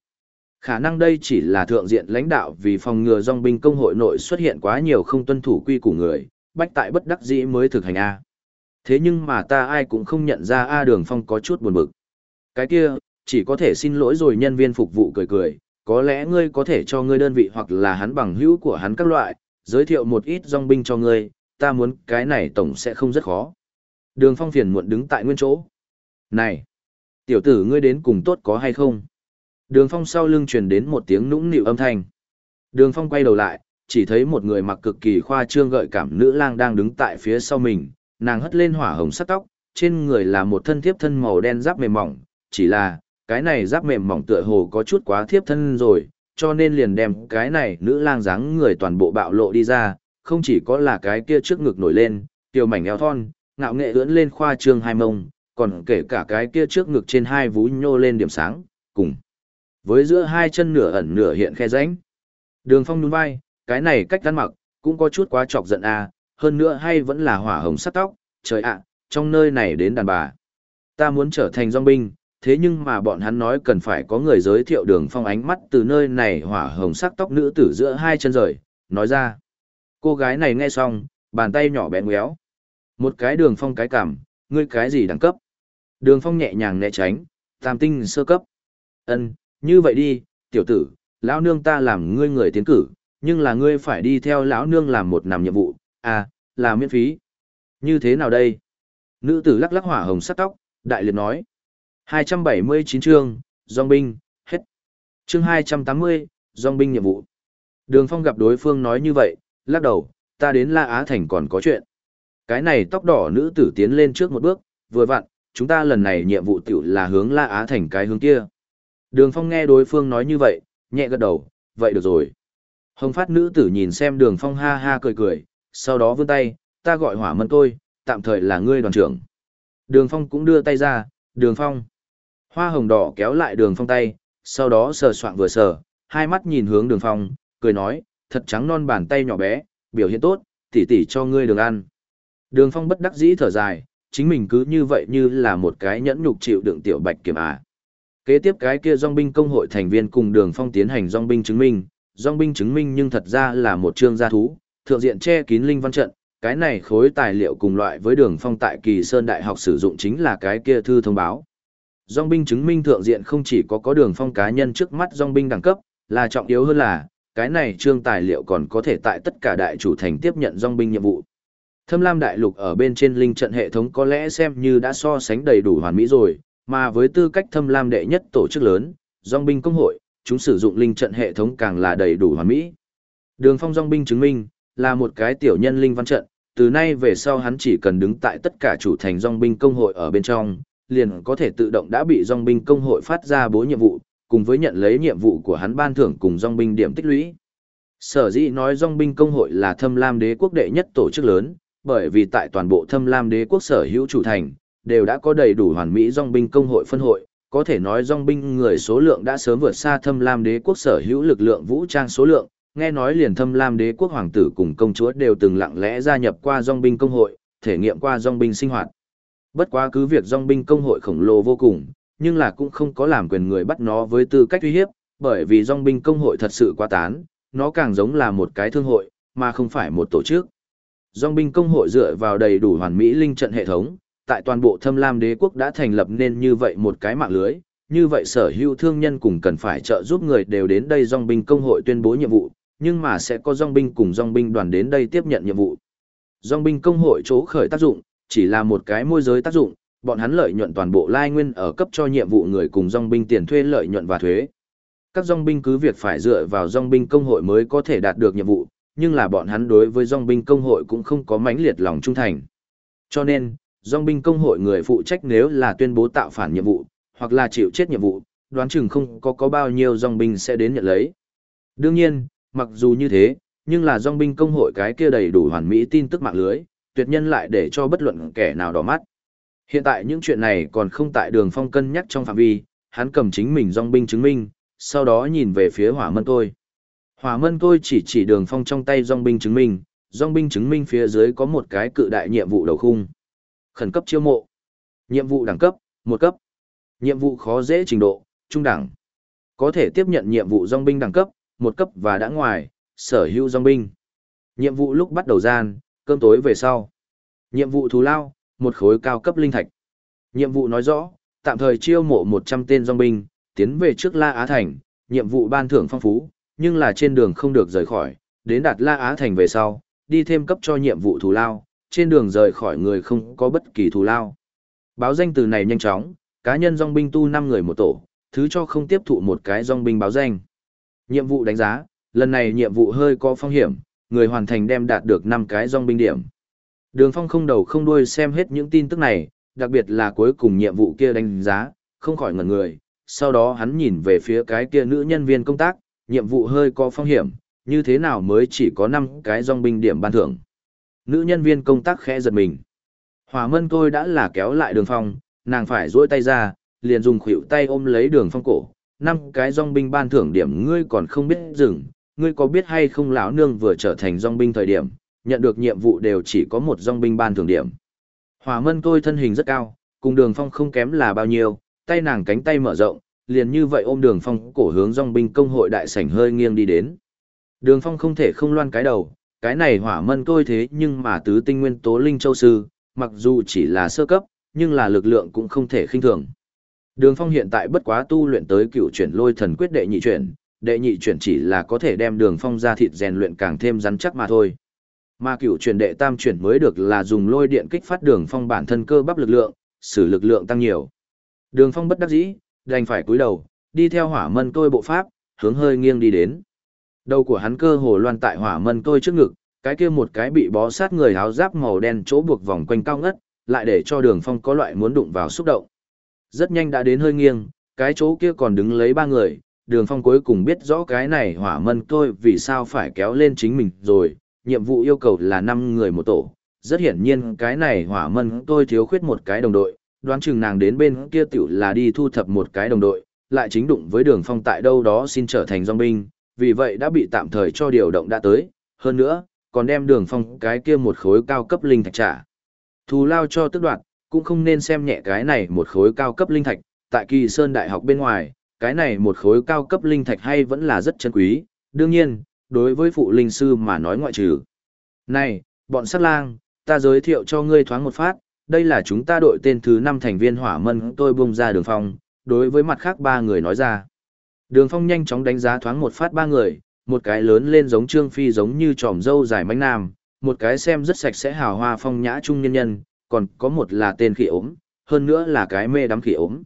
Khả năng đây chỉ là thượng diện lãnh đạo vì phòng ngừa dòng binh công hội nội xuất hiện quá nhiều không tuân thủ quy của người, bách tại bất đắc dĩ mới thực hành A. Thế nhưng mà ta ai cũng không nhận ra A đường phong có chút buồn bực. Cái kia, chỉ có thể xin lỗi rồi nhân viên phục vụ cười cười, có lẽ ngươi có thể cho ngươi đơn vị hoặc là hắn bằng hữu của hắn các loại, giới thiệu một ít dòng binh cho ngươi, ta muốn cái này tổng sẽ không rất khó. Đường phong phiền muộn đứng tại nguyên chỗ. Này, tiểu tử ngươi đến cùng tốt có hay không? Đường phong sau lưng truyền đến một tiếng nũng nịu âm thanh. Đường phong quay đầu lại, chỉ thấy một người mặc cực kỳ khoa trương gợi cảm nữ lang đang đứng tại phía sau mình, nàng hất lên hỏa hồng sắc tóc, trên người là một thân thiếp thân màu đen giáp mềm mỏng, chỉ là, cái này giáp mềm mỏng tựa hồ có chút quá thiếp thân rồi, cho nên liền đem cái này nữ lang dáng người toàn bộ bạo lộ đi ra, không chỉ có là cái kia trước ngực nổi lên, tiểu mảnh eo thon, ngạo nghệ ưỡn lên khoa trương hai mông, còn kể cả cái kia trước ngực trên hai vú nhô lên điểm sáng, cùng với giữa hai chân nửa ẩn nửa hiện khe rãnh. Đường Phong nhún vai, cái này cách ăn mặc, cũng có chút quá chọc giận à, hơn nữa hay vẫn là hỏa hồng sắt tóc, trời ạ, trong nơi này đến đàn bà. Ta muốn trở thành dòng binh, thế nhưng mà bọn hắn nói cần phải có người giới thiệu đường phong ánh mắt từ nơi này hỏa hồng sắc tóc nữ tử giữa hai chân rời, nói ra. Cô gái này nghe xong, bàn tay nhỏ bén méo. Một cái đường phong cái cảm, ngươi cái gì đẳng cấp? Đường phong nhẹ nhàng né tránh, tam tinh sơ cấp. ân như vậy đi, tiểu tử, lão nương ta làm ngươi người tiến cử, nhưng là ngươi phải đi theo lão nương làm một nằm nhiệm vụ, à, là miễn phí. Như thế nào đây? Nữ tử lắc lắc hỏa hồng sắc tóc, đại liệt nói. 279 chương, dòng binh, hết. Chương 280, dòng binh nhiệm vụ. Đường Phong gặp đối phương nói như vậy, lắc đầu, ta đến La Á Thành còn có chuyện. Cái này tóc đỏ nữ tử tiến lên trước một bước, vừa vặn, chúng ta lần này nhiệm vụ tiểu là hướng La Á Thành cái hướng kia. Đường Phong nghe đối phương nói như vậy, nhẹ gật đầu, vậy được rồi. Hồng phát nữ tử nhìn xem đường Phong ha ha cười cười, sau đó vươn tay, ta gọi hỏa mân tôi, tạm thời là ngươi đoàn trưởng. Đường Phong cũng đưa tay ra, đường Phong. Hoa hồng đỏ kéo lại đường Phong tay, sau đó sờ soạng vừa sờ, hai mắt nhìn hướng đường Phong, cười nói, thật trắng non bàn tay nhỏ bé, biểu hiện tốt, tỉ tỉ cho ngươi đường ăn. Đường Phong bất đắc dĩ thở dài, chính mình cứ như vậy như là một cái nhẫn nhục chịu đựng tiểu bạch kiểm à. Kế tiếp cái kia dòng binh công hội thành viên cùng đường phong tiến hành dòng binh chứng minh, dòng binh chứng minh nhưng thật ra là một chương gia thú, thượng diện che kín linh văn trận, cái này khối tài liệu cùng loại với đường phong tại kỳ sơn đại học sử dụng chính là cái kia thư thông báo. Dòng binh chứng minh thượng diện không chỉ có có đường phong cá nhân trước mắt dòng binh đẳng cấp, là trọng yếu hơn là, cái này trương tài liệu còn có thể tại tất cả đại chủ thành tiếp nhận dòng binh nhiệm vụ. Thâm Lam Đại Lục ở bên trên linh trận hệ thống có lẽ xem như đã so sánh đầy đủ hoàn mỹ rồi, mà với tư cách Thâm Lam đệ nhất tổ chức lớn, dòng binh công hội, chúng sử dụng linh trận hệ thống càng là đầy đủ hoàn mỹ. Đường phong dòng binh chứng minh, là một cái tiểu nhân linh văn trận, từ nay về sau hắn chỉ cần đứng tại tất cả chủ thành dòng binh công hội ở bên trong, liền có thể tự động đã bị dòng binh công hội phát ra bố nhiệm vụ, cùng với nhận lấy nhiệm vụ của hắn ban thưởng cùng dòng binh điểm tích lũy. Sở dĩ nói dòng binh công hội là thâm lam đế quốc đệ nhất tổ chức lớn, bởi vì tại toàn bộ thâm lam đế quốc sở hữu chủ thành, đều đã có đầy đủ hoàn mỹ dòng binh công hội phân hội, có thể nói dòng binh người số lượng đã sớm vượt xa thâm lam đế quốc sở hữu lực lượng vũ trang số lượng, nghe nói liền thâm lam đế quốc hoàng tử cùng công chúa đều từng lặng lẽ gia nhập qua dòng binh công hội, thể nghiệm qua dòng binh sinh hoạt. Bất quá cứ việc dòng binh công hội khổng lồ vô cùng, nhưng là cũng không có làm quyền người bắt nó với tư cách uy hiếp, bởi vì dòng binh công hội thật sự quá tán, nó càng giống là một cái thương hội, mà không phải một tổ chức. Dòng binh công hội dựa vào đầy đủ hoàn mỹ linh trận hệ thống, tại toàn bộ thâm lam đế quốc đã thành lập nên như vậy một cái mạng lưới, như vậy sở hữu thương nhân cùng cần phải trợ giúp người đều đến đây dòng binh công hội tuyên bố nhiệm vụ, nhưng mà sẽ có dòng binh cùng dòng binh đoàn đến đây tiếp nhận nhiệm vụ. Dòng binh công hội chỗ khởi tác dụng, chỉ là một cái môi giới tác dụng, bọn hắn lợi nhuận toàn bộ lai nguyên ở cấp cho nhiệm vụ người cùng dòng binh tiền thuê lợi nhuận và thuế. Các dòng binh cứ việc phải dựa vào dòng binh công hội mới có thể đạt được nhiệm vụ, nhưng là bọn hắn đối với dòng binh công hội cũng không có mãnh liệt lòng trung thành. Cho nên, dòng binh công hội người phụ trách nếu là tuyên bố tạo phản nhiệm vụ, hoặc là chịu chết nhiệm vụ, đoán chừng không có có bao nhiêu dòng binh sẽ đến nhận lấy. Đương nhiên, mặc dù như thế, nhưng là dòng binh công hội cái kia đầy đủ hoàn mỹ tin tức mạng lưới, tuyệt nhân lại để cho bất luận kẻ nào đỏ mắt. Hiện tại những chuyện này còn không tại đường phong cân nhắc trong phạm vi, hắn cầm chính mình dòng binh chứng minh, sau đó nhìn về phía hỏa mân tôi. Hỏa mân tôi chỉ chỉ đường phong trong tay dòng binh chứng minh, dòng binh chứng minh phía dưới có một cái cự đại nhiệm vụ đầu khung. Khẩn cấp chiêu mộ. Nhiệm vụ đẳng cấp, một cấp. Nhiệm vụ khó dễ trình độ, trung đẳng. Có thể tiếp nhận nhiệm vụ dòng binh đẳng cấp, một cấp và đã ngoài, sở hữu dòng binh. Nhiệm vụ lúc bắt đầu gian, cơm tối về sau. Nhiệm vụ thù lao, một khối cao cấp linh thạch. Nhiệm vụ nói rõ, tạm thời chiêu mộ 100 tên dòng binh, tiến về trước La Á Thành, nhiệm vụ ban thưởng phong phú, nhưng là trên đường không được rời khỏi, đến đạt La Á Thành về sau, đi thêm cấp cho nhiệm vụ thù lao, trên đường rời khỏi người không có bất kỳ thù lao. Báo danh từ này nhanh chóng, cá nhân dòng binh tu 5 người một tổ, thứ cho không tiếp thụ một cái dòng binh báo danh. Nhiệm vụ đánh giá, lần này nhiệm vụ hơi có phong hiểm, người hoàn thành đem đạt được 5 cái dòng binh điểm. Đường Phong không đầu không đuôi xem hết những tin tức này, đặc biệt là cuối cùng nhiệm vụ kia đánh giá, không khỏi ngẩn người, sau đó hắn nhìn về phía cái kia nữ nhân viên công tác, nhiệm vụ hơi có phong hiểm, như thế nào mới chỉ có 5 cái dòng binh điểm ban thưởng. Nữ nhân viên công tác khẽ giật mình. Hỏa mân tôi đã là kéo lại đường phong, nàng phải duỗi tay ra, liền dùng khuỷu tay ôm lấy đường phong cổ. năm cái dòng binh ban thưởng điểm ngươi còn không biết dừng, ngươi có biết hay không lão nương vừa trở thành dòng binh thời điểm, nhận được nhiệm vụ đều chỉ có một dòng binh ban thường điểm. Hỏa mân tôi thân hình rất cao, cùng đường phong không kém là bao nhiêu, tay nàng cánh tay mở rộng, liền như vậy ôm đường phong cổ hướng dòng binh công hội đại sảnh hơi nghiêng đi đến. Đường phong không thể không loan cái đầu, cái này hỏa mân tôi thế nhưng mà tứ tinh nguyên tố linh châu sư, mặc dù chỉ là sơ cấp, nhưng là lực lượng cũng không thể khinh thường. Đường phong hiện tại bất quá tu luyện tới cựu chuyển lôi thần quyết đệ nhị chuyển, đệ nhị chuyển chỉ là có thể đem đường phong ra thịt rèn luyện càng thêm rắn chắc mà thôi. Mà cửu chuyển đệ tam chuyển mới được là dùng lôi điện kích phát đường phong bản thân cơ bắp lực lượng, sử lực lượng tăng nhiều. Đường phong bất đắc dĩ, đành phải cúi đầu, đi theo hỏa mân tôi bộ pháp, hướng hơi nghiêng đi đến. Đầu của hắn cơ hồ loan tại hỏa mân tôi trước ngực, cái kia một cái bị bó sát người áo giáp màu đen chỗ buộc vòng quanh cao ngất, lại để cho đường phong có loại muốn đụng vào xúc động. Rất nhanh đã đến hơi nghiêng, cái chỗ kia còn đứng lấy ba người, đường phong cuối cùng biết rõ cái này hỏa mân tôi vì sao phải kéo lên chính mình rồi, nhiệm vụ yêu cầu là năm người một tổ. Rất hiển nhiên cái này hỏa mân tôi thiếu khuyết một cái đồng đội, đoán chừng nàng đến bên kia tiểu là đi thu thập một cái đồng đội, lại chính đụng với đường phong tại đâu đó xin trở thành dong binh, vì vậy đã bị tạm thời cho điều động đã tới, hơn nữa, còn đem đường phong cái kia một khối cao cấp linh thạch trả. Thù lao cho tức đoạt, cũng không nên xem nhẹ cái này một khối cao cấp linh thạch, tại kỳ sơn đại học bên ngoài, cái này một khối cao cấp linh thạch hay vẫn là rất chân quý, đương nhiên, đối với phụ linh sư mà nói ngoại trừ. Này, bọn sát lang, ta giới thiệu cho ngươi thoáng một phát, đây là chúng ta đội tên thứ 5 thành viên hỏa mân tôi bung ra đường phong, đối với mặt khác ba người nói ra. Đường phong nhanh chóng đánh giá thoáng một phát ba người, một cái lớn lên giống trương phi giống như tròm dâu dài mánh nam, một cái xem rất sạch sẽ hào hoa phong nhã trung nhân nhân, còn có một là tên khỉ ốm, hơn nữa là cái mê đắm khỉ ốm.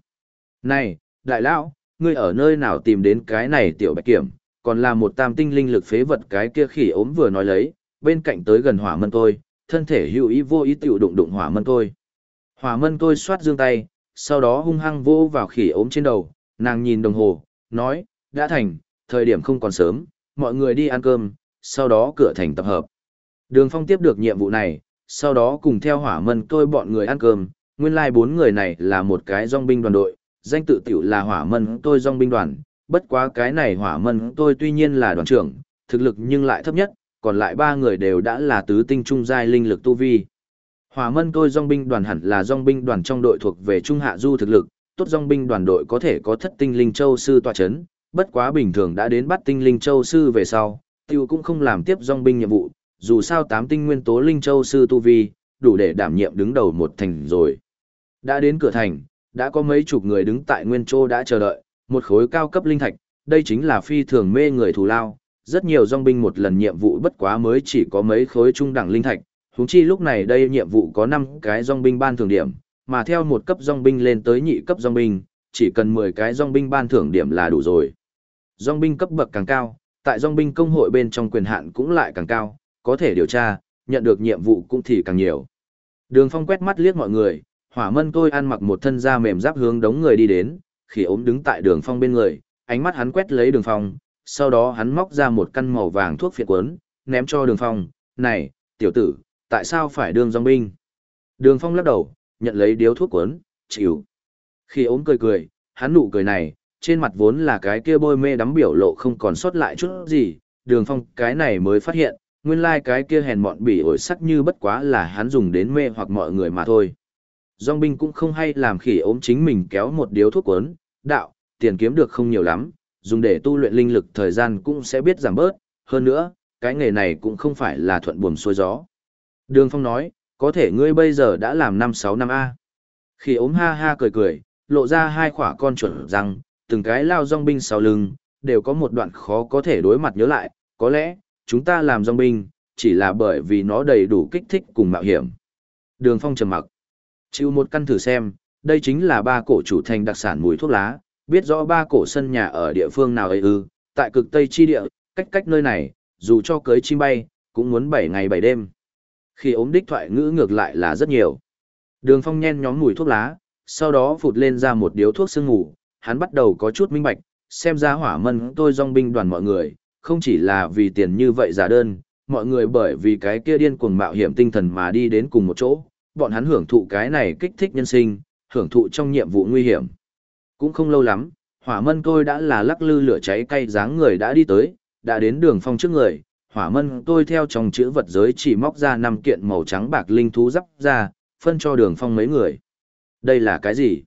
Này, đại lão, ngươi ở nơi nào tìm đến cái này tiểu bạch kiểm, còn là một tam tinh linh lực phế vật cái kia khỉ ốm vừa nói lấy, bên cạnh tới gần hỏa mân tôi, thân thể hữu ý vô ý tiểu đụng đụng hỏa mân tôi. Hỏa mân tôi xoát dương tay, sau đó hung hăng vô vào khỉ ốm trên đầu, nàng nhìn đồng hồ, nói, đã thành, thời điểm không còn sớm, mọi người đi ăn cơm, sau đó cửa thành tập hợp. Đường Phong tiếp được nhiệm vụ này, sau đó cùng theo hỏa mân tôi bọn người ăn cơm, nguyên lai like bốn người này là một cái dòng binh đoàn đội, danh tự tiểu là hỏa mân tôi dòng binh đoàn, bất quá cái này hỏa mân tôi tuy nhiên là đoàn trưởng, thực lực nhưng lại thấp nhất, còn lại ba người đều đã là tứ tinh trung giai linh lực tu vi. Hỏa mân tôi dòng binh đoàn hẳn là dòng binh đoàn trong đội thuộc về trung hạ du thực lực, tốt dòng binh đoàn đội có thể có thất tinh linh châu sư tòa chấn, bất quá bình thường đã đến bắt tinh linh châu sư về sau, tiêu cũng không làm tiếp dòng binh nhiệm vụ, dù sao tám tinh nguyên tố linh châu sư tu vi, đủ để đảm nhiệm đứng đầu một thành rồi. Đã đến cửa thành, đã có mấy chục người đứng tại nguyên châu đã chờ đợi, một khối cao cấp linh thạch, đây chính là phi thường mê người thù lao, rất nhiều dòng binh một lần nhiệm vụ bất quá mới chỉ có mấy khối trung đẳng linh thạch, huống chi lúc này đây nhiệm vụ có 5 cái dòng binh ban thưởng điểm, mà theo một cấp dòng binh lên tới nhị cấp dòng binh, chỉ cần 10 cái dòng binh ban thưởng điểm là đủ rồi. Dòng binh cấp bậc càng cao, tại dòng binh công hội bên trong quyền hạn cũng lại càng cao, có thể điều tra, nhận được nhiệm vụ cũng thì càng nhiều. Đường Phong quét mắt liếc mọi người, Hỏa Mân tôi ăn mặc một thân da mềm giáp hướng đống người đi đến, khi ốm đứng tại Đường Phong bên người, ánh mắt hắn quét lấy Đường Phong, sau đó hắn móc ra một căn màu vàng thuốc phiện quấn, ném cho Đường Phong, "Này, tiểu tử, tại sao phải đương dòng binh?" Đường Phong lắc đầu, nhận lấy điếu thuốc quấn, chịu. Khi ốm cười cười, hắn nụ cười này, trên mặt vốn là cái kia bôi mê đắm biểu lộ không còn sót lại chút gì, Đường Phong cái này mới phát hiện, nguyên lai like cái kia hèn mọn bỉ ổi sắc như bất quá là hắn dùng đến mê hoặc mọi người mà thôi. Dòng binh cũng không hay làm khỉ ốm chính mình kéo một điếu thuốc quấn, đạo, tiền kiếm được không nhiều lắm, dùng để tu luyện linh lực thời gian cũng sẽ biết giảm bớt, hơn nữa, cái nghề này cũng không phải là thuận buồm xuôi gió. Đường Phong nói, có thể ngươi bây giờ đã làm 5-6 năm A. Khỉ ốm ha ha cười cười, lộ ra hai khỏa con chuẩn rằng, từng cái lao dòng binh sau lưng, đều có một đoạn khó có thể đối mặt nhớ lại, có lẽ, chúng ta làm dòng binh, chỉ là bởi vì nó đầy đủ kích thích cùng mạo hiểm. Đường Phong trầm mặc. Chịu một căn thử xem, đây chính là ba cổ chủ thành đặc sản mùi thuốc lá, biết rõ ba cổ sân nhà ở địa phương nào ấy ư, tại cực Tây chi địa, cách cách nơi này, dù cho cưới chim bay, cũng muốn 7 ngày 7 đêm. Khi ốm đích thoại ngữ ngược lại là rất nhiều. Đường Phong nhen nhóm mùi thuốc lá, sau đó phụt lên ra một điếu thuốc sương ngủ, hắn bắt đầu có chút minh bạch, xem ra hỏa mân tôi dòng binh đoàn mọi người, không chỉ là vì tiền như vậy giả đơn, mọi người bởi vì cái kia điên cuồng mạo hiểm tinh thần mà đi đến cùng một chỗ, bọn hắn hưởng thụ cái này kích thích nhân sinh, hưởng thụ trong nhiệm vụ nguy hiểm. Cũng không lâu lắm, hỏa mân tôi đã là lắc lư lửa cháy cay dáng người đã đi tới, đã đến đường phong trước người, hỏa mân tôi theo trong chữ vật giới chỉ móc ra năm kiện màu trắng bạc linh thú giáp ra, phân cho đường phong mấy người. Đây là cái gì?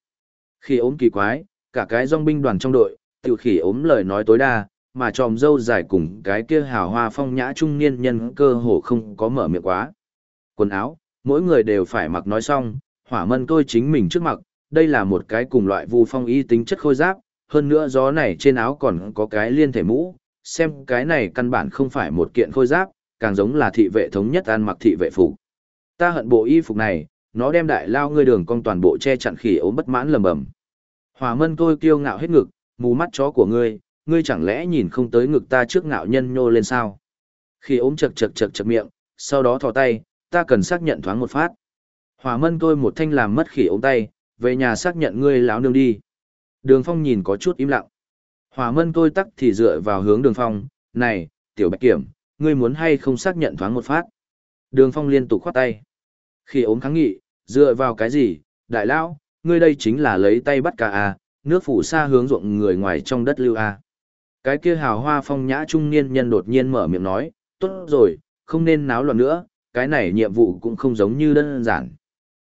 Khi ốm kỳ quái, cả cái dòng binh đoàn trong đội, tiểu khỉ ốm lời nói tối đa, mà tròm dâu dài cùng cái kia hào hoa phong nhã trung niên nhân cơ hồ không có mở miệng quá. Quần áo, mỗi người đều phải mặc nói xong, hỏa mân tôi chính mình trước mặc, đây là một cái cùng loại vu phong y tính chất khôi giáp, hơn nữa gió này trên áo còn có cái liên thể mũ, xem cái này căn bản không phải một kiện khôi giáp, càng giống là thị vệ thống nhất ăn mặc thị vệ phục. Ta hận bộ y phục này, nó đem đại lao ngươi đường cong toàn bộ che chặn khỉ ốm bất mãn lầm bầm. Hỏa mân tôi kiêu ngạo hết ngực, mù mắt chó của ngươi, ngươi chẳng lẽ nhìn không tới ngực ta trước ngạo nhân nhô lên sao? Khi ốm chật chật chật chật miệng, sau đó thò tay, ta cần xác nhận thoáng một phát. Hỏa mân tôi một thanh làm mất khỉ ống tay, về nhà xác nhận ngươi láo nương đi. Đường phong nhìn có chút im lặng. Hỏa mân tôi tắc thì dựa vào hướng đường phong, này, tiểu bạch kiểm, ngươi muốn hay không xác nhận thoáng một phát. Đường phong liên tục khoát tay. Khi ốm kháng nghị, dựa vào cái gì, đại lão, ngươi đây chính là lấy tay bắt cá à, nước phủ xa hướng ruộng người ngoài trong đất lưu à. Cái kia hào hoa phong nhã trung niên nhân đột nhiên mở miệng nói, tốt rồi, không nên náo loạn nữa, cái này nhiệm vụ cũng không giống như đơn giản.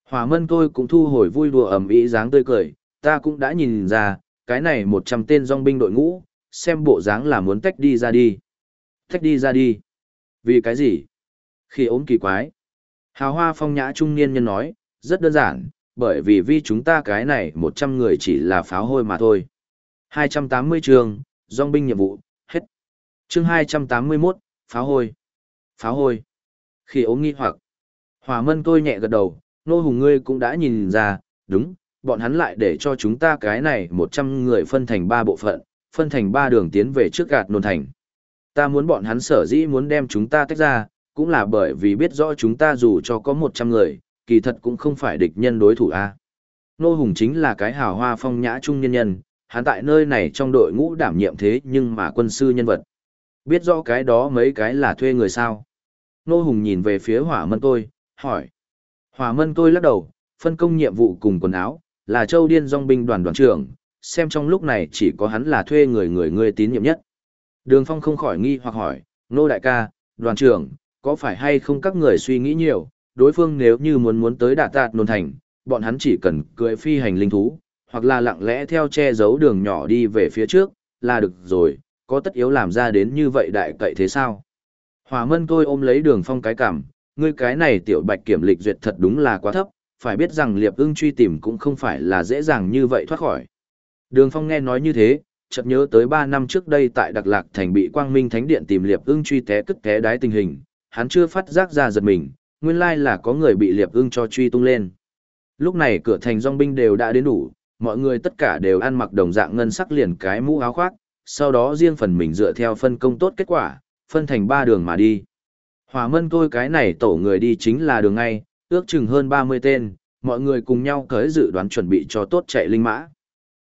Hòa mân tôi cũng thu hồi vui đùa ẩm ý dáng tươi cười, ta cũng đã nhìn ra, cái này một trăm tên dòng binh đội ngũ, xem bộ dáng là muốn tách đi ra đi. Tách đi ra đi. Vì cái gì? Khi ốm kỳ quái. Hào hoa phong nhã trung niên nhân nói, rất đơn giản, bởi vì vì chúng ta cái này một trăm người chỉ là pháo hôi mà thôi. Hai trăm tám mươi trường, dòng binh nhiệm vụ, hết. chương hai trăm tám mươi 281, pháo hôi. Pháo hôi. Khi ốm nghi hoặc. Hòa mân tôi nhẹ gật đầu, nô hùng ngươi cũng đã nhìn ra, đúng, bọn hắn lại để cho chúng ta cái này một trăm người phân thành ba bộ phận, phân thành ba đường tiến về trước gạt nôn thành. Ta muốn bọn hắn sở dĩ muốn đem chúng ta tách ra, cũng là bởi vì biết rõ chúng ta dù cho có một trăm người, kỳ thật cũng không phải địch nhân đối thủ a. Nô Hùng chính là cái hào hoa phong nhã trung nhân nhân, hắn tại nơi này trong đội ngũ đảm nhiệm thế nhưng mà quân sư nhân vật. Biết rõ cái đó mấy cái là thuê người sao. Nô Hùng nhìn về phía hỏa mân tôi, hỏi. Hỏa mân tôi lắc đầu, phân công nhiệm vụ cùng quần áo, là châu điên dòng binh đoàn đoàn trưởng, xem trong lúc này chỉ có hắn là thuê người người người tín nhiệm nhất. Đường Phong không khỏi nghi hoặc hỏi, nô đại ca, đoàn trưởng, có phải hay không các người suy nghĩ nhiều, đối phương nếu như muốn muốn tới đạt tạt nôn thành, bọn hắn chỉ cần cưỡi phi hành linh thú, hoặc là lặng lẽ theo che giấu đường nhỏ đi về phía trước, là được rồi, có tất yếu làm ra đến như vậy đại cậy thế sao? Hòa mân tôi ôm lấy đường phong cái cảm, ngươi cái này tiểu bạch kiểm lịch duyệt thật đúng là quá thấp, phải biết rằng liệp ưng truy tìm cũng không phải là dễ dàng như vậy thoát khỏi. Đường phong nghe nói như thế, chợt nhớ tới 3 năm trước đây tại Đặc Lạc thành bị Quang Minh Thánh Điện tìm liệp ưng truy té cất té đái tình hình, hắn chưa phát giác ra giật mình, nguyên lai là có người bị liệp ưng cho truy tung lên. Lúc này cửa thành dòng binh đều đã đến đủ, mọi người tất cả đều ăn mặc đồng dạng ngân sắc liền cái mũ áo khoác, sau đó riêng phần mình dựa theo phân công tốt kết quả, phân thành ba đường mà đi. Hòa mân tôi cái này tổ người đi chính là đường ngay, ước chừng hơn 30 tên, mọi người cùng nhau cởi dự đoán chuẩn bị cho tốt chạy linh mã.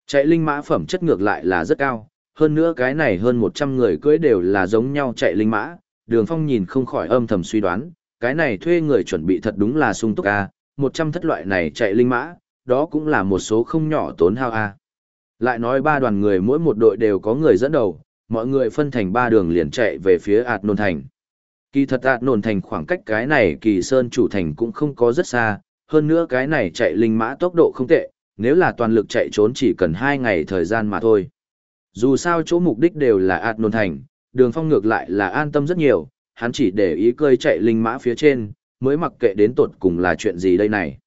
Chạy linh mã phẩm chất ngược lại là rất cao, hơn nữa cái này hơn 100 người cưỡi đều là giống nhau chạy linh mã, đường phong nhìn không khỏi âm thầm suy đoán, cái này thuê người chuẩn bị thật đúng là sung túc a, 100 thất loại này chạy linh mã, đó cũng là một số không nhỏ tốn hao a. Lại nói ba đoàn người mỗi một đội đều có người dẫn đầu, mọi người phân thành ba đường liền chạy về phía ạt nôn thành. Kỳ thật ạt nôn thành khoảng cách cái này kỳ sơn chủ thành cũng không có rất xa, hơn nữa cái này chạy linh mã tốc độ không tệ, nếu là toàn lực chạy trốn chỉ cần hai ngày thời gian mà thôi. Dù sao chỗ mục đích đều là ạt nôn thành, đường phong ngược lại là an tâm rất nhiều, hắn chỉ để ý cơi chạy linh mã phía trên, mới mặc kệ đến tột cùng là chuyện gì đây này.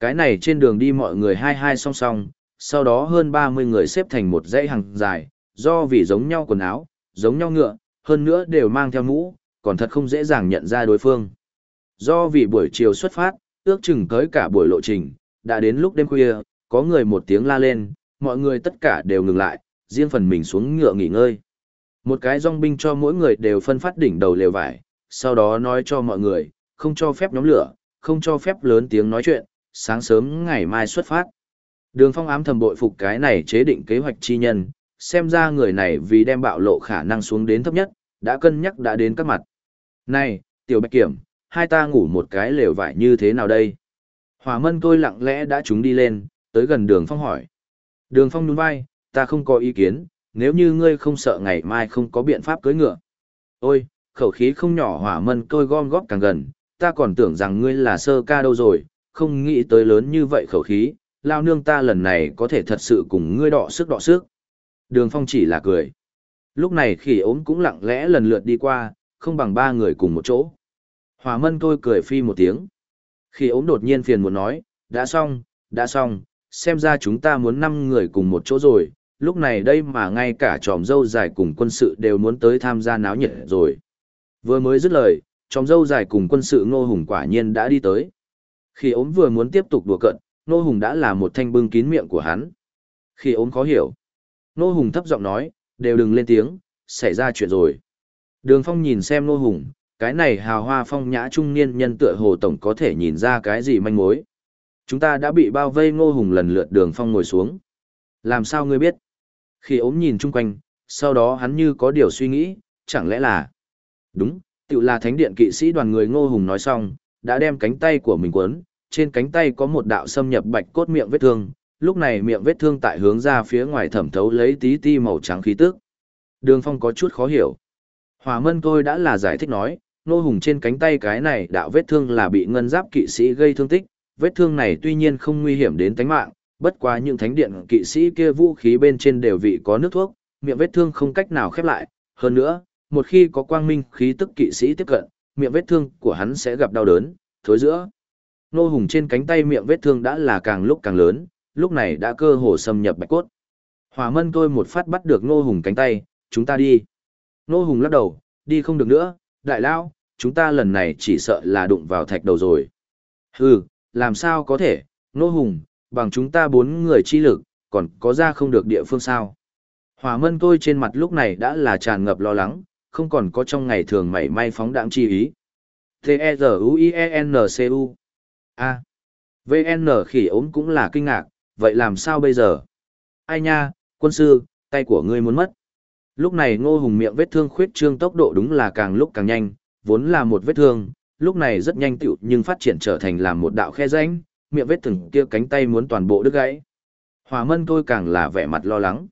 Cái này trên đường đi mọi người hai hai song song, sau đó hơn 30 người xếp thành một dãy hàng dài, do vì giống nhau quần áo, giống nhau ngựa, hơn nữa đều mang theo mũ, còn thật không dễ dàng nhận ra đối phương. Do vì buổi chiều xuất phát, ước chừng tới cả buổi lộ trình, đã đến lúc đêm khuya, có người một tiếng la lên, mọi người tất cả đều ngừng lại, riêng phần mình xuống ngựa nghỉ ngơi. Một cái dòng binh cho mỗi người đều phân phát đỉnh đầu lều vải, sau đó nói cho mọi người, không cho phép nhóm lửa, không cho phép lớn tiếng nói chuyện, sáng sớm ngày mai xuất phát. Đường phong ám thầm bội phục cái này chế định kế hoạch chi nhân, xem ra người này vì đem bạo lộ khả năng xuống đến thấp nhất, đã cân nhắc đã đến các mặt. Này, tiểu bạch kiểm, hai ta ngủ một cái lều vải như thế nào đây? Hòa mân tôi lặng lẽ đã chúng đi lên, tới gần đường phong hỏi. Đường phong nhún vai, ta không có ý kiến, nếu như ngươi không sợ ngày mai không có biện pháp cưới ngựa. Ôi, khẩu khí không nhỏ hỏa mân tôi gom góp càng gần, ta còn tưởng rằng ngươi là sơ ca đâu rồi, không nghĩ tới lớn như vậy khẩu khí, lao nương ta lần này có thể thật sự cùng ngươi đọ sức đọ sức. Đường phong chỉ là cười. Lúc này khỉ ốm cũng lặng lẽ lần lượt đi qua, không bằng ba người cùng một chỗ. Hòa mân tôi cười phi một tiếng. Khỉ ốm đột nhiên phiền muốn nói, đã xong, đã xong, xem ra chúng ta muốn năm người cùng một chỗ rồi, lúc này đây mà ngay cả tròm dâu dài cùng quân sự đều muốn tới tham gia náo nhiệt rồi. Vừa mới dứt lời, Tròm dâu dài cùng quân sự Ngô Hùng quả nhiên đã đi tới. Khi ốm vừa muốn tiếp tục đùa cận, Ngô Hùng đã là một thanh bưng kín miệng của hắn. Khi ốm khó hiểu. Nô Hùng thấp giọng nói, đều đừng lên tiếng, xảy ra chuyện rồi. Đường Phong nhìn xem Nô Hùng, cái này hào hoa phong nhã trung niên nhân tựa hồ tổng có thể nhìn ra cái gì manh mối. Chúng ta đã bị bao vây Nô Hùng lần lượt Đường Phong ngồi xuống. Làm sao ngươi biết? Khi ốm nhìn chung quanh, sau đó hắn như có điều suy nghĩ, chẳng lẽ là... Đúng, tự là thánh điện kỵ sĩ đoàn người Ngô Hùng nói xong, đã đem cánh tay của mình quấn, trên cánh tay có một đạo xâm nhập bạch cốt miệng vết thương, lúc này miệng vết thương tại hướng ra phía ngoài thẩm thấu lấy tí ti màu trắng khí tức. Đường Phong có chút khó hiểu. Hỏa Mân tôi đã là giải thích nói, nô Hùng trên cánh tay cái này đạo vết thương là bị ngân giáp kỵ sĩ gây thương tích, vết thương này tuy nhiên không nguy hiểm đến tính mạng, bất quá những thánh điện kỵ sĩ kia vũ khí bên trên đều vị có nước thuốc, miệng vết thương không cách nào khép lại, hơn nữa, một khi có quang minh khí tức kỵ sĩ tiếp cận, miệng vết thương của hắn sẽ gặp đau đớn, thối giữa. Nô Hùng trên cánh tay miệng vết thương đã là càng lúc càng lớn, lúc này đã cơ hồ xâm nhập bạch cốt. Hỏa mân tôi một phát bắt được Nô Hùng cánh tay, chúng ta đi. Nô Hùng lắc đầu, đi không được nữa, đại lao, chúng ta lần này chỉ sợ là đụng vào thạch đầu rồi. Hừ, làm sao có thể, Nô Hùng, bằng chúng ta bốn người chi lực, còn có ra không được địa phương sao. Hỏa mân tôi trên mặt lúc này đã là tràn ngập lo lắng, không còn có trong ngày thường mảy may phóng đãng chi ý. T-E-Z-U-I-E-N-C-U A. VN khỉ ốm cũng là kinh ngạc, vậy làm sao bây giờ? Ai nha, quân sư, tay của ngươi muốn mất. Lúc này ngô hùng miệng vết thương khuyết trương tốc độ đúng là càng lúc càng nhanh, vốn là một vết thương, lúc này rất nhanh tựu nhưng phát triển trở thành làm một đạo khe rãnh, miệng vết thương kia cánh tay muốn toàn bộ đứt gãy. Hòa mân tôi càng là vẻ mặt lo lắng.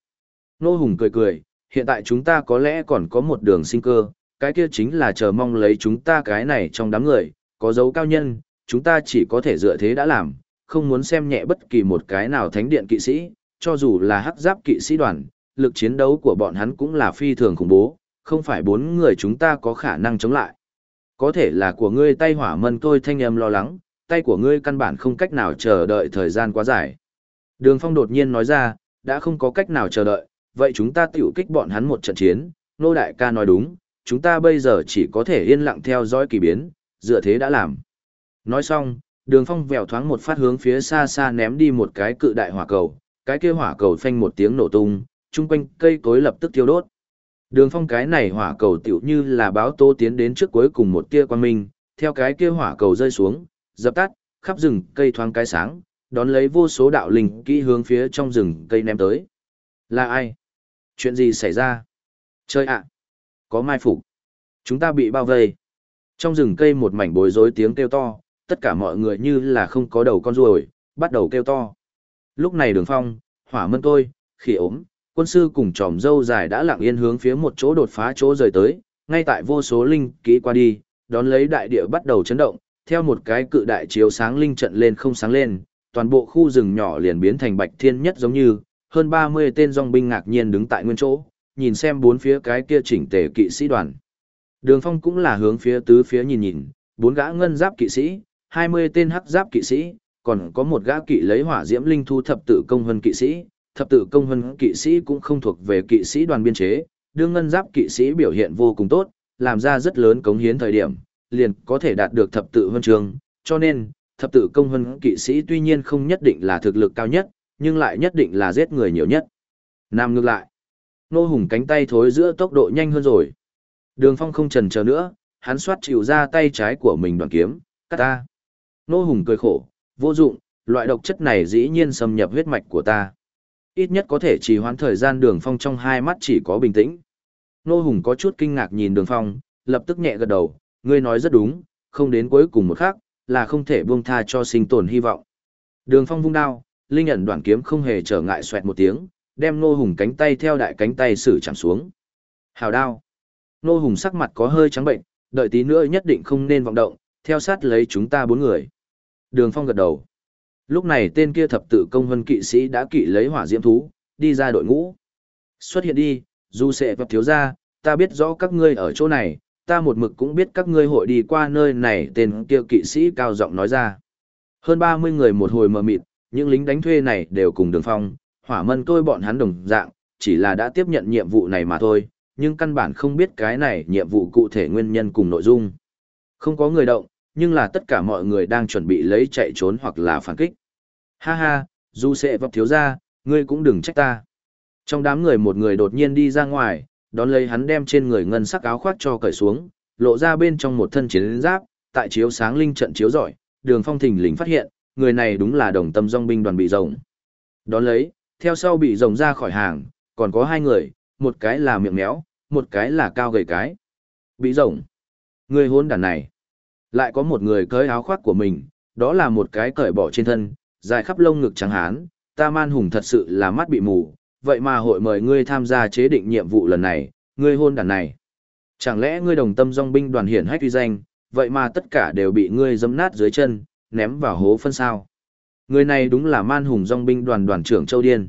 Ngô hùng cười cười, hiện tại chúng ta có lẽ còn có một đường sinh cơ, cái kia chính là chờ mong lấy chúng ta cái này trong đám người, có dấu cao nhân, chúng ta chỉ có thể dựa thế đã làm, không muốn xem nhẹ bất kỳ một cái nào thánh điện kỵ sĩ, cho dù là hắc giáp kỵ sĩ đoàn, lực chiến đấu của bọn hắn cũng là phi thường khủng bố, không phải bốn người chúng ta có khả năng chống lại. Có thể là của ngươi tay hỏa mân tôi thanh em lo lắng, tay của ngươi căn bản không cách nào chờ đợi thời gian quá dài. Đường Phong đột nhiên nói ra, đã không có cách nào chờ đợi, vậy chúng ta tiểu kích bọn hắn một trận chiến, nô đại ca nói đúng, chúng ta bây giờ chỉ có thể yên lặng theo dõi kỳ biến, dựa thế đã làm. Nói xong, đường phong vèo thoáng một phát hướng phía xa xa ném đi một cái cự đại hỏa cầu, cái kia hỏa cầu phanh một tiếng nổ tung, chung quanh cây cối lập tức thiêu đốt. Đường phong cái này hỏa cầu tiểu như là báo tô tiến đến trước cuối cùng một tia quan minh, theo cái kia hỏa cầu rơi xuống, dập tắt, khắp rừng cây thoáng cái sáng, đón lấy vô số đạo linh kỹ hướng phía trong rừng cây ném tới. Là ai? Chuyện gì xảy ra? Chơi ạ! Có mai phục. Chúng ta bị bao vây. Trong rừng cây một mảnh bối rối tiếng kêu to, tất cả mọi người như là không có đầu con ruồi, bắt đầu kêu to. Lúc này đường phong, hỏa mân tôi, khỉ ốm, quân sư cùng tròm dâu dài đã lặng yên hướng phía một chỗ đột phá chỗ rời tới, ngay tại vô số linh kỹ qua đi, đón lấy đại địa bắt đầu chấn động, theo một cái cự đại chiếu sáng linh trận lên không sáng lên, toàn bộ khu rừng nhỏ liền biến thành bạch thiên nhất giống như, hơn 30 tên dòng binh ngạc nhiên đứng tại nguyên chỗ, nhìn xem bốn phía cái kia chỉnh tề kỵ sĩ đoàn. Đường phong cũng là hướng phía tứ phía nhìn nhìn, bốn gã ngân giáp kỵ sĩ, 20 tên hắc giáp kỵ sĩ, còn có một gã kỵ lấy hỏa diễm linh thu thập tự công hân kỵ sĩ, thập tự công hân kỵ sĩ cũng không thuộc về kỵ sĩ đoàn biên chế, đương ngân giáp kỵ sĩ biểu hiện vô cùng tốt, làm ra rất lớn cống hiến thời điểm, liền có thể đạt được thập tự huân trường, cho nên, thập tự công hân kỵ sĩ tuy nhiên không nhất định là thực lực cao nhất, nhưng lại nhất định là giết người nhiều nhất. Nam ngược lại, nô hùng cánh tay thối giữa tốc độ nhanh hơn rồi. Đường phong không trần chờ nữa, hắn xoát chịu ra tay trái của mình đoàn kiếm, cắt ta. Nô hùng cười khổ, vô dụng, loại độc chất này dĩ nhiên xâm nhập huyết mạch của ta. Ít nhất có thể trì hoãn thời gian đường phong trong hai mắt chỉ có bình tĩnh. Nô hùng có chút kinh ngạc nhìn đường phong, lập tức nhẹ gật đầu, ngươi nói rất đúng, không đến cuối cùng một khắc, là không thể buông tha cho sinh tồn hy vọng. Đường phong vung đao, linh ẩn đoạn kiếm không hề trở ngại xoẹt một tiếng, đem nô hùng cánh tay theo đại cánh tay sử chạm xuống. Hào đao. Nô hùng sắc mặt có hơi trắng bệnh, đợi tí nữa nhất định không nên vọng động, theo sát lấy chúng ta bốn người. Đường Phong gật đầu. Lúc này tên kia thập tự công vân kỵ sĩ đã kỵ lấy hỏa diễm thú, đi ra đội ngũ. Xuất hiện đi, dù sẽ vật thiếu ra, ta biết rõ các ngươi ở chỗ này, ta một mực cũng biết các ngươi hội đi qua nơi này tên kia kỵ sĩ cao giọng nói ra. Hơn 30 người một hồi mờ mịt, những lính đánh thuê này đều cùng đường phong, hỏa mân tôi bọn hắn đồng dạng, chỉ là đã tiếp nhận nhiệm vụ này mà thôi, nhưng căn bản không biết cái này nhiệm vụ cụ thể nguyên nhân cùng nội dung. Không có người động, nhưng là tất cả mọi người đang chuẩn bị lấy chạy trốn hoặc là phản kích. Ha ha, dù sẽ vấp thiếu ra, ngươi cũng đừng trách ta. Trong đám người một người đột nhiên đi ra ngoài, đón lấy hắn đem trên người ngân sắc áo khoác cho cởi xuống, lộ ra bên trong một thân chiến giáp, tại chiếu sáng linh trận chiếu rọi, đường phong thình lình phát hiện, người này đúng là đồng tâm dòng binh đoàn bị rồng. Đón lấy, theo sau bị rồng ra khỏi hàng, còn có hai người, một cái là miệng méo, một cái là cao gầy cái. Bị rồng. Người hôn đàn này. Lại có một người cởi áo khoác của mình, đó là một cái cởi bỏ trên thân, dài khắp lông ngực trắng hán, ta man hùng thật sự là mắt bị mù, vậy mà hội mời ngươi tham gia chế định nhiệm vụ lần này, ngươi hôn đàn này. Chẳng lẽ ngươi đồng tâm dòng binh đoàn hiển hách uy danh, vậy mà tất cả đều bị ngươi dấm nát dưới chân, ném vào hố phân sao. Người này đúng là man hùng dòng binh đoàn đoàn trưởng Châu Điên.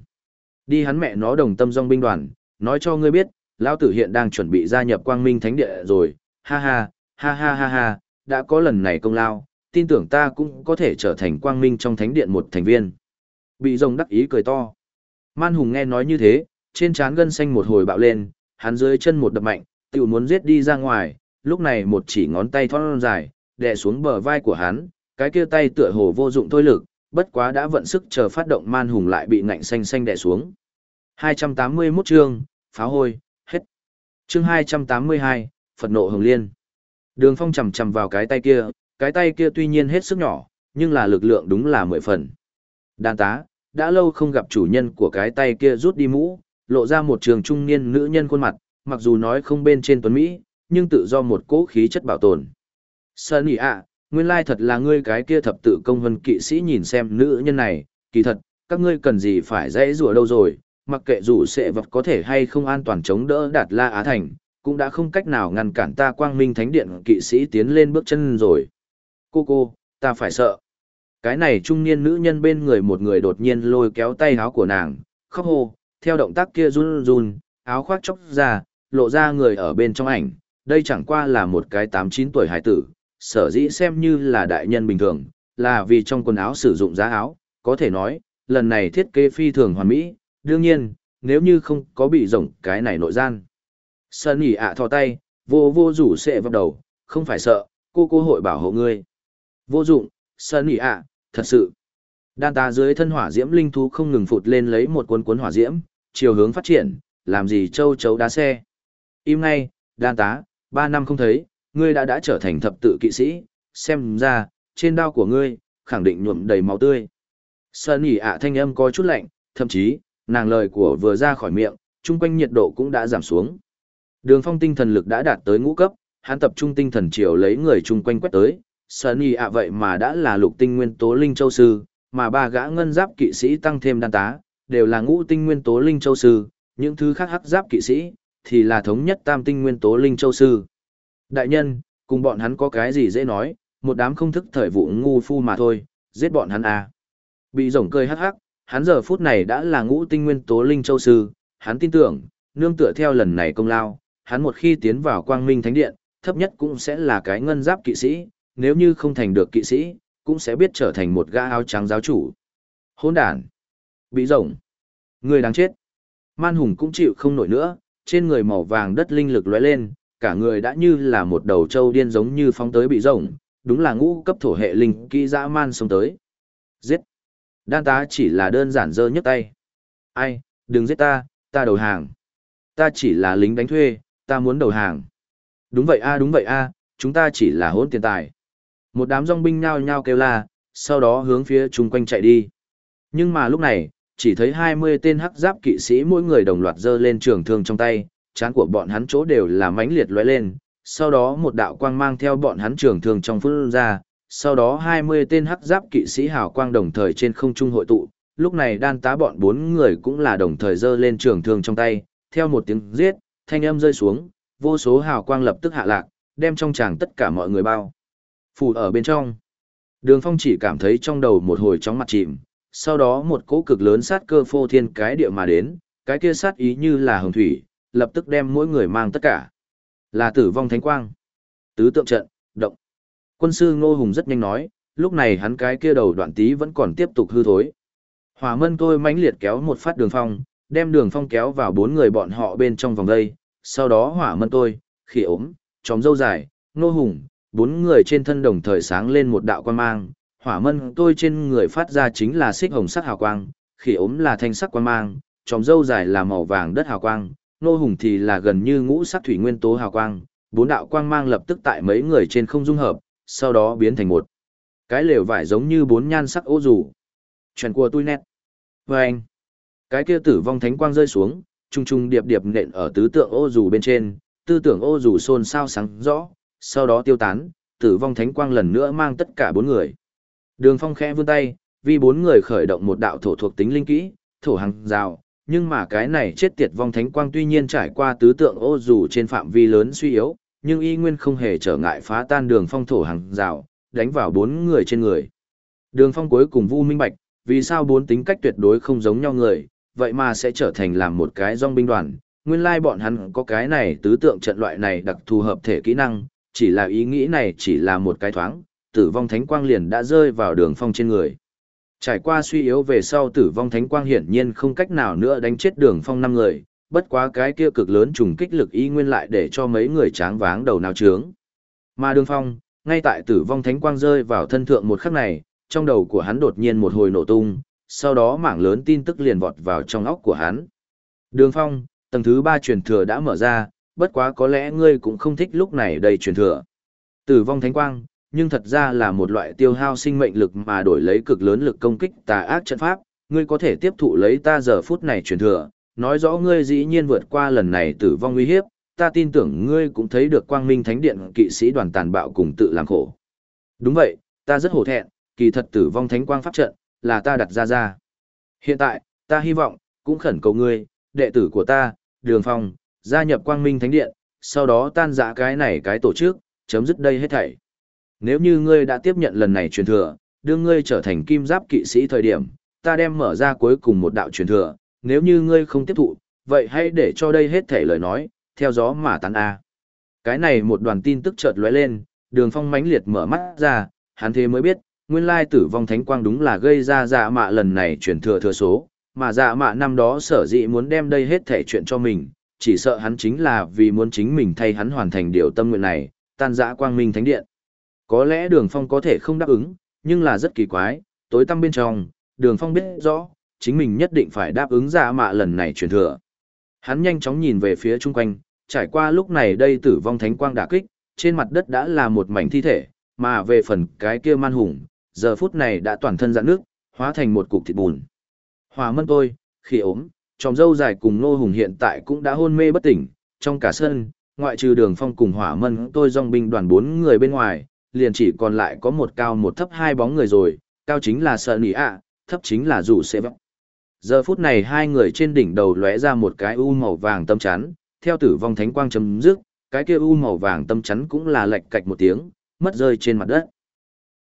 Đi hắn mẹ nó đồng tâm dòng binh đoàn, nói cho ngươi biết, Lão tử hiện đang chuẩn bị gia nhập quang minh thánh địa rồi, ha ha, ha ha ha ha, đã có lần này công lao, tin tưởng ta cũng có thể trở thành quang minh trong thánh điện một thành viên. Bị rồng đắc ý cười to. Man hùng nghe nói như thế, trên trán gân xanh một hồi bạo lên, hắn dưới chân một đập mạnh, tiểu muốn giết đi ra ngoài, lúc này một chỉ ngón tay thon dài, đè xuống bờ vai của hắn, cái kia tay tựa hồ vô dụng thôi lực, bất quá đã vận sức chờ phát động man hùng lại bị ngạnh xanh xanh đè xuống. 281 chương, phá hôi, hết. Chương 282, Phật nộ hồng liên. Đường phong chầm chầm vào cái tay kia, cái tay kia tuy nhiên hết sức nhỏ, nhưng là lực lượng đúng là mười phần. Đan tá, đã lâu không gặp chủ nhân của cái tay kia rút đi mũ, lộ ra một trường trung niên nữ nhân khuôn mặt, mặc dù nói không bên trên tuấn Mỹ, nhưng tự do một cỗ khí chất bảo tồn. Sơn ý ạ, nguyên lai thật là ngươi cái kia thập tự công vân kỵ sĩ nhìn xem nữ nhân này, kỳ thật, các ngươi cần gì phải dễ rùa đâu rồi, mặc kệ dù sẽ vật có thể hay không an toàn chống đỡ đạt la Á Thành, cũng đã không cách nào ngăn cản ta quang minh thánh điện kỵ sĩ tiến lên bước chân rồi. Cô cô, ta phải sợ. Cái này trung niên nữ nhân bên người một người đột nhiên lôi kéo tay áo của nàng, khóc hô, theo động tác kia run run, áo khoác chóc ra, lộ ra người ở bên trong ảnh, đây chẳng qua là một cái 8-9 tuổi hải tử, sở dĩ xem như là đại nhân bình thường, là vì trong quần áo sử dụng giá áo, có thể nói, lần này thiết kế phi thường hoàn mỹ, đương nhiên, nếu như không có bị rộng cái này nội gian. Sơn nhỉ ạ thò tay, vô vô rủ sẽ vào đầu, không phải sợ, cô cô hội bảo hộ ngươi. Vô dụng, Sơn nhỉ ạ, thật sự. Đan ta dưới thân hỏa diễm linh thú không ngừng phụt lên lấy một cuốn cuốn hỏa diễm, chiều hướng phát triển, làm gì châu chấu đá xe. Im ngay, đan tá, ba năm không thấy, ngươi đã đã trở thành thập tự kỵ sĩ, xem ra, trên đao của ngươi, khẳng định nhuộm đầy máu tươi. Sơn nhỉ ạ thanh âm có chút lạnh, thậm chí, nàng lời của vừa ra khỏi miệng, chung quanh nhiệt độ cũng đã giảm xuống. Đường phong tinh thần lực đã đạt tới ngũ cấp, hắn tập trung tinh thần chiều lấy người chung quanh quét tới, Sunny ạ vậy mà đã là lục tinh nguyên tố linh châu sư, mà ba gã ngân giáp kỵ sĩ tăng thêm đan tá, đều là ngũ tinh nguyên tố linh châu sư, những thứ khác hắc giáp kỵ sĩ, thì là thống nhất tam tinh nguyên tố linh châu sư. Đại nhân, cùng bọn hắn có cái gì dễ nói, một đám không thức thời vụ ngu phu mà thôi, giết bọn hắn à. Bị rổng cười hắc hắc, hắn giờ phút này đã là ngũ tinh nguyên tố linh châu sư, hắn tin tưởng, nương tựa theo lần này công lao, hắn một khi tiến vào quang minh thánh điện, thấp nhất cũng sẽ là cái ngân giáp kỵ sĩ, nếu như không thành được kỵ sĩ, cũng sẽ biết trở thành một gã áo trắng giáo chủ. Hôn đàn. Bị rộng! Người đáng chết. Man hùng cũng chịu không nổi nữa, trên người màu vàng đất linh lực lóe lên, cả người đã như là một đầu trâu điên giống như phóng tới bị rộng, đúng là ngũ cấp thổ hệ linh kỹ dã man xông tới. Giết. Đan tá chỉ là đơn giản dơ nhấc tay. Ai, đừng giết ta, ta đầu hàng. Ta chỉ là lính đánh thuê, ta muốn đầu hàng. Đúng vậy a đúng vậy a chúng ta chỉ là hỗn tiền tài. Một đám dòng binh nhao nhao kêu la, sau đó hướng phía chung quanh chạy đi. Nhưng mà lúc này, chỉ thấy 20 tên hắc giáp kỵ sĩ mỗi người đồng loạt giơ lên trường thương trong tay, chán của bọn hắn chỗ đều là mãnh liệt lóe lên, sau đó một đạo quang mang theo bọn hắn trường thương trong phút ra, sau đó 20 tên hắc giáp kỵ sĩ hào quang đồng thời trên không trung hội tụ, lúc này đan tá bọn bốn người cũng là đồng thời giơ lên trường thương trong tay, theo một tiếng giết, thanh âm rơi xuống, vô số hào quang lập tức hạ lạc, đem trong tràng tất cả mọi người bao. Phủ ở bên trong. Đường phong chỉ cảm thấy trong đầu một hồi chóng mặt chìm, sau đó một cỗ cực lớn sát cơ phô thiên cái địa mà đến, cái kia sát ý như là hồng thủy, lập tức đem mỗi người mang tất cả. Là tử vong thánh quang. Tứ tượng trận, động. Quân sư Ngô Hùng rất nhanh nói, lúc này hắn cái kia đầu đoạn tí vẫn còn tiếp tục hư thối. Hỏa mân tôi mãnh liệt kéo một phát đường phong, đem đường phong kéo vào bốn người bọn họ bên trong vòng đây, sau đó hỏa mân tôi, khỉ ốm, chóm dâu dài, nô hùng, bốn người trên thân đồng thời sáng lên một đạo quan mang, hỏa mân tôi trên người phát ra chính là xích hồng sắc hào quang, khỉ ốm là thanh sắc quan mang, chóm dâu dài là màu vàng đất hào quang, nô hùng thì là gần như ngũ sắc thủy nguyên tố hào quang, bốn đạo quang mang lập tức tại mấy người trên không dung hợp, sau đó biến thành một cái lều vải giống như bốn nhan sắc ô dù. Chuyện của tôi nét. Và anh, cái kia tử vong thánh quang rơi xuống, trung trung điệp điệp nện ở tứ tượng ô dù bên trên, tư tưởng ô dù xôn xao sáng rõ, sau đó tiêu tán, tử vong thánh quang lần nữa mang tất cả bốn người. Đường phong khẽ vươn tay, vì bốn người khởi động một đạo thổ thuộc tính linh kỹ, thổ hàng rào, nhưng mà cái này chết tiệt vong thánh quang tuy nhiên trải qua tứ tượng ô dù trên phạm vi lớn suy yếu, nhưng y nguyên không hề trở ngại phá tan đường phong thổ hàng rào, đánh vào bốn người trên người. Đường phong cuối cùng vu minh bạch, vì sao bốn tính cách tuyệt đối không giống nhau người, vậy mà sẽ trở thành làm một cái dòng binh đoàn. Nguyên lai bọn hắn có cái này tứ tượng trận loại này đặc thù hợp thể kỹ năng, chỉ là ý nghĩ này chỉ là một cái thoáng, tử vong thánh quang liền đã rơi vào đường phong trên người. Trải qua suy yếu về sau tử vong thánh quang hiển nhiên không cách nào nữa đánh chết đường phong năm người, bất quá cái kia cực lớn trùng kích lực y nguyên lại để cho mấy người tráng váng đầu nào trướng. Mà đường phong, ngay tại tử vong thánh quang rơi vào thân thượng một khắc này, trong đầu của hắn đột nhiên một hồi nổ tung, sau đó mảng lớn tin tức liền vọt vào trong óc của hắn. Đường phong, tầng thứ ba truyền thừa đã mở ra, bất quá có lẽ ngươi cũng không thích lúc này đầy truyền thừa. Tử vong thánh quang, nhưng thật ra là một loại tiêu hao sinh mệnh lực mà đổi lấy cực lớn lực công kích tà ác trận pháp, ngươi có thể tiếp thụ lấy ta giờ phút này truyền thừa, nói rõ ngươi dĩ nhiên vượt qua lần này tử vong nguy hiếp, ta tin tưởng ngươi cũng thấy được quang minh thánh điện kỵ sĩ đoàn tàn bạo cùng tự làm khổ. Đúng vậy, ta rất hổ thẹn, kỳ thật tử vong thánh quang pháp trận, là ta đặt ra ra. Hiện tại, ta hy vọng, cũng khẩn cầu ngươi, đệ tử của ta, Đường Phong, gia nhập quang minh thánh điện, sau đó tan rã cái này cái tổ chức, chấm dứt đây hết thảy. Nếu như ngươi đã tiếp nhận lần này truyền thừa, đưa ngươi trở thành kim giáp kỵ sĩ thời điểm, ta đem mở ra cuối cùng một đạo truyền thừa, nếu như ngươi không tiếp thụ, vậy hãy để cho đây hết thảy lời nói, theo gió mà tán a. Cái này một đoàn tin tức chợt lóe lên, Đường Phong mãnh liệt mở mắt ra, hắn thế mới biết, nguyên lai tử vong thánh quang đúng là gây ra dạ mạ lần này chuyển thừa thừa số, mà dạ mạ năm đó sở dĩ muốn đem đây hết thể chuyện cho mình, chỉ sợ hắn chính là vì muốn chính mình thay hắn hoàn thành điều tâm nguyện này, tan dã quang minh thánh điện. Có lẽ đường phong có thể không đáp ứng, nhưng là rất kỳ quái, tối tăm bên trong, đường phong biết rõ, chính mình nhất định phải đáp ứng dạ mạ lần này truyền thừa. Hắn nhanh chóng nhìn về phía chung quanh, trải qua lúc này đây tử vong thánh quang đả kích, trên mặt đất đã là một mảnh thi thể, mà về phần cái kia man hùng, giờ phút này đã toàn thân dạn nước, hóa thành một cục thịt bùn. Hòa mân tôi, khi ốm, tròm dâu dài cùng nô hùng hiện tại cũng đã hôn mê bất tỉnh, trong cả sân, ngoại trừ đường phong cùng hỏa mân tôi dòng binh đoàn bốn người bên ngoài, liền chỉ còn lại có một cao một thấp hai bóng người rồi, cao chính là sợ nỉ ạ, thấp chính là rủ xe vọng. Giờ phút này hai người trên đỉnh đầu lóe ra một cái u màu vàng tâm chắn, theo tử vong thánh quang chấm dứt, cái kia u màu vàng tâm chắn cũng là lệch cạch một tiếng, mất rơi trên mặt đất.